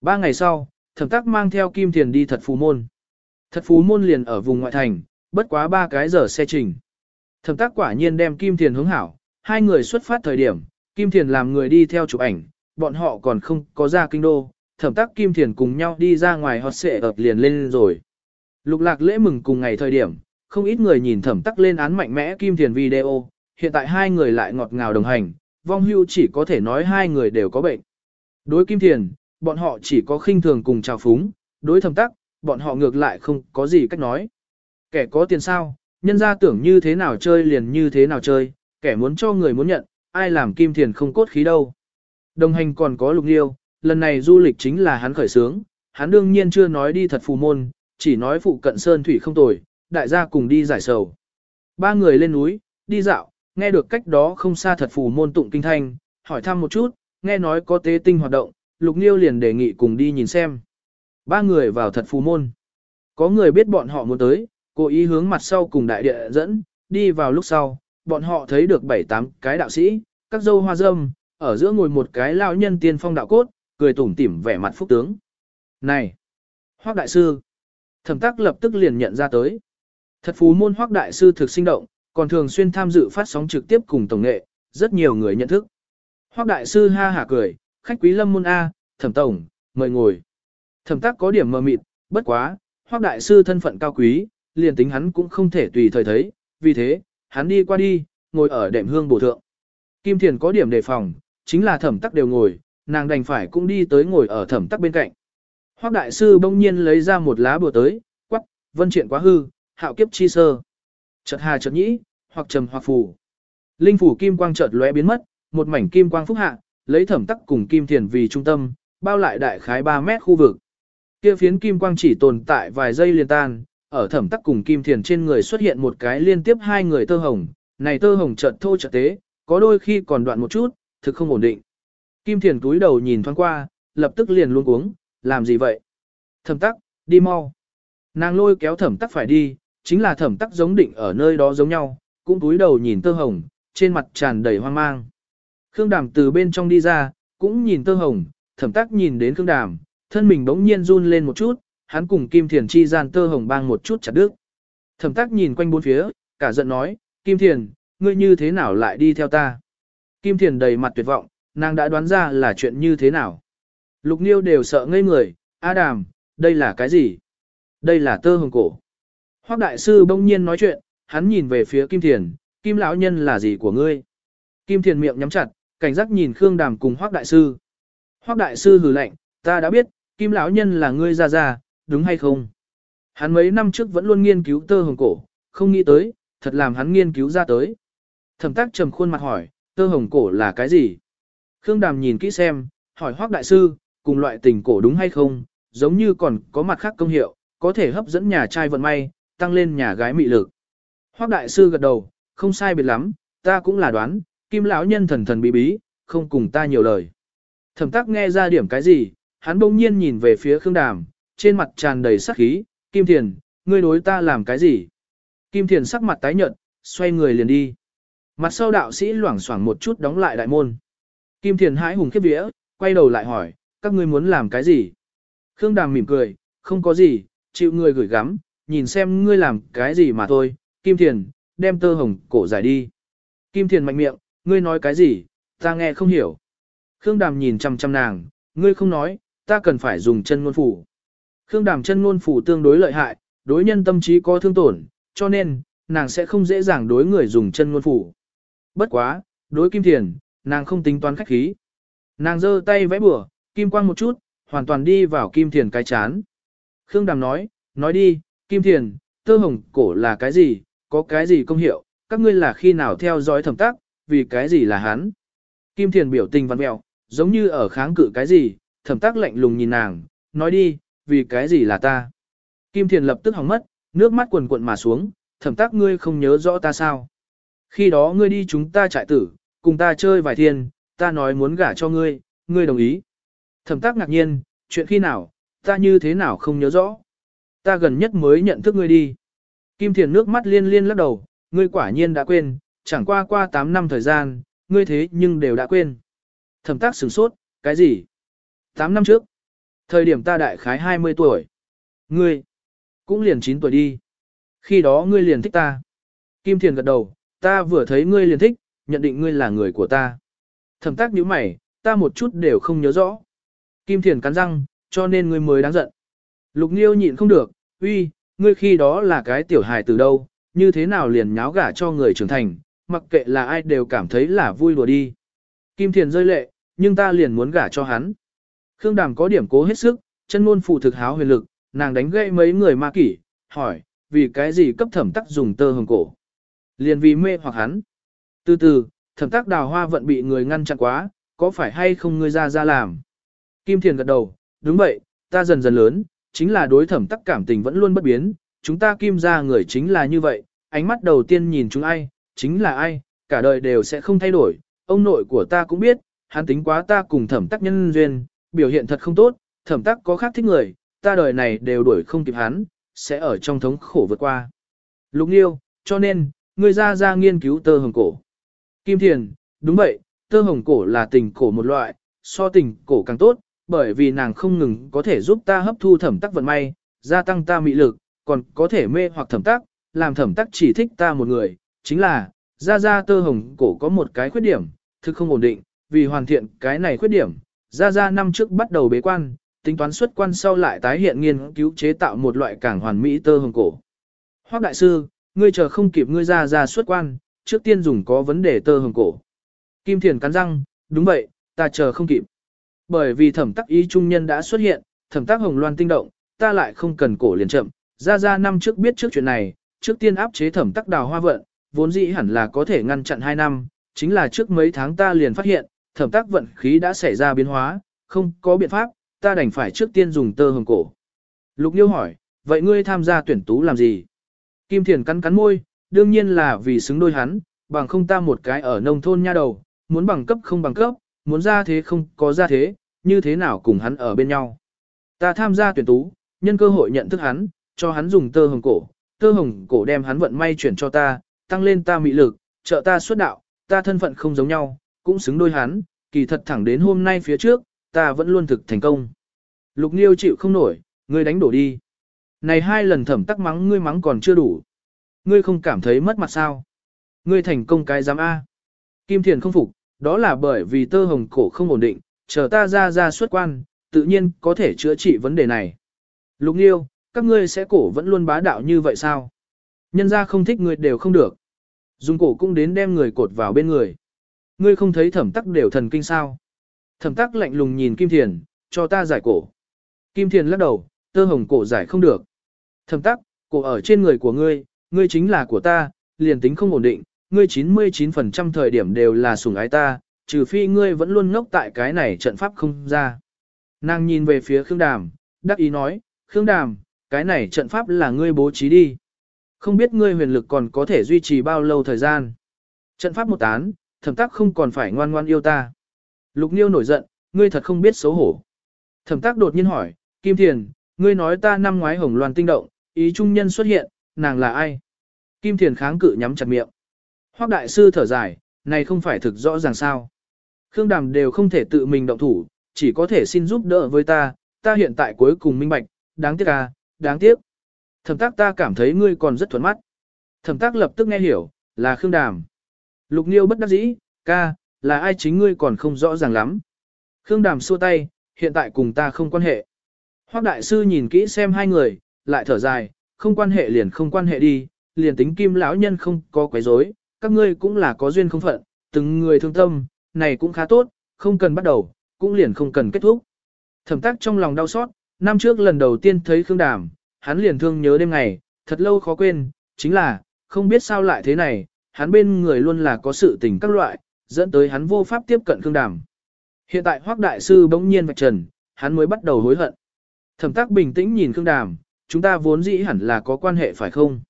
Ba ngày sau, thẩm tắc mang theo Kim Thiền đi thật phù môn. Thật phù môn liền ở vùng ngoại thành, bất quá ba cái giờ xe trình. Thẩm tắc quả nhiên đem Kim Thiền hướng hảo, hai người xuất phát thời điểm, Kim Thiền làm người đi theo chụp ảnh, bọn họ còn không có ra kinh đô, thẩm tắc Kim Thiền cùng nhau đi ra ngoài hot xệ ập liền lên rồi. Lục lạc lễ mừng cùng ngày thời điểm, không ít người nhìn thẩm tắc lên án mạnh mẽ Kim Thiền video, hiện tại hai người lại ngọt ngào đồng hành, vong hưu chỉ có thể nói hai người đều có bệnh. Đối Kim Thiền, bọn họ chỉ có khinh thường cùng chào phúng, đối thẩm tắc, bọn họ ngược lại không có gì cách nói. Kẻ có tiền sao, nhân ra tưởng như thế nào chơi liền như thế nào chơi, kẻ muốn cho người muốn nhận, ai làm Kim Thiền không cốt khí đâu. Đồng hành còn có Lục Liêu, lần này du lịch chính là hắn khởi sướng, hắn đương nhiên chưa nói đi thật phù môn, chỉ nói phụ cận sơn thủy không tồi, đại gia cùng đi giải sầu. Ba người lên núi, đi dạo, nghe được cách đó không xa thật phù môn tụng kinh thanh, hỏi thăm một chút, nghe nói có tế tinh hoạt động, Lục nghiêu liền đề nghị cùng đi nhìn xem. Ba người vào thật phù môn. Có người biết bọn họ muốn tới, cố ý hướng mặt sau cùng đại địa dẫn, đi vào lúc sau, bọn họ thấy được bảy tám cái đạo sĩ, các dâu hoa dâm, ở giữa ngồi một cái lao nhân tiên phong đạo cốt, cười tủm tỉm vẻ mặt phúc tướng. Này! Hoác đại sư! Thẩm tắc lập tức liền nhận ra tới. Thật phú môn hoác đại sư thực sinh động, còn thường xuyên tham dự phát sóng trực tiếp cùng tổng nghệ, rất nhiều người nhận thức. Hoác đại sư ha hả cười, khách quý lâm môn A, thẩm tổng, mời ngồi. Thẩm tắc có điểm mờ mịt, bất quá, hoác đại sư thân phận cao quý, liền tính hắn cũng không thể tùy thời thấy, vì thế, hắn đi qua đi, ngồi ở đệm hương bổ thượng. Kim Thiền có điểm đề phòng, chính là thẩm tắc đều ngồi, nàng đành phải cũng đi tới ngồi ở thẩm tắc bên cạnh. Hoác đại sư bỗng nhiên lấy ra một lá bùa tới, quắc, vân triện quá hư, hạo kiếp chi sơ. Chợt hà chợt nhĩ, hoặc trầm hoặc phù. Linh phủ kim quang chợt lóe biến mất, một mảnh kim quang phúc hạ, lấy thẩm tắc cùng kim thiền vì trung tâm, bao lại đại khái 3 mét khu vực. Kia phiến kim quang chỉ tồn tại vài giây liền tan, ở thẩm tắc cùng kim thiền trên người xuất hiện một cái liên tiếp hai người tơ hồng, này tơ hồng chợt thô chợt tế, có đôi khi còn đoạn một chút, thực không ổn định. Kim thiền túi đầu nhìn thoáng qua, lập tức liền luôn uống, làm gì vậy? Thẩm tắc, đi mau. Nàng lôi kéo thẩm tắc phải đi, chính là thẩm tắc giống định ở nơi đó giống nhau, cũng túi đầu nhìn tơ hồng, trên mặt tràn đầy hoang mang. Khương đàm từ bên trong đi ra, cũng nhìn tơ hồng, thẩm tắc nhìn đến Khương đàm, thân mình bỗng nhiên run lên một chút, hắn cùng Kim Thiền chi gian tơ hồng bang một chút chặt đứt. Thẩm tắc nhìn quanh bốn phía, cả giận nói, Kim Thiền, ngươi như thế nào lại đi theo ta? Kim Thiền đầy mặt tuyệt vọng, nàng đã đoán ra là chuyện như thế nào. Lục Niêu đều sợ ngây người, A Đàm, đây là cái gì? Đây là tơ hồng cổ. Hoác đại sư bỗng nhiên nói chuyện, hắn nhìn về phía Kim Thiền, Kim lão nhân là gì của ngươi? Kim Thiền miệng nhắm chặt, cảnh giác nhìn Khương Đàm cùng Hoác đại sư. Hoác đại sư hừ lạnh, ta đã biết, Kim lão nhân là ngươi ra ra, đúng hay không? Hắn mấy năm trước vẫn luôn nghiên cứu tơ hồng cổ, không nghĩ tới, thật làm hắn nghiên cứu ra tới. Thẩm tác trầm khuôn mặt hỏi, tơ hồng cổ là cái gì? Khương Đàm nhìn kỹ xem, hỏi Hoác đại sư, cùng loại tình cổ đúng hay không, giống như còn có mặt khác công hiệu, có thể hấp dẫn nhà trai vận may, tăng lên nhà gái mị lực. Hoác đại sư gật đầu, không sai biệt lắm, ta cũng là đoán, kim lão nhân thần thần bí bí, không cùng ta nhiều lời. Thẩm tắc nghe ra điểm cái gì, hắn bỗng nhiên nhìn về phía Khương Đàm, trên mặt tràn đầy sắc khí, Kim Thiền, ngươi đối ta làm cái gì? Kim Thiền sắc mặt tái nhợt, xoay người liền đi. Mặt sau đạo sĩ loảng xoảng một chút đóng lại đại môn. Kim Thiền hãi hùng khiếp vía, quay đầu lại hỏi, các ngươi muốn làm cái gì? Khương Đàm mỉm cười, không có gì, chịu ngươi gửi gắm, nhìn xem ngươi làm cái gì mà thôi. Kim Thiền, đem tơ hồng cổ giải đi. Kim Thiền mạnh miệng, ngươi nói cái gì, ta nghe không hiểu. Khương Đàm nhìn chăm chăm nàng, ngươi không nói, ta cần phải dùng chân ngôn phủ. Khương Đàm chân ngôn phủ tương đối lợi hại, đối nhân tâm trí có thương tổn, cho nên, nàng sẽ không dễ dàng đối người dùng chân ngôn phủ. Bất quá, đối Kim Thiền, nàng không tính toán khách khí. Nàng giơ tay vẽ bửa, kim quang một chút, hoàn toàn đi vào Kim Thiền cái chán. Khương Đàm nói, nói đi, Kim Thiền, tơ hồng cổ là cái gì, có cái gì công hiệu, các ngươi là khi nào theo dõi thẩm tác, vì cái gì là hắn. Kim Thiền biểu tình văn mẹo, giống như ở kháng cự cái gì, thẩm tác lạnh lùng nhìn nàng, nói đi, vì cái gì là ta. Kim Thiền lập tức hỏng mất, nước mắt quần quận mà xuống, thẩm tác ngươi không nhớ rõ ta sao. Khi đó ngươi đi chúng ta trại tử, cùng ta chơi vài thiên, ta nói muốn gả cho ngươi, ngươi đồng ý. Thẩm tác ngạc nhiên, chuyện khi nào, ta như thế nào không nhớ rõ. Ta gần nhất mới nhận thức ngươi đi. Kim Thiền nước mắt liên liên lắc đầu, ngươi quả nhiên đã quên, chẳng qua qua 8 năm thời gian, ngươi thế nhưng đều đã quên. Thẩm tác sửng sốt, cái gì? 8 năm trước. Thời điểm ta đại khái 20 tuổi. Ngươi, cũng liền 9 tuổi đi. Khi đó ngươi liền thích ta. Kim Thiền gật đầu, ta vừa thấy ngươi liền thích, nhận định ngươi là người của ta. Thẩm tác nhíu mày, ta một chút đều không nhớ rõ. Kim Thiền cắn răng, cho nên ngươi mới đáng giận. Lục Nghiêu nhịn không được, uy, ngươi khi đó là cái tiểu hài từ đâu, như thế nào liền nháo gả cho người trưởng thành, mặc kệ là ai đều cảm thấy là vui đùa đi. Kim Thiền rơi lệ, nhưng ta liền muốn gả cho hắn. Khương Đàm có điểm cố hết sức, chân ngôn phụ thực háo huyền lực, nàng đánh gãy mấy người ma kỷ, hỏi, vì cái gì cấp thẩm tắc dùng tơ hồng cổ. Liền vì mê hoặc hắn. Từ từ, thẩm tắc đào hoa vận bị người ngăn chặn quá, có phải hay không ngươi ra ra làm. Kim Thiền gật đầu, đúng vậy, ta dần dần lớn, chính là đối thẩm tắc cảm tình vẫn luôn bất biến, chúng ta kim ra người chính là như vậy, ánh mắt đầu tiên nhìn chúng ai, chính là ai, cả đời đều sẽ không thay đổi, ông nội của ta cũng biết, hắn tính quá ta cùng thẩm tắc nhân duyên, biểu hiện thật không tốt, thẩm tắc có khác thích người, ta đời này đều đuổi không kịp hắn, sẽ ở trong thống khổ vượt qua. Lục Nghiêu, cho nên, ngươi ra ra nghiên cứu tơ hồng cổ. Kim Thiền, đúng vậy, tơ hồng cổ là tình cổ một loại, so tình cổ càng tốt, bởi vì nàng không ngừng có thể giúp ta hấp thu thẩm tắc vận may, gia tăng ta mị lực, còn có thể mê hoặc thẩm tắc, làm thẩm tắc chỉ thích ta một người, chính là, ra ra tơ hồng cổ có một cái khuyết điểm, thực không ổn định, vì hoàn thiện cái này khuyết điểm, ra ra năm trước bắt đầu bế quan, tính toán xuất quan sau lại tái hiện nghiên cứu chế tạo một loại cảng hoàn mỹ tơ hồng cổ. Hoác đại sư, ngươi chờ không kịp ngươi ra ra xuất quan, trước tiên dùng có vấn đề tơ hồng cổ. Kim Thiền cắn răng, đúng vậy, ta chờ không kịp. Bởi vì thẩm tắc ý trung nhân đã xuất hiện, thẩm tắc hồng loan tinh động, ta lại không cần cổ liền chậm, ra ra năm trước biết trước chuyện này, trước tiên áp chế thẩm tắc đào hoa vận, vốn dĩ hẳn là có thể ngăn chặn 2 năm, chính là trước mấy tháng ta liền phát hiện, thẩm tác vận khí đã xảy ra biến hóa, không có biện pháp, ta đành phải trước tiên dùng tơ hồng cổ. Lục Nhiêu hỏi, vậy ngươi tham gia tuyển tú làm gì? Kim Thiền cắn cắn môi, đương nhiên là vì xứng đôi hắn, bằng không ta một cái ở nông thôn nha đầu, muốn bằng cấp không bằng cấp, muốn ra thế không có ra thế, như thế nào cùng hắn ở bên nhau. Ta tham gia tuyển tú, nhân cơ hội nhận thức hắn, cho hắn dùng tơ hồng cổ, tơ hồng cổ đem hắn vận may chuyển cho ta, tăng lên ta mị lực, trợ ta xuất đạo, ta thân phận không giống nhau, cũng xứng đôi hắn, kỳ thật thẳng đến hôm nay phía trước, ta vẫn luôn thực thành công. Lục niêu chịu không nổi, ngươi đánh đổ đi. Này hai lần thẩm tắc mắng ngươi mắng còn chưa đủ. Ngươi không cảm thấy mất mặt sao? Ngươi thành công cái giám A. Kim Thiền không phục, đó là bởi vì tơ hồng cổ không ổn định, chờ ta ra ra xuất quan, tự nhiên có thể chữa trị vấn đề này. Lục niêu các ngươi sẽ cổ vẫn luôn bá đạo như vậy sao? Nhân ra không thích ngươi đều không được. Dùng cổ cũng đến đem người cột vào bên người. Ngươi không thấy thẩm tắc đều thần kinh sao? Thẩm tắc lạnh lùng nhìn Kim Thiền, cho ta giải cổ. Kim Thiền lắc đầu, tơ hồng cổ giải không được. Thẩm tắc, cổ ở trên người của ngươi, ngươi chính là của ta, liền tính không ổn định, ngươi 99% thời điểm đều là sủng ái ta, trừ phi ngươi vẫn luôn ngốc tại cái này trận pháp không ra. Nàng nhìn về phía Khương Đàm, đắc ý nói, Khương Đàm, cái này trận pháp là ngươi bố trí đi. Không biết ngươi huyền lực còn có thể duy trì bao lâu thời gian. Trận pháp một tán, thẩm tác không còn phải ngoan ngoan yêu ta. Lục Niêu nổi giận, ngươi thật không biết xấu hổ. Thẩm tác đột nhiên hỏi, Kim Thiền, ngươi nói ta năm ngoái hồng loan tinh động, ý trung nhân xuất hiện, nàng là ai? Kim Thiền kháng cự nhắm chặt miệng. Hoác đại sư thở dài, này không phải thực rõ ràng sao. Khương Đàm đều không thể tự mình động thủ, chỉ có thể xin giúp đỡ với ta, ta hiện tại cuối cùng minh bạch, đáng tiếc à, đáng tiếc. Thẩm tác ta cảm thấy ngươi còn rất thuận mắt. Thẩm tác lập tức nghe hiểu, là Khương Đàm. Lục Niêu bất đắc dĩ, ca, là ai chính ngươi còn không rõ ràng lắm. Khương Đàm xua tay, hiện tại cùng ta không quan hệ. Hoác đại sư nhìn kỹ xem hai người, lại thở dài, không quan hệ liền không quan hệ đi, liền tính kim lão nhân không có quấy rối, các ngươi cũng là có duyên không phận, từng người thương tâm, này cũng khá tốt, không cần bắt đầu, cũng liền không cần kết thúc. Thẩm tác trong lòng đau xót, năm trước lần đầu tiên thấy Khương Đàm, hắn liền thương nhớ đêm ngày, thật lâu khó quên, chính là, không biết sao lại thế này, hắn bên người luôn là có sự tình các loại, dẫn tới hắn vô pháp tiếp cận Khương Đàm. Hiện tại Hoắc Đại Sư bỗng nhiên vạch trần, hắn mới bắt đầu hối hận. Thẩm tác bình tĩnh nhìn Khương Đàm, chúng ta vốn dĩ hẳn là có quan hệ phải không?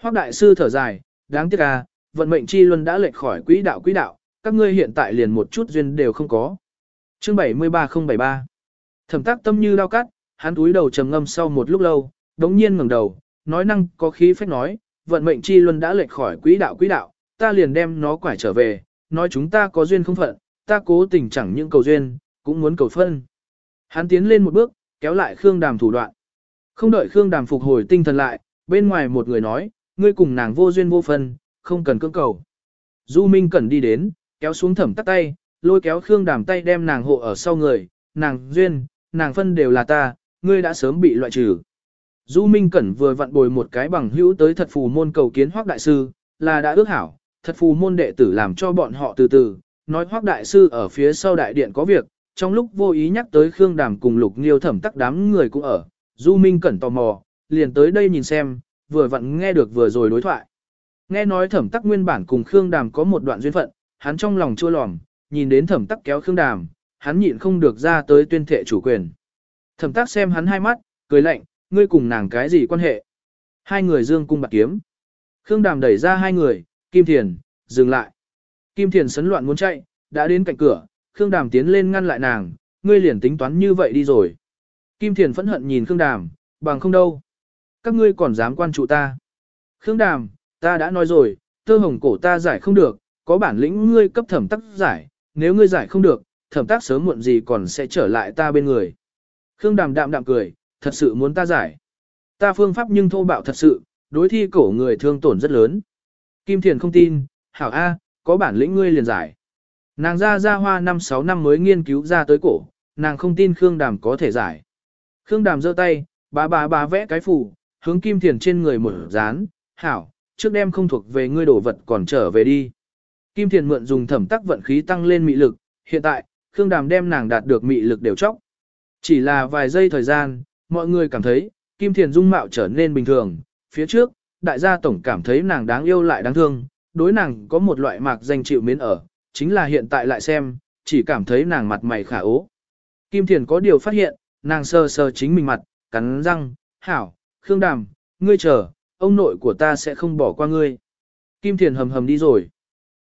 Hoắc Đại Sư thở dài, đáng tiếc à, vận mệnh chi luân đã lệch khỏi quỹ đạo quỹ đạo, các ngươi hiện tại liền một chút duyên đều không có. Chương 73073 Thẩm tác tâm như đau cắt, hắn túi đầu trầm ngâm sau một lúc lâu, đống nhiên ngẩng đầu, nói năng có khí phách nói, vận mệnh chi luân đã lệch khỏi quỹ đạo quỹ đạo, ta liền đem nó quải trở về, nói chúng ta có duyên không phận, ta cố tình chẳng những cầu duyên, cũng muốn cầu phân. Hắn tiến lên một bước, kéo lại Khương Đàm thủ đoạn. Không đợi Khương Đàm phục hồi tinh thần lại, bên ngoài một người nói, ngươi cùng nàng vô duyên vô phân, không cần cưỡng cầu. Du Minh Cẩn đi đến, kéo xuống thẩm tắt tay, lôi kéo Khương Đàm tay đem nàng hộ ở sau người, nàng duyên, nàng phân đều là ta, ngươi đã sớm bị loại trừ. Du Minh Cẩn vừa vặn bồi một cái bằng hữu tới thật phù môn cầu kiến hoác đại sư, là đã ước hảo, thật phù môn đệ tử làm cho bọn họ từ từ, nói hoác đại sư ở phía sau đại điện có việc, trong lúc vô ý nhắc tới Khương Đàm cùng Lục Nghiêu thẩm tắc đám người cũng ở, Du Minh Cẩn tò mò, liền tới đây nhìn xem, vừa vặn nghe được vừa rồi đối thoại. Nghe nói thẩm tắc nguyên bản cùng Khương Đàm có một đoạn duyên phận, hắn trong lòng chua lòm, nhìn đến thẩm tắc kéo Khương Đàm, hắn nhịn không được ra tới tuyên thệ chủ quyền. Thẩm tắc xem hắn hai mắt, cười lạnh, ngươi cùng nàng cái gì quan hệ? Hai người dương cung bạc kiếm. Khương Đàm đẩy ra hai người, Kim Thiền, dừng lại. Kim Thiền sấn loạn muốn chạy, đã đến cạnh cửa, Khương Đàm tiến lên ngăn lại nàng, ngươi liền tính toán như vậy đi rồi. Kim Thiền phẫn hận nhìn Khương Đàm, bằng không đâu. các ngươi còn dám quan trụ ta. Khương Đàm, ta đã nói rồi, tơ hồng cổ ta giải không được, có bản lĩnh ngươi cấp thẩm tắc giải, nếu ngươi giải không được, thẩm tác sớm muộn gì còn sẽ trở lại ta bên người. Khương Đàm đạm đạm cười, thật sự muốn ta giải. Ta phương pháp nhưng thô bạo thật sự, đối thi cổ người thương tổn rất lớn. Kim Thiền không tin, hảo A, có bản lĩnh ngươi liền giải. Nàng ra ra hoa 5-6 năm mới nghiên cứu ra tới cổ, nàng không tin Khương Đàm có thể giải. Khương Đàm giơ tay, bá bá bá vẽ cái phủ, hướng Kim Thiền trên người một dán, hảo, trước đêm không thuộc về ngươi đổ vật còn trở về đi. Kim Thiền mượn dùng thẩm tắc vận khí tăng lên mị lực, hiện tại, Khương Đàm đem nàng đạt được mị lực đều chóc. Chỉ là vài giây thời gian, mọi người cảm thấy, Kim Thiền dung mạo trở nên bình thường, phía trước, đại gia tổng cảm thấy nàng đáng yêu lại đáng thương, đối nàng có một loại mạc danh chịu miến ở, chính là hiện tại lại xem, chỉ cảm thấy nàng mặt mày khả ố. Kim Thiền có điều phát hiện, nàng sờ sờ chính mình mặt, cắn răng, hảo, Khương Đàm, ngươi chờ, ông nội của ta sẽ không bỏ qua ngươi. Kim Thiền hầm hầm đi rồi.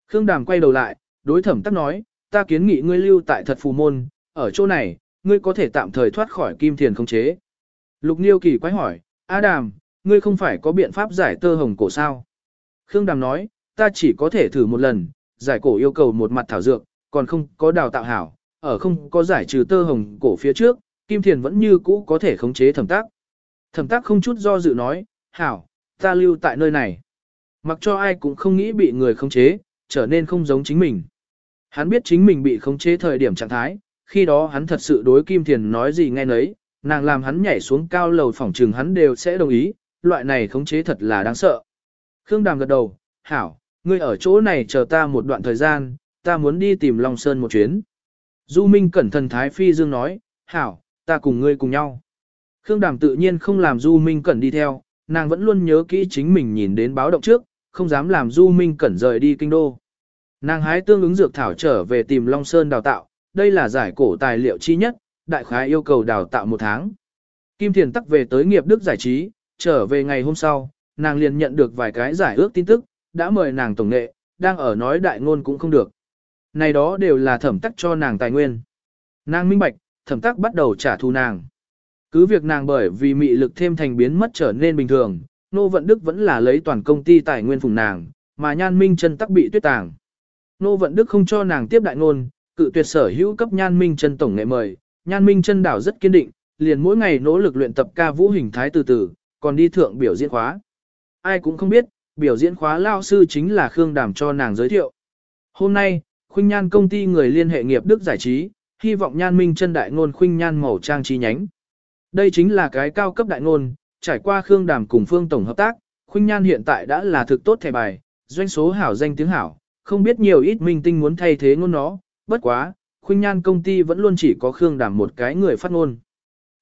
Khương Đàm quay đầu lại, đối thẩm tắc nói, ta kiến nghị ngươi lưu tại thật phù môn, ở chỗ này, ngươi có thể tạm thời thoát khỏi Kim Thiền không chế. Lục Niêu kỳ quái hỏi, A Đàm, ngươi không phải có biện pháp giải tơ hồng cổ sao? Khương Đàm nói, ta chỉ có thể thử một lần, giải cổ yêu cầu một mặt thảo dược, còn không có đào tạo hảo, ở không có giải trừ tơ hồng cổ phía trước, Kim Thiền vẫn như cũ có thể khống chế thẩm tác. Thẩm tác không chút do dự nói, hảo, ta lưu tại nơi này. Mặc cho ai cũng không nghĩ bị người khống chế, trở nên không giống chính mình. Hắn biết chính mình bị khống chế thời điểm trạng thái, khi đó hắn thật sự đối Kim Thiền nói gì nghe nấy, nàng làm hắn nhảy xuống cao lầu phòng trường hắn đều sẽ đồng ý, loại này khống chế thật là đáng sợ. Khương Đàm gật đầu, hảo, ngươi ở chỗ này chờ ta một đoạn thời gian, ta muốn đi tìm Long Sơn một chuyến. Du Minh cẩn thận Thái Phi Dương nói, hảo, ta cùng ngươi cùng nhau. Khương Đàm tự nhiên không làm Du Minh cẩn đi theo, nàng vẫn luôn nhớ kỹ chính mình nhìn đến báo động trước, không dám làm Du Minh cẩn rời đi kinh đô. Nàng hái tương ứng dược thảo trở về tìm Long Sơn đào tạo, đây là giải cổ tài liệu chi nhất, đại khái yêu cầu đào tạo một tháng. Kim Thiền tắc về tới nghiệp đức giải trí, trở về ngày hôm sau, nàng liền nhận được vài cái giải ước tin tức, đã mời nàng tổng nghệ, đang ở nói đại ngôn cũng không được. Này đó đều là thẩm tắc cho nàng tài nguyên. Nàng minh bạch, thẩm tắc bắt đầu trả thù nàng. Cứ việc nàng bởi vì mị lực thêm thành biến mất trở nên bình thường, Nô Vận Đức vẫn là lấy toàn công ty tài nguyên phùng nàng, mà Nhan Minh Trân tắc bị tuyết tàng. Nô Vận Đức không cho nàng tiếp đại ngôn, cự tuyệt sở hữu cấp Nhan Minh Trân tổng nghệ mời, Nhan Minh chân đảo rất kiên định, liền mỗi ngày nỗ lực luyện tập ca vũ hình thái từ từ, còn đi thượng biểu diễn khóa. Ai cũng không biết, biểu diễn khóa lao sư chính là Khương Đàm cho nàng giới thiệu. Hôm nay, Khuynh Nhan công ty người liên hệ nghiệp Đức giải trí, hy vọng Nhan Minh chân đại ngôn Khuynh Nhan màu trang chi nhánh. Đây chính là cái cao cấp đại ngôn, trải qua Khương Đàm cùng Phương Tổng hợp tác, Khuynh Nhan hiện tại đã là thực tốt thẻ bài, doanh số hảo danh tiếng hảo, không biết nhiều ít minh tinh muốn thay thế ngôn nó, bất quá, Khuynh Nhan công ty vẫn luôn chỉ có Khương Đàm một cái người phát ngôn.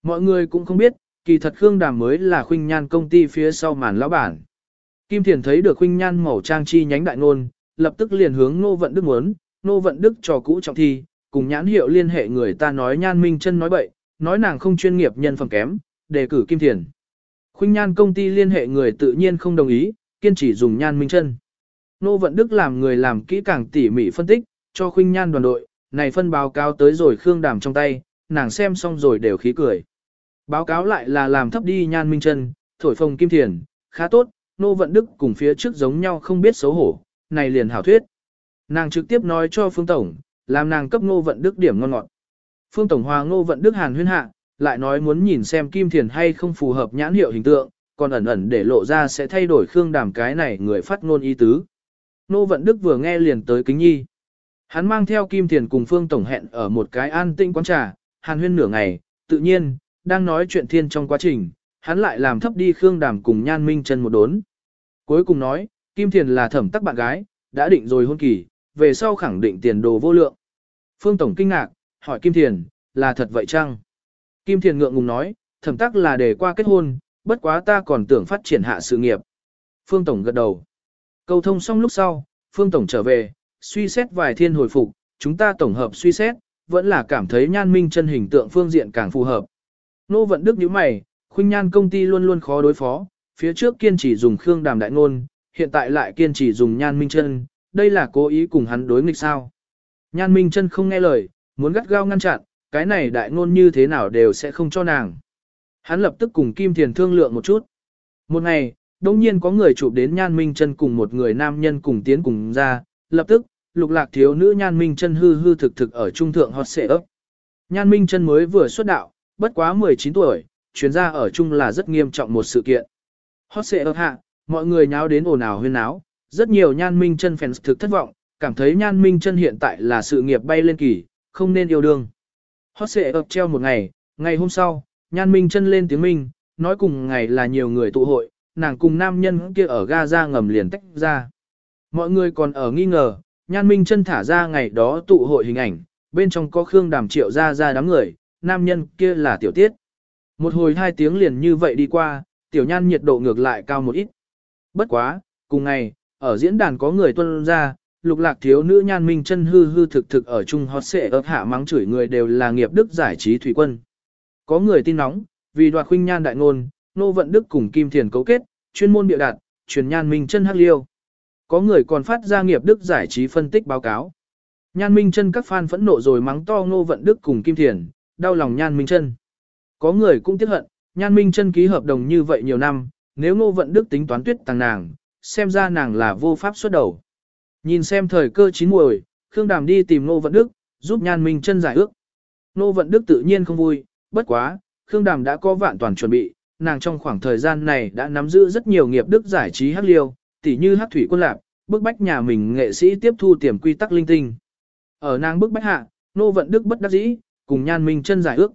Mọi người cũng không biết, kỳ thật Khương Đàm mới là Khuynh Nhan công ty phía sau màn lão bản. Kim Thiền thấy được Khuynh Nhan màu trang chi nhánh đại ngôn, lập tức liền hướng Nô Vận Đức muốn, Nô Vận Đức trò cũ trọng thi, cùng nhãn hiệu liên hệ người ta nói Nhan Minh chân nói bậy, nói nàng không chuyên nghiệp nhân phẩm kém, đề cử Kim Thiền. Khuynh Nhan công ty liên hệ người tự nhiên không đồng ý, kiên trì dùng Nhan Minh chân. Nô Vận Đức làm người làm kỹ càng tỉ mỉ phân tích, cho Khuynh Nhan đoàn đội, này phân báo cáo tới rồi Khương Đàm trong tay, nàng xem xong rồi đều khí cười. Báo cáo lại là làm thấp đi Nhan Minh chân, thổi phồng Kim Thiền, khá tốt, Nô Vận Đức cùng phía trước giống nhau không biết xấu hổ, này liền hảo thuyết. Nàng trực tiếp nói cho Phương Tổng, làm nàng cấp Nô Vận Đức điểm ngon ngọt. Phương Tổng Hòa nô Vận Đức Hàn huyên hạ, lại nói muốn nhìn xem Kim Thiền hay không phù hợp nhãn hiệu hình tượng, còn ẩn ẩn để lộ ra sẽ thay đổi Khương Đàm cái này người phát ngôn ý tứ. nô Vận Đức vừa nghe liền tới kính nhi. Hắn mang theo Kim Thiền cùng Phương Tổng hẹn ở một cái an tĩnh quán trà, hàn huyên nửa ngày, tự nhiên, đang nói chuyện thiên trong quá trình, hắn lại làm thấp đi Khương Đàm cùng Nhan Minh chân một đốn. Cuối cùng nói, Kim Thiền là thẩm tắc bạn gái, đã định rồi hôn kỳ, về sau khẳng định tiền đồ vô lượng. Phương Tổng kinh ngạc, hỏi Kim Thiền, là thật vậy chăng? Kim Thiền ngượng ngùng nói, thẩm tắc là để qua kết hôn, bất quá ta còn tưởng phát triển hạ sự nghiệp. Phương Tổng gật đầu. Câu thông xong lúc sau, Phương Tổng trở về, suy xét vài thiên hồi phục, chúng ta tổng hợp suy xét, vẫn là cảm thấy nhan minh chân hình tượng phương diện càng phù hợp. Nô vận đức như mày, khuynh nhan công ty luôn luôn khó đối phó, phía trước kiên trì dùng Khương Đàm Đại Ngôn, hiện tại lại kiên trì dùng nhan minh chân, đây là cố ý cùng hắn đối nghịch sao. Nhan minh chân không nghe lời, muốn gắt gao ngăn chặn, cái này đại ngôn như thế nào đều sẽ không cho nàng. Hắn lập tức cùng Kim Thiền thương lượng một chút. Một ngày, đông nhiên có người chụp đến Nhan Minh chân cùng một người nam nhân cùng tiến cùng ra, lập tức, lục lạc thiếu nữ Nhan Minh chân hư hư thực thực ở trung thượng hot xệ ấp. Nhan Minh chân mới vừa xuất đạo, bất quá 19 tuổi, chuyến ra ở chung là rất nghiêm trọng một sự kiện. Hot xệ ấp hạ, mọi người nháo đến ồn ào huyên náo, rất nhiều Nhan Minh chân fans thực thất vọng, cảm thấy Nhan Minh chân hiện tại là sự nghiệp bay lên kỳ, không nên yêu đương. Hot xệ ấp treo một ngày, ngày hôm sau, Nhan Minh chân lên tiếng Minh, nói cùng ngày là nhiều người tụ hội, nàng cùng nam nhân kia ở Gaza ngầm liền tách ra. Mọi người còn ở nghi ngờ, Nhan Minh chân thả ra ngày đó tụ hội hình ảnh, bên trong có Khương Đàm Triệu ra ra đám người, nam nhân kia là tiểu tiết. Một hồi hai tiếng liền như vậy đi qua, tiểu nhan nhiệt độ ngược lại cao một ít. Bất quá, cùng ngày, ở diễn đàn có người tuân ra, lục lạc thiếu nữ nhan minh chân hư hư thực thực ở chung hot xệ ấp hạ mắng chửi người đều là nghiệp đức giải trí thủy quân. Có người tin nóng, vì đoạt khuynh nhan đại ngôn, nô vận đức cùng kim thiền cấu kết, chuyên môn biểu đạt, truyền nhan minh chân hắc liêu. Có người còn phát ra nghiệp đức giải trí phân tích báo cáo. Nhan minh chân các fan phẫn nộ rồi mắng to Ngô vận đức cùng kim thiền, đau lòng nhan minh chân. Có người cũng tiếc hận, nhan minh chân ký hợp đồng như vậy nhiều năm, nếu Ngô vận đức tính toán tuyết tàng nàng, xem ra nàng là vô pháp xuất đầu. Nhìn xem thời cơ chín muồi, Khương Đàm đi tìm Ngô Vận Đức, giúp Nhan Minh chân giải ước. Ngô Vận Đức tự nhiên không vui, bất quá, Khương Đàm đã có vạn toàn chuẩn bị, nàng trong khoảng thời gian này đã nắm giữ rất nhiều nghiệp đức giải trí hắc liêu, tỉ như hát thủy quân lạc, bức bách nhà mình nghệ sĩ tiếp thu tiềm quy tắc linh tinh. Ở nàng bức bách hạ, Nô Vận Đức bất đắc dĩ, cùng Nhan Minh chân giải ước.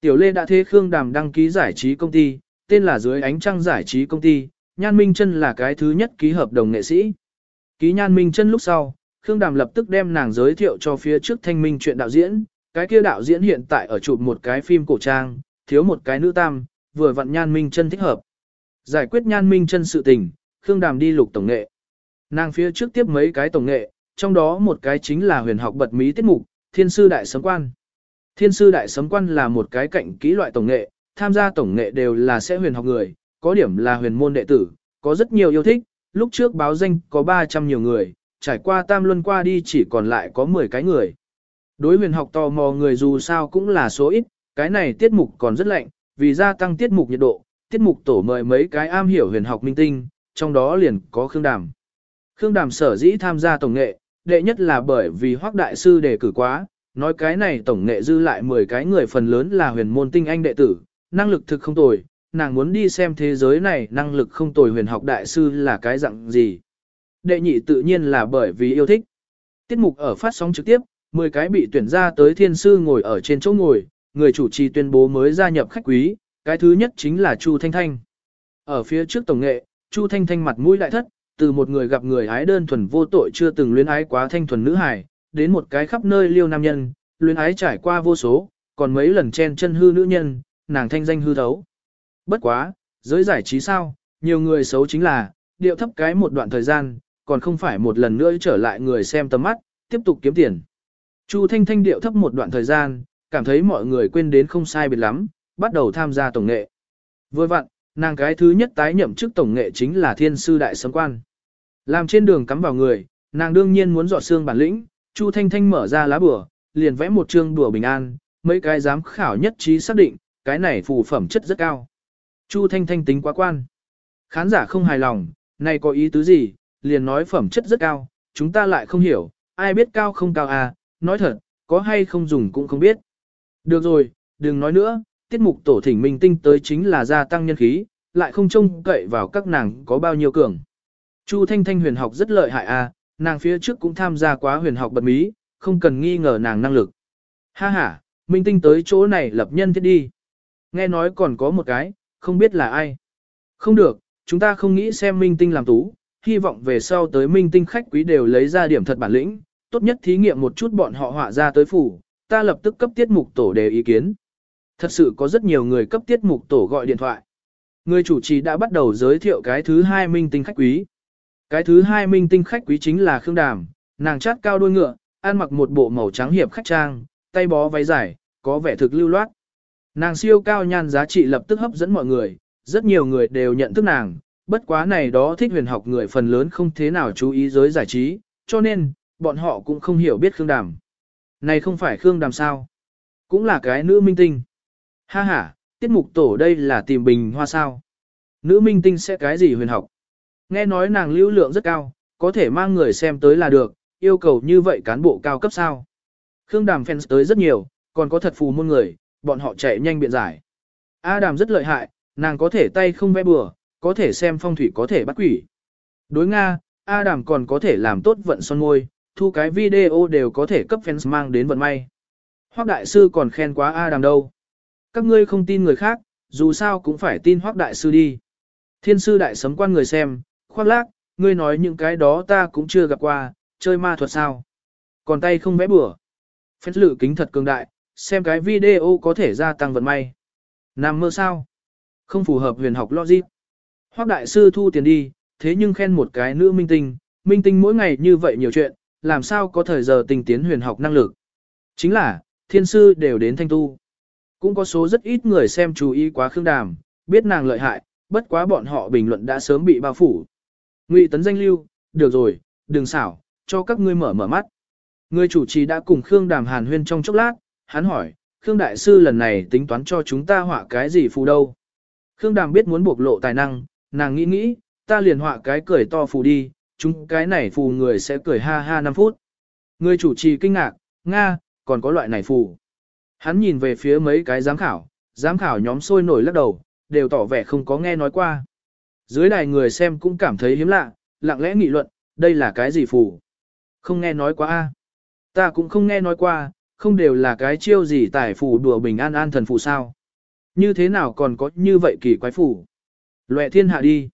Tiểu Lê đã thế Khương Đàm đăng ký giải trí công ty, tên là dưới ánh trăng giải trí công ty, Nhan Minh chân là cái thứ nhất ký hợp đồng nghệ sĩ. Ký Nhan Minh chân lúc sau, Khương Đàm lập tức đem nàng giới thiệu cho phía trước thanh minh chuyện đạo diễn, cái kia đạo diễn hiện tại ở chụp một cái phim cổ trang, thiếu một cái nữ tam, vừa vặn Nhan Minh chân thích hợp. Giải quyết Nhan Minh chân sự tình, Khương Đàm đi lục tổng nghệ. Nàng phía trước tiếp mấy cái tổng nghệ, trong đó một cái chính là huyền học bật mí tiết mục, Thiên sư đại sấm quan. Thiên sư đại sấm quan là một cái cạnh kỹ loại tổng nghệ, tham gia tổng nghệ đều là sẽ huyền học người, có điểm là huyền môn đệ tử, có rất nhiều yêu thích, lúc trước báo danh có 300 nhiều người, trải qua tam luân qua đi chỉ còn lại có 10 cái người. Đối huyền học tò mò người dù sao cũng là số ít, cái này tiết mục còn rất lạnh, vì gia tăng tiết mục nhiệt độ, tiết mục tổ mời mấy cái am hiểu huyền học minh tinh, trong đó liền có Khương Đàm. Khương Đàm sở dĩ tham gia tổng nghệ, đệ nhất là bởi vì Hoắc Đại Sư đề cử quá, nói cái này tổng nghệ dư lại 10 cái người phần lớn là huyền môn tinh anh đệ tử, năng lực thực không tồi, nàng muốn đi xem thế giới này năng lực không tồi huyền học đại sư là cái dạng gì. Đệ nhị tự nhiên là bởi vì yêu thích. Tiết mục ở phát sóng trực tiếp, 10 cái bị tuyển ra tới thiên sư ngồi ở trên chỗ ngồi, người chủ trì tuyên bố mới gia nhập khách quý, cái thứ nhất chính là Chu Thanh Thanh. Ở phía trước tổng nghệ, Chu Thanh Thanh mặt mũi đại thất, từ một người gặp người ái đơn thuần vô tội chưa từng luyến ái quá thanh thuần nữ hài, đến một cái khắp nơi liêu nam nhân, luyến ái trải qua vô số, còn mấy lần chen chân hư nữ nhân, nàng thanh danh hư thấu. Bất quá, giới giải trí sao, nhiều người xấu chính là, điệu thấp cái một đoạn thời gian, còn không phải một lần nữa trở lại người xem tầm mắt, tiếp tục kiếm tiền. Chu Thanh Thanh điệu thấp một đoạn thời gian, cảm thấy mọi người quên đến không sai biệt lắm, bắt đầu tham gia tổng nghệ. Vừa vặn, nàng cái thứ nhất tái nhậm chức tổng nghệ chính là thiên sư đại sấm quan. Làm trên đường cắm vào người, nàng đương nhiên muốn dọa xương bản lĩnh, Chu Thanh Thanh mở ra lá bửa, liền vẽ một chương đùa bình an, mấy cái giám khảo nhất trí xác định, cái này phù phẩm chất rất cao. Chu Thanh Thanh tính quá quan. Khán giả không hài lòng, này có ý tứ gì, liền nói phẩm chất rất cao, chúng ta lại không hiểu, ai biết cao không cao à, nói thật, có hay không dùng cũng không biết. Được rồi, đừng nói nữa, tiết mục tổ thỉnh minh tinh tới chính là gia tăng nhân khí, lại không trông cậy vào các nàng có bao nhiêu cường. Chu Thanh Thanh huyền học rất lợi hại à, nàng phía trước cũng tham gia quá huyền học bật mí, không cần nghi ngờ nàng năng lực. Ha ha, minh tinh tới chỗ này lập nhân thiết đi. Nghe nói còn có một cái, không biết là ai. Không được, chúng ta không nghĩ xem minh tinh làm tú, hy vọng về sau tới minh tinh khách quý đều lấy ra điểm thật bản lĩnh, tốt nhất thí nghiệm một chút bọn họ họa ra tới phủ, ta lập tức cấp tiết mục tổ đề ý kiến. Thật sự có rất nhiều người cấp tiết mục tổ gọi điện thoại. Người chủ trì đã bắt đầu giới thiệu cái thứ hai minh tinh khách quý. Cái thứ hai minh tinh khách quý chính là Khương Đàm, nàng chát cao đôi ngựa, ăn mặc một bộ màu trắng hiệp khách trang, tay bó váy dài, có vẻ thực lưu loát. Nàng siêu cao nhan giá trị lập tức hấp dẫn mọi người, rất nhiều người đều nhận thức nàng, bất quá này đó thích huyền học người phần lớn không thế nào chú ý giới giải trí, cho nên, bọn họ cũng không hiểu biết Khương Đàm. Này không phải Khương Đàm sao? Cũng là cái nữ minh tinh. Ha ha, tiết mục tổ đây là tìm bình hoa sao. Nữ minh tinh sẽ cái gì huyền học? Nghe nói nàng lưu lượng rất cao, có thể mang người xem tới là được, yêu cầu như vậy cán bộ cao cấp sao? Khương Đàm fans tới rất nhiều, còn có thật phù môn người, bọn họ chạy nhanh biện giải. A Đàm rất lợi hại, nàng có thể tay không vẽ bừa, có thể xem phong thủy có thể bắt quỷ. Đối Nga, A Đàm còn có thể làm tốt vận son ngôi thu cái video đều có thể cấp fans mang đến vận may. Hoác đại sư còn khen quá A Đàm đâu. Các ngươi không tin người khác, dù sao cũng phải tin Hoác đại sư đi. Thiên sư đại sấm quan người xem, khoác lác, ngươi nói những cái đó ta cũng chưa gặp qua, chơi ma thuật sao. Còn tay không vẽ bừa. Phép lự kính thật cường đại, xem cái video có thể gia tăng vận may. Nằm mơ sao? Không phù hợp huyền học logic. Hoác đại sư thu tiền đi, thế nhưng khen một cái nữ minh tinh, minh tinh mỗi ngày như vậy nhiều chuyện, làm sao có thời giờ tình tiến huyền học năng lực. Chính là, thiên sư đều đến thanh tu. Cũng có số rất ít người xem chú ý quá khương đàm, biết nàng lợi hại, bất quá bọn họ bình luận đã sớm bị bao phủ. Ngụy tấn danh lưu, được rồi, đừng xảo, cho các ngươi mở mở mắt. Người chủ trì đã cùng Khương Đàm Hàn huyên trong chốc lát, hắn hỏi, Khương Đại Sư lần này tính toán cho chúng ta họa cái gì phù đâu. Khương Đàm biết muốn bộc lộ tài năng, nàng nghĩ nghĩ, ta liền họa cái cười to phù đi, chúng cái này phù người sẽ cười ha ha 5 phút. Người chủ trì kinh ngạc, Nga, còn có loại này phù. Hắn nhìn về phía mấy cái giám khảo, giám khảo nhóm sôi nổi lắc đầu, đều tỏ vẻ không có nghe nói qua. Dưới đài người xem cũng cảm thấy hiếm lạ, lặng lẽ nghị luận, đây là cái gì phù? Không nghe nói qua a. Ta cũng không nghe nói qua, không đều là cái chiêu gì tài phù đùa bình an an thần phù sao. Như thế nào còn có như vậy kỳ quái phù? Loẹ thiên hạ đi.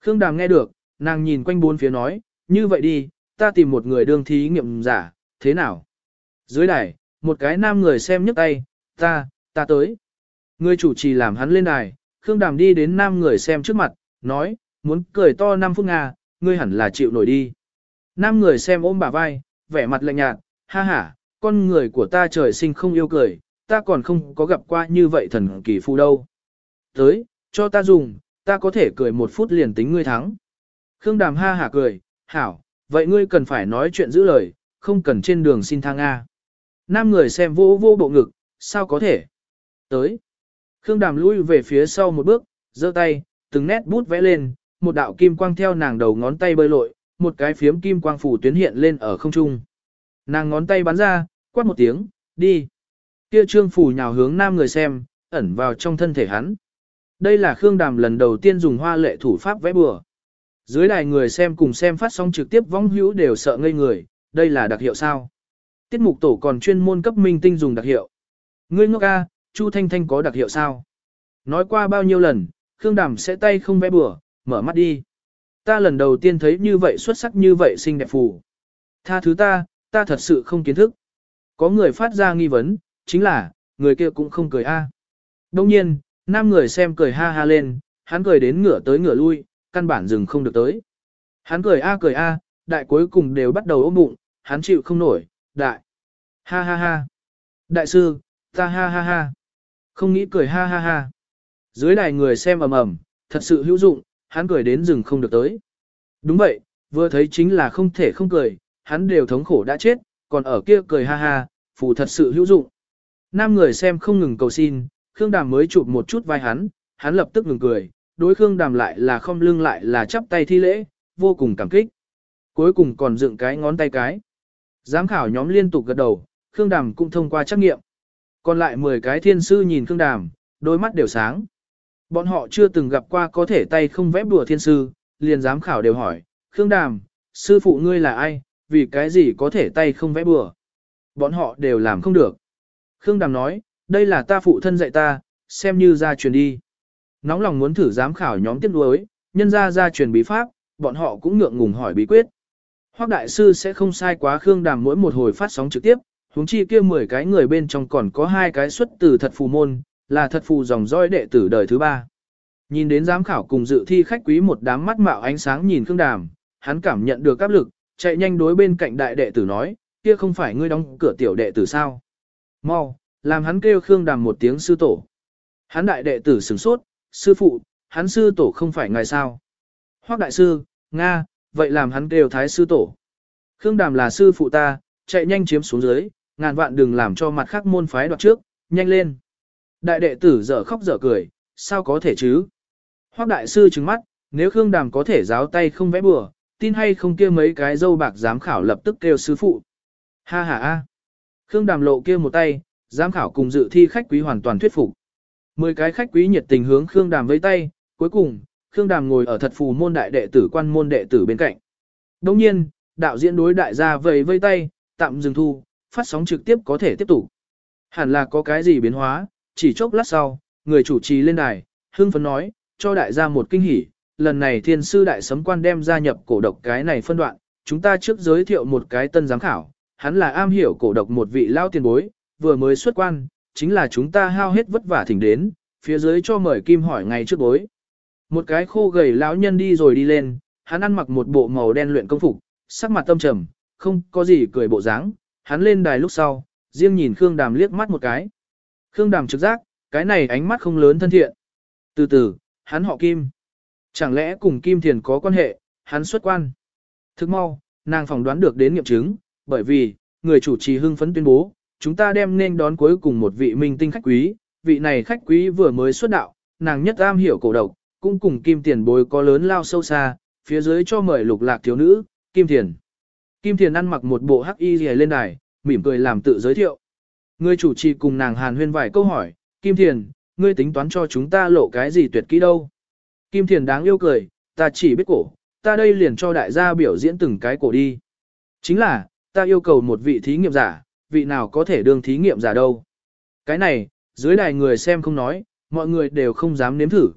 Khương Đàm nghe được, nàng nhìn quanh bốn phía nói, như vậy đi, ta tìm một người đương thí nghiệm giả, thế nào? Dưới đài, một cái nam người xem nhấc tay, ta, ta tới. Người chủ trì làm hắn lên đài, Khương Đàm đi đến nam người xem trước mặt, nói, muốn cười to 5 phút Nga, ngươi hẳn là chịu nổi đi. Nam người xem ôm bả vai, vẻ mặt lạnh nhạt, ha ha, con người của ta trời sinh không yêu cười, ta còn không có gặp qua như vậy thần kỳ phu đâu. Tới, cho ta dùng, ta có thể cười một phút liền tính ngươi thắng. Khương Đàm ha hả cười, hảo, vậy ngươi cần phải nói chuyện giữ lời, không cần trên đường xin thang A. Nam người xem vô vô bộ ngực, sao có thể? Tới. Khương Đàm lui về phía sau một bước, giơ tay, từng nét bút vẽ lên, một đạo kim quang theo nàng đầu ngón tay bơi lội, một cái phiếm kim quang phủ tuyến hiện lên ở không trung. Nàng ngón tay bắn ra, quát một tiếng, đi. Kia trương phủ nhào hướng nam người xem, ẩn vào trong thân thể hắn. Đây là Khương Đàm lần đầu tiên dùng hoa lệ thủ pháp vẽ bừa. Dưới đài người xem cùng xem phát sóng trực tiếp vong hữu đều sợ ngây người, đây là đặc hiệu sao? Tiết mục tổ còn chuyên môn cấp minh tinh dùng đặc hiệu. Ngươi ngốc ca, Chu Thanh Thanh có đặc hiệu sao? Nói qua bao nhiêu lần, Khương Đàm sẽ tay không vẽ bừa, mở mắt đi. Ta lần đầu tiên thấy như vậy xuất sắc như vậy xinh đẹp phù. Tha thứ ta, ta thật sự không kiến thức. Có người phát ra nghi vấn, chính là, người kia cũng không cười a. Đông nhiên, nam người xem cười ha ha lên, hắn cười đến ngửa tới ngửa lui, căn bản dừng không được tới. Hắn cười a cười a, đại cuối cùng đều bắt đầu ôm bụng, hắn chịu không nổi, đại. Ha ha ha. Đại sư, ta ha ha ha. Không nghĩ cười ha ha ha. Dưới đài người xem ầm ầm, thật sự hữu dụng, hắn cười đến rừng không được tới. Đúng vậy, vừa thấy chính là không thể không cười, hắn đều thống khổ đã chết, còn ở kia cười ha ha, phù thật sự hữu dụng. Nam người xem không ngừng cầu xin, Khương Đàm mới chụp một chút vai hắn, hắn lập tức ngừng cười, đối Khương Đàm lại là không lưng lại là chắp tay thi lễ, vô cùng cảm kích. Cuối cùng còn dựng cái ngón tay cái. Giám khảo nhóm liên tục gật đầu, Khương Đàm cũng thông qua trắc nghiệm. Còn lại 10 cái thiên sư nhìn Khương Đàm, đôi mắt đều sáng. Bọn họ chưa từng gặp qua có thể tay không vẽ bùa thiên sư, liền giám khảo đều hỏi, Khương Đàm, sư phụ ngươi là ai, vì cái gì có thể tay không vẽ bùa. Bọn họ đều làm không được. Khương Đàm nói, đây là ta phụ thân dạy ta, xem như ra truyền đi. Nóng lòng muốn thử giám khảo nhóm tiếp đuối, nhân ra ra truyền bí pháp, bọn họ cũng ngượng ngùng hỏi bí quyết. Hoác đại sư sẽ không sai quá Khương Đàm mỗi một hồi phát sóng trực tiếp, huống chi kia 10 cái người bên trong còn có hai cái xuất từ thật phù môn, là thật phù dòng dõi đệ tử đời thứ ba. Nhìn đến giám khảo cùng dự thi khách quý một đám mắt mạo ánh sáng nhìn Khương Đàm, hắn cảm nhận được áp lực, chạy nhanh đối bên cạnh đại đệ tử nói, kia không phải ngươi đóng cửa tiểu đệ tử sao? Mau, làm hắn kêu Khương Đàm một tiếng sư tổ. Hắn đại đệ tử sửng sốt, sư phụ, hắn sư tổ không phải ngài sao? Hoác đại sư, Nga, vậy làm hắn kêu thái sư tổ. Khương Đàm là sư phụ ta, chạy nhanh chiếm xuống dưới, ngàn vạn đừng làm cho mặt khác môn phái đoạt trước, nhanh lên. Đại đệ tử dở khóc dở cười, sao có thể chứ? Hoắc đại sư trừng mắt, nếu Khương Đàm có thể giáo tay không vẽ bừa, tin hay không kia mấy cái dâu bạc giám khảo lập tức kêu sư phụ. Ha ha ha, Khương Đàm lộ kia một tay, giám khảo cùng dự thi khách quý hoàn toàn thuyết phục. Mười cái khách quý nhiệt tình hướng Khương Đàm với tay, cuối cùng, Khương Đàm ngồi ở thật phù môn đại đệ tử quan môn đệ tử bên cạnh. Đồng nhiên, đạo diễn đối đại gia vầy vây tay, tạm dừng thu, phát sóng trực tiếp có thể tiếp tục. Hẳn là có cái gì biến hóa, chỉ chốc lát sau, người chủ trì lên đài, hưng phấn nói, cho đại gia một kinh hỉ, lần này thiên sư đại sấm quan đem gia nhập cổ độc cái này phân đoạn, chúng ta trước giới thiệu một cái tân giám khảo, hắn là am hiểu cổ độc một vị lao tiền bối, vừa mới xuất quan, chính là chúng ta hao hết vất vả thỉnh đến, phía dưới cho mời kim hỏi ngày trước bối. Một cái khô gầy lão nhân đi rồi đi lên, hắn ăn mặc một bộ màu đen luyện công phục, sắc mặt tâm trầm, không có gì cười bộ dáng. hắn lên đài lúc sau, riêng nhìn Khương Đàm liếc mắt một cái. Khương Đàm trực giác, cái này ánh mắt không lớn thân thiện. Từ từ, hắn họ Kim. Chẳng lẽ cùng Kim Thiền có quan hệ, hắn xuất quan. Thức mau, nàng phỏng đoán được đến nghiệm chứng, bởi vì, người chủ trì hưng phấn tuyên bố, chúng ta đem nên đón cuối cùng một vị minh tinh khách quý, vị này khách quý vừa mới xuất đạo, nàng nhất am hiểu cổ độc, cũng cùng Kim Tiền bối có lớn lao sâu xa, phía dưới cho mời lục lạc thiếu nữ, Kim Tiền. Kim Tiền ăn mặc một bộ hắc y rìa lên đài, mỉm cười làm tự giới thiệu. Người chủ trì cùng nàng hàn huyên vài câu hỏi, Kim Tiền, ngươi tính toán cho chúng ta lộ cái gì tuyệt kỹ đâu. Kim Tiền đáng yêu cười, ta chỉ biết cổ, ta đây liền cho đại gia biểu diễn từng cái cổ đi. Chính là, ta yêu cầu một vị thí nghiệm giả, vị nào có thể đương thí nghiệm giả đâu. Cái này, dưới đài người xem không nói, mọi người đều không dám nếm thử.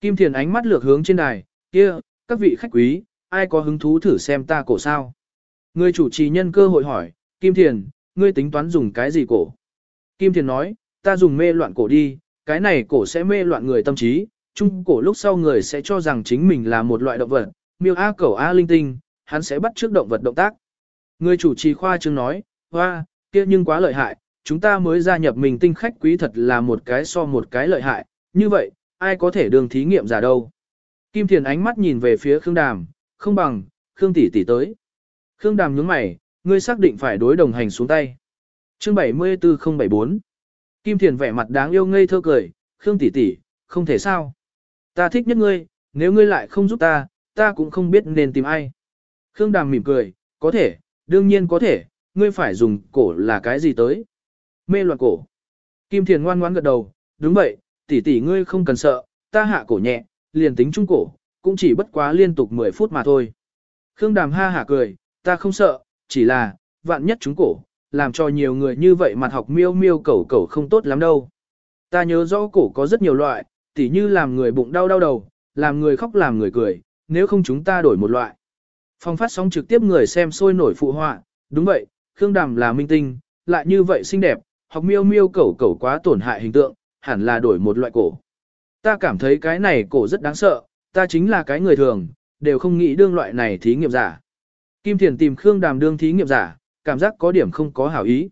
Kim Thiền ánh mắt lược hướng trên đài, kia, các vị khách quý, ai có hứng thú thử xem ta cổ sao? Người chủ trì nhân cơ hội hỏi, Kim Thiền, ngươi tính toán dùng cái gì cổ? Kim Thiền nói, ta dùng mê loạn cổ đi, cái này cổ sẽ mê loạn người tâm trí, chung cổ lúc sau người sẽ cho rằng chính mình là một loại động vật, miêu A cẩu A linh tinh, hắn sẽ bắt trước động vật động tác. Người chủ trì khoa trương nói, hoa, kia nhưng quá lợi hại, chúng ta mới gia nhập mình tinh khách quý thật là một cái so một cái lợi hại, như vậy, ai có thể đường thí nghiệm giả đâu. Kim Thiền ánh mắt nhìn về phía Khương Đàm, không bằng, Khương tỷ tỷ tới. Khương Đàm nhướng mày, ngươi xác định phải đối đồng hành xuống tay. Chương 74074 Kim Thiền vẻ mặt đáng yêu ngây thơ cười, Khương tỷ tỷ, không thể sao. Ta thích nhất ngươi, nếu ngươi lại không giúp ta, ta cũng không biết nên tìm ai. Khương Đàm mỉm cười, có thể, đương nhiên có thể, ngươi phải dùng cổ là cái gì tới. Mê loạn cổ. Kim Thiền ngoan ngoãn gật đầu, đúng vậy, tỷ tỷ ngươi không cần sợ, ta hạ cổ nhẹ, liền tính trung cổ, cũng chỉ bất quá liên tục 10 phút mà thôi. Khương Đàm ha hả cười, ta không sợ, chỉ là, vạn nhất chúng cổ, làm cho nhiều người như vậy mặt học miêu miêu cẩu cẩu không tốt lắm đâu. Ta nhớ rõ cổ có rất nhiều loại, tỉ như làm người bụng đau đau đầu, làm người khóc làm người cười, nếu không chúng ta đổi một loại. Phong phát sóng trực tiếp người xem sôi nổi phụ họa, đúng vậy, Khương Đàm là minh tinh, lại như vậy xinh đẹp, học miêu miêu cẩu cẩu quá tổn hại hình tượng, hẳn là đổi một loại cổ. Ta cảm thấy cái này cổ rất đáng sợ, ta chính là cái người thường, đều không nghĩ đương loại này thí nghiệm giả. Kim Thiền tìm Khương Đàm đương thí nghiệm giả, cảm giác có điểm không có hảo ý.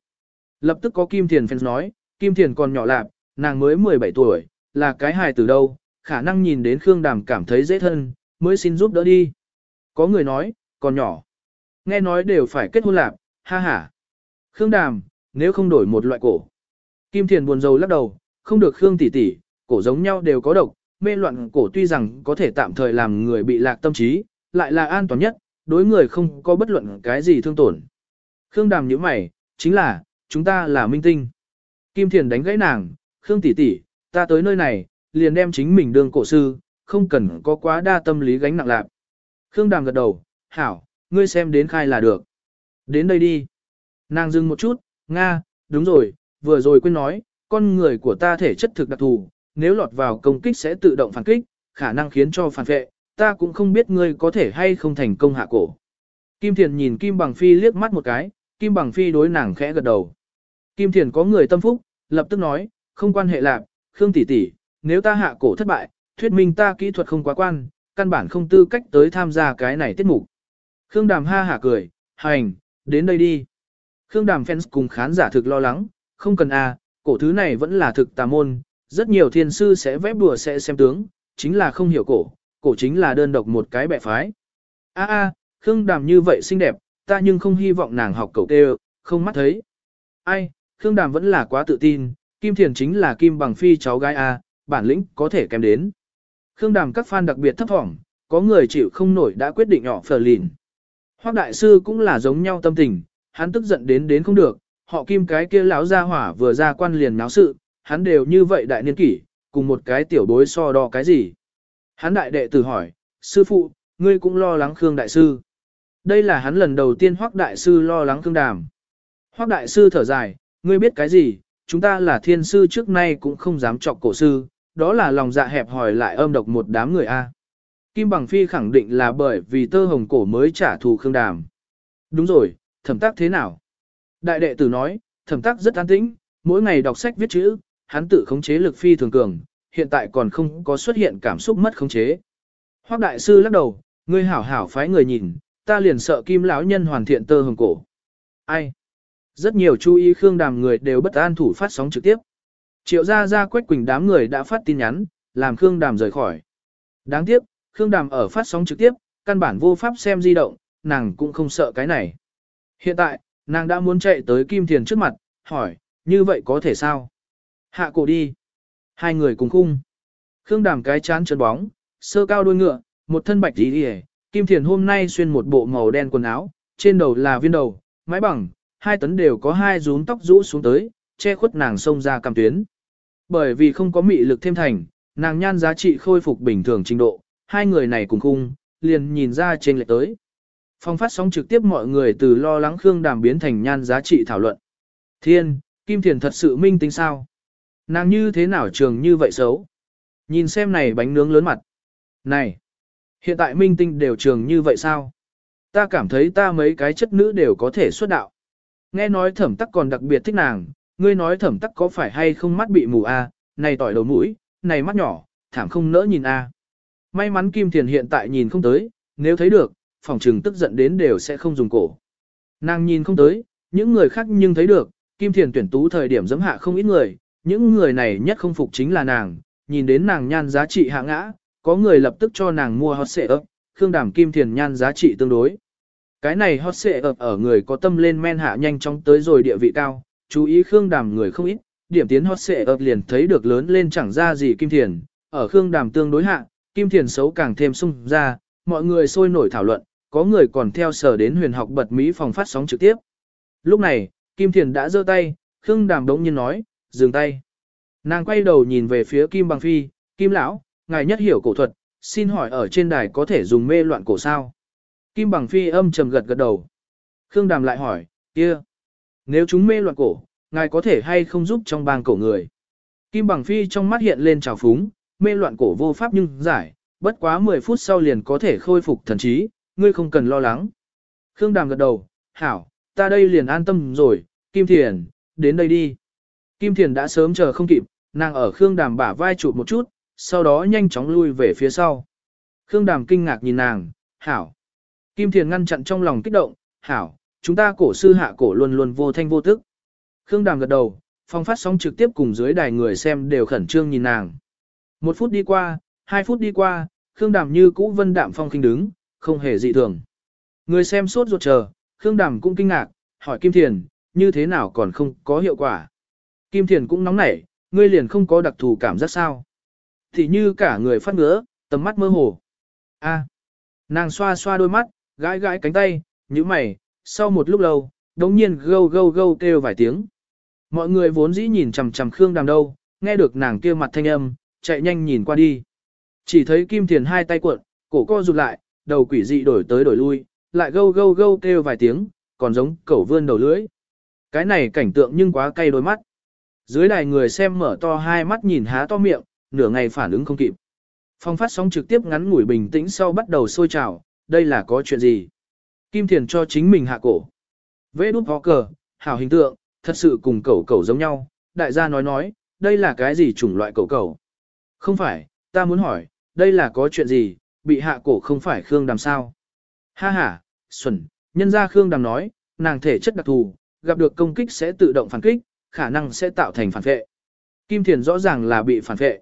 Lập tức có Kim Thiền fans nói, Kim Thiền còn nhỏ lạp, nàng mới 17 tuổi, là cái hài từ đâu, khả năng nhìn đến Khương Đàm cảm thấy dễ thân, mới xin giúp đỡ đi. Có người nói, còn nhỏ. Nghe nói đều phải kết hôn lạp, ha ha. Khương Đàm, nếu không đổi một loại cổ. Kim Thiền buồn rầu lắc đầu, không được Khương tỷ tỷ, cổ giống nhau đều có độc, mê loạn cổ tuy rằng có thể tạm thời làm người bị lạc tâm trí, lại là an toàn nhất, đối người không có bất luận cái gì thương tổn. Khương Đàm nhíu mày, chính là, chúng ta là minh tinh. Kim Thiền đánh gãy nàng, Khương tỷ tỷ, ta tới nơi này, liền đem chính mình đương cổ sư, không cần có quá đa tâm lý gánh nặng lạc. Khương Đàm gật đầu, hảo, ngươi xem đến khai là được. Đến đây đi. Nàng dừng một chút, Nga, đúng rồi, vừa rồi quên nói, con người của ta thể chất thực đặc thù, nếu lọt vào công kích sẽ tự động phản kích, khả năng khiến cho phản vệ, ta cũng không biết ngươi có thể hay không thành công hạ cổ. Kim Thiền nhìn Kim Bằng Phi liếc mắt một cái, Kim Bằng Phi đối nàng khẽ gật đầu. Kim Thiền có người tâm phúc, lập tức nói, không quan hệ lạc, Khương tỷ tỷ, nếu ta hạ cổ thất bại, thuyết minh ta kỹ thuật không quá quan, căn bản không tư cách tới tham gia cái này tiết mục. Khương Đàm ha hả cười, hành, đến đây đi. Khương Đàm fans cùng khán giả thực lo lắng, không cần à, cổ thứ này vẫn là thực tà môn, rất nhiều thiên sư sẽ vẽ bùa sẽ xem tướng, chính là không hiểu cổ, cổ chính là đơn độc một cái bẻ phái. A a, Khương Đàm như vậy xinh đẹp, ta nhưng không hy vọng nàng học cầu tê, không mắt thấy. Ai, Khương Đàm vẫn là quá tự tin, Kim Thiền chính là Kim Bằng Phi cháu gái A, bản lĩnh có thể kèm đến. Khương Đàm các fan đặc biệt thấp thỏm, có người chịu không nổi đã quyết định nhỏ phở lìn. Hoắc đại sư cũng là giống nhau tâm tình, hắn tức giận đến đến không được, họ kim cái kia lão gia hỏa vừa ra quan liền náo sự, hắn đều như vậy đại niên kỷ, cùng một cái tiểu bối so đo cái gì. Hắn đại đệ tử hỏi, sư phụ, ngươi cũng lo lắng Khương đại sư. Đây là hắn lần đầu tiên Hoắc đại sư lo lắng Khương đàm. Hoắc đại sư thở dài, ngươi biết cái gì, chúng ta là thiên sư trước nay cũng không dám chọc cổ sư, đó là lòng dạ hẹp hỏi lại âm độc một đám người A. Kim Bằng Phi khẳng định là bởi vì tơ hồng cổ mới trả thù Khương Đàm. Đúng rồi, thẩm tác thế nào? Đại đệ tử nói, thẩm tác rất an tĩnh, mỗi ngày đọc sách viết chữ, hắn tự khống chế lực phi thường cường, hiện tại còn không có xuất hiện cảm xúc mất khống chế. Hoắc đại sư lắc đầu, ngươi hảo hảo phái người nhìn, ta liền sợ Kim lão nhân hoàn thiện tơ hồng cổ. Ai? Rất nhiều chú ý Khương Đàm người đều bất an thủ phát sóng trực tiếp. Triệu gia gia Quách Quỳnh đám người đã phát tin nhắn, làm Khương Đàm rời khỏi. Đáng tiếc, Khương Đàm ở phát sóng trực tiếp, căn bản vô pháp xem di động, nàng cũng không sợ cái này. Hiện tại, nàng đã muốn chạy tới Kim Thiền trước mặt, hỏi, như vậy có thể sao? Hạ cổ đi. Hai người cùng khung. Khương Đàm cái chán chân bóng, sơ cao đuôi ngựa, một thân bạch đi đi Kim Thiền hôm nay xuyên một bộ màu đen quần áo, trên đầu là viên đầu, mái bằng, hai tấn đều có hai rúm tóc rũ xuống tới, che khuất nàng sông ra cằm tuyến. Bởi vì không có mị lực thêm thành, nàng nhan giá trị khôi phục bình thường trình độ, hai người này cùng khung, liền nhìn ra trên lệch tới. Phong phát sóng trực tiếp mọi người từ lo lắng Khương Đàm biến thành nhan giá trị thảo luận. Thiên, Kim Thiền thật sự minh tính sao? Nàng như thế nào trường như vậy xấu? Nhìn xem này bánh nướng lớn mặt. Này, hiện tại minh tinh đều trường như vậy sao? Ta cảm thấy ta mấy cái chất nữ đều có thể xuất đạo. Nghe nói thẩm tắc còn đặc biệt thích nàng, ngươi nói thẩm tắc có phải hay không mắt bị mù a? À? này tỏi đầu mũi, này mắt nhỏ, thảm không nỡ nhìn a. May mắn Kim Thiền hiện tại nhìn không tới, nếu thấy được, phòng trừng tức giận đến đều sẽ không dùng cổ. Nàng nhìn không tới, những người khác nhưng thấy được, Kim Thiền tuyển tú thời điểm giẫm hạ không ít người, những người này nhất không phục chính là nàng, nhìn đến nàng nhan giá trị hạ ngã, có người lập tức cho nàng mua hot xệ ấp, Khương Đàm Kim Thiền nhan giá trị tương đối. Cái này hot xệ ấp ở người có tâm lên men hạ nhanh chóng tới rồi địa vị cao, chú ý Khương Đàm người không ít, điểm tiến hot xệ ấp liền thấy được lớn lên chẳng ra gì Kim Thiền, ở Khương Đàm tương đối hạ, Kim Thiền xấu càng thêm sung ra, mọi người sôi nổi thảo luận, có người còn theo sở đến huyền học bật Mỹ phòng phát sóng trực tiếp. Lúc này, Kim Thiền đã giơ tay, Khương Đàm đống nhiên nói, dừng tay. Nàng quay đầu nhìn về phía Kim Bằng Phi, Kim Lão, ngài nhất hiểu cổ thuật, xin hỏi ở trên đài có thể dùng mê loạn cổ sao? Kim Bằng Phi âm trầm gật gật đầu. Khương Đàm lại hỏi, kia, nếu chúng mê loạn cổ, ngài có thể hay không giúp trong bang cổ người? Kim Bằng Phi trong mắt hiện lên trào phúng, mê loạn cổ vô pháp nhưng giải, bất quá 10 phút sau liền có thể khôi phục thần trí, ngươi không cần lo lắng. Khương Đàm gật đầu, hảo, ta đây liền an tâm rồi, Kim Thiền, đến đây đi. Kim Thiền đã sớm chờ không kịp, nàng ở Khương Đàm bả vai chụp một chút, sau đó nhanh chóng lui về phía sau. Khương Đàm kinh ngạc nhìn nàng, hảo. Kim Thiền ngăn chặn trong lòng kích động, hảo, chúng ta cổ sư hạ cổ luôn luôn vô thanh vô tức. Khương Đàm gật đầu, phong phát sóng trực tiếp cùng dưới đài người xem đều khẩn trương nhìn nàng. Một phút đi qua, hai phút đi qua, Khương Đàm như cũ vân đạm phong kinh đứng, không hề dị thường. Người xem sốt ruột chờ, Khương Đàm cũng kinh ngạc, hỏi Kim Thiền, như thế nào còn không có hiệu quả. Kim Thiền cũng nóng nảy, ngươi liền không có đặc thù cảm giác sao. Thì như cả người phát ngứa, tầm mắt mơ hồ. A. nàng xoa xoa đôi mắt, gãi gãi cánh tay, như mày, sau một lúc lâu, đống nhiên gâu gâu gâu kêu vài tiếng. Mọi người vốn dĩ nhìn chằm chằm Khương Đàm đâu, nghe được nàng kia mặt thanh âm, chạy nhanh nhìn qua đi. Chỉ thấy Kim Thiền hai tay cuộn, cổ co rụt lại, đầu quỷ dị đổi tới đổi lui, lại gâu gâu gâu kêu vài tiếng, còn giống cẩu vươn đầu lưỡi. Cái này cảnh tượng nhưng quá cay đôi mắt. Dưới đài người xem mở to hai mắt nhìn há to miệng, nửa ngày phản ứng không kịp. Phong phát sóng trực tiếp ngắn ngủi bình tĩnh sau bắt đầu sôi trào, đây là có chuyện gì? Kim Thiền cho chính mình hạ cổ. Vê đút ho cờ, hảo hình tượng, thật sự cùng cẩu cẩu giống nhau. Đại gia nói nói, đây là cái gì chủng loại cẩu cẩu? Không phải, ta muốn hỏi, đây là có chuyện gì, bị hạ cổ không phải Khương Đàm sao? Ha ha, Xuân, nhân ra Khương Đàm nói, nàng thể chất đặc thù, gặp được công kích sẽ tự động phản kích, khả năng sẽ tạo thành phản vệ. Kim Thiền rõ ràng là bị phản vệ.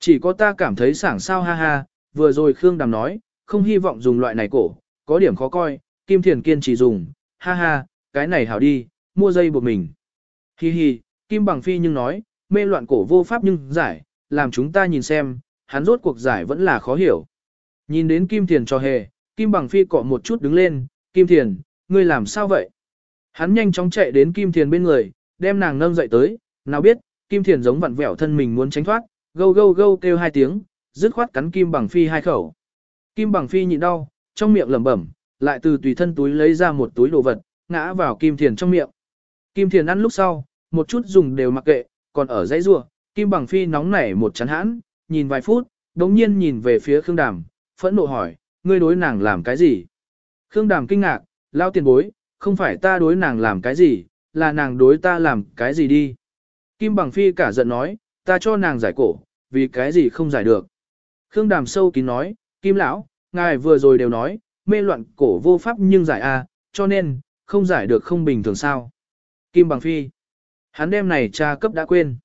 Chỉ có ta cảm thấy sảng sao ha ha, vừa rồi Khương Đàm nói, không hy vọng dùng loại này cổ, có điểm khó coi, Kim Thiền kiên trì dùng, ha ha, cái này hảo đi, mua dây buộc mình. Hi hi, Kim Bằng Phi nhưng nói, mê loạn cổ vô pháp nhưng giải, làm chúng ta nhìn xem, hắn rốt cuộc giải vẫn là khó hiểu. Nhìn đến Kim Thiền cho hề, Kim Bằng Phi cọ một chút đứng lên, Kim Thiền, ngươi làm sao vậy? Hắn nhanh chóng chạy đến Kim Thiền bên người, đem nàng nâng dậy tới, nào biết, Kim Thiền giống vặn vẹo thân mình muốn tránh thoát, gâu gâu gâu kêu hai tiếng, dứt khoát cắn Kim Bằng Phi hai khẩu. Kim Bằng Phi nhịn đau, trong miệng lẩm bẩm, lại từ tùy thân túi lấy ra một túi đồ vật, ngã vào Kim Thiền trong miệng. Kim Thiền ăn lúc sau, một chút dùng đều mặc kệ, còn ở dãy rua, Kim Bằng Phi nóng nảy một chán hãn, nhìn vài phút, đống nhiên nhìn về phía Khương Đàm, phẫn nộ hỏi, ngươi đối nàng làm cái gì? Khương Đàm kinh ngạc, lao tiền bối, không phải ta đối nàng làm cái gì, là nàng đối ta làm cái gì đi. Kim Bằng Phi cả giận nói, ta cho nàng giải cổ, vì cái gì không giải được. Khương Đàm sâu kín nói, Kim Lão, ngài vừa rồi đều nói, mê loạn cổ vô pháp nhưng giải A, cho nên, không giải được không bình thường sao. Kim Bằng Phi, hắn đem này cha cấp đã quên.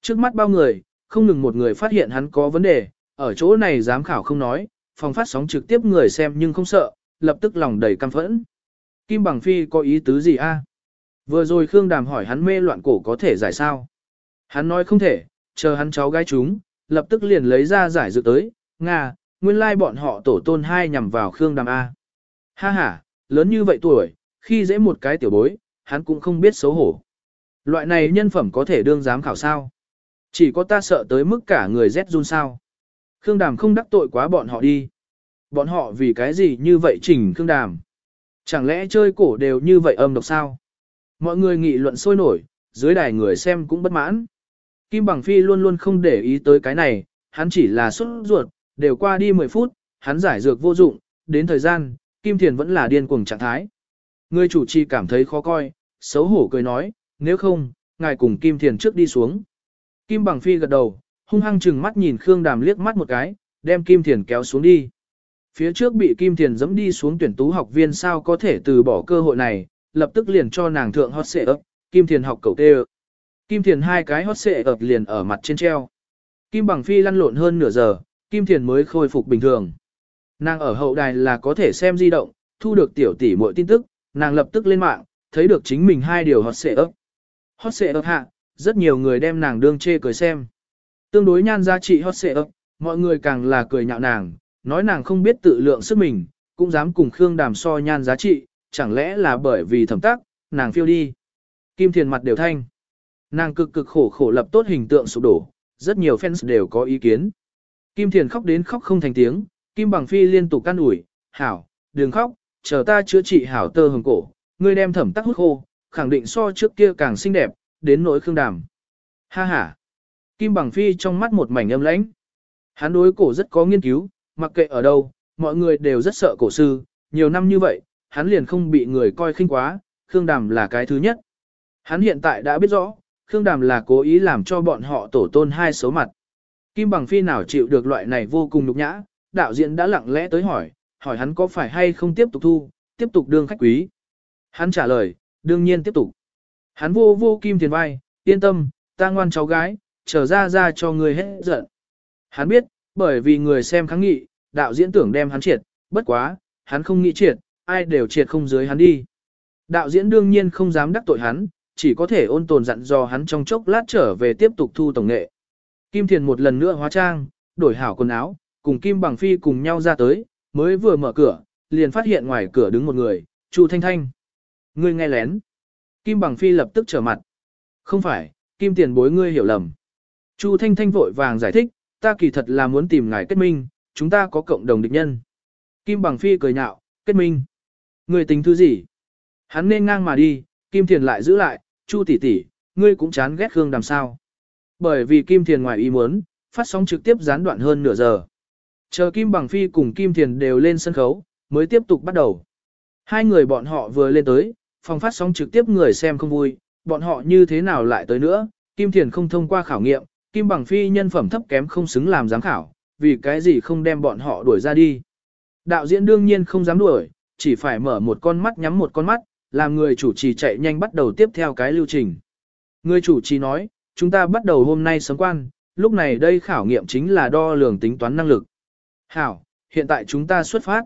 Trước mắt bao người, không ngừng một người phát hiện hắn có vấn đề, ở chỗ này giám khảo không nói, phòng phát sóng trực tiếp người xem nhưng không sợ, lập tức lòng đầy căm phẫn. Kim Bằng Phi có ý tứ gì a? Vừa rồi Khương Đàm hỏi hắn mê loạn cổ có thể giải sao? Hắn nói không thể, chờ hắn cháu gái chúng, lập tức liền lấy ra giải dự tới, Nga, nguyên lai bọn họ tổ tôn hai nhằm vào Khương Đàm A. Ha ha, lớn như vậy tuổi, khi dễ một cái tiểu bối, hắn cũng không biết xấu hổ. Loại này nhân phẩm có thể đương giám khảo sao? Chỉ có ta sợ tới mức cả người rét run sao. Khương Đàm không đắc tội quá bọn họ đi. Bọn họ vì cái gì như vậy chỉnh Khương Đàm? Chẳng lẽ chơi cổ đều như vậy âm độc sao? Mọi người nghị luận sôi nổi, dưới đài người xem cũng bất mãn. Kim Bằng Phi luôn luôn không để ý tới cái này, hắn chỉ là xuất ruột, đều qua đi 10 phút, hắn giải dược vô dụng, đến thời gian, Kim Thiền vẫn là điên cuồng trạng thái. Người chủ trì cảm thấy khó coi, xấu hổ cười nói, nếu không, ngài cùng Kim Thiền trước đi xuống. Kim Bằng Phi gật đầu, hung hăng chừng mắt nhìn Khương Đàm liếc mắt một cái, đem Kim Thiền kéo xuống đi. Phía trước bị Kim Thiền dẫm đi xuống tuyển tú học viên sao có thể từ bỏ cơ hội này, lập tức liền cho nàng thượng hot xệ ấp, Kim Thiền học cầu tê Kim Thiền hai cái hot xệ ấp liền ở mặt trên treo. Kim Bằng Phi lăn lộn hơn nửa giờ, Kim Thiền mới khôi phục bình thường. Nàng ở hậu đài là có thể xem di động, thu được tiểu tỷ mọi tin tức, nàng lập tức lên mạng, thấy được chính mình hai điều hot xệ ấp. Hot xệ ấp hạ, rất nhiều người đem nàng đương chê cười xem. Tương đối nhan giá trị hot xệ ấp, mọi người càng là cười nhạo nàng, nói nàng không biết tự lượng sức mình, cũng dám cùng Khương Đàm so nhan giá trị, chẳng lẽ là bởi vì thẩm tác, nàng phiêu đi. Kim Thiền mặt đều thanh. Nàng cực cực khổ khổ lập tốt hình tượng sụp đổ, rất nhiều fans đều có ý kiến. Kim Thiền khóc đến khóc không thành tiếng, Kim Bằng Phi liên tục can ủi, hảo, đừng khóc, chờ ta chữa trị hảo tơ hồng cổ, ngươi đem thẩm tắc hút khô, khẳng định so trước kia càng xinh đẹp, đến nỗi khương đàm. Ha ha. Kim Bằng Phi trong mắt một mảnh âm lãnh. Hắn đối cổ rất có nghiên cứu, mặc kệ ở đâu, mọi người đều rất sợ cổ sư, nhiều năm như vậy, hắn liền không bị người coi khinh quá, Khương Đàm là cái thứ nhất. Hắn hiện tại đã biết rõ, Khương Đàm là cố ý làm cho bọn họ tổ tôn hai xấu mặt. Kim Bằng Phi nào chịu được loại này vô cùng nhục nhã, đạo diễn đã lặng lẽ tới hỏi, hỏi hắn có phải hay không tiếp tục thu, tiếp tục đương khách quý. Hắn trả lời, đương nhiên tiếp tục. Hắn vô vô Kim Thiền vai, yên tâm, ta ngoan cháu gái, trở ra ra cho người hết giận. Hắn biết, bởi vì người xem kháng nghị, đạo diễn tưởng đem hắn triệt, bất quá, hắn không nghĩ triệt, ai đều triệt không dưới hắn đi. Đạo diễn đương nhiên không dám đắc tội hắn, chỉ có thể ôn tồn dặn dò hắn trong chốc lát trở về tiếp tục thu tổng nghệ. Kim Thiền một lần nữa hóa trang, đổi hảo quần áo, cùng Kim Bằng Phi cùng nhau ra tới, mới vừa mở cửa, liền phát hiện ngoài cửa đứng một người, Chu Thanh Thanh. Ngươi nghe lén. Kim Bằng Phi lập tức trở mặt. Không phải, Kim Tiền bối ngươi hiểu lầm. Chu Thanh Thanh vội vàng giải thích, ta kỳ thật là muốn tìm ngài kết minh, chúng ta có cộng đồng địch nhân. Kim Bằng Phi cười nhạo, kết minh. Người tính thứ gì? Hắn nên ngang mà đi, Kim Thiền lại giữ lại, Chu tỷ tỷ, ngươi cũng chán ghét Khương Đàm sao. Bởi vì Kim Thiền ngoài ý muốn, phát sóng trực tiếp gián đoạn hơn nửa giờ. Chờ Kim Bằng Phi cùng Kim Thiền đều lên sân khấu, mới tiếp tục bắt đầu. Hai người bọn họ vừa lên tới, phòng phát sóng trực tiếp người xem không vui, bọn họ như thế nào lại tới nữa, Kim Thiền không thông qua khảo nghiệm, Kim Bằng Phi nhân phẩm thấp kém không xứng làm giám khảo, vì cái gì không đem bọn họ đuổi ra đi. Đạo diễn đương nhiên không dám đuổi, chỉ phải mở một con mắt nhắm một con mắt, làm người chủ trì chạy nhanh bắt đầu tiếp theo cái lưu trình. Người chủ trì nói, chúng ta bắt đầu hôm nay sớm quan, lúc này đây khảo nghiệm chính là đo lường tính toán năng lực. Hảo, hiện tại chúng ta xuất phát.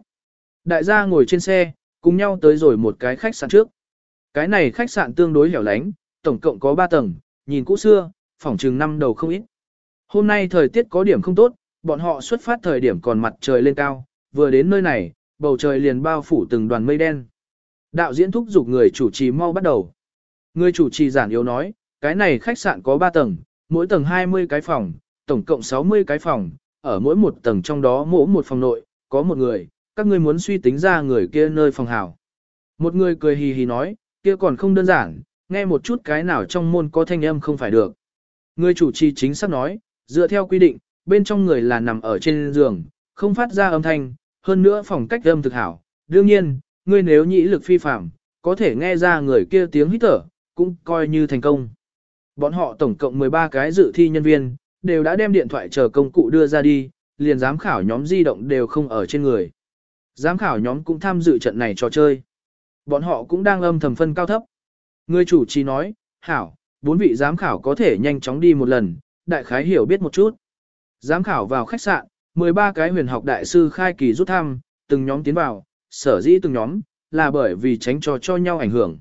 Đại gia ngồi trên xe, cùng nhau tới rồi một cái khách sạn trước. Cái này khách sạn tương đối hẻo lánh, tổng cộng có 3 tầng, nhìn cũ xưa, phòng chừng năm đầu không ít. Hôm nay thời tiết có điểm không tốt, bọn họ xuất phát thời điểm còn mặt trời lên cao, vừa đến nơi này, bầu trời liền bao phủ từng đoàn mây đen. Đạo diễn thúc giục người chủ trì mau bắt đầu. Người chủ trì giản yếu nói, cái này khách sạn có 3 tầng, mỗi tầng 20 cái phòng, tổng cộng 60 cái phòng, ở mỗi một tầng trong đó mỗi một phòng nội, có một người, các ngươi muốn suy tính ra người kia nơi phòng hào. Một người cười hì hì nói, kia còn không đơn giản, nghe một chút cái nào trong môn có thanh âm không phải được. Người chủ trì chính xác nói, dựa theo quy định, bên trong người là nằm ở trên giường, không phát ra âm thanh, hơn nữa phòng cách âm thực hảo. Đương nhiên, ngươi nếu nhĩ lực phi phạm, có thể nghe ra người kia tiếng hít thở, cũng coi như thành công. Bọn họ tổng cộng 13 cái dự thi nhân viên, đều đã đem điện thoại chờ công cụ đưa ra đi, liền giám khảo nhóm di động đều không ở trên người. Giám khảo nhóm cũng tham dự trận này trò chơi. Bọn họ cũng đang âm thầm phân cao thấp. Người chủ trì nói, hảo, bốn vị giám khảo có thể nhanh chóng đi một lần, đại khái hiểu biết một chút. Giám khảo vào khách sạn, 13 cái huyền học đại sư khai kỳ rút thăm, từng nhóm tiến vào, sở dĩ từng nhóm, là bởi vì tránh cho cho nhau ảnh hưởng.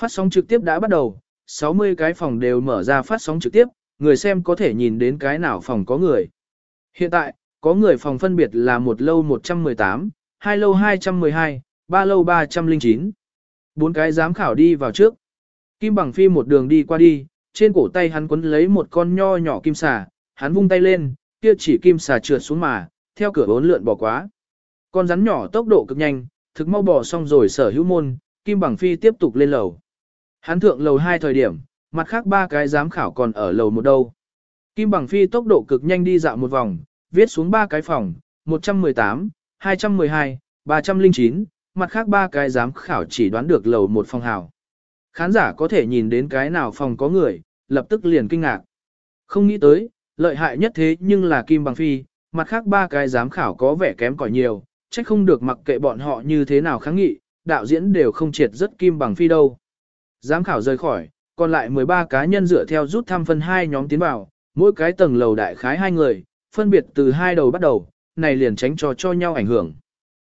Phát sóng trực tiếp đã bắt đầu, 60 cái phòng đều mở ra phát sóng trực tiếp, người xem có thể nhìn đến cái nào phòng có người. Hiện tại, có người phòng phân biệt là một lâu 118, hai lâu 212, ba lâu 309. Bốn cái giám khảo đi vào trước. Kim bằng phi một đường đi qua đi, trên cổ tay hắn quấn lấy một con nho nhỏ kim xà, hắn vung tay lên, kia chỉ kim xà trượt xuống mà, theo cửa bốn lượn bỏ quá. Con rắn nhỏ tốc độ cực nhanh, thực mau bỏ xong rồi sở hữu môn, kim bằng phi tiếp tục lên lầu. Hắn thượng lầu hai thời điểm, mặt khác ba cái giám khảo còn ở lầu một đâu. Kim bằng phi tốc độ cực nhanh đi dạo một vòng, viết xuống ba cái phòng, 118, 212, 309, mặt khác ba cái giám khảo chỉ đoán được lầu một phòng hào. Khán giả có thể nhìn đến cái nào phòng có người, lập tức liền kinh ngạc. Không nghĩ tới, lợi hại nhất thế nhưng là Kim Bằng Phi, mặt khác ba cái giám khảo có vẻ kém cỏi nhiều, trách không được mặc kệ bọn họ như thế nào kháng nghị, đạo diễn đều không triệt rất Kim Bằng Phi đâu. Giám khảo rời khỏi, còn lại 13 cá nhân dựa theo rút thăm phân hai nhóm tiến vào, mỗi cái tầng lầu đại khái hai người, phân biệt từ hai đầu bắt đầu, này liền tránh cho cho nhau ảnh hưởng.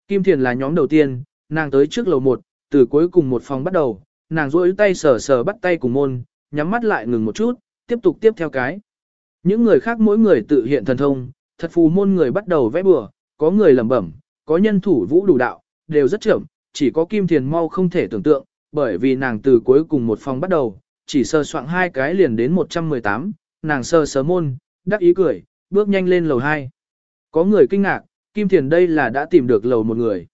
Kim Thiền là nhóm đầu tiên, nàng tới trước lầu một, từ cuối cùng một phòng bắt đầu, nàng rỗi tay sờ sờ bắt tay cùng môn, nhắm mắt lại ngừng một chút, tiếp tục tiếp theo cái. Những người khác mỗi người tự hiện thần thông, thật phù môn người bắt đầu vẽ bừa, có người lẩm bẩm, có nhân thủ vũ đủ đạo, đều rất chậm, chỉ có Kim Thiền mau không thể tưởng tượng, bởi vì nàng từ cuối cùng một phòng bắt đầu, chỉ sơ soạn hai cái liền đến 118, nàng sơ sớ môn, đắc ý cười, bước nhanh lên lầu 2. Có người kinh ngạc, Kim Thiền đây là đã tìm được lầu một người.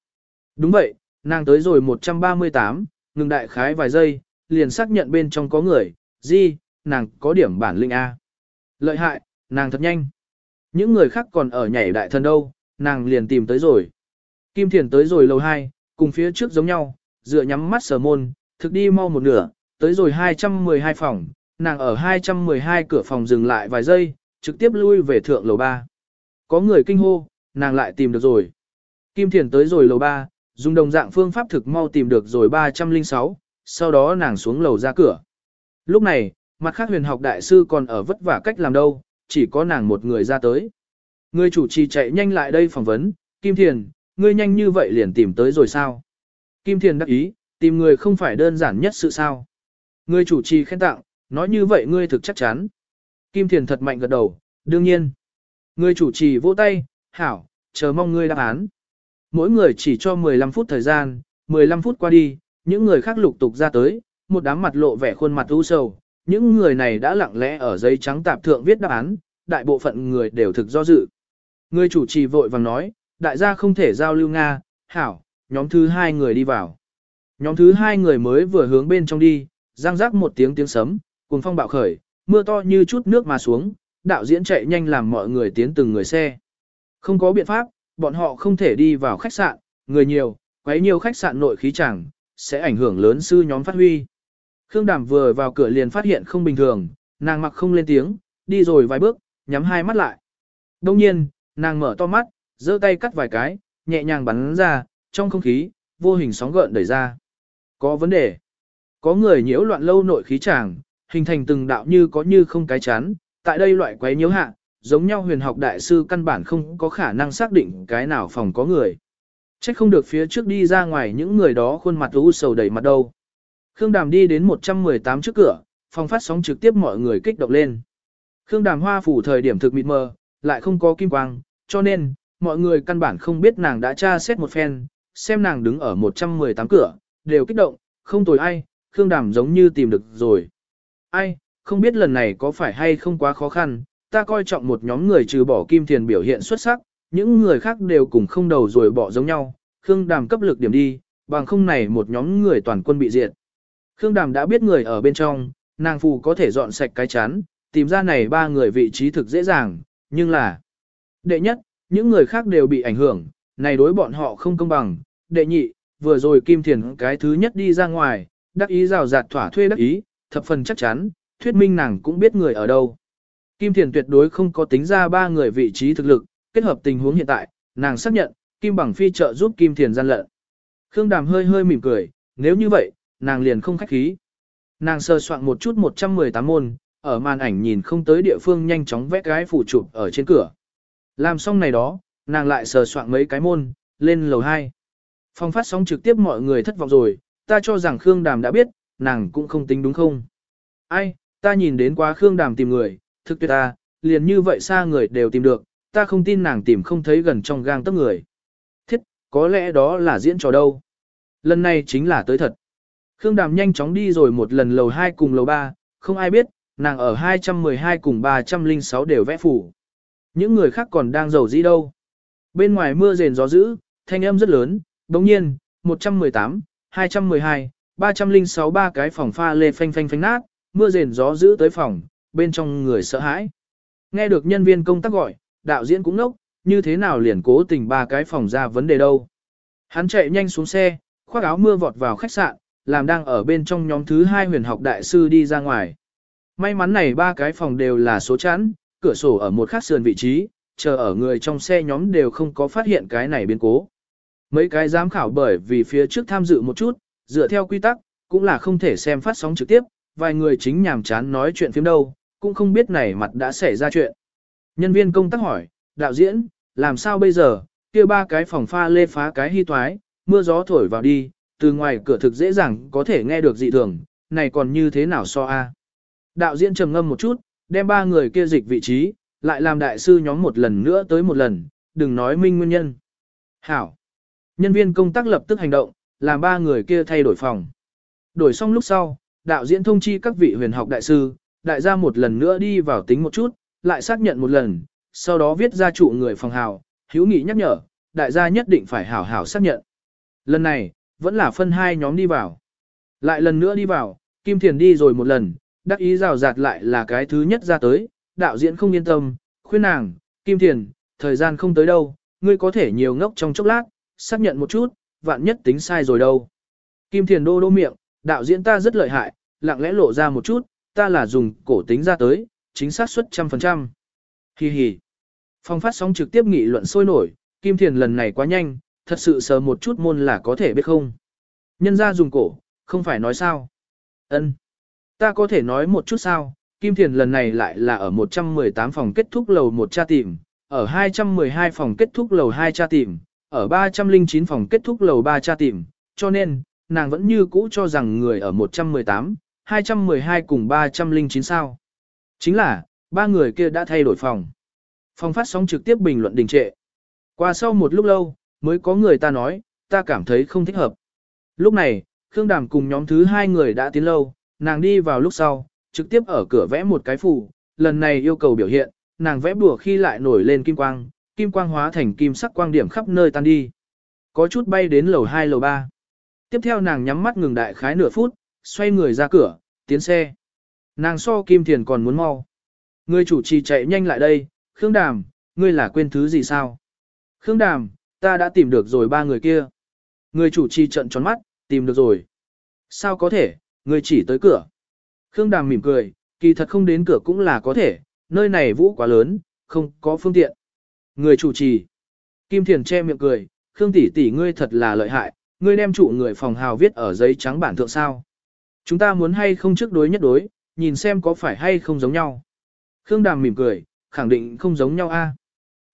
Đúng vậy, nàng tới rồi 138, ngừng đại khái vài giây, liền xác nhận bên trong có người, gì, nàng có điểm bản linh A. Lợi hại, nàng thật nhanh. Những người khác còn ở nhảy đại thần đâu, nàng liền tìm tới rồi. Kim Thiền tới rồi lầu 2, cùng phía trước giống nhau, dựa nhắm mắt sờ môn, thực đi mau một nửa, tới rồi 212 phòng, nàng ở 212 cửa phòng dừng lại vài giây, trực tiếp lui về thượng lầu 3. Có người kinh hô, nàng lại tìm được rồi. Kim Thiền tới rồi lầu 3, dùng đồng dạng phương pháp thực mau tìm được rồi 306, sau đó nàng xuống lầu ra cửa. Lúc này, mặt khác huyền học đại sư còn ở vất vả cách làm đâu, chỉ có nàng một người ra tới. Người chủ trì chạy nhanh lại đây phỏng vấn, Kim Thiền, ngươi nhanh như vậy liền tìm tới rồi sao? Kim Thiền đắc ý, tìm người không phải đơn giản nhất sự sao. Người chủ trì khen tặng, nói như vậy ngươi thực chắc chắn. Kim Thiền thật mạnh gật đầu, đương nhiên. Người chủ trì vỗ tay, hảo, chờ mong ngươi đáp án. Mỗi người chỉ cho 15 phút thời gian, 15 phút qua đi, những người khác lục tục ra tới, một đám mặt lộ vẻ khuôn mặt u sầu. Những người này đã lặng lẽ ở giấy trắng tạp thượng viết đáp án, đại bộ phận người đều thực do dự. Người chủ trì vội vàng nói, đại gia không thể giao lưu Nga, hảo, nhóm thứ hai người đi vào. Nhóm thứ hai người mới vừa hướng bên trong đi, răng rác một tiếng tiếng sấm, cùng phong bạo khởi, mưa to như chút nước mà xuống, đạo diễn chạy nhanh làm mọi người tiến từng người xe. Không có biện pháp, bọn họ không thể đi vào khách sạn, người nhiều, quấy nhiều khách sạn nội khí chẳng, sẽ ảnh hưởng lớn sư nhóm phát huy. Khương Đàm vừa vào cửa liền phát hiện không bình thường, nàng mặc không lên tiếng, đi rồi vài bước, nhắm hai mắt lại. Đông nhiên, nàng mở to mắt, giơ tay cắt vài cái, nhẹ nhàng bắn ra, trong không khí, vô hình sóng gợn đẩy ra. Có vấn đề. Có người nhiễu loạn lâu nội khí chàng, hình thành từng đạo như có như không cái chán, tại đây loại quấy nhiễu hạ, giống nhau huyền học đại sư căn bản không có khả năng xác định cái nào phòng có người. chắc không được phía trước đi ra ngoài những người đó khuôn mặt u sầu đầy mặt đâu. Khương Đàm đi đến 118 trước cửa, phòng phát sóng trực tiếp mọi người kích động lên. Khương Đàm hoa phủ thời điểm thực mịt mờ, lại không có kim quang, cho nên, mọi người căn bản không biết nàng đã tra xét một phen, xem nàng đứng ở 118 cửa, đều kích động, không tồi ai, Khương Đàm giống như tìm được rồi. Ai, không biết lần này có phải hay không quá khó khăn, ta coi trọng một nhóm người trừ bỏ kim thiền biểu hiện xuất sắc, những người khác đều cùng không đầu rồi bỏ giống nhau, Khương Đàm cấp lực điểm đi, bằng không này một nhóm người toàn quân bị diệt. Khương Đàm đã biết người ở bên trong, nàng phù có thể dọn sạch cái chán, tìm ra này ba người vị trí thực dễ dàng, nhưng là đệ nhất, những người khác đều bị ảnh hưởng, này đối bọn họ không công bằng, đệ nhị, vừa rồi Kim Thiền cái thứ nhất đi ra ngoài, đắc ý rào rạt thỏa thuê đắc ý, thập phần chắc chắn, thuyết minh nàng cũng biết người ở đâu. Kim Thiền tuyệt đối không có tính ra ba người vị trí thực lực, kết hợp tình huống hiện tại, nàng xác nhận, Kim Bằng Phi trợ giúp Kim Thiền gian lận. Khương Đàm hơi hơi mỉm cười, nếu như vậy, nàng liền không khách khí. Nàng sơ soạn một chút 118 môn, ở màn ảnh nhìn không tới địa phương nhanh chóng vẽ cái phủ chụp ở trên cửa. Làm xong này đó, nàng lại sờ soạn mấy cái môn, lên lầu 2. Phong phát sóng trực tiếp mọi người thất vọng rồi, ta cho rằng Khương Đàm đã biết, nàng cũng không tính đúng không. Ai, ta nhìn đến quá Khương Đàm tìm người, thực tuyệt ta, liền như vậy xa người đều tìm được, ta không tin nàng tìm không thấy gần trong gang tấc người. Thiết, có lẽ đó là diễn trò đâu. Lần này chính là tới thật. Khương Đàm nhanh chóng đi rồi một lần lầu 2 cùng lầu 3, không ai biết, nàng ở 212 cùng 306 đều vẽ phủ. Những người khác còn đang giàu gì đâu. Bên ngoài mưa rền gió dữ, thanh âm rất lớn, đồng nhiên, 118, 212, 306 ba cái phòng pha lê phanh phanh phanh nát, mưa rền gió dữ tới phòng, bên trong người sợ hãi. Nghe được nhân viên công tác gọi, đạo diễn cũng nốc, như thế nào liền cố tình ba cái phòng ra vấn đề đâu. Hắn chạy nhanh xuống xe, khoác áo mưa vọt vào khách sạn, làm đang ở bên trong nhóm thứ hai huyền học đại sư đi ra ngoài. May mắn này ba cái phòng đều là số chẵn, cửa sổ ở một khác sườn vị trí, chờ ở người trong xe nhóm đều không có phát hiện cái này biến cố. Mấy cái giám khảo bởi vì phía trước tham dự một chút, dựa theo quy tắc, cũng là không thể xem phát sóng trực tiếp, vài người chính nhàm chán nói chuyện phim đâu, cũng không biết này mặt đã xảy ra chuyện. Nhân viên công tác hỏi, đạo diễn, làm sao bây giờ, kia ba cái phòng pha lê phá cái hy toái, mưa gió thổi vào đi, từ ngoài cửa thực dễ dàng có thể nghe được dị thường, này còn như thế nào so a? Đạo diễn trầm ngâm một chút, đem ba người kia dịch vị trí, lại làm đại sư nhóm một lần nữa tới một lần, đừng nói minh nguyên nhân. Hảo. Nhân viên công tác lập tức hành động, làm ba người kia thay đổi phòng. Đổi xong lúc sau, đạo diễn thông chi các vị huyền học đại sư, đại gia một lần nữa đi vào tính một chút, lại xác nhận một lần, sau đó viết ra trụ người phòng hào, hữu nghị nhắc nhở, đại gia nhất định phải hảo hảo xác nhận. Lần này, vẫn là phân hai nhóm đi vào. Lại lần nữa đi vào, Kim Thiền đi rồi một lần, đắc ý rào rạt lại là cái thứ nhất ra tới, đạo diễn không yên tâm, khuyên nàng, Kim Thiền, thời gian không tới đâu, ngươi có thể nhiều ngốc trong chốc lát, xác nhận một chút, vạn nhất tính sai rồi đâu. Kim Thiền đô đô miệng, đạo diễn ta rất lợi hại, lặng lẽ lộ ra một chút, ta là dùng cổ tính ra tới, chính xác suất trăm phần trăm. Hi hi. Phong phát sóng trực tiếp nghị luận sôi nổi, Kim Thiền lần này quá nhanh, thật sự sờ một chút môn là có thể biết không. Nhân ra dùng cổ, không phải nói sao. ân Ta có thể nói một chút sao, Kim Thiền lần này lại là ở 118 phòng kết thúc lầu 1 tra tìm, ở 212 phòng kết thúc lầu 2 tra tìm, ở 309 phòng kết thúc lầu 3 tra tìm, cho nên, nàng vẫn như cũ cho rằng người ở 118, 212 cùng 309 sao. Chính là, ba người kia đã thay đổi phòng. Phòng phát sóng trực tiếp bình luận đình trệ. Qua sau một lúc lâu, mới có người ta nói, ta cảm thấy không thích hợp. Lúc này, Khương Đàm cùng nhóm thứ hai người đã tiến lâu, nàng đi vào lúc sau, trực tiếp ở cửa vẽ một cái phù, lần này yêu cầu biểu hiện, nàng vẽ bùa khi lại nổi lên kim quang, kim quang hóa thành kim sắc quang điểm khắp nơi tan đi. Có chút bay đến lầu 2 lầu 3. Tiếp theo nàng nhắm mắt ngừng đại khái nửa phút, xoay người ra cửa, tiến xe. Nàng so kim thiền còn muốn mau. Người chủ trì chạy nhanh lại đây, Khương Đàm, ngươi là quên thứ gì sao? Khương Đàm, ta đã tìm được rồi ba người kia. Người chủ trì trận tròn mắt, tìm được rồi. Sao có thể, ngươi chỉ tới cửa. Khương Đàm mỉm cười, kỳ thật không đến cửa cũng là có thể, nơi này vũ quá lớn, không có phương tiện. Người chủ trì. Kim Thiền che miệng cười, Khương tỷ tỷ ngươi thật là lợi hại, ngươi đem chủ người phòng hào viết ở giấy trắng bản thượng sao. Chúng ta muốn hay không trước đối nhất đối, nhìn xem có phải hay không giống nhau. Khương Đàm mỉm cười, khẳng định không giống nhau a.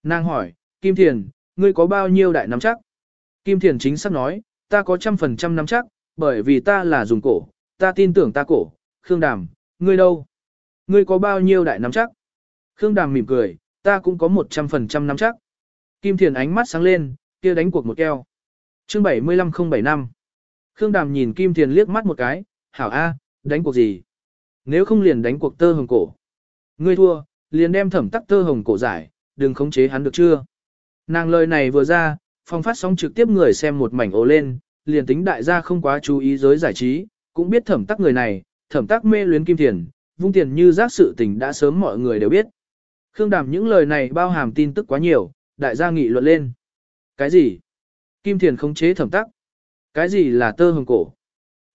Nàng hỏi, Kim Thiền, ngươi có bao nhiêu đại nắm chắc? Kim Thiền chính xác nói, ta có trăm phần trăm nắm chắc, bởi vì ta là dùng cổ, ta tin tưởng ta cổ. Khương Đàm, ngươi đâu? Ngươi có bao nhiêu đại nắm chắc? Khương Đàm mỉm cười, ta cũng có 100% nắm chắc. Kim Thiền ánh mắt sáng lên, kia đánh cuộc một keo. chương 75075 Khương Đàm nhìn Kim Thiền liếc mắt một cái, hảo A, đánh cuộc gì? Nếu không liền đánh cuộc tơ hồng cổ. Ngươi thua, liền đem thẩm tắc tơ hồng cổ giải, đừng khống chế hắn được chưa? Nàng lời này vừa ra, phong phát sóng trực tiếp người xem một mảnh ồ lên, liền tính đại gia không quá chú ý giới giải trí, cũng biết thẩm tắc người này, thẩm tắc mê luyến Kim Thiền, vung tiền như giác sự tình đã sớm mọi người đều biết. Khương Đàm những lời này bao hàm tin tức quá nhiều, đại gia nghị luận lên. Cái gì? Kim Thiền khống chế thẩm tắc. Cái gì là tơ hồng cổ?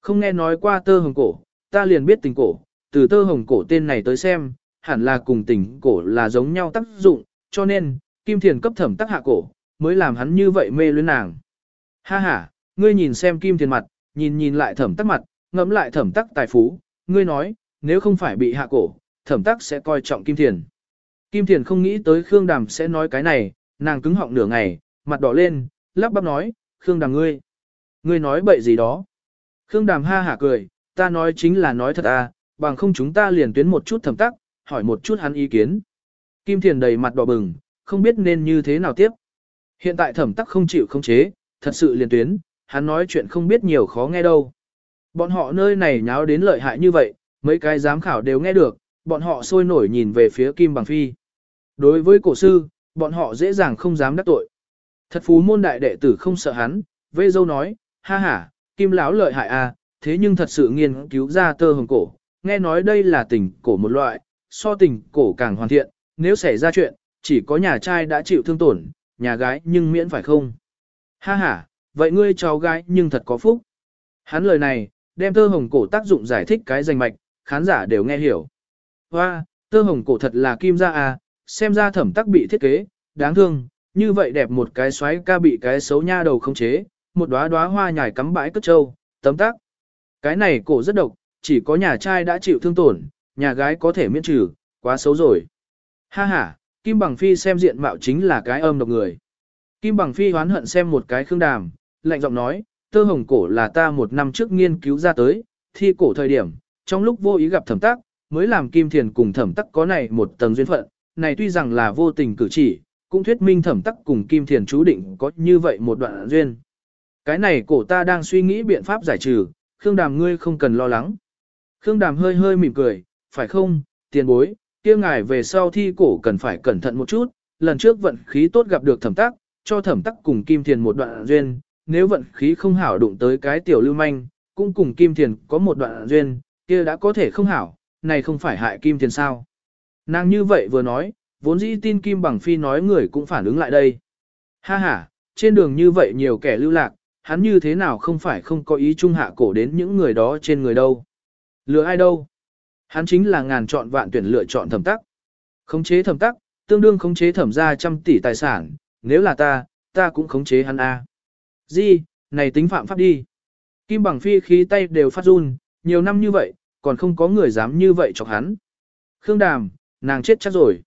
Không nghe nói qua tơ hồng cổ, ta liền biết tình cổ, từ tơ hồng cổ tên này tới xem, hẳn là cùng tình cổ là giống nhau tác dụng, cho nên, Kim Thiền cấp thẩm tắc hạ cổ, mới làm hắn như vậy mê luyến nàng. Ha ha, ngươi nhìn xem Kim Thiền mặt, nhìn nhìn lại thẩm tắc mặt, ngẫm lại thẩm tắc tài phú, ngươi nói, nếu không phải bị hạ cổ, thẩm tắc sẽ coi trọng Kim Thiền. Kim Thiền không nghĩ tới Khương Đàm sẽ nói cái này, nàng cứng họng nửa ngày, mặt đỏ lên, lắp bắp nói, Khương Đàm ngươi. Ngươi nói bậy gì đó. Khương Đàm ha hả cười, ta nói chính là nói thật à, bằng không chúng ta liền tuyến một chút thẩm tắc, hỏi một chút hắn ý kiến. Kim Thiền đầy mặt đỏ bừng, không biết nên như thế nào tiếp. Hiện tại thẩm tắc không chịu không chế, thật sự liền tuyến, hắn nói chuyện không biết nhiều khó nghe đâu. Bọn họ nơi này nháo đến lợi hại như vậy, mấy cái giám khảo đều nghe được, bọn họ sôi nổi nhìn về phía Kim Bằng Phi. Đối với cổ sư, bọn họ dễ dàng không dám đắc tội. Thật phú môn đại đệ tử không sợ hắn, vê dâu nói, ha ha, Kim lão lợi hại à, thế nhưng thật sự nghiên cứu ra tơ hồng cổ, nghe nói đây là tình cổ một loại, so tình cổ càng hoàn thiện, nếu xảy ra chuyện, chỉ có nhà trai đã chịu thương tổn, nhà gái nhưng miễn phải không? Ha ha, vậy ngươi cháu gái nhưng thật có phúc. Hắn lời này, đem tơ hồng cổ tác dụng giải thích cái danh mạch, khán giả đều nghe hiểu. Hoa, tơ hồng cổ thật là kim ra à, xem ra thẩm tắc bị thiết kế, đáng thương, như vậy đẹp một cái xoáy ca bị cái xấu nha đầu không chế, một đóa đóa hoa nhài cắm bãi cất trâu, tấm tắc. Cái này cổ rất độc, chỉ có nhà trai đã chịu thương tổn, nhà gái có thể miễn trừ, quá xấu rồi. Ha ha, Kim Bằng Phi xem diện mạo chính là cái âm độc người. Kim Bằng Phi hoán hận xem một cái khương đàm, lạnh giọng nói, tơ hồng cổ là ta một năm trước nghiên cứu ra tới, thi cổ thời điểm, trong lúc vô ý gặp thẩm tắc, mới làm Kim Thiền cùng thẩm tắc có này một tầng duyên phận, này tuy rằng là vô tình cử chỉ, cũng thuyết minh thẩm tắc cùng Kim Thiền chú định có như vậy một đoạn duyên. Cái này cổ ta đang suy nghĩ biện pháp giải trừ, Khương Đàm ngươi không cần lo lắng. Khương Đàm hơi hơi mỉm cười, phải không, tiền bối, kia ngài về sau thi cổ cần phải cẩn thận một chút, lần trước vận khí tốt gặp được thẩm tắc, cho thẩm tắc cùng Kim Thiền một đoạn duyên, nếu vận khí không hảo đụng tới cái tiểu lưu manh, cũng cùng Kim Thiền có một đoạn duyên, kia đã có thể không hảo, này không phải hại Kim Thiền sao. Nàng như vậy vừa nói, vốn dĩ tin Kim Bằng Phi nói người cũng phản ứng lại đây. Ha ha, trên đường như vậy nhiều kẻ lưu lạc, hắn như thế nào không phải không có ý trung hạ cổ đến những người đó trên người đâu. Lừa ai đâu? Hắn chính là ngàn chọn vạn tuyển lựa chọn thẩm tắc. Khống chế thẩm tắc, tương đương khống chế thẩm ra trăm tỷ tài sản, nếu là ta, ta cũng khống chế hắn A. Di, này tính phạm pháp đi. Kim bằng phi khí tay đều phát run, nhiều năm như vậy, còn không có người dám như vậy chọc hắn. Khương Đàm, nàng chết chắc rồi.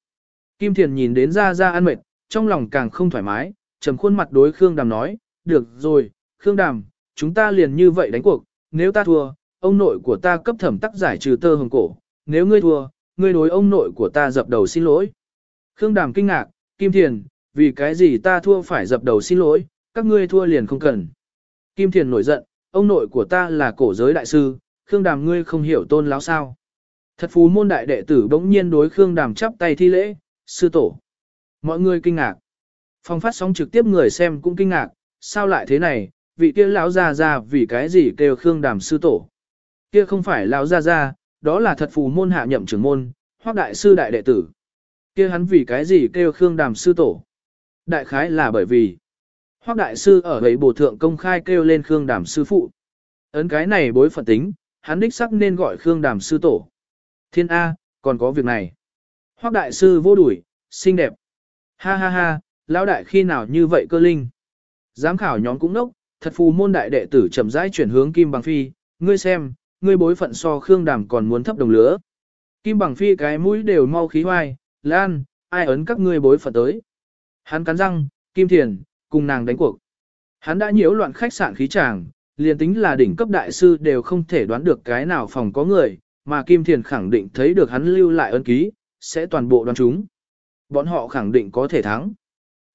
Kim Thiền nhìn đến ra ra ăn mệt, trong lòng càng không thoải mái, trầm khuôn mặt đối Khương Đàm nói, được rồi, Khương Đàm, chúng ta liền như vậy đánh cuộc, nếu ta thua, ông nội của ta cấp thẩm tắc giải trừ tơ hồng cổ, nếu ngươi thua, ngươi đối ông nội của ta dập đầu xin lỗi. Khương Đàm kinh ngạc, Kim Thiền, vì cái gì ta thua phải dập đầu xin lỗi, các ngươi thua liền không cần. Kim Thiền nổi giận, ông nội của ta là cổ giới đại sư, Khương Đàm ngươi không hiểu tôn láo sao. Thật phú môn đại đệ tử bỗng nhiên đối Khương Đàm chắp tay thi lễ, sư tổ. Mọi người kinh ngạc. Phong phát sóng trực tiếp người xem cũng kinh ngạc, sao lại thế này, vị kia lão gia gia vì cái gì kêu Khương Đàm sư tổ. Kia không phải lão gia gia, đó là thật phù môn hạ nhậm trưởng môn, hoặc đại sư đại đệ tử. Kia hắn vì cái gì kêu Khương Đàm sư tổ. Đại khái là bởi vì Hoắc đại sư ở ấy bổ thượng công khai kêu lên Khương Đàm sư phụ. Ấn cái này bối phận tính, hắn đích sắc nên gọi Khương Đàm sư tổ. Thiên A, còn có việc này. Hoắc đại sư vô đuổi, xinh đẹp. Ha ha ha, lão đại khi nào như vậy cơ linh. Giám khảo nhóm cũng nốc, thật phù môn đại đệ tử chậm rãi chuyển hướng Kim Bằng Phi, ngươi xem, ngươi bối phận so Khương Đàm còn muốn thấp đồng lứa. Kim Bằng Phi cái mũi đều mau khí hoai, Lan, ai ấn các ngươi bối phận tới. Hắn cắn răng, Kim Thiền, cùng nàng đánh cuộc. Hắn đã nhiễu loạn khách sạn khí tràng, liền tính là đỉnh cấp đại sư đều không thể đoán được cái nào phòng có người, mà Kim Thiền khẳng định thấy được hắn lưu lại ân ký, sẽ toàn bộ đoán chúng. Bọn họ khẳng định có thể thắng.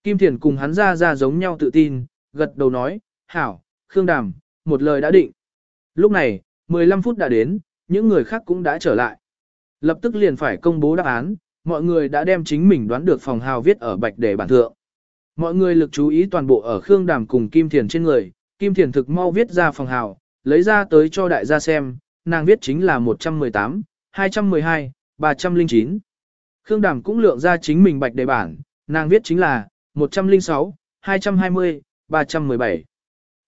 Kim Thiền cùng hắn ra ra giống nhau tự tin, gật đầu nói, hảo, Khương Đàm, một lời đã định. Lúc này, 15 phút đã đến, những người khác cũng đã trở lại. Lập tức liền phải công bố đáp án, mọi người đã đem chính mình đoán được phòng hào viết ở bạch đề bản thượng. Mọi người lực chú ý toàn bộ ở Khương Đàm cùng Kim Thiền trên người, Kim Thiền thực mau viết ra phòng hào, lấy ra tới cho đại gia xem, nàng viết chính là 118, 212, 309. Khương Đàm cũng lượng ra chính mình bạch đề bản, nàng viết chính là 106, 220, 317.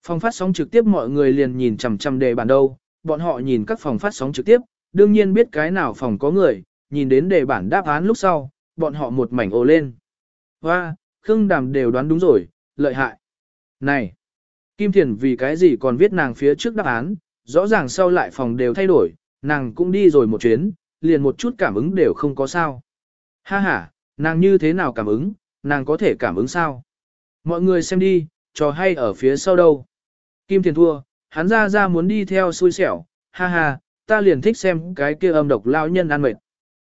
Phòng phát sóng trực tiếp mọi người liền nhìn chằm chằm đề bản đâu, bọn họ nhìn các phòng phát sóng trực tiếp, đương nhiên biết cái nào phòng có người, nhìn đến đề bản đáp án lúc sau, bọn họ một mảnh ồ lên. Hoa, Khương Đàm đều đoán đúng rồi, lợi hại. Này, Kim Thiền vì cái gì còn viết nàng phía trước đáp án, rõ ràng sau lại phòng đều thay đổi, nàng cũng đi rồi một chuyến, liền một chút cảm ứng đều không có sao. Ha ha, nàng như thế nào cảm ứng, nàng có thể cảm ứng sao? Mọi người xem đi, trò hay ở phía sau đâu. Kim Thiền thua, hắn ra ra muốn đi theo xui xẻo, ha ha, ta liền thích xem cái kia âm độc lao nhân ăn mệt.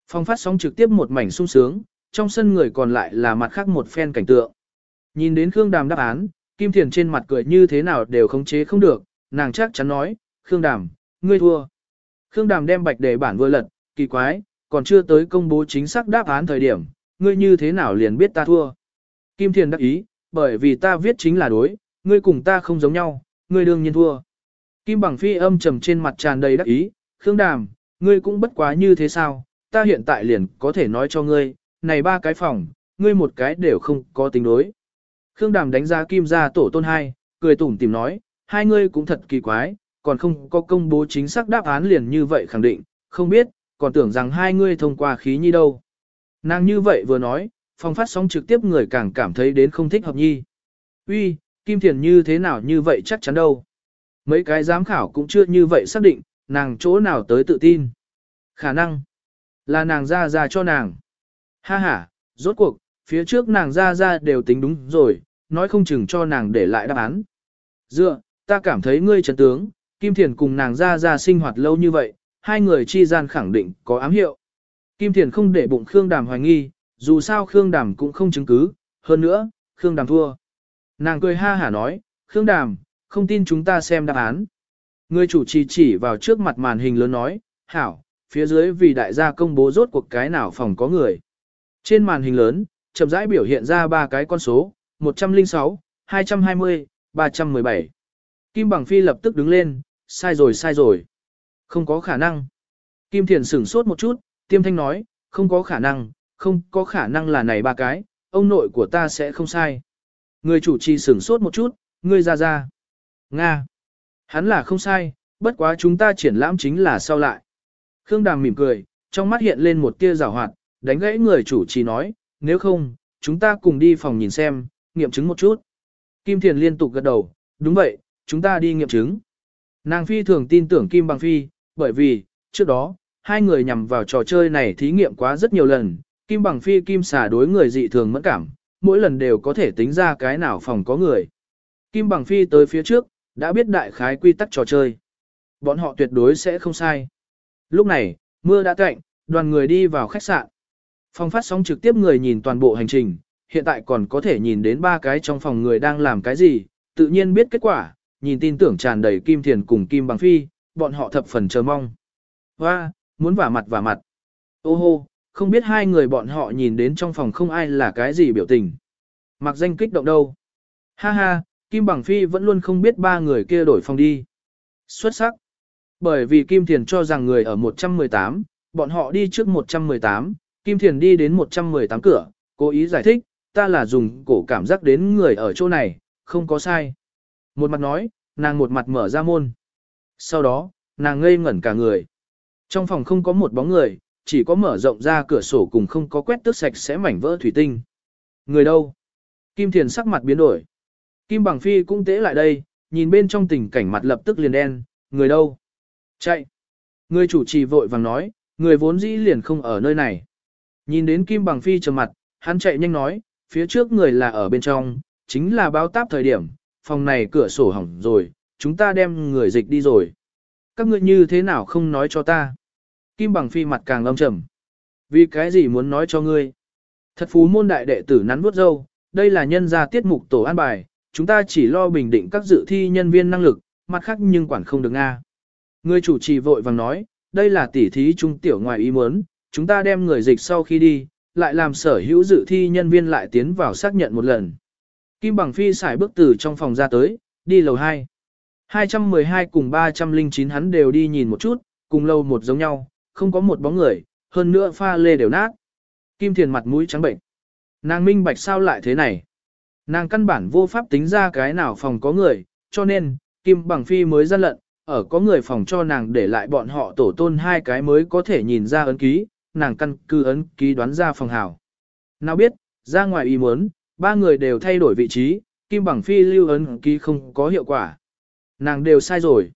Phong phát sóng trực tiếp một mảnh sung sướng, trong sân người còn lại là mặt khác một phen cảnh tượng. Nhìn đến Khương Đàm đáp án, Kim Thiền trên mặt cười như thế nào đều khống chế không được, nàng chắc chắn nói, Khương Đàm, ngươi thua. Khương Đàm đem bạch đề bản vừa lật, kỳ quái, còn chưa tới công bố chính xác đáp án thời điểm, ngươi như thế nào liền biết ta thua. Kim Thiền đắc ý, bởi vì ta viết chính là đối, ngươi cùng ta không giống nhau, ngươi đương nhiên thua. Kim Bằng Phi âm trầm trên mặt tràn đầy đắc ý, Khương Đàm, ngươi cũng bất quá như thế sao, ta hiện tại liền có thể nói cho ngươi, này ba cái phòng, ngươi một cái đều không có tính đối. Khương Đàm đánh giá Kim ra tổ tôn hai, cười tủm tìm nói, hai ngươi cũng thật kỳ quái, còn không có công bố chính xác đáp án liền như vậy khẳng định, không biết, còn tưởng rằng hai ngươi thông qua khí nhi đâu. Nàng như vậy vừa nói, phòng phát sóng trực tiếp người càng cảm thấy đến không thích hợp nhi. Uy, Kim Thiền như thế nào như vậy chắc chắn đâu. Mấy cái giám khảo cũng chưa như vậy xác định, nàng chỗ nào tới tự tin. Khả năng là nàng ra ra cho nàng. Ha ha, rốt cuộc, phía trước nàng ra ra đều tính đúng rồi, nói không chừng cho nàng để lại đáp án. Dựa, ta cảm thấy ngươi trấn tướng, Kim Thiền cùng nàng ra ra sinh hoạt lâu như vậy, hai người chi gian khẳng định có ám hiệu. Kim Thiền không để bụng Khương Đàm hoài nghi, dù sao Khương Đàm cũng không chứng cứ, hơn nữa, Khương Đàm thua. Nàng cười ha hả nói, Khương Đàm, không tin chúng ta xem đáp án. Người chủ trì chỉ vào trước mặt màn hình lớn nói, hảo, phía dưới vì đại gia công bố rốt cuộc cái nào phòng có người. Trên màn hình lớn, chậm rãi biểu hiện ra ba cái con số, 106, 220, 317. Kim Bằng Phi lập tức đứng lên, sai rồi sai rồi. Không có khả năng. Kim Thiền sửng sốt một chút, tiêm thanh nói, không có khả năng, không có khả năng là này ba cái, ông nội của ta sẽ không sai. Người chủ trì sửng sốt một chút, ngươi ra ra. Nga. Hắn là không sai, bất quá chúng ta triển lãm chính là sau lại. Khương Đàm mỉm cười, trong mắt hiện lên một tia rào hoạt, đánh gãy người chủ trì nói, nếu không, chúng ta cùng đi phòng nhìn xem, nghiệm chứng một chút. Kim Thiền liên tục gật đầu, đúng vậy, chúng ta đi nghiệm chứng. Nàng phi thường tin tưởng Kim Bằng Phi, bởi vì, trước đó, hai người nhằm vào trò chơi này thí nghiệm quá rất nhiều lần, Kim Bằng Phi Kim xà đối người dị thường mẫn cảm, mỗi lần đều có thể tính ra cái nào phòng có người. Kim Bằng Phi tới phía trước, đã biết đại khái quy tắc trò chơi. Bọn họ tuyệt đối sẽ không sai. Lúc này, mưa đã cạnh, đoàn người đi vào khách sạn. Phòng phát sóng trực tiếp người nhìn toàn bộ hành trình, hiện tại còn có thể nhìn đến ba cái trong phòng người đang làm cái gì, tự nhiên biết kết quả, nhìn tin tưởng tràn đầy Kim Thiền cùng Kim Bằng Phi, bọn họ thập phần chờ mong. Hoa, muốn vả mặt vả mặt. Ô hô, không biết hai người bọn họ nhìn đến trong phòng không ai là cái gì biểu tình. Mặc danh kích động đâu. Ha ha, Kim Bằng Phi vẫn luôn không biết ba người kia đổi phòng đi. Xuất sắc. Bởi vì Kim Thiền cho rằng người ở 118, bọn họ đi trước 118, Kim Thiền đi đến 118 cửa, cố ý giải thích, ta là dùng cổ cảm giác đến người ở chỗ này, không có sai. Một mặt nói, nàng một mặt mở ra môn. Sau đó, nàng ngây ngẩn cả người. Trong phòng không có một bóng người, chỉ có mở rộng ra cửa sổ cùng không có quét tước sạch sẽ mảnh vỡ thủy tinh. Người đâu? Kim Thiền sắc mặt biến đổi. Kim Bằng Phi cũng tế lại đây, nhìn bên trong tình cảnh mặt lập tức liền đen, người đâu? Chạy. Người chủ trì vội vàng nói, người vốn dĩ liền không ở nơi này. Nhìn đến Kim Bằng Phi trầm mặt, hắn chạy nhanh nói, phía trước người là ở bên trong, chính là báo táp thời điểm, phòng này cửa sổ hỏng rồi, chúng ta đem người dịch đi rồi. Các ngươi như thế nào không nói cho ta? Kim Bằng Phi mặt càng lâm trầm. Vì cái gì muốn nói cho ngươi? Thật phú môn đại đệ tử nắn vuốt dâu, đây là nhân gia tiết mục tổ an bài, chúng ta chỉ lo bình định các dự thi nhân viên năng lực, mặt khác nhưng quản không được Nga. Người chủ trì vội vàng nói, đây là tỉ thí trung tiểu ngoài ý muốn, chúng ta đem người dịch sau khi đi, lại làm sở hữu dự thi nhân viên lại tiến vào xác nhận một lần. Kim Bằng Phi xài bước từ trong phòng ra tới, đi lầu 2. 212 cùng 309 hắn đều đi nhìn một chút, cùng lầu một giống nhau, không có một bóng người, hơn nữa pha lê đều nát. Kim Thiền mặt mũi trắng bệnh. Nàng minh bạch sao lại thế này. Nàng căn bản vô pháp tính ra cái nào phòng có người, cho nên, Kim Bằng Phi mới ra lận, ở có người phòng cho nàng để lại bọn họ tổ tôn hai cái mới có thể nhìn ra ấn ký, nàng căn cứ ấn ký đoán ra phòng hảo. Nào biết, ra ngoài ý muốn, ba người đều thay đổi vị trí, Kim Bằng Phi lưu ấn ký không có hiệu quả. Nàng đều sai rồi.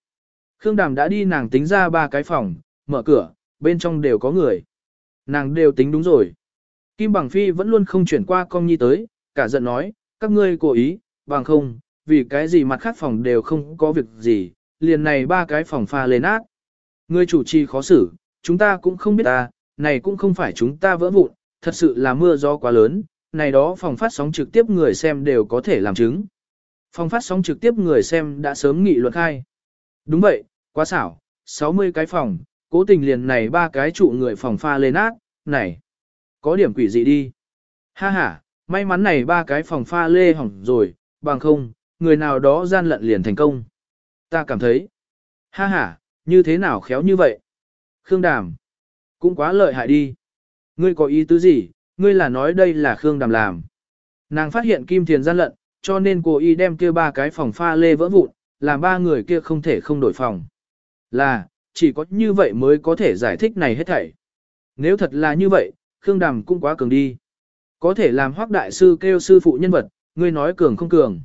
Khương Đàm đã đi nàng tính ra ba cái phòng, mở cửa, bên trong đều có người. Nàng đều tính đúng rồi. Kim Bằng Phi vẫn luôn không chuyển qua công nhi tới, cả giận nói, các ngươi cố ý, bằng không, vì cái gì mặt khác phòng đều không có việc gì, liền này ba cái phòng pha lên ác. ngươi chủ trì khó xử, chúng ta cũng không biết ta, này cũng không phải chúng ta vỡ vụn, thật sự là mưa gió quá lớn, này đó phòng phát sóng trực tiếp người xem đều có thể làm chứng. Phòng phát sóng trực tiếp người xem đã sớm nghị luận khai. Đúng vậy, quá xảo, 60 cái phòng, cố tình liền này ba cái trụ người phòng pha lên ác, này, có điểm quỷ gì đi. Ha ha, may mắn này ba cái phòng pha lê hỏng rồi, bằng không, người nào đó gian lận liền thành công. Ta cảm thấy, ha ha, như thế nào khéo như vậy? Khương Đàm, cũng quá lợi hại đi. Ngươi có ý tứ gì, ngươi là nói đây là Khương Đàm làm. Nàng phát hiện Kim Thiền gian lận, cho nên cô y đem kia ba cái phòng pha lê vỡ vụn, làm ba người kia không thể không đổi phòng. Là, chỉ có như vậy mới có thể giải thích này hết thảy. Nếu thật là như vậy, Khương Đàm cũng quá cường đi. Có thể làm hoác đại sư kêu sư phụ nhân vật, ngươi nói cường không cường.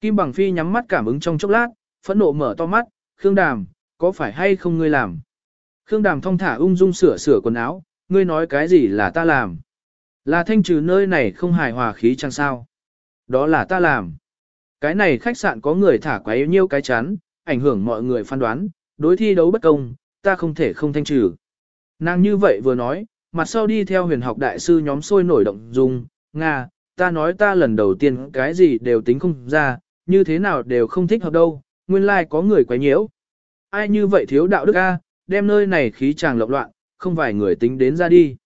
Kim Bằng Phi nhắm mắt cảm ứng trong chốc lát, phẫn nộ mở to mắt, Khương Đàm, có phải hay không ngươi làm? Khương Đàm thong thả ung dung sửa sửa quần áo, ngươi nói cái gì là ta làm? Là thanh trừ nơi này không hài hòa khí chăng sao? Đó là ta làm. Cái này khách sạn có người thả quá nhiêu cái chán, ảnh hưởng mọi người phán đoán, đối thi đấu bất công, ta không thể không thanh trừ. Nàng như vậy vừa nói, mặt sau đi theo huyền học đại sư nhóm sôi nổi động dung, Nga, ta nói ta lần đầu tiên cái gì đều tính không ra, như thế nào đều không thích hợp đâu, nguyên lai like có người quấy nhiễu. Ai như vậy thiếu đạo đức a, đem nơi này khí chàng lộn loạn, không vài người tính đến ra đi.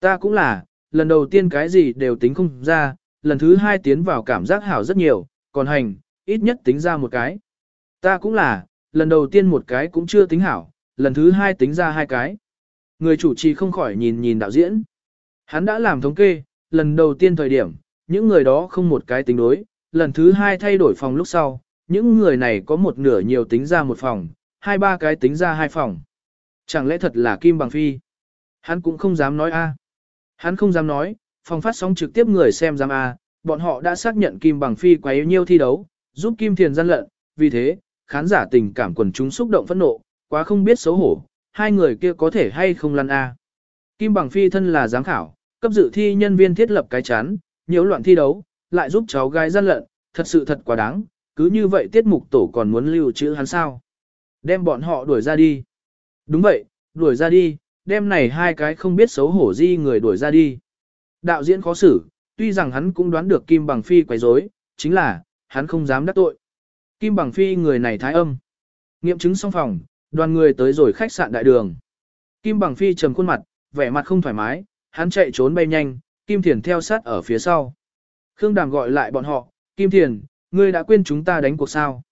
Ta cũng là, lần đầu tiên cái gì đều tính không ra, lần thứ hai tiến vào cảm giác hảo rất nhiều, còn hành, ít nhất tính ra một cái. Ta cũng là, lần đầu tiên một cái cũng chưa tính hảo, lần thứ hai tính ra hai cái. Người chủ trì không khỏi nhìn nhìn đạo diễn. Hắn đã làm thống kê, lần đầu tiên thời điểm, những người đó không một cái tính đối, lần thứ hai thay đổi phòng lúc sau, những người này có một nửa nhiều tính ra một phòng, hai ba cái tính ra hai phòng. Chẳng lẽ thật là Kim Bằng Phi? Hắn cũng không dám nói a. Hắn không dám nói, phòng phát sóng trực tiếp người xem dám a, bọn họ đã xác nhận Kim Bằng Phi quá yêu nhiêu thi đấu, giúp Kim Thiền gian lận, vì thế, khán giả tình cảm quần chúng xúc động phẫn nộ, quá không biết xấu hổ, hai người kia có thể hay không lăn a. Kim Bằng Phi thân là giám khảo, cấp dự thi nhân viên thiết lập cái chán, nhiễu loạn thi đấu, lại giúp cháu gái gian lận, thật sự thật quá đáng, cứ như vậy tiết mục tổ còn muốn lưu trữ hắn sao. Đem bọn họ đuổi ra đi. Đúng vậy, đuổi ra đi, đem này hai cái không biết xấu hổ gì người đuổi ra đi. Đạo diễn khó xử, tuy rằng hắn cũng đoán được Kim Bằng Phi quấy rối, chính là, hắn không dám đắc tội. Kim Bằng Phi người này thái âm. Nghiệm chứng xong phòng, đoàn người tới rồi khách sạn đại đường. Kim Bằng Phi trầm khuôn mặt, vẻ mặt không thoải mái, hắn chạy trốn bay nhanh, Kim Thiền theo sát ở phía sau. Khương Đàm gọi lại bọn họ, Kim Thiền, ngươi đã quên chúng ta đánh cuộc sao.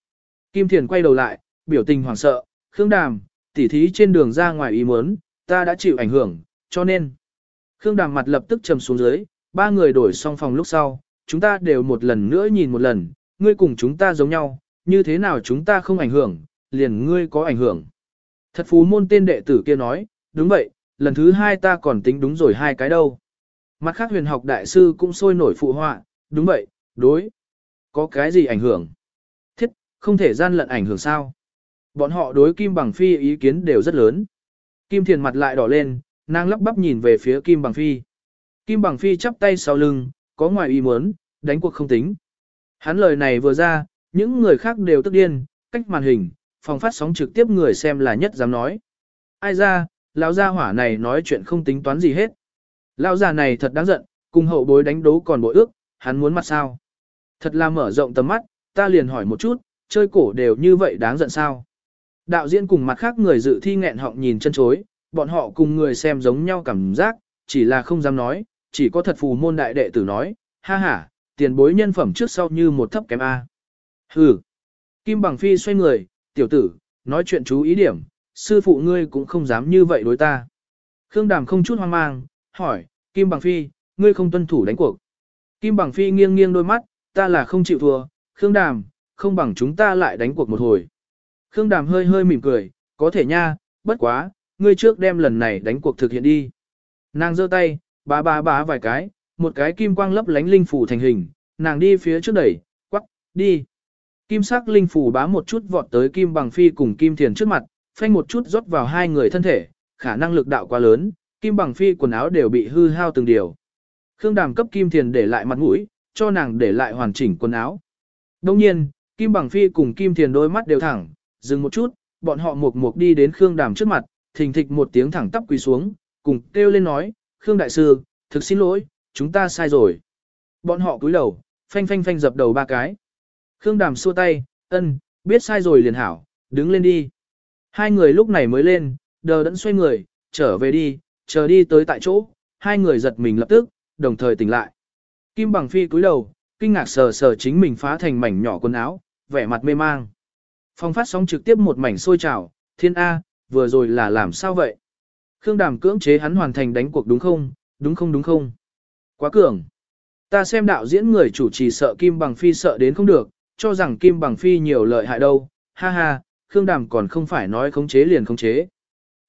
Kim Thiền quay đầu lại, biểu tình hoảng sợ, Khương Đàm, tỉ thí trên đường ra ngoài ý muốn, ta đã chịu ảnh hưởng, cho nên. Khương Đàm mặt lập tức trầm xuống dưới, ba người đổi xong phòng lúc sau, chúng ta đều một lần nữa nhìn một lần, ngươi cùng chúng ta giống nhau, như thế nào chúng ta không ảnh hưởng, liền ngươi có ảnh hưởng. Thật phú môn tên đệ tử kia nói, đúng vậy, lần thứ hai ta còn tính đúng rồi hai cái đâu. Mặt khác huyền học đại sư cũng sôi nổi phụ họa, đúng vậy, đối. Có cái gì ảnh hưởng? Thiết, không thể gian lận ảnh hưởng sao? Bọn họ đối Kim Bằng Phi ý kiến đều rất lớn. Kim Thiền mặt lại đỏ lên, nàng lắp bắp nhìn về phía Kim Bằng Phi. Kim Bằng Phi chắp tay sau lưng, có ngoài ý muốn, đánh cuộc không tính. Hắn lời này vừa ra, những người khác đều tức điên, cách màn hình, phòng phát sóng trực tiếp người xem là nhất dám nói. Ai ra, lão gia hỏa này nói chuyện không tính toán gì hết. Lão già này thật đáng giận, cùng hậu bối đánh đấu còn bội ước, hắn muốn mặt sao. Thật là mở rộng tầm mắt, ta liền hỏi một chút, chơi cổ đều như vậy đáng giận sao. Đạo diễn cùng mặt khác người dự thi nghẹn họng nhìn chân chối, bọn họ cùng người xem giống nhau cảm giác, chỉ là không dám nói, chỉ có thật phù môn đại đệ tử nói, ha ha, tiền bối nhân phẩm trước sau như một thấp kém A. Hừ. Kim Bằng Phi xoay người, tiểu tử, nói chuyện chú ý điểm, sư phụ ngươi cũng không dám như vậy đối ta. Khương Đàm không chút hoang mang, hỏi, Kim Bằng Phi, ngươi không tuân thủ đánh cuộc. Kim Bằng Phi nghiêng nghiêng đôi mắt, ta là không chịu thua, Khương Đàm, không bằng chúng ta lại đánh cuộc một hồi. Khương Đàm hơi hơi mỉm cười, có thể nha, bất quá, ngươi trước đem lần này đánh cuộc thực hiện đi. Nàng giơ tay, bá bá bá vài cái, một cái kim quang lấp lánh linh phủ thành hình, nàng đi phía trước đẩy, quắc, đi. Kim sắc linh phù bá một chút vọt tới kim bằng phi cùng kim thiền trước mặt, phanh một chút rót vào hai người thân thể, khả năng lực đạo quá lớn, kim bằng phi quần áo đều bị hư hao từng điều. Khương Đàm cấp kim thiền để lại mặt mũi, cho nàng để lại hoàn chỉnh quần áo. Đồng nhiên, kim bằng phi cùng kim thiền đôi mắt đều thẳng, dừng một chút, bọn họ mục mục đi đến Khương Đàm trước mặt, thình thịch một tiếng thẳng tắp quỳ xuống, cùng kêu lên nói, Khương Đại Sư, thực xin lỗi, chúng ta sai rồi. Bọn họ cúi đầu, phanh phanh phanh dập đầu ba cái. Khương Đàm xua tay, ân, biết sai rồi liền hảo, đứng lên đi. Hai người lúc này mới lên, đờ đẫn xoay người, trở về đi, chờ đi tới tại chỗ, hai người giật mình lập tức, đồng thời tỉnh lại. Kim bằng phi cúi đầu, kinh ngạc sờ sờ chính mình phá thành mảnh nhỏ quần áo, vẻ mặt mê mang. Phong phát sóng trực tiếp một mảnh sôi trào, thiên A, vừa rồi là làm sao vậy? Khương Đàm cưỡng chế hắn hoàn thành đánh cuộc đúng không, đúng không đúng không? Quá cường. Ta xem đạo diễn người chủ trì sợ Kim Bằng Phi sợ đến không được, cho rằng Kim Bằng Phi nhiều lợi hại đâu, ha ha, Khương Đàm còn không phải nói khống chế liền khống chế.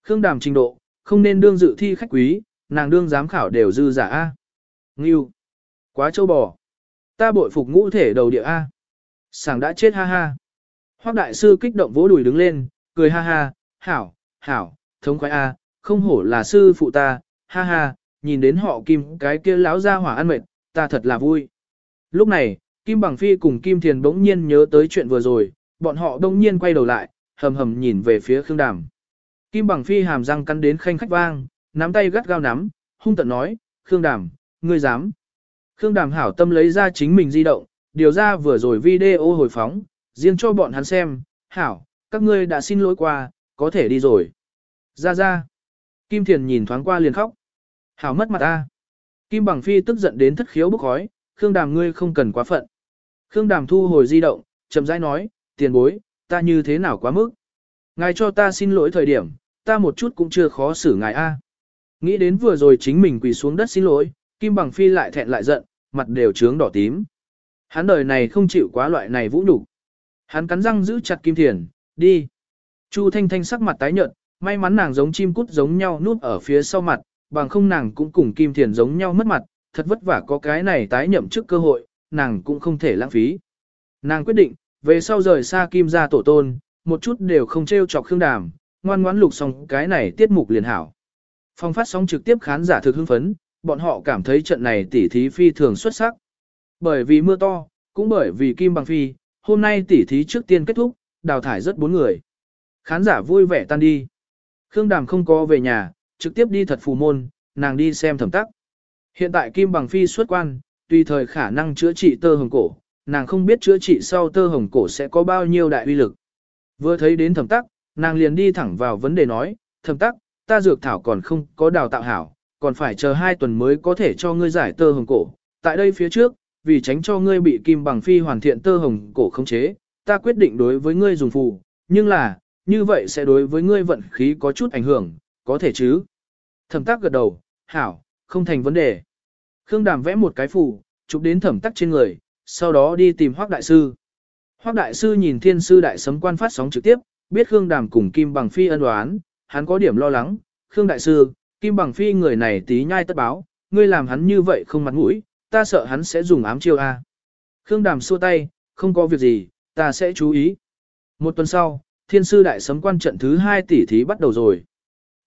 Khương Đàm trình độ, không nên đương dự thi khách quý, nàng đương giám khảo đều dư giả A. Ngưu. Quá châu bò. Ta bội phục ngũ thể đầu địa A. Sảng đã chết ha ha. Hoác đại sư kích động vỗ đùi đứng lên, cười ha ha, hảo, hảo, thống khoái A, không hổ là sư phụ ta, ha ha, nhìn đến họ kim cái kia lão ra hỏa ăn mệt, ta thật là vui. Lúc này, Kim Bằng Phi cùng Kim Thiền bỗng nhiên nhớ tới chuyện vừa rồi, bọn họ đông nhiên quay đầu lại, hầm hầm nhìn về phía Khương Đàm. Kim Bằng Phi hàm răng cắn đến khanh khách vang, nắm tay gắt gao nắm, hung tận nói, Khương Đàm, ngươi dám. Khương Đàm hảo tâm lấy ra chính mình di động, điều ra vừa rồi video hồi phóng, riêng cho bọn hắn xem, hảo, các ngươi đã xin lỗi qua, có thể đi rồi. Ra ra. Kim Thiền nhìn thoáng qua liền khóc. Hảo mất mặt ta. Kim Bằng Phi tức giận đến thất khiếu bức khói, Khương Đàm ngươi không cần quá phận. Khương Đàm thu hồi di động, chậm rãi nói, tiền bối, ta như thế nào quá mức. Ngài cho ta xin lỗi thời điểm, ta một chút cũng chưa khó xử ngài a. Nghĩ đến vừa rồi chính mình quỳ xuống đất xin lỗi, Kim Bằng Phi lại thẹn lại giận, mặt đều trướng đỏ tím. Hắn đời này không chịu quá loại này vũ nhục. Hắn cắn răng giữ chặt Kim Thiền, đi. Chu Thanh Thanh sắc mặt tái nhợt, may mắn nàng giống chim cút giống nhau núp ở phía sau mặt, bằng không nàng cũng cùng Kim Thiền giống nhau mất mặt, thật vất vả có cái này tái nhậm chức cơ hội, nàng cũng không thể lãng phí. Nàng quyết định, về sau rời xa Kim gia tổ tôn, một chút đều không trêu chọc Khương Đàm, ngoan ngoãn lục xong cái này tiết mục liền hảo. Phong phát sóng trực tiếp khán giả thực hưng phấn, bọn họ cảm thấy trận này tỉ thí phi thường xuất sắc. Bởi vì mưa to, cũng bởi vì Kim Bằng Phi, hôm nay tỉ thí trước tiên kết thúc, đào thải rất bốn người. Khán giả vui vẻ tan đi. Khương Đàm không có về nhà, trực tiếp đi thật phù môn, nàng đi xem thẩm tắc. Hiện tại Kim Bằng Phi xuất quan, tùy thời khả năng chữa trị tơ hồng cổ, nàng không biết chữa trị sau tơ hồng cổ sẽ có bao nhiêu đại uy lực. Vừa thấy đến thẩm tắc, nàng liền đi thẳng vào vấn đề nói, thẩm tắc, ta dược thảo còn không có đào tạo hảo, còn phải chờ hai tuần mới có thể cho ngươi giải tơ hồng cổ. Tại đây phía trước, vì tránh cho ngươi bị Kim Bằng Phi hoàn thiện tơ hồng cổ khống chế, ta quyết định đối với ngươi dùng phù, nhưng là, như vậy sẽ đối với ngươi vận khí có chút ảnh hưởng, có thể chứ. Thẩm tắc gật đầu, hảo, không thành vấn đề. Khương Đàm vẽ một cái phủ, chụp đến thẩm tắc trên người, sau đó đi tìm Hoác Đại Sư. Hoác Đại Sư nhìn thiên sư đại sấm quan phát sóng trực tiếp, biết Khương Đàm cùng Kim Bằng Phi ân oán, hắn có điểm lo lắng. Khương Đại Sư, Kim Bằng Phi người này tí nhai tất báo, ngươi làm hắn như vậy không mặt mũi, ta sợ hắn sẽ dùng ám chiêu A. Khương Đàm xua tay, không có việc gì, ta sẽ chú ý. Một tuần sau, thiên sư đại sấm quan trận thứ hai tỷ thí bắt đầu rồi.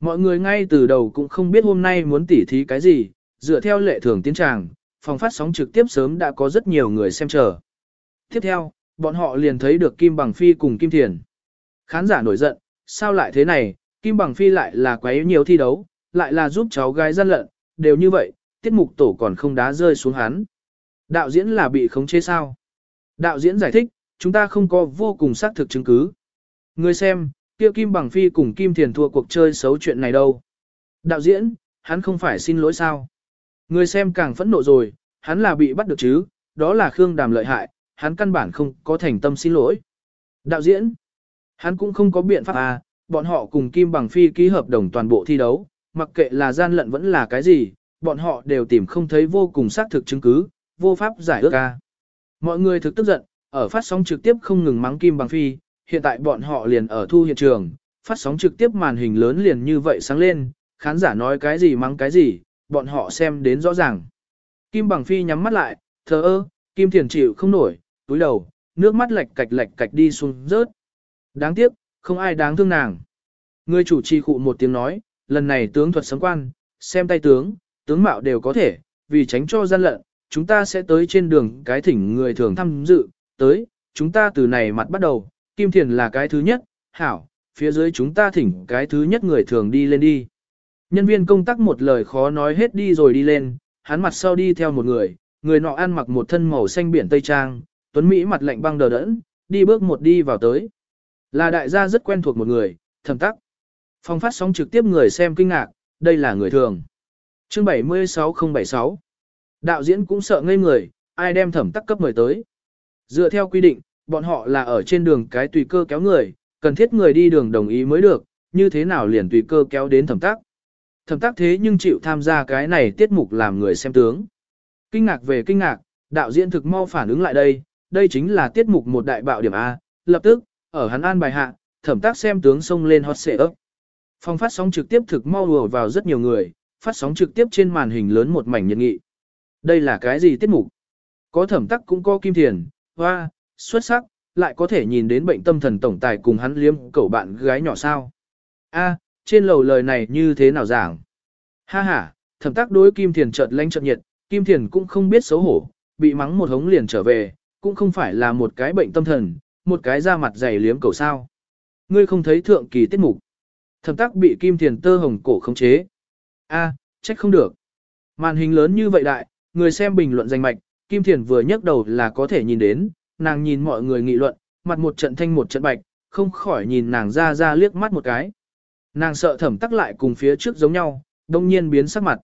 Mọi người ngay từ đầu cũng không biết hôm nay muốn tỷ thí cái gì, dựa theo lệ thường tiến tràng, phòng phát sóng trực tiếp sớm đã có rất nhiều người xem chờ. Tiếp theo, bọn họ liền thấy được Kim Bằng Phi cùng Kim Thiền. Khán giả nổi giận, sao lại thế này, Kim Bằng Phi lại là quấy nhiều thi đấu, lại là giúp cháu gái gian lận, đều như vậy, tiết mục tổ còn không đá rơi xuống hắn. Đạo diễn là bị khống chế sao? Đạo diễn giải thích, chúng ta không có vô cùng xác thực chứng cứ. Người xem, kia Kim Bằng Phi cùng Kim Thiền thua cuộc chơi xấu chuyện này đâu. Đạo diễn, hắn không phải xin lỗi sao? Người xem càng phẫn nộ rồi, hắn là bị bắt được chứ, đó là Khương Đàm lợi hại, hắn căn bản không có thành tâm xin lỗi. Đạo diễn, hắn cũng không có biện pháp à, bọn họ cùng Kim Bằng Phi ký hợp đồng toàn bộ thi đấu, mặc kệ là gian lận vẫn là cái gì, bọn họ đều tìm không thấy vô cùng xác thực chứng cứ, vô pháp giải ước ca. Mọi người thực tức giận, ở phát sóng trực tiếp không ngừng mắng Kim Bằng Phi, hiện tại bọn họ liền ở thu hiện trường, phát sóng trực tiếp màn hình lớn liền như vậy sáng lên, khán giả nói cái gì mắng cái gì, bọn họ xem đến rõ ràng. Kim Bằng Phi nhắm mắt lại, thờ ơ, Kim Thiền chịu không nổi, túi đầu, nước mắt lệch cạch lệch cạch đi xuống rớt. Đáng tiếc, không ai đáng thương nàng. Người chủ trì khụ một tiếng nói, lần này tướng thuật sấm quan, xem tay tướng, tướng mạo đều có thể, vì tránh cho gian lận, chúng ta sẽ tới trên đường cái thỉnh người thường tham dự, tới, chúng ta từ này mặt bắt đầu, Kim Thiền là cái thứ nhất, hảo, phía dưới chúng ta thỉnh cái thứ nhất người thường đi lên đi. Nhân viên công tác một lời khó nói hết đi rồi đi lên, hắn mặt sau đi theo một người, người nọ ăn mặc một thân màu xanh biển tây trang, tuấn Mỹ mặt lạnh băng đờ đẫn, đi bước một đi vào tới. Là đại gia rất quen thuộc một người, thẩm tắc. Phong phát sóng trực tiếp người xem kinh ngạc, đây là người thường. Chương 76076 Đạo diễn cũng sợ ngây người, ai đem thẩm tắc cấp mời tới. Dựa theo quy định, bọn họ là ở trên đường cái tùy cơ kéo người, cần thiết người đi đường đồng ý mới được, như thế nào liền tùy cơ kéo đến thẩm tắc. Thẩm Tác thế nhưng chịu tham gia cái này tiết mục làm người xem tướng. Kinh ngạc về kinh ngạc, đạo diễn thực mau phản ứng lại đây, đây chính là tiết mục một đại bạo điểm A, lập tức, ở hắn an bài hạ, thẩm tác xem tướng sông lên hot xệ ấp. Phong phát sóng trực tiếp thực mau đùa vào rất nhiều người, phát sóng trực tiếp trên màn hình lớn một mảnh nhiệt nghị. Đây là cái gì tiết mục? Có thẩm tắc cũng có kim thiền, hoa, xuất sắc, lại có thể nhìn đến bệnh tâm thần tổng tài cùng hắn liếm cậu bạn gái nhỏ sao. A, trên lầu lời này như thế nào giảng? Ha ha, thẩm tác đối kim thiền chợt lanh chợt nhiệt, kim thiền cũng không biết xấu hổ, bị mắng một hống liền trở về, cũng không phải là một cái bệnh tâm thần, một cái da mặt dày liếm cầu sao. Ngươi không thấy thượng kỳ tiết mục. Thẩm tác bị kim thiền tơ hồng cổ khống chế. A, trách không được. Màn hình lớn như vậy đại, người xem bình luận danh mạch, kim thiền vừa nhấc đầu là có thể nhìn đến, nàng nhìn mọi người nghị luận, mặt một trận thanh một trận bạch, không khỏi nhìn nàng ra ra liếc mắt một cái. Nàng sợ thẩm tắc lại cùng phía trước giống nhau, đông nhiên biến sắc mặt.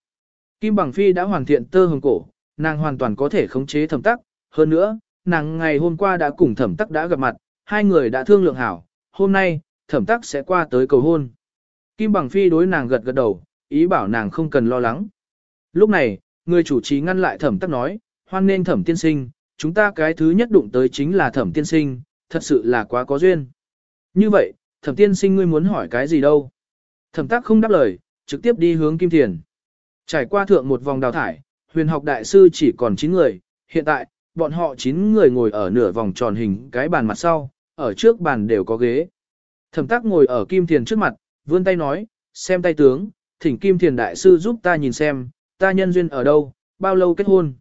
Kim Bằng Phi đã hoàn thiện tơ hồng cổ, nàng hoàn toàn có thể khống chế thẩm tắc, hơn nữa, nàng ngày hôm qua đã cùng thẩm tắc đã gặp mặt, hai người đã thương lượng hảo, hôm nay, thẩm tắc sẽ qua tới cầu hôn. Kim Bằng Phi đối nàng gật gật đầu, ý bảo nàng không cần lo lắng. Lúc này, người chủ trì ngăn lại thẩm tắc nói, hoan nên thẩm tiên sinh, chúng ta cái thứ nhất đụng tới chính là thẩm tiên sinh, thật sự là quá có duyên. Như vậy, thẩm tiên sinh ngươi muốn hỏi cái gì đâu? Thẩm Tác không đáp lời, trực tiếp đi hướng Kim Thiền. Trải qua thượng một vòng đào thải, huyền học đại sư chỉ còn 9 người, hiện tại, bọn họ 9 người ngồi ở nửa vòng tròn hình cái bàn mặt sau, ở trước bàn đều có ghế. Thẩm tác ngồi ở Kim Thiền trước mặt, vươn tay nói, xem tay tướng, thỉnh Kim Thiền đại sư giúp ta nhìn xem, ta nhân duyên ở đâu, bao lâu kết hôn.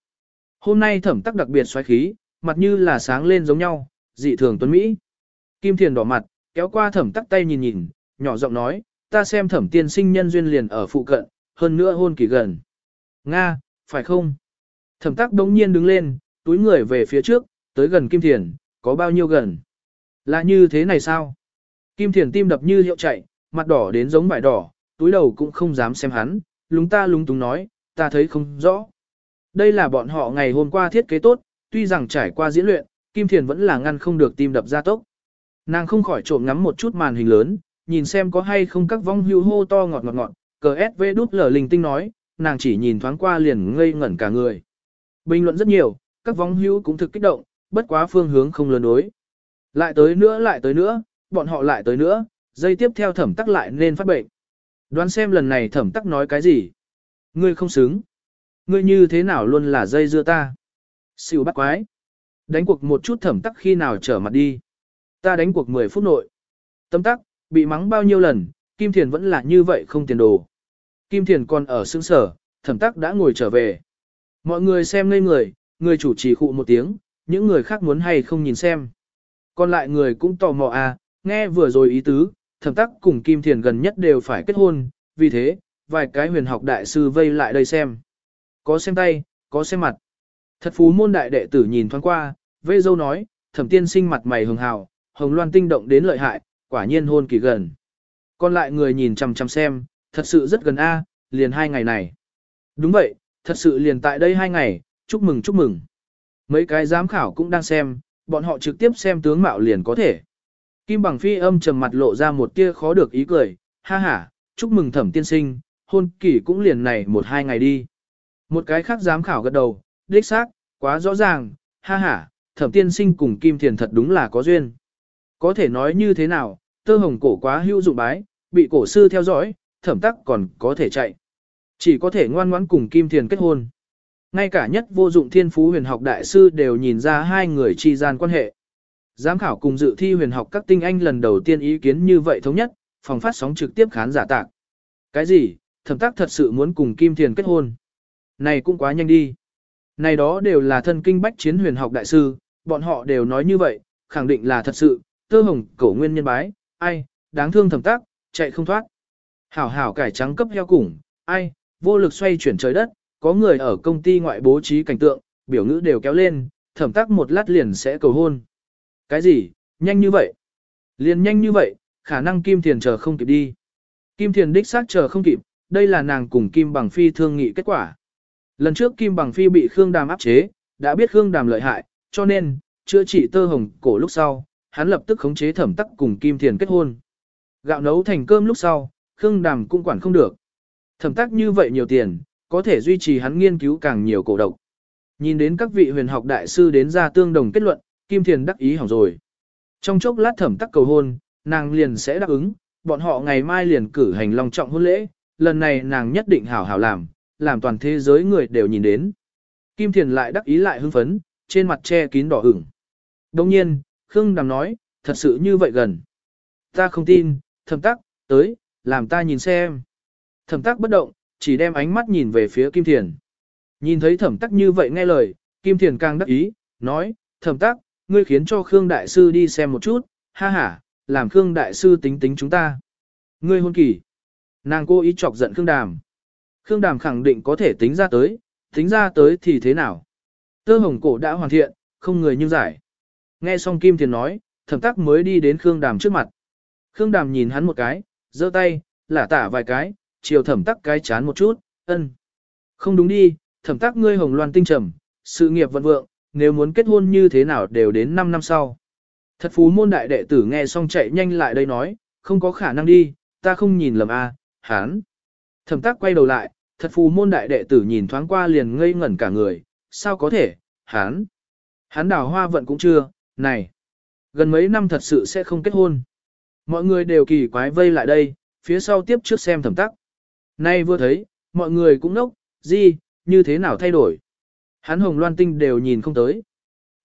Hôm nay thẩm tắc đặc biệt xoáy khí, mặt như là sáng lên giống nhau, dị thường tuấn Mỹ. Kim Thiền đỏ mặt, kéo qua thẩm tắc tay nhìn nhìn, nhỏ giọng nói, ta xem thẩm tiên sinh nhân duyên liền ở phụ cận, hơn nữa hôn kỳ gần. Nga, phải không? Thẩm tắc đống nhiên đứng lên, túi người về phía trước, tới gần Kim Thiền, có bao nhiêu gần? Là như thế này sao? Kim Thiền tim đập như hiệu chạy, mặt đỏ đến giống vải đỏ, túi đầu cũng không dám xem hắn, lúng ta lúng túng nói, ta thấy không rõ. Đây là bọn họ ngày hôm qua thiết kế tốt, tuy rằng trải qua diễn luyện, Kim Thiền vẫn là ngăn không được tim đập ra tốc. Nàng không khỏi trộm ngắm một chút màn hình lớn, nhìn xem có hay không các vong hưu hô to ngọt ngọt ngọt, cờ SV đút lở linh tinh nói, nàng chỉ nhìn thoáng qua liền ngây ngẩn cả người. Bình luận rất nhiều, các vong hưu cũng thực kích động, bất quá phương hướng không lớn đối. Lại tới nữa lại tới nữa, bọn họ lại tới nữa, dây tiếp theo thẩm tắc lại nên phát bệnh. Đoán xem lần này thẩm tắc nói cái gì. Ngươi không xứng. Ngươi như thế nào luôn là dây dưa ta. Xỉu bắt quái. Đánh cuộc một chút thẩm tắc khi nào trở mặt đi. Ta đánh cuộc 10 phút nội. Tâm tắc, bị mắng bao nhiêu lần, Kim Thiền vẫn là như vậy không tiền đồ. Kim Thiền còn ở xương sở, thẩm tắc đã ngồi trở về. Mọi người xem ngây người, người chủ trì khụ một tiếng, những người khác muốn hay không nhìn xem. Còn lại người cũng tò mò à, nghe vừa rồi ý tứ, thẩm tắc cùng Kim Thiền gần nhất đều phải kết hôn, vì thế, vài cái huyền học đại sư vây lại đây xem. có xem tay, có xem mặt. Thật phú môn đại đệ tử nhìn thoáng qua, vê dâu nói, thẩm tiên sinh mặt mày hường hào, hồng loan tinh động đến lợi hại, quả nhiên hôn kỳ gần. Còn lại người nhìn chằm chằm xem, thật sự rất gần a, liền hai ngày này. Đúng vậy, thật sự liền tại đây hai ngày, chúc mừng chúc mừng. Mấy cái giám khảo cũng đang xem, bọn họ trực tiếp xem tướng mạo liền có thể. Kim bằng phi âm trầm mặt lộ ra một tia khó được ý cười, ha ha, chúc mừng thẩm tiên sinh, hôn kỳ cũng liền này một hai ngày đi. Một cái khác giám khảo gật đầu, đích xác, quá rõ ràng, ha ha, thẩm tiên sinh cùng Kim Thiền thật đúng là có duyên. Có thể nói như thế nào, tơ hồng cổ quá hữu dụng bái, bị cổ sư theo dõi, thẩm tắc còn có thể chạy. Chỉ có thể ngoan ngoãn cùng Kim Thiền kết hôn. Ngay cả nhất vô dụng thiên phú huyền học đại sư đều nhìn ra hai người chi gian quan hệ. Giám khảo cùng dự thi huyền học các tinh anh lần đầu tiên ý kiến như vậy thống nhất, phòng phát sóng trực tiếp khán giả tạc. Cái gì, thẩm tác thật sự muốn cùng Kim Thiền kết hôn. Này cũng quá nhanh đi. Này đó đều là thân kinh bách chiến huyền học đại sư, bọn họ đều nói như vậy, khẳng định là thật sự, tơ hồng cổ nguyên nhân bái, ai, đáng thương thẩm tác, chạy không thoát. Hảo hảo cải trắng cấp heo củng, ai, vô lực xoay chuyển trời đất, có người ở công ty ngoại bố trí cảnh tượng, biểu ngữ đều kéo lên, thẩm tác một lát liền sẽ cầu hôn. Cái gì, nhanh như vậy? Liền nhanh như vậy, khả năng Kim Thiền chờ không kịp đi. Kim Thiền đích xác chờ không kịp, đây là nàng cùng Kim Bằng Phi thương nghị kết quả. Lần trước Kim Bằng Phi bị Khương Đàm áp chế, đã biết Khương Đàm lợi hại, cho nên, chữa trị tơ hồng cổ lúc sau, hắn lập tức khống chế thẩm tắc cùng Kim Thiền kết hôn. Gạo nấu thành cơm lúc sau, Khương Đàm cũng quản không được. Thẩm tắc như vậy nhiều tiền, có thể duy trì hắn nghiên cứu càng nhiều cổ độc. Nhìn đến các vị huyền học đại sư đến ra tương đồng kết luận, Kim Thiền đắc ý hỏng rồi. Trong chốc lát thẩm tắc cầu hôn, nàng liền sẽ đáp ứng, bọn họ ngày mai liền cử hành long trọng hôn lễ, lần này nàng nhất định hảo hảo làm, làm toàn thế giới người đều nhìn đến. Kim Thiền lại đắc ý lại hưng phấn, trên mặt che kín đỏ ửng. Đồng nhiên, Khương Đàm nói, thật sự như vậy gần. Ta không tin, thẩm tắc, tới, làm ta nhìn xem. Thẩm tắc bất động, chỉ đem ánh mắt nhìn về phía Kim Thiền. Nhìn thấy thẩm tắc như vậy nghe lời, Kim Thiền càng đắc ý, nói, thẩm tắc, ngươi khiến cho Khương Đại Sư đi xem một chút, ha ha, làm Khương Đại Sư tính tính chúng ta. Ngươi hôn kỳ. Nàng cô ý chọc giận Khương Đàm. Khương Đàm khẳng định có thể tính ra tới, tính ra tới thì thế nào. Tơ hồng cổ đã hoàn thiện, không người nhưng giải. Nghe xong Kim Thiền nói, thẩm tắc mới đi đến Khương Đàm trước mặt. Khương Đàm nhìn hắn một cái, giơ tay, lả tả vài cái, chiều thẩm tắc cái chán một chút, ân. Không đúng đi, thẩm tắc ngươi hồng loan tinh trầm, sự nghiệp vận vượng, nếu muốn kết hôn như thế nào đều đến 5 năm sau. Thật phú môn đại đệ tử nghe xong chạy nhanh lại đây nói, không có khả năng đi, ta không nhìn lầm a, à, hán. Thẩm tắc quay đầu lại, thật phú môn đại đệ tử nhìn thoáng qua liền ngây ngẩn cả người, sao có thể, hán. Hán đào hoa vận cũng chưa, này. Gần mấy năm thật sự sẽ không kết hôn. Mọi người đều kỳ quái vây lại đây, phía sau tiếp trước xem thẩm tắc. Nay vừa thấy, mọi người cũng nốc, gì, như thế nào thay đổi. Hắn hồng loan tinh đều nhìn không tới.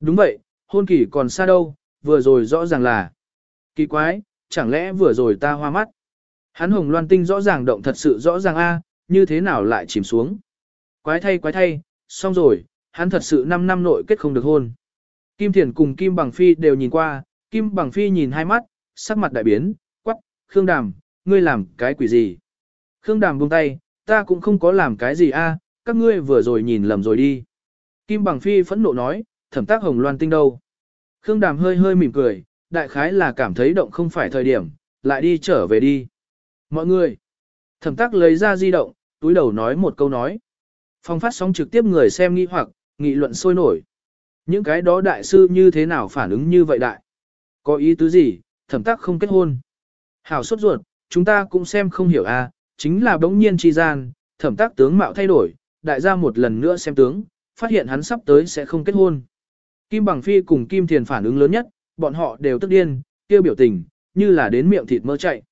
Đúng vậy, hôn kỳ còn xa đâu, vừa rồi rõ ràng là. Kỳ quái, chẳng lẽ vừa rồi ta hoa mắt. Hắn hồng loan tinh rõ ràng động thật sự rõ ràng a, như thế nào lại chìm xuống. Quái thay quái thay, xong rồi, hắn thật sự 5 năm nội kết không được hôn. Kim Thiền cùng Kim Bằng Phi đều nhìn qua, Kim Bằng Phi nhìn hai mắt, sắc mặt đại biến, quắc, Khương Đàm, ngươi làm cái quỷ gì? Khương Đàm buông tay, ta cũng không có làm cái gì a, các ngươi vừa rồi nhìn lầm rồi đi. Kim Bằng Phi phẫn nộ nói, thẩm tác hồng loan tinh đâu. Khương Đàm hơi hơi mỉm cười, đại khái là cảm thấy động không phải thời điểm, lại đi trở về đi. Mọi người, thẩm tác lấy ra di động, túi đầu nói một câu nói. Phong phát sóng trực tiếp người xem nghi hoặc, nghị luận sôi nổi. Những cái đó đại sư như thế nào phản ứng như vậy đại? Có ý tứ gì, thẩm tác không kết hôn. Hảo sốt ruột, chúng ta cũng xem không hiểu a, chính là đống nhiên chi gian, thẩm tác tướng mạo thay đổi, đại gia một lần nữa xem tướng, phát hiện hắn sắp tới sẽ không kết hôn. Kim Bằng Phi cùng Kim Thiền phản ứng lớn nhất, bọn họ đều tức điên, kêu biểu tình, như là đến miệng thịt mơ chạy.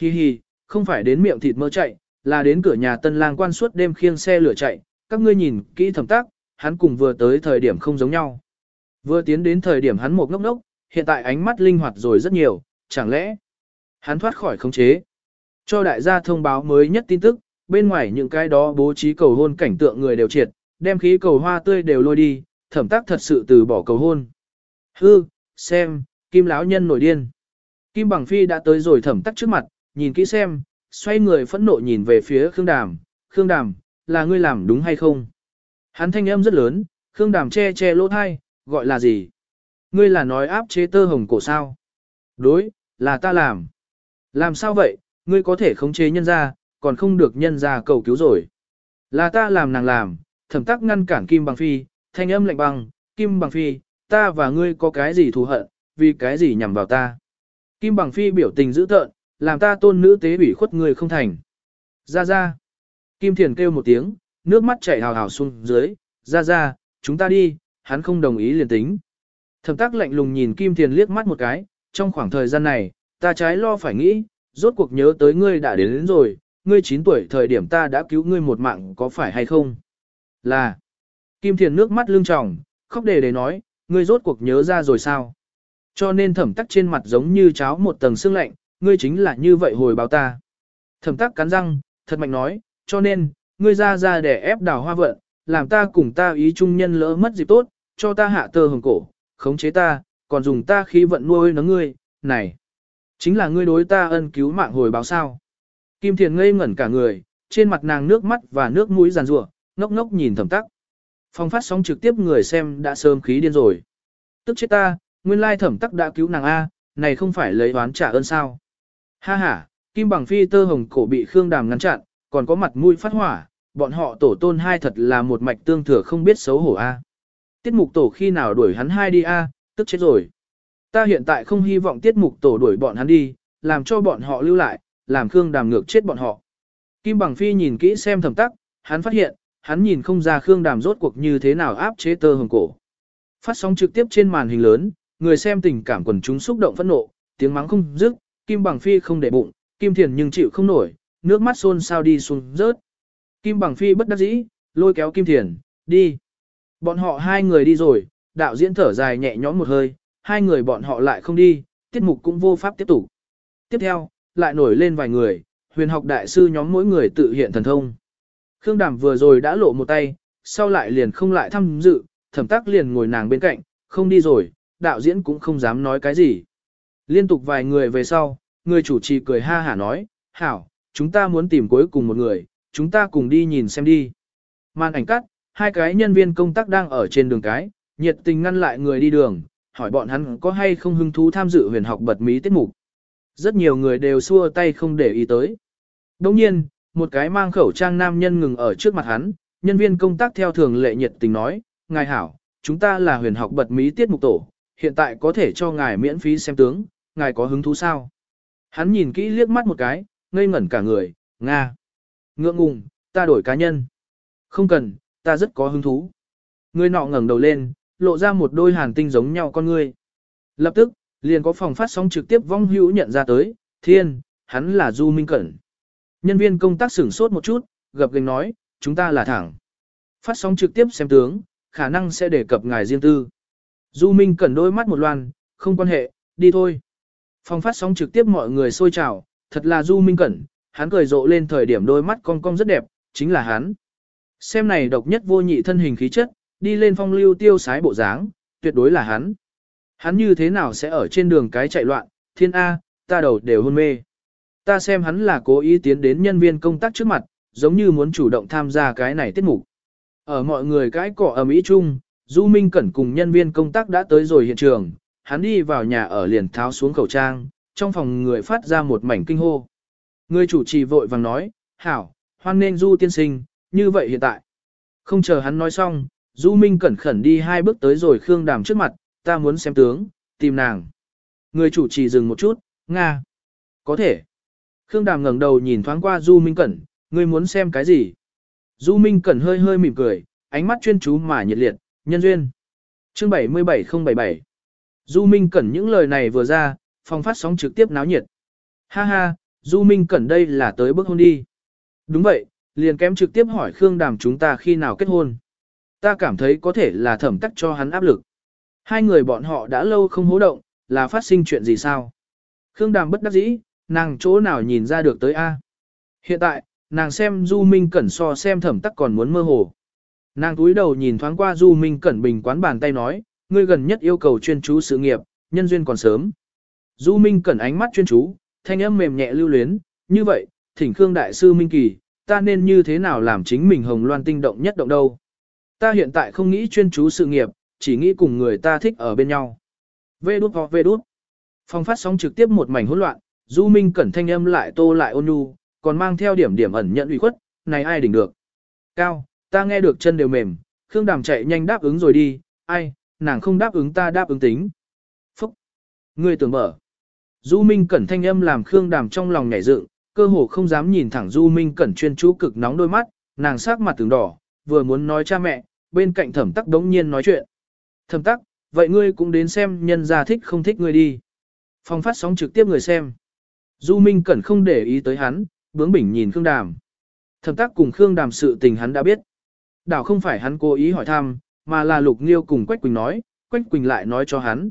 Hi hi, không phải đến miệng thịt mơ chạy, là đến cửa nhà tân lang quan suốt đêm khiêng xe lửa chạy, các ngươi nhìn kỹ thẩm tác, hắn cùng vừa tới thời điểm không giống nhau. Vừa tiến đến thời điểm hắn một ngốc ngốc, hiện tại ánh mắt linh hoạt rồi rất nhiều, chẳng lẽ hắn thoát khỏi khống chế. Cho đại gia thông báo mới nhất tin tức, bên ngoài những cái đó bố trí cầu hôn cảnh tượng người đều triệt, đem khí cầu hoa tươi đều lôi đi, thẩm tác thật sự từ bỏ cầu hôn. Hư, xem, kim lão nhân nổi điên. Kim bằng phi đã tới rồi thẩm tắc trước mặt, nhìn kỹ xem, xoay người phẫn nộ nhìn về phía Khương Đàm, Khương Đàm, là ngươi làm đúng hay không? Hắn thanh âm rất lớn, Khương Đàm che che lỗ thai, gọi là gì? Ngươi là nói áp chế tơ hồng cổ sao? Đối, là ta làm. Làm sao vậy, ngươi có thể khống chế nhân ra, còn không được nhân ra cầu cứu rồi. Là ta làm nàng làm, thẩm tắc ngăn cản Kim Bằng Phi, thanh âm lạnh băng, Kim Bằng Phi, ta và ngươi có cái gì thù hận, vì cái gì nhằm vào ta. Kim Bằng Phi biểu tình dữ tợn, làm ta tôn nữ tế ủy khuất ngươi không thành. Ra ra. Kim Thiền kêu một tiếng, nước mắt chảy hào hào xuống dưới, ra ra, chúng ta đi, hắn không đồng ý liền tính. Thẩm tác lạnh lùng nhìn Kim Thiền liếc mắt một cái, trong khoảng thời gian này, ta trái lo phải nghĩ, rốt cuộc nhớ tới ngươi đã đến, đến rồi, ngươi 9 tuổi thời điểm ta đã cứu ngươi một mạng có phải hay không? Là. Kim Thiền nước mắt lưng tròng, khóc đề để nói, ngươi rốt cuộc nhớ ra rồi sao? Cho nên thẩm tắc trên mặt giống như cháo một tầng xương lạnh, ngươi chính là như vậy hồi báo ta. Thẩm tắc cắn răng, thật mạnh nói, cho nên, ngươi ra ra để ép đào hoa vận, làm ta cùng ta ý trung nhân lỡ mất dịp tốt, cho ta hạ tơ hồng cổ, khống chế ta, còn dùng ta khí vận nuôi nấng ngươi, này. Chính là ngươi đối ta ân cứu mạng hồi báo sao. Kim Thiền ngây ngẩn cả người, trên mặt nàng nước mắt và nước mũi giàn rủa ngốc ngốc nhìn thẩm tắc. Phong phát sóng trực tiếp người xem đã sớm khí điên rồi. Tức chết ta, nguyên lai thẩm tắc đã cứu nàng A, này không phải lấy oán trả ơn sao. Ha ha, Kim bằng phi tơ hồng cổ bị Khương Đàm ngăn chặn, còn có mặt mũi phát hỏa, bọn họ tổ tôn hai thật là một mạch tương thừa không biết xấu hổ A. Tiết mục tổ khi nào đuổi hắn hai đi A, tức chết rồi. Ta hiện tại không hy vọng tiết mục tổ đuổi bọn hắn đi, làm cho bọn họ lưu lại, làm Khương Đàm ngược chết bọn họ. Kim Bằng Phi nhìn kỹ xem thầm tắc, hắn phát hiện, hắn nhìn không ra Khương Đàm rốt cuộc như thế nào áp chế tơ hồng cổ. Phát sóng trực tiếp trên màn hình lớn, người xem tình cảm quần chúng xúc động phẫn nộ, tiếng mắng không dứt, Kim Bằng Phi không để bụng, Kim Thiền nhưng chịu không nổi, nước mắt xôn sao đi xuống rớt. Kim Bằng Phi bất đắc dĩ, lôi kéo Kim Thiền, đi. Bọn họ hai người đi rồi, đạo diễn thở dài nhẹ nhõm một hơi, hai người bọn họ lại không đi, tiết mục cũng vô pháp tiếp tục. Tiếp theo, lại nổi lên vài người, huyền học đại sư nhóm mỗi người tự hiện thần thông. Khương Đàm vừa rồi đã lộ một tay, sau lại liền không lại tham dự, thẩm tác liền ngồi nàng bên cạnh, không đi rồi, đạo diễn cũng không dám nói cái gì. Liên tục vài người về sau, người chủ trì cười ha hả nói, hảo, chúng ta muốn tìm cuối cùng một người, chúng ta cùng đi nhìn xem đi. Màn ảnh cắt, hai cái nhân viên công tác đang ở trên đường cái, nhiệt tình ngăn lại người đi đường, hỏi bọn hắn có hay không hứng thú tham dự huyền học bật mí tiết mục. Rất nhiều người đều xua tay không để ý tới. Đồng nhiên, một cái mang khẩu trang nam nhân ngừng ở trước mặt hắn, nhân viên công tác theo thường lệ nhiệt tình nói, Ngài hảo, chúng ta là huyền học bật mí tiết mục tổ, hiện tại có thể cho ngài miễn phí xem tướng, ngài có hứng thú sao? Hắn nhìn kỹ liếc mắt một cái, ngây ngẩn cả người, Nga. Ngượng ngùng, ta đổi cá nhân. Không cần, ta rất có hứng thú. Người nọ ngẩng đầu lên, lộ ra một đôi hàn tinh giống nhau con ngươi. Lập tức, liền có phòng phát sóng trực tiếp vong hữu nhận ra tới, thiên, hắn là Du Minh Cẩn. Nhân viên công tác sửng sốt một chút, gập gành nói, chúng ta là thẳng. Phát sóng trực tiếp xem tướng, khả năng sẽ đề cập ngài riêng tư. Du Minh Cẩn đôi mắt một loan, không quan hệ, đi thôi. Phòng phát sóng trực tiếp mọi người xôi trào, thật là Du Minh Cẩn, hắn cười rộ lên thời điểm đôi mắt cong cong rất đẹp, chính là hắn. Xem này độc nhất vô nhị thân hình khí chất, đi lên phong lưu tiêu sái bộ dáng, tuyệt đối là hắn. Hắn như thế nào sẽ ở trên đường cái chạy loạn, thiên A, ta đầu đều hôn mê. Ta xem hắn là cố ý tiến đến nhân viên công tác trước mặt, giống như muốn chủ động tham gia cái này tiết mục. Ở mọi người cái cỏ ở Mỹ chung, Du Minh Cẩn cùng nhân viên công tác đã tới rồi hiện trường, hắn đi vào nhà ở liền tháo xuống khẩu trang, trong phòng người phát ra một mảnh kinh hô. Người chủ trì vội vàng nói, hảo, hoan nên Du tiên sinh, như vậy hiện tại. Không chờ hắn nói xong, Du Minh cẩn khẩn đi hai bước tới rồi Khương Đàm trước mặt, ta muốn xem tướng, tìm nàng. Người chủ trì dừng một chút, Nga. Có thể. Khương Đàm ngẩng đầu nhìn thoáng qua Du Minh Cẩn, ngươi muốn xem cái gì? Du Minh Cẩn hơi hơi mỉm cười, ánh mắt chuyên chú mà nhiệt liệt, nhân duyên. Chương 77077 Du Minh Cẩn những lời này vừa ra, phòng phát sóng trực tiếp náo nhiệt. Ha ha, Du Minh Cẩn đây là tới bước hôn đi. Đúng vậy, liền kém trực tiếp hỏi Khương Đàm chúng ta khi nào kết hôn. Ta cảm thấy có thể là thẩm tắc cho hắn áp lực. Hai người bọn họ đã lâu không hố động, là phát sinh chuyện gì sao? Khương Đàm bất đắc dĩ, nàng chỗ nào nhìn ra được tới A. Hiện tại, nàng xem Du Minh Cẩn so xem thẩm tắc còn muốn mơ hồ. Nàng túi đầu nhìn thoáng qua Du Minh Cẩn bình quán bàn tay nói, ngươi gần nhất yêu cầu chuyên chú sự nghiệp, nhân duyên còn sớm. Du Minh Cẩn ánh mắt chuyên chú, thanh âm mềm nhẹ lưu luyến, như vậy, thỉnh Khương Đại Sư Minh Kỳ, ta nên như thế nào làm chính mình hồng loan tinh động nhất động đâu. Ta hiện tại không nghĩ chuyên chú sự nghiệp, chỉ nghĩ cùng người ta thích ở bên nhau. Vê đút hoặc vê đút. Phong phát sóng trực tiếp một mảnh hỗn loạn, Du Minh cẩn thanh âm lại tô lại ôn nhu, còn mang theo điểm điểm ẩn nhận ủy khuất, này ai đỉnh được. Cao, ta nghe được chân đều mềm, Khương Đàm chạy nhanh đáp ứng rồi đi, ai, nàng không đáp ứng ta đáp ứng tính. Phúc! Ngươi tưởng mở. Du Minh Cẩn thanh âm làm Khương Đàm trong lòng nhảy dựng, cơ hồ không dám nhìn thẳng Du Minh Cẩn chuyên chú cực nóng đôi mắt, nàng sắc mặt từng đỏ, vừa muốn nói cha mẹ, bên cạnh thẩm tắc đống nhiên nói chuyện. Thẩm tắc, vậy ngươi cũng đến xem nhân gia thích không thích ngươi đi. Phong phát sóng trực tiếp người xem. Du Minh Cẩn không để ý tới hắn, bướng bỉnh nhìn Khương Đàm. Thẩm tắc cùng Khương Đàm sự tình hắn đã biết. Đảo không phải hắn cố ý hỏi thăm, mà là Lục Nghiêu cùng Quách Quỳnh nói, Quách Quỳnh lại nói cho hắn.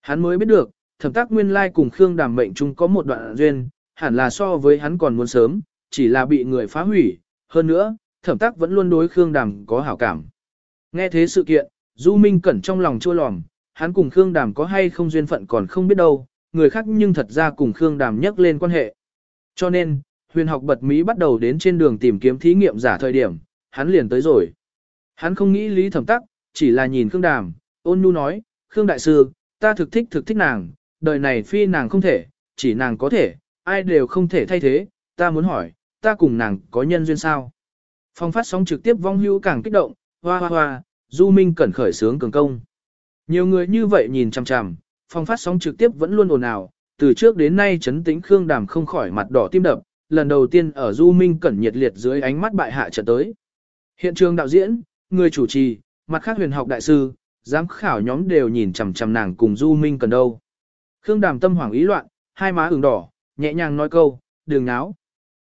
Hắn mới biết được, thẩm tác nguyên lai cùng Khương Đàm mệnh chung có một đoạn duyên, hẳn là so với hắn còn muốn sớm, chỉ là bị người phá hủy. Hơn nữa, thẩm tác vẫn luôn đối Khương Đàm có hảo cảm. Nghe thế sự kiện, Du Minh Cẩn trong lòng chua lòm, hắn cùng Khương Đàm có hay không duyên phận còn không biết đâu, người khác nhưng thật ra cùng Khương Đàm nhắc lên quan hệ. Cho nên, huyền học bật Mỹ bắt đầu đến trên đường tìm kiếm thí nghiệm giả thời điểm, hắn liền tới rồi. Hắn không nghĩ lý thẩm tắc, chỉ là nhìn Khương Đàm, ôn nhu nói, Khương Đại Sư, ta thực thích thực thích nàng, đời này phi nàng không thể, chỉ nàng có thể, ai đều không thể thay thế, ta muốn hỏi, ta cùng nàng có nhân duyên sao? Phong phát sóng trực tiếp vong hữu càng kích động, hoa hoa hoa, Du Minh cẩn khởi sướng cường công. Nhiều người như vậy nhìn chằm chằm, phong phát sóng trực tiếp vẫn luôn ồn ào, từ trước đến nay chấn tĩnh Khương Đàm không khỏi mặt đỏ tim đập, lần đầu tiên ở Du Minh cẩn nhiệt liệt dưới ánh mắt bại hạ trận tới. Hiện trường đạo diễn, người chủ trì, mặt khác huyền học đại sư, giám khảo nhóm đều nhìn chằm chằm nàng cùng Du Minh cần đâu. Khương Đàm tâm hoảng ý loạn, hai má ửng đỏ, nhẹ nhàng nói câu, đường náo.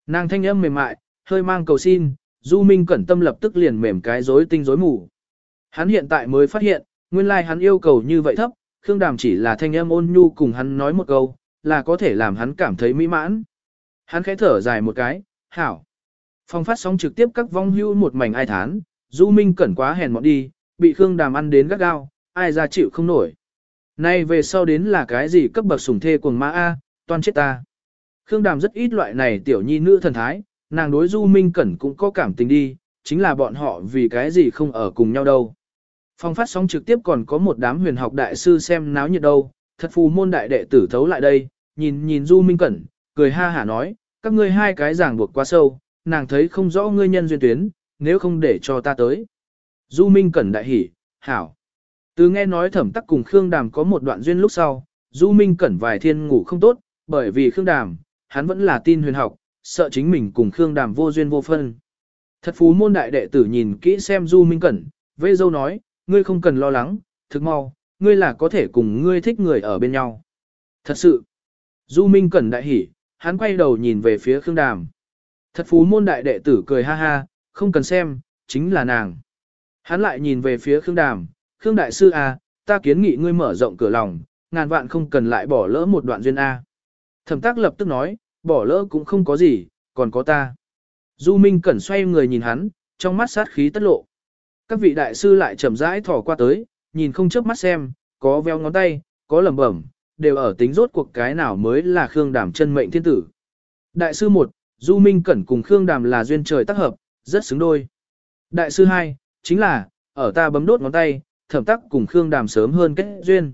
Nàng thanh âm mềm mại, hơi mang cầu xin, Du Minh cẩn tâm lập tức liền mềm cái rối tinh rối mù. Hắn hiện tại mới phát hiện, nguyên lai like hắn yêu cầu như vậy thấp, Khương Đàm chỉ là thanh âm ôn nhu cùng hắn nói một câu, là có thể làm hắn cảm thấy mỹ mãn. Hắn khẽ thở dài một cái, hảo. Phong phát sóng trực tiếp các vong hưu một mảnh ai thán, Du Minh cẩn quá hèn mọn đi, bị Khương Đàm ăn đến gắt gao, ai ra chịu không nổi. Nay về sau đến là cái gì cấp bậc sủng thê cuồng ma A, toan chết ta. Khương Đàm rất ít loại này tiểu nhi nữ thần thái, nàng đối Du Minh Cẩn cũng có cảm tình đi, chính là bọn họ vì cái gì không ở cùng nhau đâu. Phong phát sóng trực tiếp còn có một đám huyền học đại sư xem náo nhiệt đâu, thật phù môn đại đệ tử thấu lại đây, nhìn nhìn Du Minh Cẩn, cười ha hả nói, các ngươi hai cái giảng buộc quá sâu, nàng thấy không rõ ngươi nhân duyên tuyến, nếu không để cho ta tới. Du Minh Cẩn đại hỉ, hảo. Từ nghe nói thẩm tắc cùng Khương Đàm có một đoạn duyên lúc sau, Du Minh Cẩn vài thiên ngủ không tốt, bởi vì Khương Đàm, hắn vẫn là tin huyền học, sợ chính mình cùng Khương Đàm vô duyên vô phân. Thật phú môn đại đệ tử nhìn kỹ xem Du Minh Cẩn, vê dâu nói, ngươi không cần lo lắng, thực mau, ngươi là có thể cùng ngươi thích người ở bên nhau. Thật sự, Du Minh Cẩn đại hỉ, hắn quay đầu nhìn về phía Khương Đàm. Thật phú môn đại đệ tử cười ha ha, không cần xem, chính là nàng. Hắn lại nhìn về phía Khương Đàm, Khương Đại Sư A, ta kiến nghị ngươi mở rộng cửa lòng, ngàn vạn không cần lại bỏ lỡ một đoạn duyên A. Thẩm tác lập tức nói, bỏ lỡ cũng không có gì, còn có ta. Du Minh Cẩn xoay người nhìn hắn, trong mắt sát khí tất lộ. Các vị đại sư lại chậm rãi thỏ qua tới, nhìn không chớp mắt xem, có veo ngón tay, có lẩm bẩm, đều ở tính rốt cuộc cái nào mới là Khương Đàm chân mệnh thiên tử. Đại sư 1, Du Minh Cẩn cùng Khương Đàm là duyên trời tác hợp, rất xứng đôi. Đại sư 2, chính là, ở ta bấm đốt ngón tay, thẩm tắc cùng Khương Đàm sớm hơn kết duyên.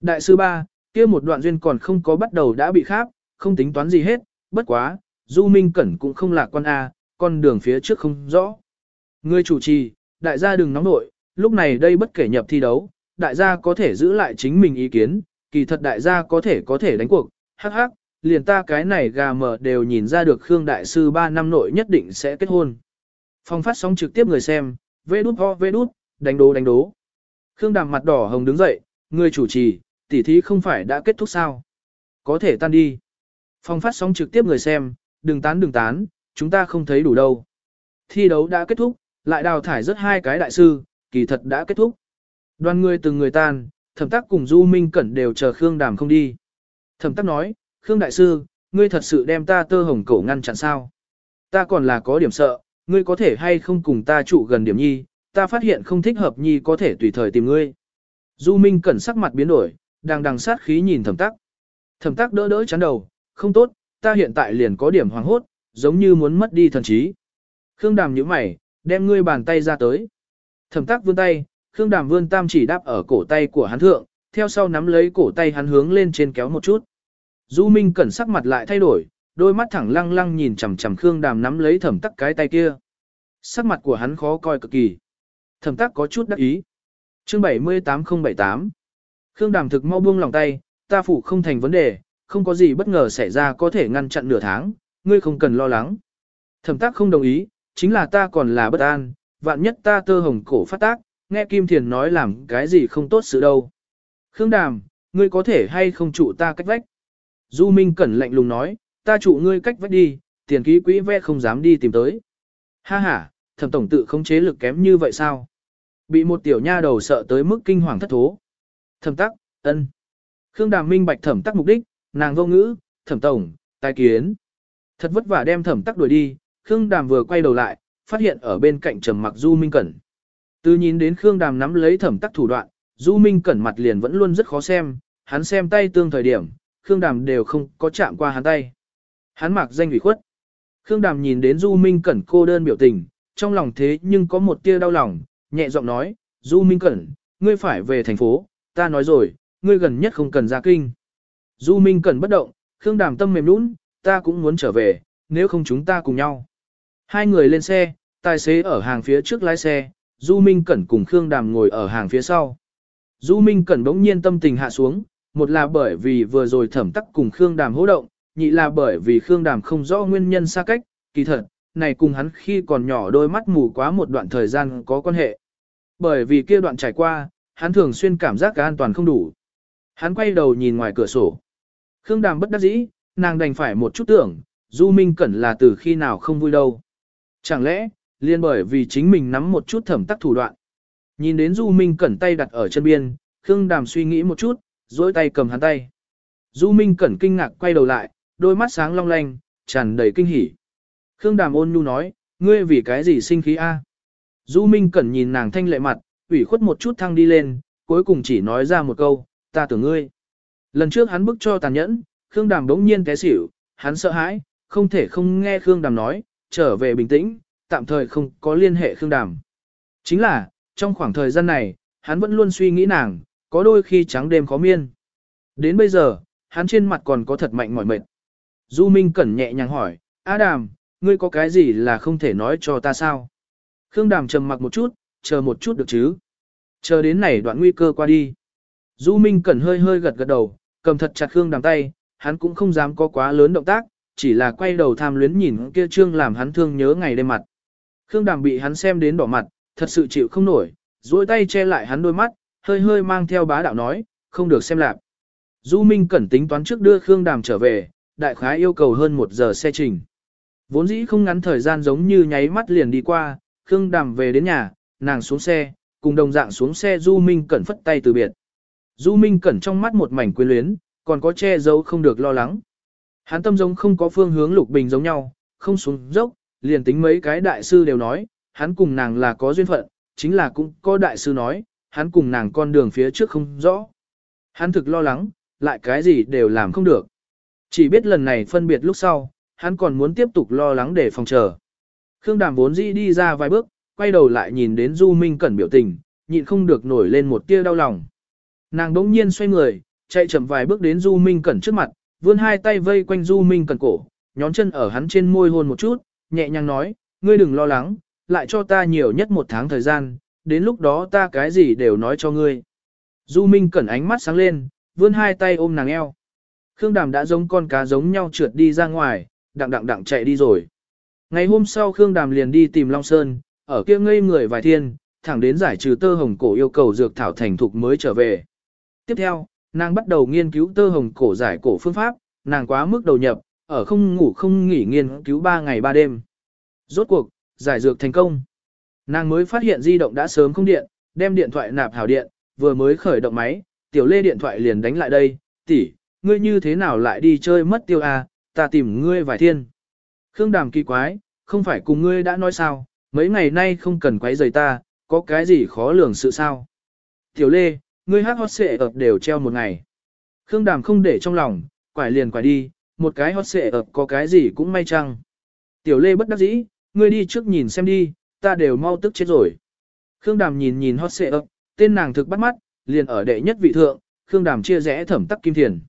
Đại sư 3, kia một đoạn duyên còn không có bắt đầu đã bị kháp, không tính toán gì hết, bất quá, Du Minh Cẩn cũng không lạc quan A, con đường phía trước không rõ. Người chủ trì, đại gia đừng nóng nội, lúc này đây bất kể nhập thi đấu, đại gia có thể giữ lại chính mình ý kiến, kỳ thật đại gia có thể có thể đánh cuộc, hắc hắc, liền ta cái này gà mờ đều nhìn ra được Khương Đại Sư 3 năm nội nhất định sẽ kết hôn. Phong phát sóng trực tiếp người xem, vê đút ho vê đút, đánh đố đánh đố. Khương Đàm mặt đỏ hồng đứng dậy, người chủ trì, tỉ thí không phải đã kết thúc sao? Có thể tan đi. Phong phát sóng trực tiếp người xem, đừng tán đừng tán, chúng ta không thấy đủ đâu. Thi đấu đã kết thúc, lại đào thải rất hai cái đại sư, kỳ thật đã kết thúc. Đoàn người từng người tan, thẩm tác cùng Du Minh Cẩn đều chờ Khương Đàm không đi. Thẩm tác nói, Khương Đại Sư, ngươi thật sự đem ta tơ hồng cổ ngăn chặn sao? Ta còn là có điểm sợ, ngươi có thể hay không cùng ta trụ gần điểm nhi, ta phát hiện không thích hợp nhi có thể tùy thời tìm ngươi. Du Minh Cẩn sắc mặt biến đổi, đang đằng sát khí nhìn thẩm tắc. Thẩm tắc đỡ đỡ chán đầu, không tốt, ta hiện tại liền có điểm hoàng hốt, giống như muốn mất đi thần trí. Khương đàm nhíu mày, đem ngươi bàn tay ra tới. Thẩm Tắc vươn tay, Khương Đàm vươn tam chỉ đáp ở cổ tay của hắn thượng, theo sau nắm lấy cổ tay hắn hướng lên trên kéo một chút. Du Minh cẩn sắc mặt lại thay đổi, đôi mắt thẳng lăng lăng nhìn chằm chằm Khương Đàm nắm lấy thẩm tắc cái tay kia. Sắc mặt của hắn khó coi cực kỳ. Thẩm tác có chút đắc ý. Chương 78078 Khương Đàm thực mau buông lòng tay, ta phủ không thành vấn đề, không có gì bất ngờ xảy ra có thể ngăn chặn nửa tháng, ngươi không cần lo lắng. Thẩm tác không đồng ý, chính là ta còn là bất an, vạn nhất ta tơ hồng cổ phát tác, nghe Kim Thiền nói làm cái gì không tốt sự đâu. Khương Đàm, ngươi có thể hay không trụ ta cách vách? Du Minh Cẩn lạnh lùng nói, ta trụ ngươi cách vách đi, tiền ký quỹ ve không dám đi tìm tới. Ha ha, thẩm tổng tự không chế lực kém như vậy sao? Bị một tiểu nha đầu sợ tới mức kinh hoàng thất thố. Thẩm tắc, ân. Khương Đàm minh bạch thẩm tắc mục đích, nàng vô ngữ, thẩm tổng, tài kiến. Thật vất vả đem thẩm tắc đuổi đi, Khương Đàm vừa quay đầu lại, phát hiện ở bên cạnh trầm mặc Du Minh Cẩn. Từ nhìn đến Khương Đàm nắm lấy thẩm tắc thủ đoạn, Du Minh Cẩn mặt liền vẫn luôn rất khó xem, hắn xem tay tương thời điểm, Khương Đàm đều không có chạm qua hắn tay. Hắn mặc danh ủy khuất. Khương Đàm nhìn đến Du Minh Cẩn cô đơn biểu tình, trong lòng thế nhưng có một tia đau lòng, nhẹ giọng nói, Du Minh Cẩn, ngươi phải về thành phố, ta nói rồi, ngươi gần nhất không cần ra kinh. Du Minh Cẩn bất động, Khương Đàm tâm mềm nũng, ta cũng muốn trở về, nếu không chúng ta cùng nhau. Hai người lên xe, tài xế ở hàng phía trước lái xe, Du Minh Cẩn cùng Khương Đàm ngồi ở hàng phía sau. Du Minh Cẩn bỗng nhiên tâm tình hạ xuống, một là bởi vì vừa rồi thẩm tắc cùng Khương Đàm hỗ động, nhị là bởi vì Khương Đàm không rõ nguyên nhân xa cách, kỳ thật, này cùng hắn khi còn nhỏ đôi mắt mù quá một đoạn thời gian có quan hệ. Bởi vì kia đoạn trải qua, hắn thường xuyên cảm giác cả an toàn không đủ. Hắn quay đầu nhìn ngoài cửa sổ. Khương Đàm bất đắc dĩ, nàng đành phải một chút tưởng, Du Minh Cẩn là từ khi nào không vui đâu. Chẳng lẽ, liên bởi vì chính mình nắm một chút thẩm tắc thủ đoạn. Nhìn đến Du Minh Cẩn tay đặt ở chân biên, Khương Đàm suy nghĩ một chút, dối tay cầm hắn tay. Du Minh Cẩn kinh ngạc quay đầu lại, đôi mắt sáng long lanh, tràn đầy kinh hỉ. Khương Đàm ôn nhu nói, ngươi vì cái gì sinh khí a? Du Minh Cẩn nhìn nàng thanh lệ mặt, ủy khuất một chút thăng đi lên, cuối cùng chỉ nói ra một câu, ta tưởng ngươi. Lần trước hắn bức cho tàn nhẫn, Khương Đàm đống nhiên té xỉu, hắn sợ hãi, không thể không nghe Khương Đàm nói, trở về bình tĩnh, tạm thời không có liên hệ Khương Đàm. Chính là, trong khoảng thời gian này, hắn vẫn luôn suy nghĩ nàng, có đôi khi trắng đêm khó miên. Đến bây giờ, hắn trên mặt còn có thật mạnh mỏi mệt. Du Minh Cẩn nhẹ nhàng hỏi, A Đàm, ngươi có cái gì là không thể nói cho ta sao? Khương Đàm trầm mặc một chút, chờ một chút được chứ? Chờ đến này đoạn nguy cơ qua đi. Du Minh Cẩn hơi hơi gật gật đầu, cầm thật chặt Khương Đàm tay, hắn cũng không dám có quá lớn động tác, chỉ là quay đầu tham luyến nhìn kia trương làm hắn thương nhớ ngày đêm mặt. Khương Đàm bị hắn xem đến đỏ mặt, thật sự chịu không nổi, duỗi tay che lại hắn đôi mắt, hơi hơi mang theo bá đạo nói, không được xem lạc. Du Minh Cẩn tính toán trước đưa Khương Đàm trở về, đại khái yêu cầu hơn một giờ xe trình. Vốn dĩ không ngắn thời gian giống như nháy mắt liền đi qua, Khương Đàm về đến nhà, nàng xuống xe, cùng đồng dạng xuống xe Du Minh Cẩn phất tay từ biệt. Du Minh Cẩn trong mắt một mảnh quyến luyến, còn có che giấu không được lo lắng. Hắn tâm giống không có phương hướng lục bình giống nhau, không xuống dốc, liền tính mấy cái đại sư đều nói, hắn cùng nàng là có duyên phận, chính là cũng có đại sư nói, hắn cùng nàng con đường phía trước không rõ. Hắn thực lo lắng, lại cái gì đều làm không được. Chỉ biết lần này phân biệt lúc sau, hắn còn muốn tiếp tục lo lắng để phòng chờ. Khương Đàm vốn dĩ đi ra vài bước, quay đầu lại nhìn đến Du Minh Cẩn biểu tình, nhịn không được nổi lên một tia đau lòng. Nàng đống nhiên xoay người, chạy chậm vài bước đến Du Minh Cẩn trước mặt, vươn hai tay vây quanh Du Minh Cẩn cổ, nhón chân ở hắn trên môi hôn một chút, nhẹ nhàng nói, ngươi đừng lo lắng, lại cho ta nhiều nhất một tháng thời gian, đến lúc đó ta cái gì đều nói cho ngươi. Du Minh Cẩn ánh mắt sáng lên, vươn hai tay ôm nàng eo. Khương Đàm đã giống con cá giống nhau trượt đi ra ngoài, đặng đặng đặng chạy đi rồi. Ngày hôm sau Khương Đàm liền đi tìm Long Sơn, ở kia ngây người vài thiên, thẳng đến giải trừ tơ hồng cổ yêu cầu dược thảo thành thục mới trở về. Tiếp theo, nàng bắt đầu nghiên cứu tơ hồng cổ giải cổ phương pháp, nàng quá mức đầu nhập, ở không ngủ không nghỉ nghiên cứu 3 ngày 3 đêm. Rốt cuộc, giải dược thành công. Nàng mới phát hiện di động đã sớm không điện, đem điện thoại nạp hào điện, vừa mới khởi động máy, tiểu lê điện thoại liền đánh lại đây, tỷ, ngươi như thế nào lại đi chơi mất tiêu à, ta tìm ngươi vài thiên. Khương đàm kỳ quái, không phải cùng ngươi đã nói sao, mấy ngày nay không cần quấy rầy ta, có cái gì khó lường sự sao. Tiểu lê, ngươi hát hot xệ ập đều treo một ngày. Khương đàm không để trong lòng, quải liền quải đi, một cái hot xệ ập có cái gì cũng may chăng. Tiểu lê bất đắc dĩ, ngươi đi trước nhìn xem đi, ta đều mau tức chết rồi. Khương Đàm nhìn nhìn hot xệ ập, tên nàng thực bắt mắt, liền ở đệ nhất vị thượng, Khương Đàm chia rẽ thẩm tắc kim thiền.